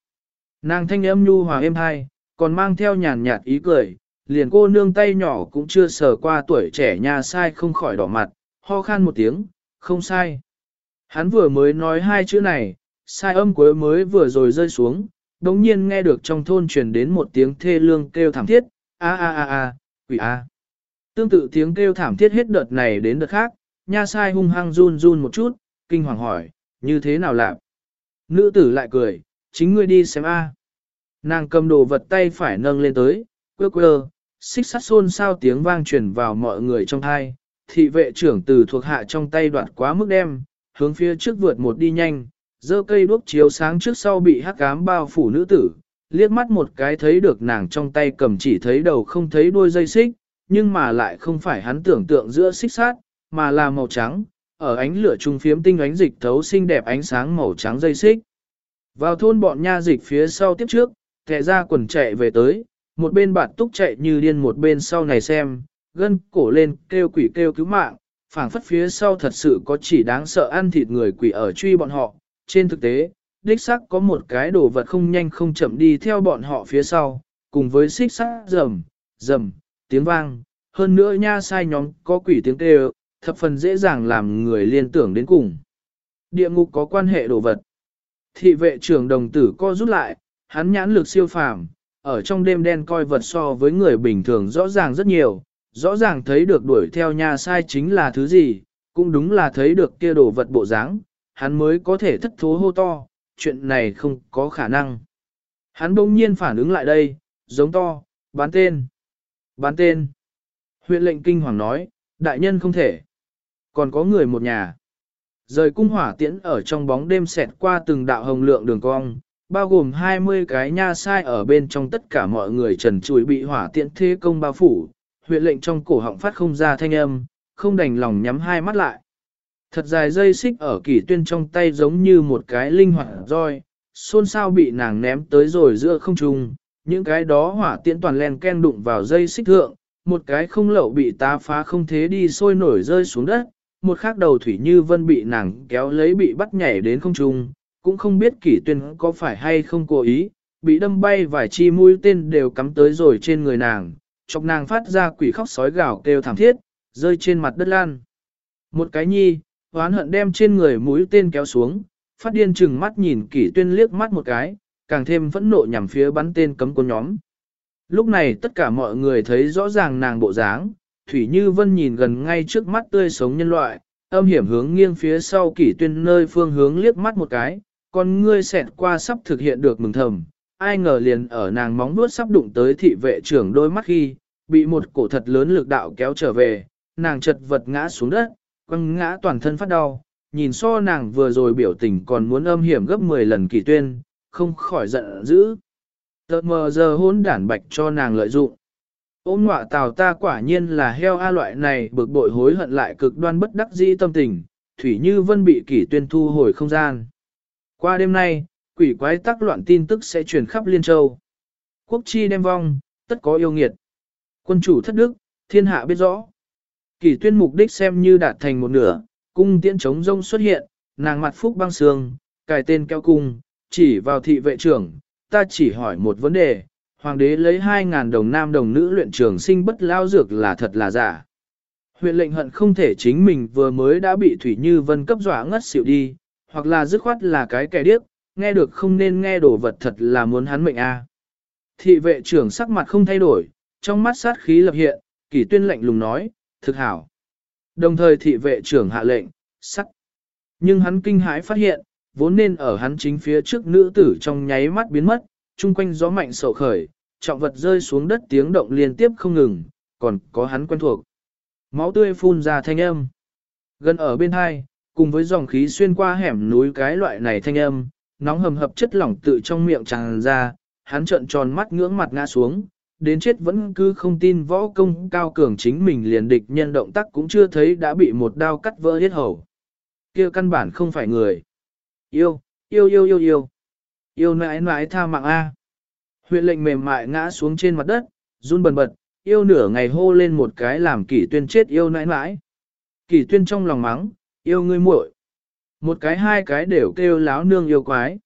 Nàng thanh âm nhu hòa êm hai, còn mang theo nhàn nhạt ý cười, liền cô nương tay nhỏ cũng chưa sờ qua tuổi trẻ nha sai không khỏi đỏ mặt, ho khan một tiếng, không sai. Hắn vừa mới nói hai chữ này, sai âm cuối mới vừa rồi rơi xuống, đống nhiên nghe được trong thôn truyền đến một tiếng thê lương kêu thảm thiết, a a a a, quỷ a. Tương tự tiếng kêu thảm thiết hết đợt này đến đợt khác, nha sai hung hăng run run một chút, kinh hoàng hỏi, như thế nào làm? Nữ tử lại cười, chính ngươi đi xem a. Nàng cầm đồ vật tay phải nâng lên tới, quơ quơ, xích sắt xôn sao tiếng vang truyền vào mọi người trong thai, thị vệ trưởng từ thuộc hạ trong tay đoạt quá mức đem, hướng phía trước vượt một đi nhanh, dơ cây đuốc chiếu sáng trước sau bị hắc ám bao phủ nữ tử, liếc mắt một cái thấy được nàng trong tay cầm chỉ thấy đầu không thấy đuôi dây xích, nhưng mà lại không phải hắn tưởng tượng giữa xích sát, mà là màu trắng, ở ánh lửa trung phiếm tinh ánh dịch thấu xinh đẹp ánh sáng màu trắng dây xích. Vào thôn bọn nha dịch phía sau tiếp trước, thẻ ra quần chạy về tới, một bên bạn túc chạy như điên một bên sau này xem, gân cổ lên kêu quỷ kêu cứu mạng, phảng phất phía sau thật sự có chỉ đáng sợ ăn thịt người quỷ ở truy bọn họ. Trên thực tế, đích xác có một cái đồ vật không nhanh không chậm đi theo bọn họ phía sau, cùng với xích sắt rầm, rầm, tiếng vang. Hơn nữa nha sai nhóm có quỷ tiếng kêu, thập phần dễ dàng làm người liên tưởng đến cùng. Địa ngục có quan hệ đồ vật. Thị vệ trưởng đồng tử co rút lại, hắn nhãn lực siêu phàm, ở trong đêm đen coi vật so với người bình thường rõ ràng rất nhiều, rõ ràng thấy được đuổi theo nha sai chính là thứ gì, cũng đúng là thấy được kia đồ vật bộ dáng, hắn mới có thể thất thố hô to, chuyện này không có khả năng. Hắn bỗng nhiên phản ứng lại đây, giống to, bán tên, bán tên. Huyện lệnh kinh hoàng nói, đại nhân không thể. Còn có người một nhà. Rời cung hỏa tiễn ở trong bóng đêm xẹt qua từng đạo hồng lượng đường cong, bao gồm 20 cái nha sai ở bên trong tất cả mọi người trần chuối bị hỏa tiễn thế công bao phủ, huyện lệnh trong cổ họng phát không ra thanh âm, không đành lòng nhắm hai mắt lại. Thật dài dây xích ở kỷ tuyên trong tay giống như một cái linh hoạt roi, xôn xao bị nàng ném tới rồi giữa không trung, những cái đó hỏa tiễn toàn len ken đụng vào dây xích thượng, một cái không lậu bị tá phá không thế đi sôi nổi rơi xuống đất, một khác đầu thủy như vân bị nàng kéo lấy bị bắt nhảy đến không trung, cũng không biết kỷ tuyên có phải hay không cố ý, bị đâm bay vài chi mũi tên đều cắm tới rồi trên người nàng, chọc nàng phát ra quỷ khóc sói gào kêu thảm thiết, rơi trên mặt đất lan. Một cái nhi, hoán hận đem trên người mũi tên kéo xuống, phát điên chừng mắt nhìn kỷ tuyên liếc mắt một cái, càng thêm phẫn nộ nhằm phía bắn tên cấm quân nhóm. Lúc này tất cả mọi người thấy rõ ràng nàng bộ dáng, Thủy Như Vân nhìn gần ngay trước mắt tươi sống nhân loại, âm hiểm hướng nghiêng phía sau kỷ tuyên nơi phương hướng liếc mắt một cái, con ngươi xẹt qua sắp thực hiện được mừng thầm, ai ngờ liền ở nàng móng vuốt sắp đụng tới thị vệ trưởng đôi mắt khi, bị một cổ thật lớn lực đạo kéo trở về, nàng chật vật ngã xuống đất, quăng ngã toàn thân phát đau, nhìn so nàng vừa rồi biểu tình còn muốn âm hiểm gấp 10 lần kỳ tuyên, không khỏi giận dữ. Tờ mờ giờ hôn đản bạch cho nàng lợi dụng. Ôm ngọa tào ta quả nhiên là heo A loại này bực bội hối hận lại cực đoan bất đắc dĩ tâm tình, thủy như vân bị kỷ tuyên thu hồi không gian. Qua đêm nay, quỷ quái tắc loạn tin tức sẽ truyền khắp Liên Châu. Quốc chi đem vong, tất có yêu nghiệt. Quân chủ thất đức, thiên hạ biết rõ. Kỷ tuyên mục đích xem như đạt thành một nửa, cung tiễn chống rông xuất hiện, nàng mặt phúc băng sương, cài tên keo cung, chỉ vào thị vệ trưởng, ta chỉ hỏi một vấn đề, hoàng đế lấy 2.000 đồng nam đồng nữ luyện trường sinh bất lao dược là thật là giả. Huyện lệnh hận không thể chính mình vừa mới đã bị Thủy Như Vân cấp dọa ngất xỉu đi, hoặc là dứt khoát là cái kẻ điếc, nghe được không nên nghe đồ vật thật là muốn hắn mệnh a. Thị vệ trưởng sắc mặt không thay đổi, trong mắt sát khí lập hiện, kỷ tuyên lệnh lùng nói, thực hảo. Đồng thời thị vệ trưởng hạ lệnh, sắc. Nhưng hắn kinh hãi phát hiện, vốn nên ở hắn chính phía trước nữ tử trong nháy mắt biến mất, chung quanh gió mạnh sầu khởi, trọng vật rơi xuống đất tiếng động liên tiếp không ngừng, còn có hắn quen thuộc. Máu tươi phun ra thanh âm. Gần ở bên hai, cùng với dòng khí xuyên qua hẻm núi cái loại này thanh âm, nóng hầm hập chất lỏng tự trong miệng tràn ra, hắn trợn tròn mắt ngưỡng mặt ngã xuống, đến chết vẫn cứ không tin võ công cao cường chính mình liền địch nhân động tác cũng chưa thấy đã bị một đao cắt vỡ hết hầu. kia căn bản không phải người. Yêu, yêu yêu yêu yêu. Yêu nãi nãi tha mạng A. Huyện lệnh mềm mại ngã xuống trên mặt đất, run bần bật, yêu nửa ngày hô lên một cái làm kỷ tuyên chết yêu nãi nãi. Kỷ tuyên trong lòng mắng, yêu ngươi muội. Một cái hai cái đều kêu láo nương yêu quái.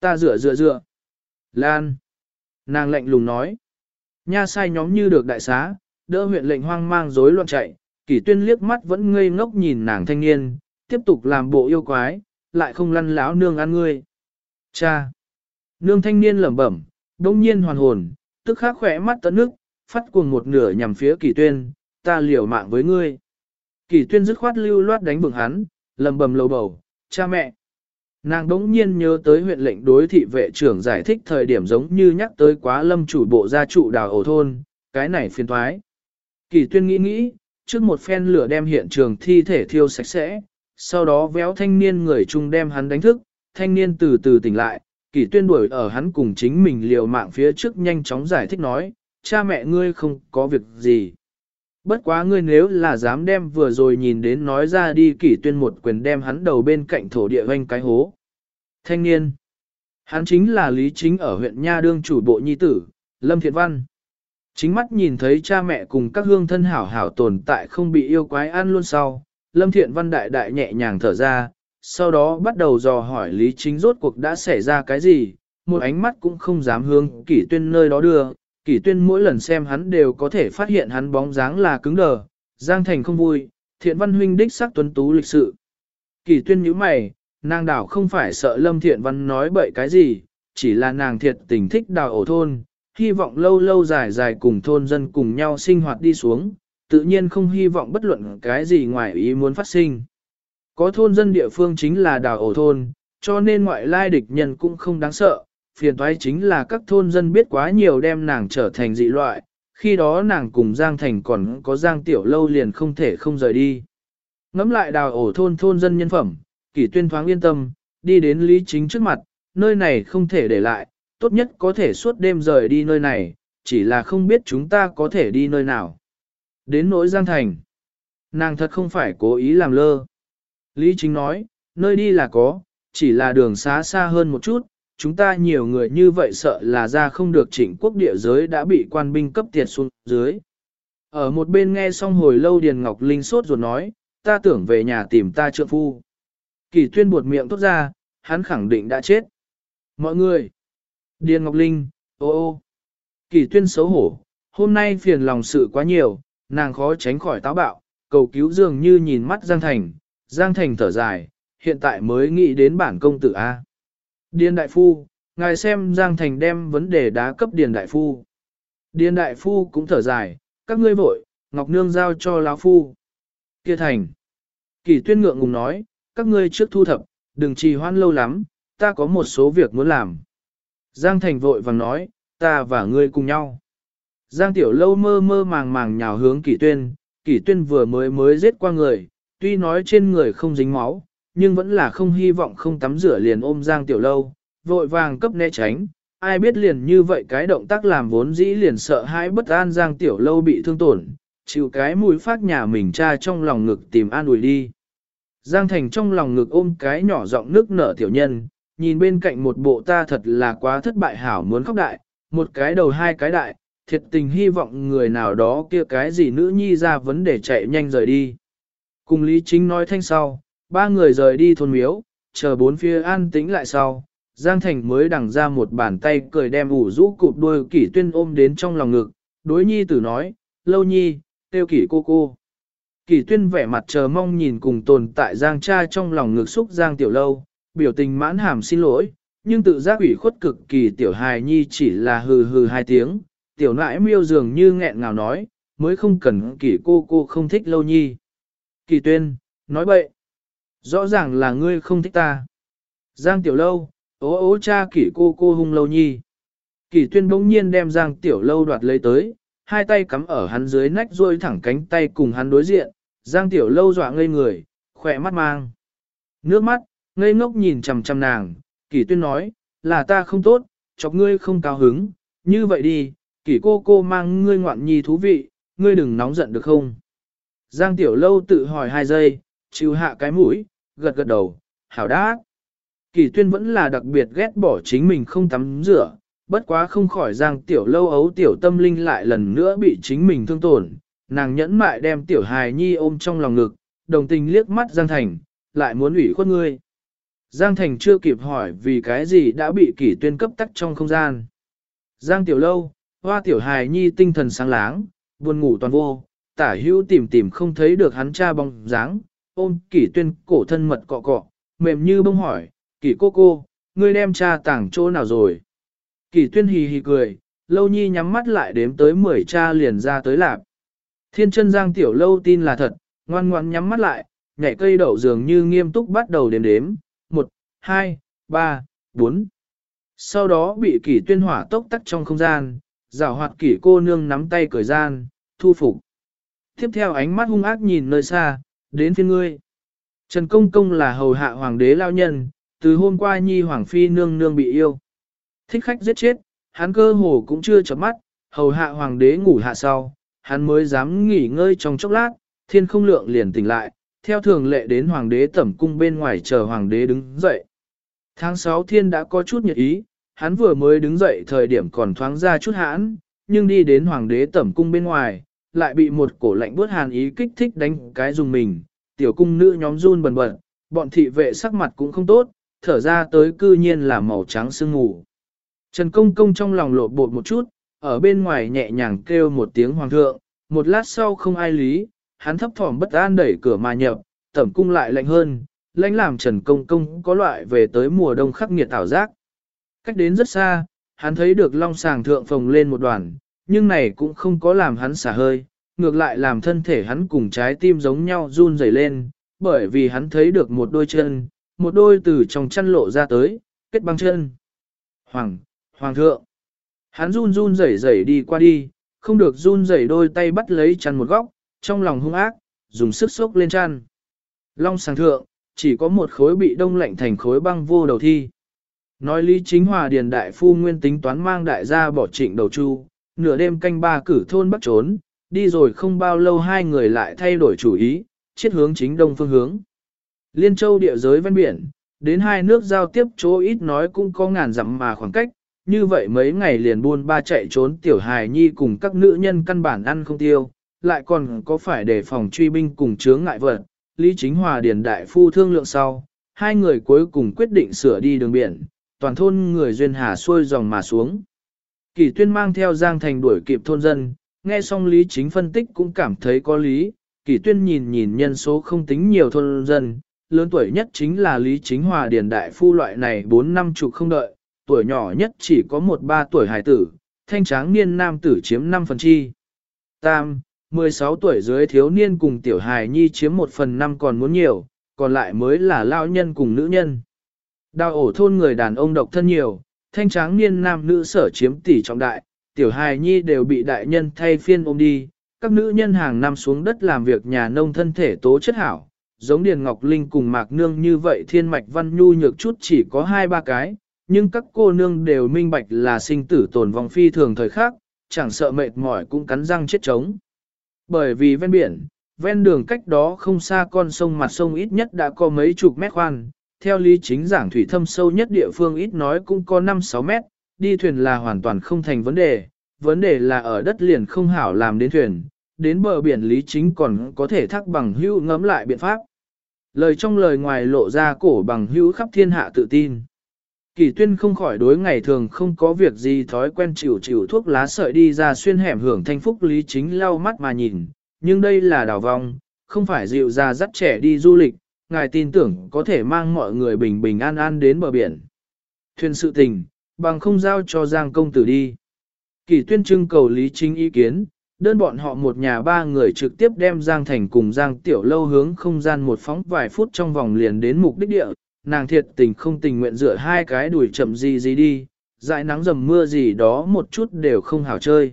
Ta dựa dựa dựa. Lan. Nàng lạnh lùng nói. Nha sai nhóm như được đại xá, đỡ huyện lệnh hoang mang rối loạn chạy, kỷ tuyên liếc mắt vẫn ngây ngốc nhìn nàng thanh niên, tiếp tục làm bộ yêu quái, lại không lăn láo nương ăn ngươi. Cha! Nương thanh niên lẩm bẩm, đông nhiên hoàn hồn, tức khắc khỏe mắt tận nước, phát cuồng một nửa nhằm phía kỷ tuyên, ta liều mạng với ngươi. Kỷ tuyên dứt khoát lưu loát đánh bừng hắn, lầm bầm lầu bầu, cha mẹ. Nàng đống nhiên nhớ tới huyện lệnh đối thị vệ trưởng giải thích thời điểm giống như nhắc tới quá lâm chủ bộ gia trụ đào ổ thôn, cái này phiền thoái. Kỳ tuyên nghĩ nghĩ, trước một phen lửa đem hiện trường thi thể thiêu sạch sẽ, sau đó véo thanh niên người chung đem hắn đánh thức, thanh niên từ từ tỉnh lại, kỳ tuyên đuổi ở hắn cùng chính mình liều mạng phía trước nhanh chóng giải thích nói, cha mẹ ngươi không có việc gì. Bất quá ngươi nếu là dám đem vừa rồi nhìn đến nói ra đi kỷ tuyên một quyền đem hắn đầu bên cạnh thổ địa vanh cái hố. Thanh niên. Hắn chính là Lý Chính ở huyện Nha Đương chủ bộ nhi tử, Lâm Thiện Văn. Chính mắt nhìn thấy cha mẹ cùng các hương thân hảo hảo tồn tại không bị yêu quái ăn luôn sau, Lâm Thiện Văn đại đại nhẹ nhàng thở ra, sau đó bắt đầu dò hỏi Lý Chính rốt cuộc đã xảy ra cái gì, một ánh mắt cũng không dám hướng kỷ tuyên nơi đó đưa, kỷ tuyên mỗi lần xem hắn đều có thể phát hiện hắn bóng dáng là cứng đờ, Giang Thành không vui, Thiện Văn huynh đích sắc tuấn tú lịch sự. Kỷ tuyên nhíu mày, nàng đảo không phải sợ Lâm Thiện Văn nói bậy cái gì, chỉ là nàng thiệt tình thích đào ổ thôn, hy vọng lâu lâu dài dài cùng thôn dân cùng nhau sinh hoạt đi xuống, tự nhiên không hy vọng bất luận cái gì ngoài ý muốn phát sinh. Có thôn dân địa phương chính là đào ổ thôn, cho nên ngoại lai địch nhân cũng không đáng sợ, phiền toái chính là các thôn dân biết quá nhiều đem nàng trở thành dị loại, khi đó nàng cùng Giang Thành còn có Giang Tiểu Lâu liền không thể không rời đi. Ngắm lại đào ổ thôn thôn dân nhân phẩm, kỷ tuyên thoáng yên tâm, đi đến Lý Chính trước mặt, nơi này không thể để lại, tốt nhất có thể suốt đêm rời đi nơi này, chỉ là không biết chúng ta có thể đi nơi nào. Đến nỗi Giang Thành, nàng thật không phải cố ý làm lơ. Lý Chính nói, nơi đi là có, chỉ là đường xá xa hơn một chút, chúng ta nhiều người như vậy sợ là ra không được chỉnh quốc địa giới đã bị quan binh cấp tiệt xuống dưới. Ở một bên nghe xong hồi lâu Điền Ngọc Linh sốt ruột nói, ta tưởng về nhà tìm ta trượng phu. Kỳ tuyên buột miệng tốt ra, hắn khẳng định đã chết. Mọi người! Điền Ngọc Linh, ô ô! Kỳ tuyên xấu hổ, hôm nay phiền lòng sự quá nhiều, nàng khó tránh khỏi táo bạo, cầu cứu dường như nhìn mắt Giang Thành, Giang Thành thở dài, hiện tại mới nghĩ đến bản công tử A. Điền Đại Phu, ngài xem Giang Thành đem vấn đề đá cấp Điền Đại Phu. Điền Đại Phu cũng thở dài, các ngươi vội, Ngọc Nương giao cho lão Phu. Kia Thành. Kỳ tuyên ngượng ngùng nói, các ngươi trước thu thập, đừng trì hoãn lâu lắm, ta có một số việc muốn làm. Giang Thành vội vàng nói, ta và ngươi cùng nhau. Giang Tiểu Lâu mơ mơ màng màng nhào hướng Kỷ Tuyên, Kỷ Tuyên vừa mới mới giết qua người, tuy nói trên người không dính máu, nhưng vẫn là không hy vọng không tắm rửa liền ôm Giang Tiểu Lâu, vội vàng cấp né tránh. Ai biết liền như vậy cái động tác làm vốn dĩ liền sợ hãi bất an Giang Tiểu Lâu bị thương tổn, chịu cái mùi phát nhà mình cha trong lòng ngực tìm an ủi đi. Giang Thành trong lòng ngực ôm cái nhỏ giọng nước nở tiểu nhân, nhìn bên cạnh một bộ ta thật là quá thất bại hảo muốn khóc đại, một cái đầu hai cái đại, thiệt tình hy vọng người nào đó kia cái gì nữ nhi ra vấn đề chạy nhanh rời đi. Cùng Lý Chính nói thanh sau, ba người rời đi thôn miếu, chờ bốn phía an tĩnh lại sau, Giang Thành mới đằng ra một bàn tay cười đem ủ rũ cụp đuôi kỷ tuyên ôm đến trong lòng ngực, đối nhi tử nói, lâu nhi, tiêu kỷ cô cô. Kỷ tuyên vẻ mặt chờ mong nhìn cùng tồn tại Giang cha trong lòng ngực xúc Giang tiểu lâu, biểu tình mãn hàm xin lỗi, nhưng tự giác ủy khuất cực kỳ tiểu hài nhi chỉ là hừ hừ hai tiếng, tiểu nãi miêu dường như nghẹn ngào nói, mới không cần kỷ cô cô không thích lâu nhi. Kỳ tuyên, nói bậy, rõ ràng là ngươi không thích ta. Giang tiểu lâu, ố ố cha kỷ cô cô hung lâu nhi. Kỷ tuyên bỗng nhiên đem Giang tiểu lâu đoạt lấy tới, hai tay cắm ở hắn dưới nách ruôi thẳng cánh tay cùng hắn đối diện, Giang Tiểu Lâu dọa ngây người, khỏe mắt mang. Nước mắt, ngây ngốc nhìn chằm chằm nàng, Kỷ Tuyên nói, là ta không tốt, chọc ngươi không cao hứng, như vậy đi, Kỷ cô cô mang ngươi ngoạn nhi thú vị, ngươi đừng nóng giận được không? Giang Tiểu Lâu tự hỏi hai giây, chịu hạ cái mũi, gật gật đầu, hảo đá. Kỷ Tuyên vẫn là đặc biệt ghét bỏ chính mình không tắm rửa, bất quá không khỏi Giang Tiểu Lâu ấu Tiểu Tâm Linh lại lần nữa bị chính mình thương tổn, nàng nhẫn mại đem tiểu hài nhi ôm trong lòng ngực, đồng tình liếc mắt Giang Thành, lại muốn ủy khuất ngươi. Giang Thành chưa kịp hỏi vì cái gì đã bị kỷ tuyên cấp tắc trong không gian. Giang Tiểu Lâu, hoa tiểu hài nhi tinh thần sáng láng, buồn ngủ toàn vô, tả hữu tìm tìm không thấy được hắn cha bóng dáng, ôm kỷ tuyên cổ thân mật cọ cọ, mềm như bông hỏi, kỷ cô cô, ngươi đem cha tảng chỗ nào rồi? Kỷ tuyên hì hì cười, Lâu nhi nhắm mắt lại đếm tới 10 cha liền ra tới lạp. Thiên chân giang tiểu lâu tin là thật, ngoan ngoan nhắm mắt lại, nhảy cây đậu dường như nghiêm túc bắt đầu đếm đếm. 1, 2, 3, 4. Sau đó bị kỷ tuyên hỏa tốc tắt trong không gian, rào hoạt kỷ cô nương nắm tay cởi gian, thu phục. Tiếp theo ánh mắt hung ác nhìn nơi xa, đến phiên ngươi. Trần Công Công là hầu hạ hoàng đế lao nhân, từ hôm qua nhi hoàng phi nương nương bị yêu. Thích khách giết chết, hắn cơ hồ cũng chưa chấm mắt, hầu hạ hoàng đế ngủ hạ sau, hắn mới dám nghỉ ngơi trong chốc lát, thiên không lượng liền tỉnh lại, theo thường lệ đến hoàng đế tẩm cung bên ngoài chờ hoàng đế đứng dậy. Tháng 6 thiên đã có chút nhiệt ý, hắn vừa mới đứng dậy thời điểm còn thoáng ra chút hãn, nhưng đi đến hoàng đế tẩm cung bên ngoài, lại bị một cổ lạnh bước hàn ý kích thích đánh cái dùng mình, tiểu cung nữ nhóm run bần bật, bọn thị vệ sắc mặt cũng không tốt, thở ra tới cư nhiên là màu trắng sương ngủ. Trần Công Công trong lòng lộ bột một chút, ở bên ngoài nhẹ nhàng kêu một tiếng hoàng thượng, một lát sau không ai lý, hắn thấp thỏm bất an đẩy cửa mà nhập, tẩm cung lại lạnh hơn, lãnh làm Trần Công Công có loại về tới mùa đông khắc nghiệt ảo giác. Cách đến rất xa, hắn thấy được long sàng thượng phồng lên một đoàn, nhưng này cũng không có làm hắn xả hơi, ngược lại làm thân thể hắn cùng trái tim giống nhau run rẩy lên, bởi vì hắn thấy được một đôi chân, một đôi từ trong chăn lộ ra tới, kết băng chân. Hoàng, Hoàng thượng. Hắn run run rẩy rẩy đi qua đi, không được run rẩy đôi tay bắt lấy chăn một góc, trong lòng hung ác, dùng sức sốc lên chăn. Long sàng thượng, chỉ có một khối bị đông lạnh thành khối băng vô đầu thi. Nói lý chính hòa điền đại phu nguyên tính toán mang đại gia bỏ trịnh đầu chu, nửa đêm canh ba cử thôn bắt trốn, đi rồi không bao lâu hai người lại thay đổi chủ ý, chiết hướng chính đông phương hướng. Liên châu địa giới ven biển, đến hai nước giao tiếp chỗ ít nói cũng có ngàn dặm mà khoảng cách, như vậy mấy ngày liền buôn ba chạy trốn tiểu hài nhi cùng các nữ nhân căn bản ăn không tiêu, lại còn có phải đề phòng truy binh cùng chướng ngại vật. Lý Chính Hòa Điền Đại Phu thương lượng sau, hai người cuối cùng quyết định sửa đi đường biển, toàn thôn người duyên hà xuôi dòng mà xuống. Kỳ tuyên mang theo Giang Thành đuổi kịp thôn dân, nghe xong Lý Chính phân tích cũng cảm thấy có lý, Kỳ tuyên nhìn nhìn nhân số không tính nhiều thôn dân, lớn tuổi nhất chính là Lý Chính Hòa Điền Đại Phu loại này 4 năm chục không đợi, tuổi nhỏ nhất chỉ có một ba tuổi Hải tử, thanh tráng niên nam tử chiếm 5 phần chi. Tam, 16 tuổi dưới thiếu niên cùng tiểu hài nhi chiếm 1 phần 5 còn muốn nhiều, còn lại mới là lao nhân cùng nữ nhân. Đào ổ thôn người đàn ông độc thân nhiều, thanh tráng niên nam nữ sở chiếm tỷ trọng đại, tiểu hài nhi đều bị đại nhân thay phiên ôm đi, các nữ nhân hàng năm xuống đất làm việc nhà nông thân thể tố chất hảo, giống Điền Ngọc Linh cùng Mạc Nương như vậy thiên mạch văn nhu nhược chút chỉ có hai ba cái, nhưng các cô nương đều minh bạch là sinh tử tồn vong phi thường thời khác, chẳng sợ mệt mỏi cũng cắn răng chết chống. Bởi vì ven biển, ven đường cách đó không xa con sông mặt sông ít nhất đã có mấy chục mét khoan, theo lý chính giảng thủy thâm sâu nhất địa phương ít nói cũng có 5-6 mét, đi thuyền là hoàn toàn không thành vấn đề, vấn đề là ở đất liền không hảo làm đến thuyền, đến bờ biển lý chính còn có thể thắc bằng hữu ngấm lại biện pháp. Lời trong lời ngoài lộ ra cổ bằng hữu khắp thiên hạ tự tin. Kỳ tuyên không khỏi đối ngày thường không có việc gì thói quen chịu chịu thuốc lá sợi đi ra xuyên hẻm hưởng thanh phúc lý chính lau mắt mà nhìn, nhưng đây là đào vong, không phải dịu ra dắt trẻ đi du lịch, ngài tin tưởng có thể mang mọi người bình bình an an đến bờ biển. Thuyền sự tình, bằng không giao cho Giang công tử đi. Kỳ tuyên trưng cầu lý chính ý kiến, đơn bọn họ một nhà ba người trực tiếp đem Giang Thành cùng Giang Tiểu Lâu hướng không gian một phóng vài phút trong vòng liền đến mục đích địa, nàng thiệt tình không tình nguyện rửa hai cái đuổi chậm gì gì đi, dại nắng dầm mưa gì đó một chút đều không hảo chơi.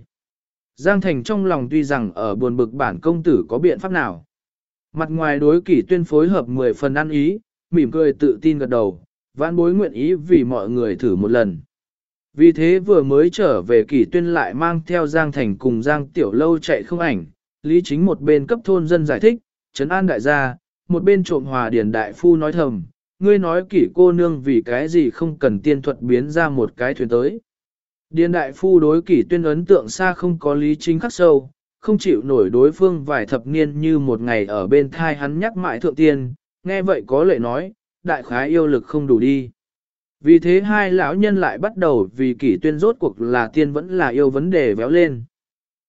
Giang Thành trong lòng tuy rằng ở buồn bực bản công tử có biện pháp nào. Mặt ngoài đối kỷ tuyên phối hợp 10 phần ăn ý, mỉm cười tự tin gật đầu, vãn bối nguyện ý vì mọi người thử một lần. Vì thế vừa mới trở về kỷ tuyên lại mang theo Giang Thành cùng Giang Tiểu Lâu chạy không ảnh, Lý Chính một bên cấp thôn dân giải thích, trấn an đại gia, một bên trộm hòa điển đại phu nói thầm, ngươi nói kỷ cô nương vì cái gì không cần tiên thuật biến ra một cái thuyền tới. Điền đại phu đối kỷ tuyên ấn tượng xa không có lý chính khắc sâu, không chịu nổi đối phương vài thập niên như một ngày ở bên thai hắn nhắc mãi thượng tiên, nghe vậy có lệ nói, đại khái yêu lực không đủ đi. Vì thế hai lão nhân lại bắt đầu vì kỷ tuyên rốt cuộc là tiên vẫn là yêu vấn đề véo lên.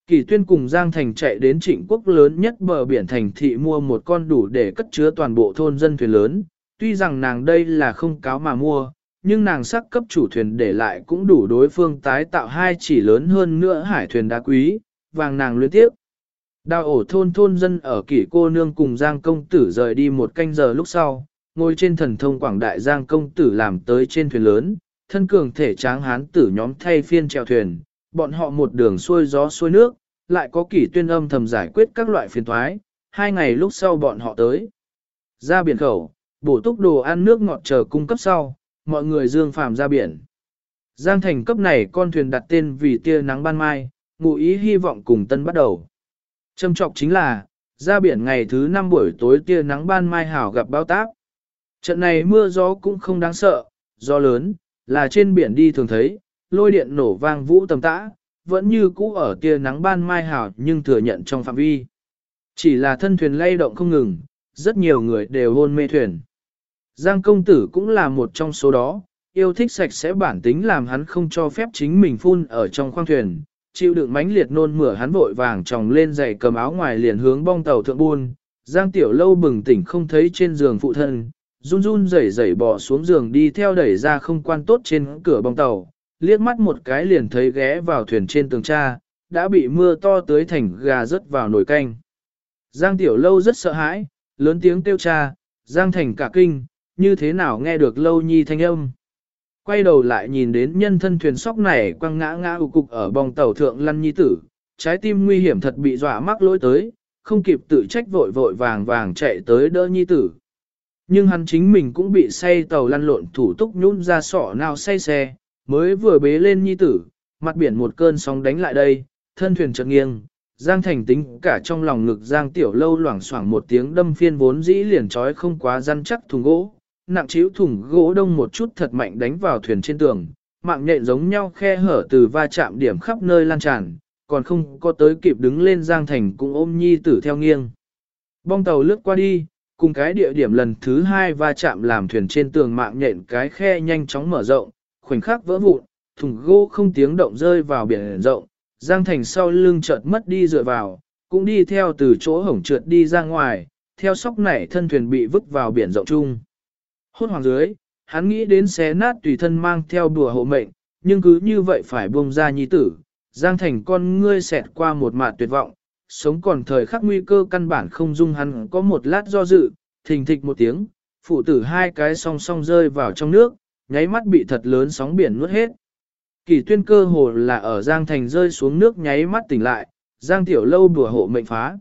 Kỷ tuyên cùng Giang Thành chạy đến trịnh quốc lớn nhất bờ biển thành thị mua một con đủ để cất chứa toàn bộ thôn dân thuyền lớn, tuy rằng nàng đây là không cáo mà mua, nhưng nàng sắc cấp chủ thuyền để lại cũng đủ đối phương tái tạo hai chỉ lớn hơn nữa hải thuyền đá quý, vàng nàng luyến tiếp. Đào ổ thôn thôn dân ở kỷ cô nương cùng Giang công tử rời đi một canh giờ lúc sau, ngồi trên thần thông quảng đại Giang công tử làm tới trên thuyền lớn, thân cường thể tráng hán tử nhóm thay phiên chèo thuyền, bọn họ một đường xuôi gió xuôi nước, lại có kỷ tuyên âm thầm giải quyết các loại phiền thoái, hai ngày lúc sau bọn họ tới. Ra biển khẩu, bổ túc đồ ăn nước ngọt chờ cung cấp sau, mọi người dương phàm ra biển. Giang thành cấp này con thuyền đặt tên vì tia nắng ban mai, ngụ ý hy vọng cùng tân bắt đầu. Trâm trọng chính là, ra biển ngày thứ năm buổi tối tia nắng ban mai hảo gặp bao tác. Trận này mưa gió cũng không đáng sợ, gió lớn, là trên biển đi thường thấy, lôi điện nổ vang vũ tầm tã, vẫn như cũ ở tia nắng ban mai hảo nhưng thừa nhận trong phạm vi. Chỉ là thân thuyền lay động không ngừng, rất nhiều người đều hôn mê thuyền. Giang công tử cũng là một trong số đó, yêu thích sạch sẽ bản tính làm hắn không cho phép chính mình phun ở trong khoang thuyền, chịu đựng mãnh liệt nôn mửa hắn vội vàng tròng lên giày cầm áo ngoài liền hướng bong tàu thượng buôn. Giang tiểu lâu bừng tỉnh không thấy trên giường phụ thân, run run rẩy rẩy bỏ xuống giường đi theo đẩy ra không quan tốt trên cửa bong tàu, liếc mắt một cái liền thấy ghé vào thuyền trên tường cha, đã bị mưa to tới thành gà rớt vào nồi canh. Giang tiểu lâu rất sợ hãi, lớn tiếng kêu cha, Giang thành cả kinh, như thế nào nghe được lâu nhi thanh âm. Quay đầu lại nhìn đến nhân thân thuyền sóc này quăng ngã ngã ụ cục ở bong tàu thượng lăn nhi tử, trái tim nguy hiểm thật bị dọa mắc lỗi tới, không kịp tự trách vội vội vàng vàng chạy tới đỡ nhi tử. Nhưng hắn chính mình cũng bị say tàu lăn lộn thủ túc nhún ra sọ nào say xe, mới vừa bế lên nhi tử, mặt biển một cơn sóng đánh lại đây, thân thuyền chợt nghiêng, Giang Thành tính cả trong lòng ngực Giang Tiểu Lâu loảng xoảng một tiếng đâm phiên vốn dĩ liền trói không quá răn chắc thùng gỗ, nặng chiếu thùng gỗ đông một chút thật mạnh đánh vào thuyền trên tường, mạng nhện giống nhau khe hở từ va chạm điểm khắp nơi lan tràn, còn không có tới kịp đứng lên Giang Thành cũng ôm nhi tử theo nghiêng. Bong tàu lướt qua đi, cùng cái địa điểm lần thứ hai va chạm làm thuyền trên tường mạng nhện cái khe nhanh chóng mở rộng, khoảnh khắc vỡ vụn, thùng gỗ không tiếng động rơi vào biển rộng, Giang Thành sau lưng chợt mất đi dựa vào, cũng đi theo từ chỗ hổng trượt đi ra ngoài, theo sóc nảy thân thuyền bị vứt vào biển rộng chung. Hốt hoàng dưới, hắn nghĩ đến xé nát tùy thân mang theo đùa hộ mệnh, nhưng cứ như vậy phải buông ra nhi tử. Giang thành con ngươi xẹt qua một mạt tuyệt vọng, sống còn thời khắc nguy cơ căn bản không dung hắn có một lát do dự, thình thịch một tiếng, phụ tử hai cái song song rơi vào trong nước, nháy mắt bị thật lớn sóng biển nuốt hết. Kỳ tuyên cơ hồ là ở Giang Thành rơi xuống nước nháy mắt tỉnh lại, Giang Tiểu Lâu đùa hộ mệnh phá.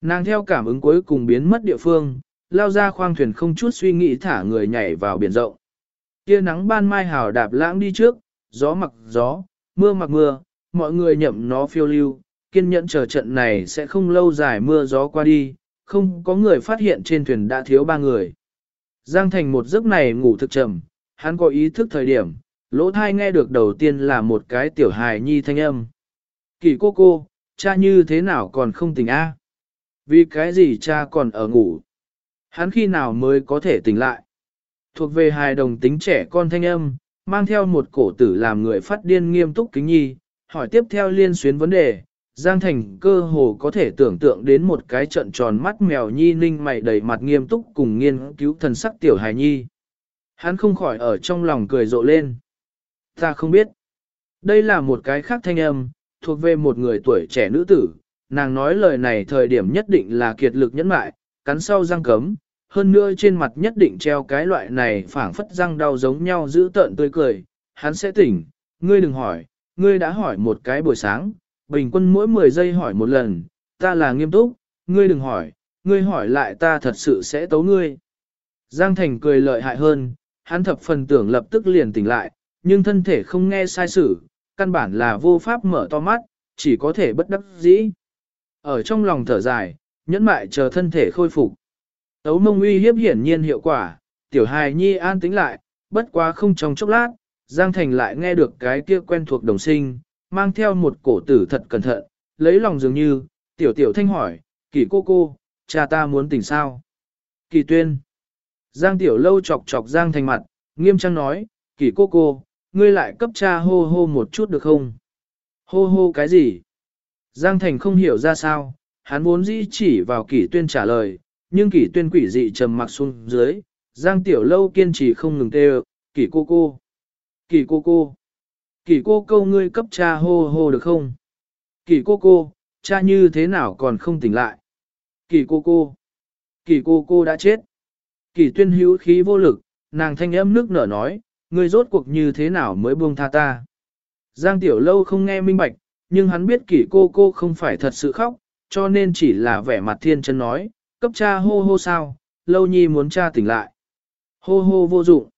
Nàng theo cảm ứng cuối cùng biến mất địa phương, lao ra khoang thuyền không chút suy nghĩ thả người nhảy vào biển rộng. Kia nắng ban mai hào đạp lãng đi trước, gió mặc gió, mưa mặc mưa, mọi người nhậm nó phiêu lưu, kiên nhẫn chờ trận này sẽ không lâu dài mưa gió qua đi, không có người phát hiện trên thuyền đã thiếu ba người. Giang Thành một giấc này ngủ thực trầm, hắn có ý thức thời điểm, lỗ thai nghe được đầu tiên là một cái tiểu hài nhi thanh âm. Kỳ cô cô, cha như thế nào còn không tỉnh a? Vì cái gì cha còn ở ngủ? Hắn khi nào mới có thể tỉnh lại? Thuộc về hài đồng tính trẻ con thanh âm, mang theo một cổ tử làm người phát điên nghiêm túc kính nhi, hỏi tiếp theo liên xuyến vấn đề. Giang Thành cơ hồ có thể tưởng tượng đến một cái trận tròn mắt mèo nhi ninh mày đầy mặt nghiêm túc cùng nghiên cứu thần sắc tiểu hài nhi. Hắn không khỏi ở trong lòng cười rộ lên. Ta không biết. Đây là một cái khác thanh âm, thuộc về một người tuổi trẻ nữ tử. Nàng nói lời này thời điểm nhất định là kiệt lực nhẫn mại, cắn sau răng cấm, hơn nữa trên mặt nhất định treo cái loại này phảng phất răng đau giống nhau giữ tợn tươi cười, hắn sẽ tỉnh, ngươi đừng hỏi, ngươi đã hỏi một cái buổi sáng, bình quân mỗi 10 giây hỏi một lần, ta là nghiêm túc, ngươi đừng hỏi, ngươi hỏi lại ta thật sự sẽ tấu ngươi. Giang Thành cười lợi hại hơn, hắn thập phần tưởng lập tức liền tỉnh lại, nhưng thân thể không nghe sai sử căn bản là vô pháp mở to mắt, chỉ có thể bất đắc dĩ. Ở trong lòng thở dài, nhẫn mại chờ thân thể khôi phục. Tấu mông uy hiếp hiển nhiên hiệu quả, tiểu hài nhi an tĩnh lại, bất quá không trong chốc lát, Giang Thành lại nghe được cái kia quen thuộc đồng sinh, mang theo một cổ tử thật cẩn thận, lấy lòng dường như, tiểu tiểu thanh hỏi, kỳ cô cô, cha ta muốn tỉnh sao? Kỳ tuyên. Giang tiểu lâu chọc chọc Giang Thành mặt, nghiêm trang nói, kỳ cô cô, ngươi lại cấp cha hô hô một chút được không? Hô hô cái gì? Giang Thành không hiểu ra sao, hắn muốn dĩ chỉ vào kỷ tuyên trả lời, nhưng kỷ tuyên quỷ dị trầm mặc xuống dưới, Giang Tiểu Lâu kiên trì không ngừng tê kỷ cô cô, kỷ cô cô, kỷ cô câu ngươi cấp cha hô hô được không? Kỷ cô cô, cha như thế nào còn không tỉnh lại? Kỷ cô cô, kỷ cô cô đã chết. Kỷ tuyên hữu khí vô lực, nàng thanh âm nước nở nói, ngươi rốt cuộc như thế nào mới buông tha ta? Giang Tiểu Lâu không nghe minh bạch, nhưng hắn biết kỷ cô cô không phải thật sự khóc, cho nên chỉ là vẻ mặt thiên chân nói, cấp cha hô hô sao, Lâu Nhi muốn cha tỉnh lại. Hô hô vô dụng.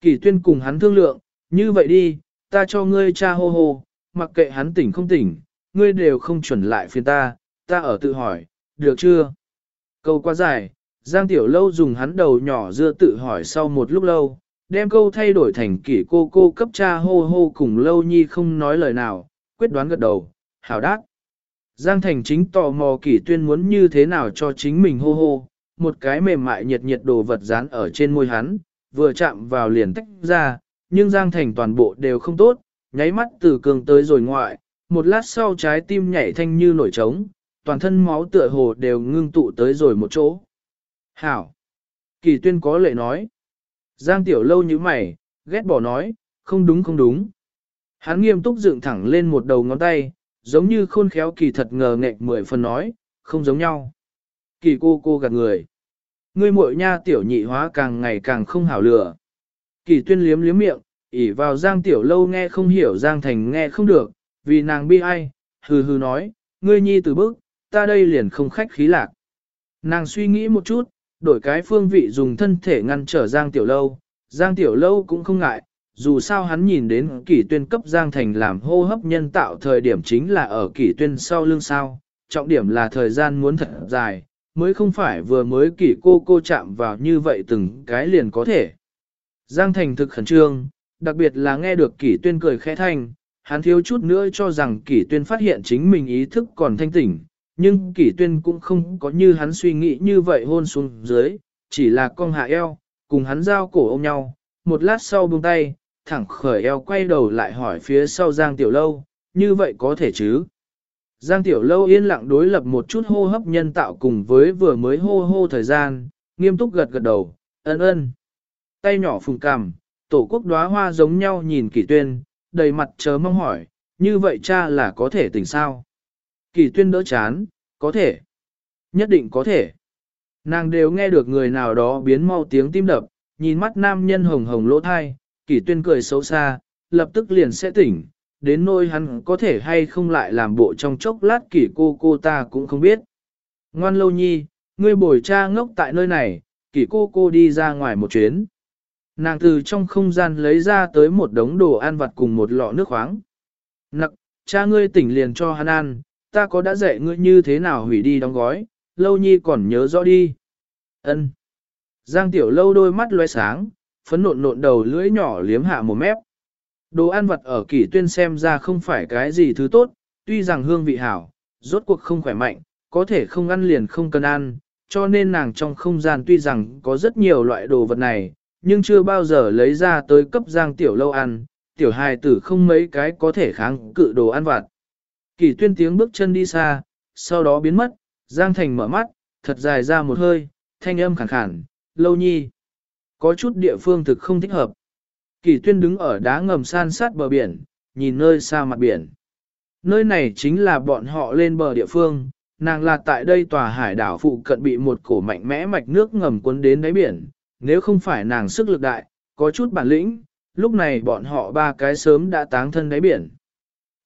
Kỷ tuyên cùng hắn thương lượng, như vậy đi, ta cho ngươi cha hô hô, mặc kệ hắn tỉnh không tỉnh, ngươi đều không chuẩn lại phiền ta, ta ở tự hỏi, được chưa? Câu quá dài, Giang Tiểu Lâu dùng hắn đầu nhỏ dưa tự hỏi sau một lúc lâu, đem câu thay đổi thành kỷ cô cô cấp cha hô hô cùng Lâu Nhi không nói lời nào, quyết đoán gật đầu, hảo đát. Giang Thành chính tò mò kỷ tuyên muốn như thế nào cho chính mình hô hô, một cái mềm mại nhiệt nhiệt đồ vật dán ở trên môi hắn, vừa chạm vào liền tách ra, nhưng Giang Thành toàn bộ đều không tốt, nháy mắt từ cường tới rồi ngoại, một lát sau trái tim nhảy thanh như nổi trống, toàn thân máu tựa hồ đều ngưng tụ tới rồi một chỗ. Hảo! Kỳ tuyên có lệ nói. Giang Tiểu Lâu như mày, ghét bỏ nói, không đúng không đúng. Hắn nghiêm túc dựng thẳng lên một đầu ngón tay, giống như khôn khéo kỳ thật ngờ nghệch mười phần nói, không giống nhau. Kỳ cô cô gạt người. Ngươi muội nha tiểu nhị hóa càng ngày càng không hảo lửa. Kỳ tuyên liếm liếm miệng, ỉ vào Giang Tiểu Lâu nghe không hiểu Giang Thành nghe không được, vì nàng bi ai, hừ hừ nói, ngươi nhi từ bước, ta đây liền không khách khí lạc. Nàng suy nghĩ một chút, đổi cái phương vị dùng thân thể ngăn trở Giang Tiểu Lâu, Giang Tiểu Lâu cũng không ngại, dù sao hắn nhìn đến kỷ tuyên cấp Giang Thành làm hô hấp nhân tạo thời điểm chính là ở kỷ tuyên sau lưng sao, trọng điểm là thời gian muốn thật dài, mới không phải vừa mới kỷ cô cô chạm vào như vậy từng cái liền có thể. Giang Thành thực khẩn trương, đặc biệt là nghe được kỷ tuyên cười khẽ thanh, hắn thiếu chút nữa cho rằng kỷ tuyên phát hiện chính mình ý thức còn thanh tỉnh, nhưng kỷ tuyên cũng không có như hắn suy nghĩ như vậy hôn xuống dưới, chỉ là con hạ eo, cùng hắn giao cổ ôm nhau, một lát sau buông tay, thẳng khởi eo quay đầu lại hỏi phía sau Giang Tiểu Lâu, như vậy có thể chứ? Giang Tiểu Lâu yên lặng đối lập một chút hô hấp nhân tạo cùng với vừa mới hô hô thời gian, nghiêm túc gật gật đầu, ân ân. Tay nhỏ phùng cằm, tổ quốc đóa hoa giống nhau nhìn kỷ tuyên, đầy mặt chớ mong hỏi, như vậy cha là có thể tỉnh sao? Kỷ tuyên đỡ chán, có thể. Nhất định có thể. Nàng đều nghe được người nào đó biến mau tiếng tim đập, nhìn mắt nam nhân hồng hồng lỗ thai, kỷ tuyên cười xấu xa, lập tức liền sẽ tỉnh, đến nôi hắn có thể hay không lại làm bộ trong chốc lát kỷ cô cô ta cũng không biết. Ngoan lâu nhi, ngươi bồi cha ngốc tại nơi này, kỷ cô cô đi ra ngoài một chuyến. Nàng từ trong không gian lấy ra tới một đống đồ ăn vặt cùng một lọ nước khoáng. Nặc, cha ngươi tỉnh liền cho hắn ăn, ta có đã dạy ngươi như thế nào hủy đi đóng gói, lâu nhi còn nhớ rõ đi. Ân. Giang tiểu lâu đôi mắt loe sáng, phấn nộn nộn đầu lưỡi nhỏ liếm hạ một mép. Đồ ăn vặt ở kỷ tuyên xem ra không phải cái gì thứ tốt, tuy rằng hương vị hảo, rốt cuộc không khỏe mạnh, có thể không ăn liền không cần ăn, cho nên nàng trong không gian tuy rằng có rất nhiều loại đồ vật này, nhưng chưa bao giờ lấy ra tới cấp giang tiểu lâu ăn, tiểu hài tử không mấy cái có thể kháng cự đồ ăn vặt. Kỷ tuyên tiếng bước chân đi xa, sau đó biến mất, giang thành mở mắt, thật dài ra một hơi, thanh âm khàn khàn, lâu nhi. Có chút địa phương thực không thích hợp. Kỳ tuyên đứng ở đá ngầm san sát bờ biển, nhìn nơi xa mặt biển. Nơi này chính là bọn họ lên bờ địa phương, nàng là tại đây tòa hải đảo phụ cận bị một cổ mạnh mẽ mạch nước ngầm cuốn đến đáy biển. Nếu không phải nàng sức lực đại, có chút bản lĩnh, lúc này bọn họ ba cái sớm đã táng thân đáy biển.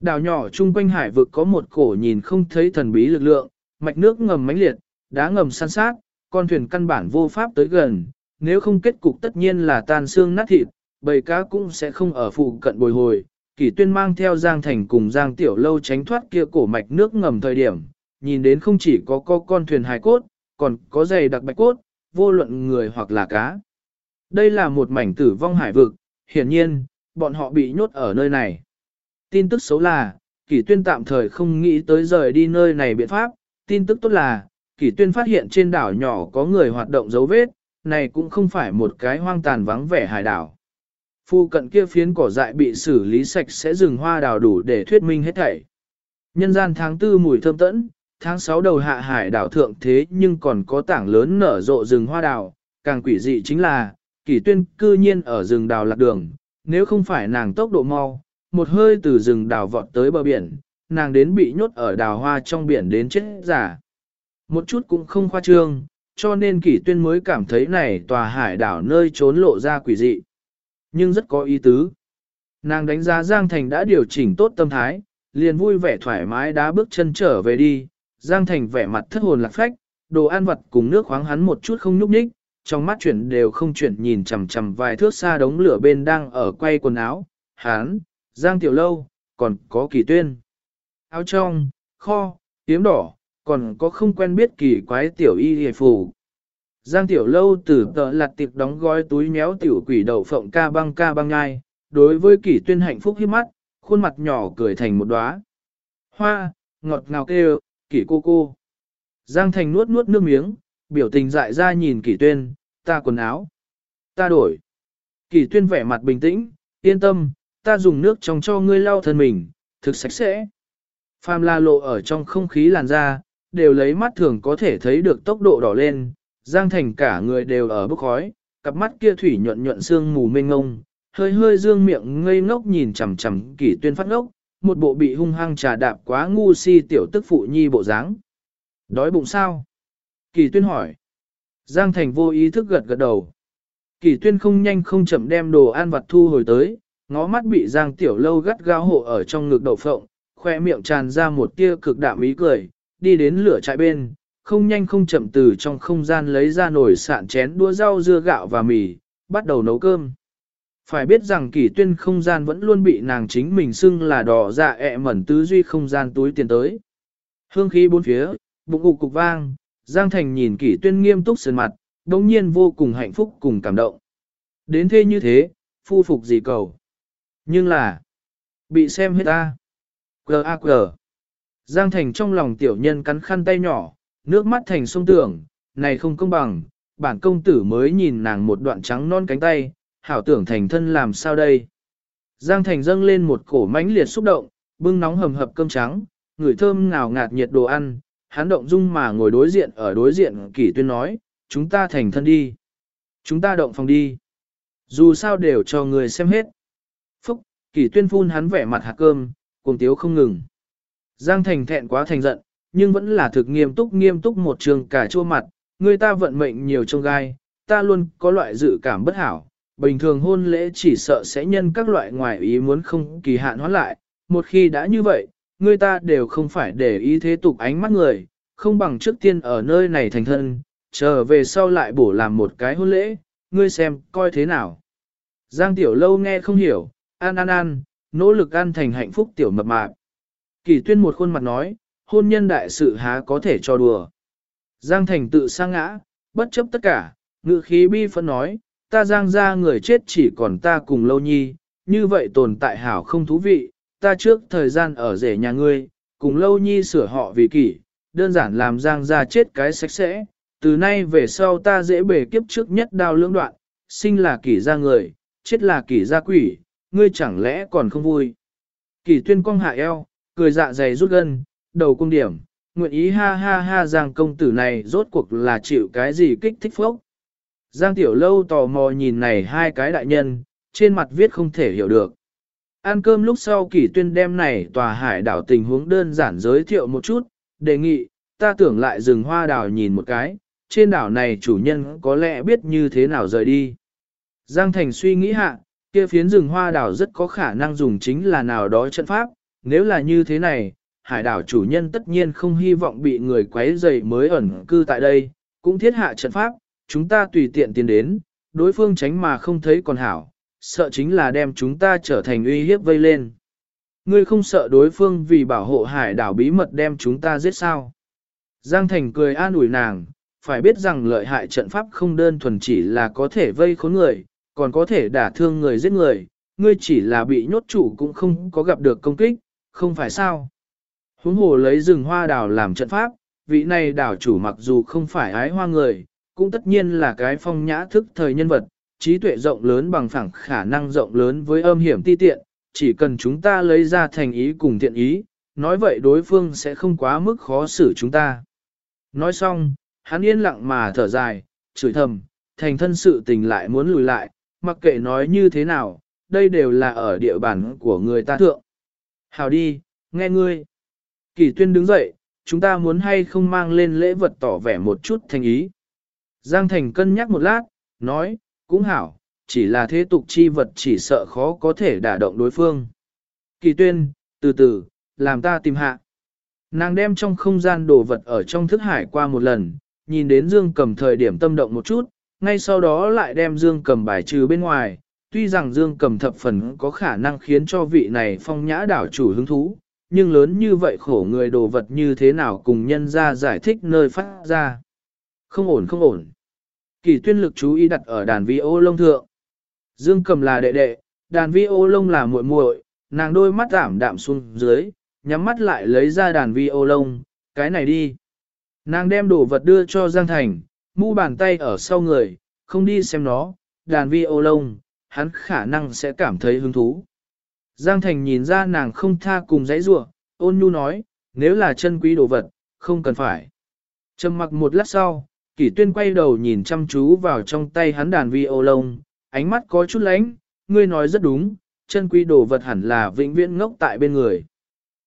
Đảo nhỏ chung quanh hải vực có một cổ nhìn không thấy thần bí lực lượng, mạch nước ngầm mãnh liệt, đá ngầm san sát, con thuyền căn bản vô pháp tới gần, nếu không kết cục tất nhiên là tan xương nát thịt, bầy cá cũng sẽ không ở phụ cận bồi hồi. Kỷ tuyên mang theo Giang Thành cùng Giang Tiểu Lâu tránh thoát kia cổ mạch nước ngầm thời điểm, nhìn đến không chỉ có có con thuyền hài cốt, còn có giày đặc bạch cốt, vô luận người hoặc là cá. Đây là một mảnh tử vong hải vực, hiển nhiên, bọn họ bị nhốt ở nơi này. Tin tức xấu là, kỷ tuyên tạm thời không nghĩ tới rời đi nơi này biện pháp, tin tức tốt là, kỷ tuyên phát hiện trên đảo nhỏ có người hoạt động dấu vết, này cũng không phải một cái hoang tàn vắng vẻ hải đảo. Phu cận kia phiến cỏ dại bị xử lý sạch sẽ rừng hoa đào đủ để thuyết minh hết thảy. Nhân gian tháng tư mùi thơm tẫn, tháng 6 đầu hạ hải đảo thượng thế nhưng còn có tảng lớn nở rộ rừng hoa đào, càng quỷ dị chính là, kỷ tuyên cư nhiên ở rừng đào lạc đường, nếu không phải nàng tốc độ mau, một hơi từ rừng đào vọt tới bờ biển, nàng đến bị nhốt ở đào hoa trong biển đến chết giả. Một chút cũng không khoa trương, cho nên kỷ tuyên mới cảm thấy này tòa hải đảo nơi trốn lộ ra quỷ dị. Nhưng rất có ý tứ. Nàng đánh giá Giang Thành đã điều chỉnh tốt tâm thái, liền vui vẻ thoải mái đá bước chân trở về đi. Giang Thành vẻ mặt thất hồn lạc phách, đồ ăn vật cùng nước khoáng hắn một chút không nhúc nhích, trong mắt chuyển đều không chuyển nhìn chằm chằm vài thước xa đống lửa bên đang ở quay quần áo. Hán, Giang Tiểu Lâu, còn có kỳ tuyên. Áo trong, kho, tiếm đỏ, còn có không quen biết kỳ quái tiểu y hề phù. Giang Tiểu Lâu từ tờ lặt tiệp đóng gói túi méo tiểu quỷ đậu phộng ca băng ca băng ngai, đối với kỳ tuyên hạnh phúc hiếp mắt, khuôn mặt nhỏ cười thành một đóa. Hoa, ngọt ngào kêu, kỳ cô cô. Giang Thành nuốt nuốt nước miếng, biểu tình dại ra nhìn kỳ tuyên, ta quần áo. Ta đổi. Kỳ tuyên vẻ mặt bình tĩnh, yên tâm, ta dùng nước trong cho ngươi lau thân mình, thực sạch sẽ. Phàm la lộ ở trong không khí làn da, đều lấy mắt thường có thể thấy được tốc độ đỏ lên, Giang Thành cả người đều ở bức khói, cặp mắt kia thủy nhuận nhuận xương mù mênh ngông, hơi hơi dương miệng ngây ngốc nhìn chằm chằm kỷ tuyên phát ngốc, một bộ bị hung hăng trà đạp quá ngu si tiểu tức phụ nhi bộ dáng. Đói bụng sao? Kỳ tuyên hỏi. Giang Thành vô ý thức gật gật đầu. Kỳ tuyên không nhanh không chậm đem đồ ăn vặt thu hồi tới, ngó mắt bị Giang Tiểu Lâu gắt gao hộ ở trong ngực đậu phộng, khoe miệng tràn ra một tia cực đạm ý cười, đi đến lửa trại bên, không nhanh không chậm từ trong không gian lấy ra nồi sạn chén đua rau dưa gạo và mì, bắt đầu nấu cơm. Phải biết rằng kỷ tuyên không gian vẫn luôn bị nàng chính mình xưng là đỏ dạ ẹ mẩn tứ duy không gian túi tiền tới. Hương khí bốn phía, bụng ục cục vang, Giang Thành nhìn kỷ tuyên nghiêm túc sườn mặt, đồng nhiên vô cùng hạnh phúc cùng cảm động. Đến thế như thế, phu phục gì cầu. Nhưng là, bị xem hết ta. Quờ a quờ. Giang Thành trong lòng tiểu nhân cắn khăn tay nhỏ, nước mắt thành sông tưởng, này không công bằng, bản công tử mới nhìn nàng một đoạn trắng non cánh tay, hảo tưởng thành thân làm sao đây. Giang Thành dâng lên một cổ mãnh liệt xúc động, bưng nóng hầm hập cơm trắng, người thơm ngào ngạt nhiệt đồ ăn, hắn động dung mà ngồi đối diện ở đối diện kỷ tuyên nói, chúng ta thành thân đi. Chúng ta động phòng đi. Dù sao đều cho người xem hết. Phúc, kỷ tuyên phun hắn vẻ mặt hạt cơm, cùng tiếu không ngừng. Giang Thành thẹn quá thành giận, nhưng vẫn là thực nghiêm túc nghiêm túc một trường cả chua mặt, người ta vận mệnh nhiều trong gai, ta luôn có loại dự cảm bất hảo, bình thường hôn lễ chỉ sợ sẽ nhân các loại ngoại ý muốn không kỳ hạn hóa lại, một khi đã như vậy, người ta đều không phải để ý thế tục ánh mắt người, không bằng trước tiên ở nơi này thành thân, trở về sau lại bổ làm một cái hôn lễ, ngươi xem, coi thế nào. Giang Tiểu Lâu nghe không hiểu, ăn ăn ăn, nỗ lực ăn thành hạnh phúc tiểu mập mạp. Kỳ tuyên một khuôn mặt nói, hôn nhân đại sự há có thể cho đùa. Giang Thành tự sang ngã, bất chấp tất cả, ngự khí bi phân nói, ta giang ra người chết chỉ còn ta cùng lâu nhi, như vậy tồn tại hảo không thú vị, ta trước thời gian ở rể nhà ngươi, cùng lâu nhi sửa họ vì kỷ, đơn giản làm giang ra chết cái sạch sẽ, từ nay về sau ta dễ bề kiếp trước nhất đao lưỡng đoạn, sinh là kỷ ra người, chết là kỷ ra quỷ, ngươi chẳng lẽ còn không vui. Kỷ tuyên cong hạ eo, cười dạ dày rút gân, đầu cung điểm, nguyện ý ha ha ha rằng công tử này rốt cuộc là chịu cái gì kích thích phốc. Giang Tiểu Lâu tò mò nhìn này hai cái đại nhân, trên mặt viết không thể hiểu được. Ăn cơm lúc sau kỷ tuyên đem này tòa hải đảo tình huống đơn giản giới thiệu một chút, đề nghị, ta tưởng lại rừng hoa đảo nhìn một cái, trên đảo này chủ nhân có lẽ biết như thế nào rời đi. Giang Thành suy nghĩ hạ, kia phiến rừng hoa đảo rất có khả năng dùng chính là nào đó trận pháp, nếu là như thế này, hải đảo chủ nhân tất nhiên không hy vọng bị người quấy rầy mới ẩn cư tại đây, cũng thiết hạ trận pháp, chúng ta tùy tiện tiến đến, đối phương tránh mà không thấy còn hảo, sợ chính là đem chúng ta trở thành uy hiếp vây lên. Ngươi không sợ đối phương vì bảo hộ hải đảo bí mật đem chúng ta giết sao? Giang Thành cười an ủi nàng, phải biết rằng lợi hại trận pháp không đơn thuần chỉ là có thể vây khốn người, còn có thể đả thương người giết người, ngươi chỉ là bị nhốt chủ cũng không có gặp được công kích, không phải sao? Huống hồ lấy rừng hoa đảo làm trận pháp, vị này đảo chủ mặc dù không phải ái hoa người, cũng tất nhiên là cái phong nhã thức thời nhân vật, trí tuệ rộng lớn bằng phẳng khả năng rộng lớn với âm hiểm ti tiện, chỉ cần chúng ta lấy ra thành ý cùng thiện ý, nói vậy đối phương sẽ không quá mức khó xử chúng ta. Nói xong, hắn yên lặng mà thở dài, chửi thầm, thành thân sự tình lại muốn lùi lại, mặc kệ nói như thế nào, đây đều là ở địa bàn của người ta thượng. Hảo đi, nghe ngươi. Kỳ tuyên đứng dậy, chúng ta muốn hay không mang lên lễ vật tỏ vẻ một chút thành ý. Giang Thành cân nhắc một lát, nói, cũng hảo, chỉ là thế tục chi vật chỉ sợ khó có thể đả động đối phương. Kỳ tuyên, từ từ, làm ta tìm hạ. Nàng đem trong không gian đồ vật ở trong thức hải qua một lần, nhìn đến Dương cầm thời điểm tâm động một chút, ngay sau đó lại đem Dương cầm bài trừ bên ngoài. Tuy rằng Dương cầm thập phần có khả năng khiến cho vị này phong nhã đảo chủ hứng thú, nhưng lớn như vậy khổ người đồ vật như thế nào cùng nhân ra giải thích nơi phát ra. Không ổn không ổn. Kỳ tuyên lực chú ý đặt ở đàn vi ô lông thượng. Dương cầm là đệ đệ, đàn vi ô lông là muội muội, nàng đôi mắt giảm đạm xuống dưới, nhắm mắt lại lấy ra đàn vi ô lông, cái này đi. Nàng đem đồ vật đưa cho Giang Thành, mu bàn tay ở sau người, không đi xem nó, đàn vi ô lông, hắn khả năng sẽ cảm thấy hứng thú. Giang Thành nhìn ra nàng không tha cùng dãy rủa ôn nhu nói, nếu là chân quý đồ vật, không cần phải. Trầm mặc một lát sau, kỷ tuyên quay đầu nhìn chăm chú vào trong tay hắn đàn vi ô lông, ánh mắt có chút lánh, ngươi nói rất đúng, chân quý đồ vật hẳn là vĩnh viễn ngốc tại bên người.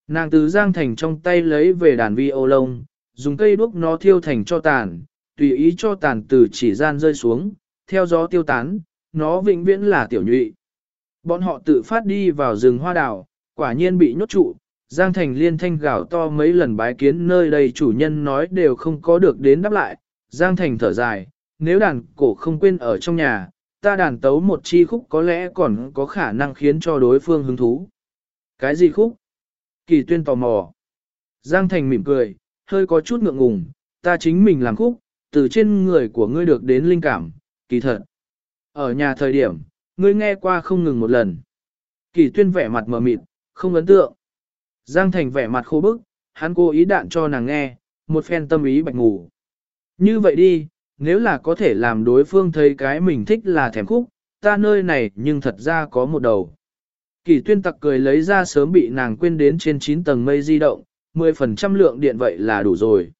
Nàng từ Giang Thành trong tay lấy về đàn vi ô lông, dùng cây đuốc nó thiêu thành cho tàn, tùy ý cho tàn từ chỉ gian rơi xuống, theo gió tiêu tán, nó vĩnh viễn là tiểu nhụy. Bọn họ tự phát đi vào rừng hoa đào, quả nhiên bị nhốt trụ, Giang Thành liên thanh gào to mấy lần bái kiến nơi đây chủ nhân nói đều không có được đến đáp lại, Giang Thành thở dài, nếu đàn cổ không quên ở trong nhà, ta đàn tấu một chi khúc có lẽ còn có khả năng khiến cho đối phương hứng thú. Cái gì khúc? Kỳ tuyên tò mò. Giang Thành mỉm cười, hơi có chút ngượng ngùng, ta chính mình làm khúc, từ trên người của ngươi được đến linh cảm, kỳ thật. Ở nhà thời điểm, ngươi nghe qua không ngừng một lần. Kỳ tuyên vẻ mặt mờ mịt, không ấn tượng. Giang Thành vẻ mặt khô bức, hắn cố ý đạn cho nàng nghe, một phen tâm ý bạch ngủ. Như vậy đi, nếu là có thể làm đối phương thấy cái mình thích là thèm khúc, ta nơi này nhưng thật ra có một đầu. Kỳ tuyên tặc cười lấy ra sớm bị nàng quên đến trên 9 tầng mây di động, 10% lượng điện vậy là đủ rồi.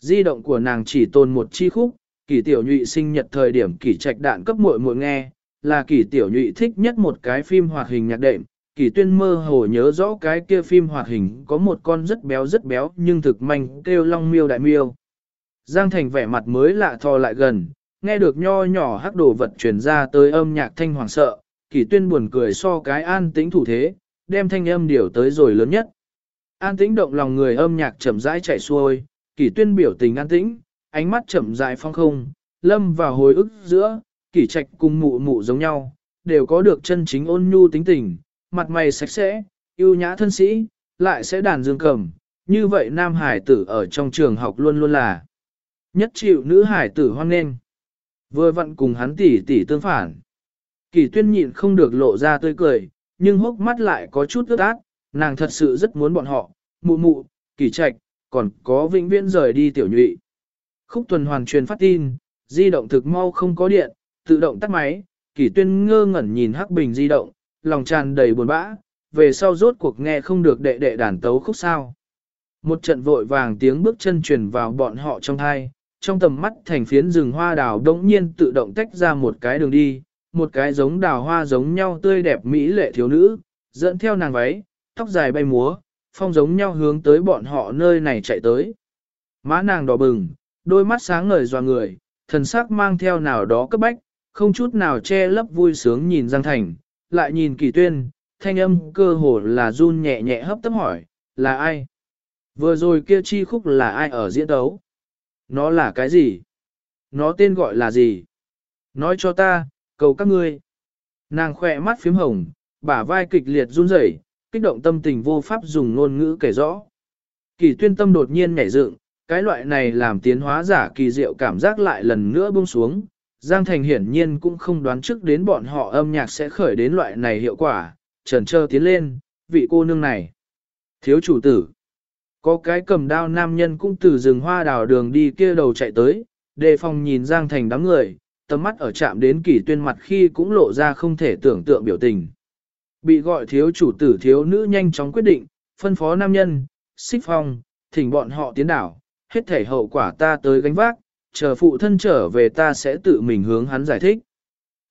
Di động của nàng chỉ tồn một chi khúc, kỳ tiểu nhụy sinh nhật thời điểm kỳ trạch đạn cấp muội muội nghe, là kỳ tiểu nhụy thích nhất một cái phim hoạt hình nhạc đệm. Kỳ tuyên mơ hồ nhớ rõ cái kia phim hoạt hình có một con rất béo rất béo nhưng thực manh kêu long miêu đại miêu. Giang Thành vẻ mặt mới lạ thò lại gần, nghe được nho nhỏ hắc đồ vật truyền ra tới âm nhạc thanh hoàng sợ, kỳ tuyên buồn cười so cái an tĩnh thủ thế, đem thanh âm điều tới rồi lớn nhất. An tĩnh động lòng người âm nhạc chậm rãi chạy xuôi, kỳ tuyên biểu tình an tĩnh, ánh mắt chậm dài phong không, lâm vào hồi ức giữa, kỷ trạch cùng mụ mụ giống nhau, đều có được chân chính ôn nhu tính tình, mặt mày sạch sẽ, yêu nhã thân sĩ, lại sẽ đàn dương cầm. Như vậy nam hải tử ở trong trường học luôn luôn là nhất chịu nữ hải tử hoan nghênh. Vừa vặn cùng hắn tỉ tỉ tương phản. Kỳ tuyên nhịn không được lộ ra tươi cười, nhưng hốc mắt lại có chút ướt át, nàng thật sự rất muốn bọn họ, mụ mụ, kỳ trạch, còn có vĩnh viễn rời đi tiểu nhụy. Khúc tuần hoàn truyền phát tin, di động thực mau không có điện, tự động tắt máy, Kỷ tuyên ngơ ngẩn nhìn hắc bình di động, lòng tràn đầy buồn bã, về sau rốt cuộc nghe không được đệ đệ đàn tấu khúc sao. Một trận vội vàng tiếng bước chân truyền vào bọn họ trong thai, trong tầm mắt thành phiến rừng hoa đào đống nhiên tự động tách ra một cái đường đi, một cái giống đào hoa giống nhau tươi đẹp mỹ lệ thiếu nữ, dẫn theo nàng váy, tóc dài bay múa, phong giống nhau hướng tới bọn họ nơi này chạy tới. Má nàng đỏ bừng, đôi mắt sáng ngời dò người, thần sắc mang theo nào đó cấp bách, không chút nào che lấp vui sướng nhìn Giang Thành, lại nhìn kỳ tuyên, thanh âm cơ hồ là run nhẹ nhẹ hấp tấp hỏi, là ai? Vừa rồi kia chi khúc là ai ở diễn đấu? Nó là cái gì? Nó tên gọi là gì? Nói cho ta, cầu các ngươi. Nàng khỏe mắt phím hồng, bả vai kịch liệt run rẩy, kích động tâm tình vô pháp dùng ngôn ngữ kể rõ. Kỳ tuyên tâm đột nhiên nhảy dựng, cái loại này làm tiến hóa giả kỳ diệu cảm giác lại lần nữa buông xuống. Giang Thành hiển nhiên cũng không đoán trước đến bọn họ âm nhạc sẽ khởi đến loại này hiệu quả, trần trơ tiến lên, vị cô nương này. Thiếu chủ tử. Có cái cầm đao nam nhân cũng từ rừng hoa đào đường đi kia đầu chạy tới, đề phòng nhìn Giang Thành đám người, tầm mắt ở chạm đến kỷ tuyên mặt khi cũng lộ ra không thể tưởng tượng biểu tình. Bị gọi thiếu chủ tử thiếu nữ nhanh chóng quyết định, phân phó nam nhân, xích phong, thỉnh bọn họ tiến đảo, hết thể hậu quả ta tới gánh vác, chờ phụ thân trở về ta sẽ tự mình hướng hắn giải thích.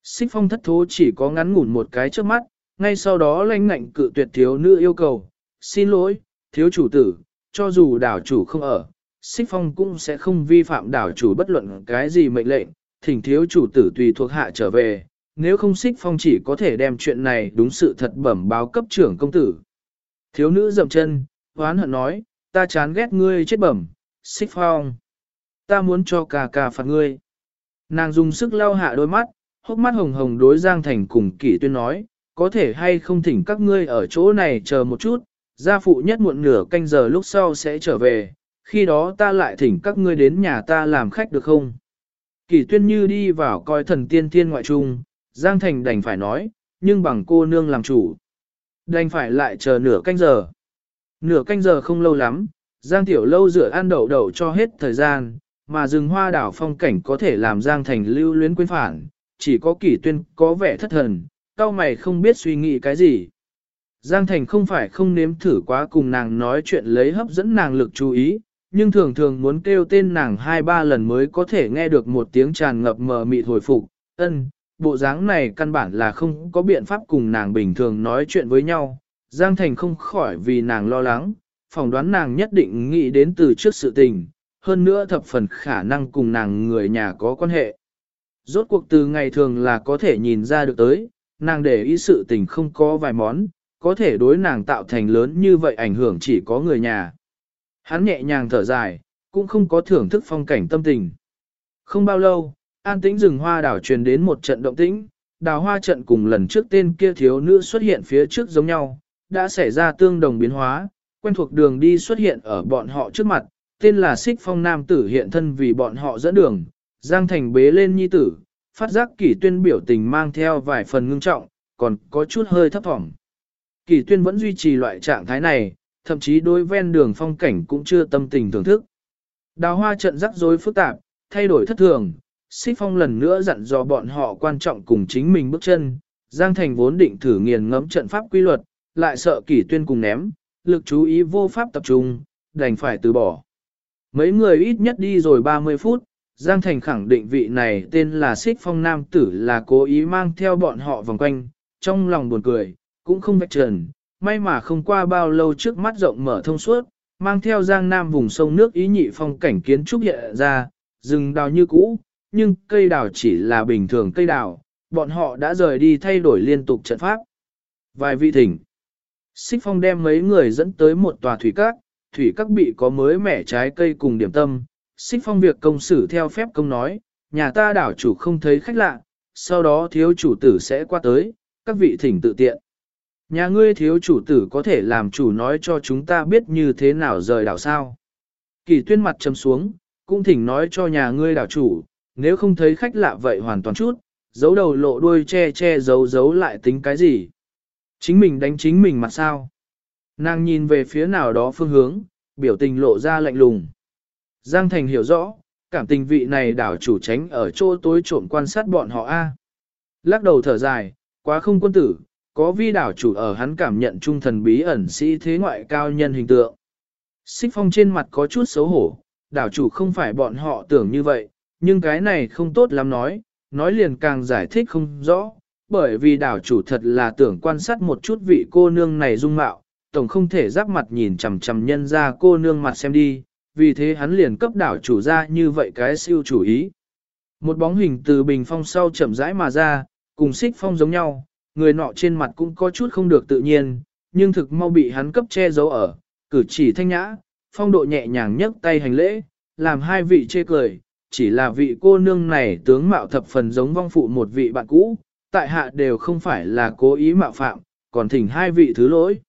Xích phong thất thố chỉ có ngắn ngủn một cái trước mắt, ngay sau đó lãnh ngạnh cự tuyệt thiếu nữ yêu cầu, xin lỗi, thiếu chủ tử, cho dù đảo chủ không ở, xích phong cũng sẽ không vi phạm đảo chủ bất luận cái gì mệnh lệnh, thỉnh thiếu chủ tử tùy thuộc hạ trở về, nếu không xích phong chỉ có thể đem chuyện này đúng sự thật bẩm báo cấp trưởng công tử. Thiếu nữ dậm chân, hoán hận nói, ta chán ghét ngươi chết bẩm, xích phong. Ta muốn cho cà cà phạt ngươi. Nàng dùng sức lau hạ đôi mắt, hốc mắt hồng hồng đối Giang Thành cùng kỷ tuyên nói, có thể hay không thỉnh các ngươi ở chỗ này chờ một chút, gia phụ nhất muộn nửa canh giờ lúc sau sẽ trở về, khi đó ta lại thỉnh các ngươi đến nhà ta làm khách được không? Kỷ tuyên như đi vào coi thần tiên thiên ngoại trung, Giang Thành đành phải nói, nhưng bằng cô nương làm chủ. Đành phải lại chờ nửa canh giờ. Nửa canh giờ không lâu lắm, Giang Tiểu Lâu rửa ăn đậu đậu cho hết thời gian, mà rừng hoa đảo phong cảnh có thể làm Giang Thành lưu luyến quên phản, chỉ có kỷ tuyên có vẻ thất thần, cao mày không biết suy nghĩ cái gì. Giang Thành không phải không nếm thử quá cùng nàng nói chuyện lấy hấp dẫn nàng lực chú ý, nhưng thường thường muốn kêu tên nàng hai ba lần mới có thể nghe được một tiếng tràn ngập mờ mịt hồi phục, ân, bộ dáng này căn bản là không có biện pháp cùng nàng bình thường nói chuyện với nhau. Giang Thành không khỏi vì nàng lo lắng, phỏng đoán nàng nhất định nghĩ đến từ trước sự tình, hơn nữa thập phần khả năng cùng nàng người nhà có quan hệ. Rốt cuộc từ ngày thường là có thể nhìn ra được tới, nàng để ý sự tình không có vài món, có thể đối nàng tạo thành lớn như vậy ảnh hưởng chỉ có người nhà. Hắn nhẹ nhàng thở dài, cũng không có thưởng thức phong cảnh tâm tình. Không bao lâu, an tĩnh rừng hoa đảo truyền đến một trận động tĩnh, đào hoa trận cùng lần trước tên kia thiếu nữ xuất hiện phía trước giống nhau, đã xảy ra tương đồng biến hóa, quen thuộc đường đi xuất hiện ở bọn họ trước mặt, tên là Sích Phong Nam tử hiện thân vì bọn họ dẫn đường, Giang Thành bế lên nhi tử, phát giác kỷ tuyên biểu tình mang theo vài phần ngưng trọng, còn có chút hơi thấp thỏm. Kỷ tuyên vẫn duy trì loại trạng thái này, thậm chí đối ven đường phong cảnh cũng chưa tâm tình thưởng thức. Đào hoa trận rắc rối phức tạp, thay đổi thất thường, Sích Phong lần nữa dặn dò bọn họ quan trọng cùng chính mình bước chân, Giang Thành vốn định thử nghiền ngẫm trận pháp quy luật, lại sợ kỷ tuyên cùng ném, lực chú ý vô pháp tập trung, đành phải từ bỏ. Mấy người ít nhất đi rồi 30 phút, Giang Thành khẳng định vị này tên là Sích Phong Nam Tử là cố ý mang theo bọn họ vòng quanh, trong lòng buồn cười, cũng không vạch trần, may mà không qua bao lâu trước mắt rộng mở thông suốt, mang theo Giang Nam vùng sông nước ý nhị phong cảnh kiến trúc hiện ra, rừng đào như cũ, nhưng cây đào chỉ là bình thường cây đào, bọn họ đã rời đi thay đổi liên tục trận pháp. Vài vị thỉnh, Xích Phong đem mấy người dẫn tới một tòa thủy các, thủy các bị có mới mẻ trái cây cùng điểm tâm, xích phong việc công xử theo phép công nói, nhà ta đảo chủ không thấy khách lạ, sau đó thiếu chủ tử sẽ qua tới, các vị thỉnh tự tiện. Nhà ngươi thiếu chủ tử có thể làm chủ nói cho chúng ta biết như thế nào rời đảo sao. Kỳ tuyên mặt chấm xuống, cũng thỉnh nói cho nhà ngươi đảo chủ, nếu không thấy khách lạ vậy hoàn toàn chút, giấu đầu lộ đuôi che che giấu giấu lại tính cái gì. Chính mình đánh chính mình mặt sao. Nàng nhìn về phía nào đó phương hướng, biểu tình lộ ra lạnh lùng. Giang Thành hiểu rõ, cảm tình vị này đảo chủ tránh ở chỗ tối trộm quan sát bọn họ A. Lắc đầu thở dài, quá không quân tử, có vi đảo chủ ở hắn cảm nhận trung thần bí ẩn sĩ thế ngoại cao nhân hình tượng. Xích phong trên mặt có chút xấu hổ, đảo chủ không phải bọn họ tưởng như vậy, nhưng cái này không tốt lắm nói, nói liền càng giải thích không rõ, bởi vì đảo chủ thật là tưởng quan sát một chút vị cô nương này dung mạo, tổng không thể giáp mặt nhìn chằm chằm nhân ra cô nương mặt xem đi, vì thế hắn liền cấp đảo chủ ra như vậy cái siêu chủ ý. Một bóng hình từ bình phong sau chậm rãi mà ra, cùng xích phong giống nhau, người nọ trên mặt cũng có chút không được tự nhiên, nhưng thực mau bị hắn cấp che giấu ở, cử chỉ thanh nhã, phong độ nhẹ nhàng nhấc tay hành lễ, làm hai vị chê cười, chỉ là vị cô nương này tướng mạo thập phần giống vong phụ một vị bạn cũ, tại hạ đều không phải là cố ý mạo phạm, còn thỉnh hai vị thứ lỗi.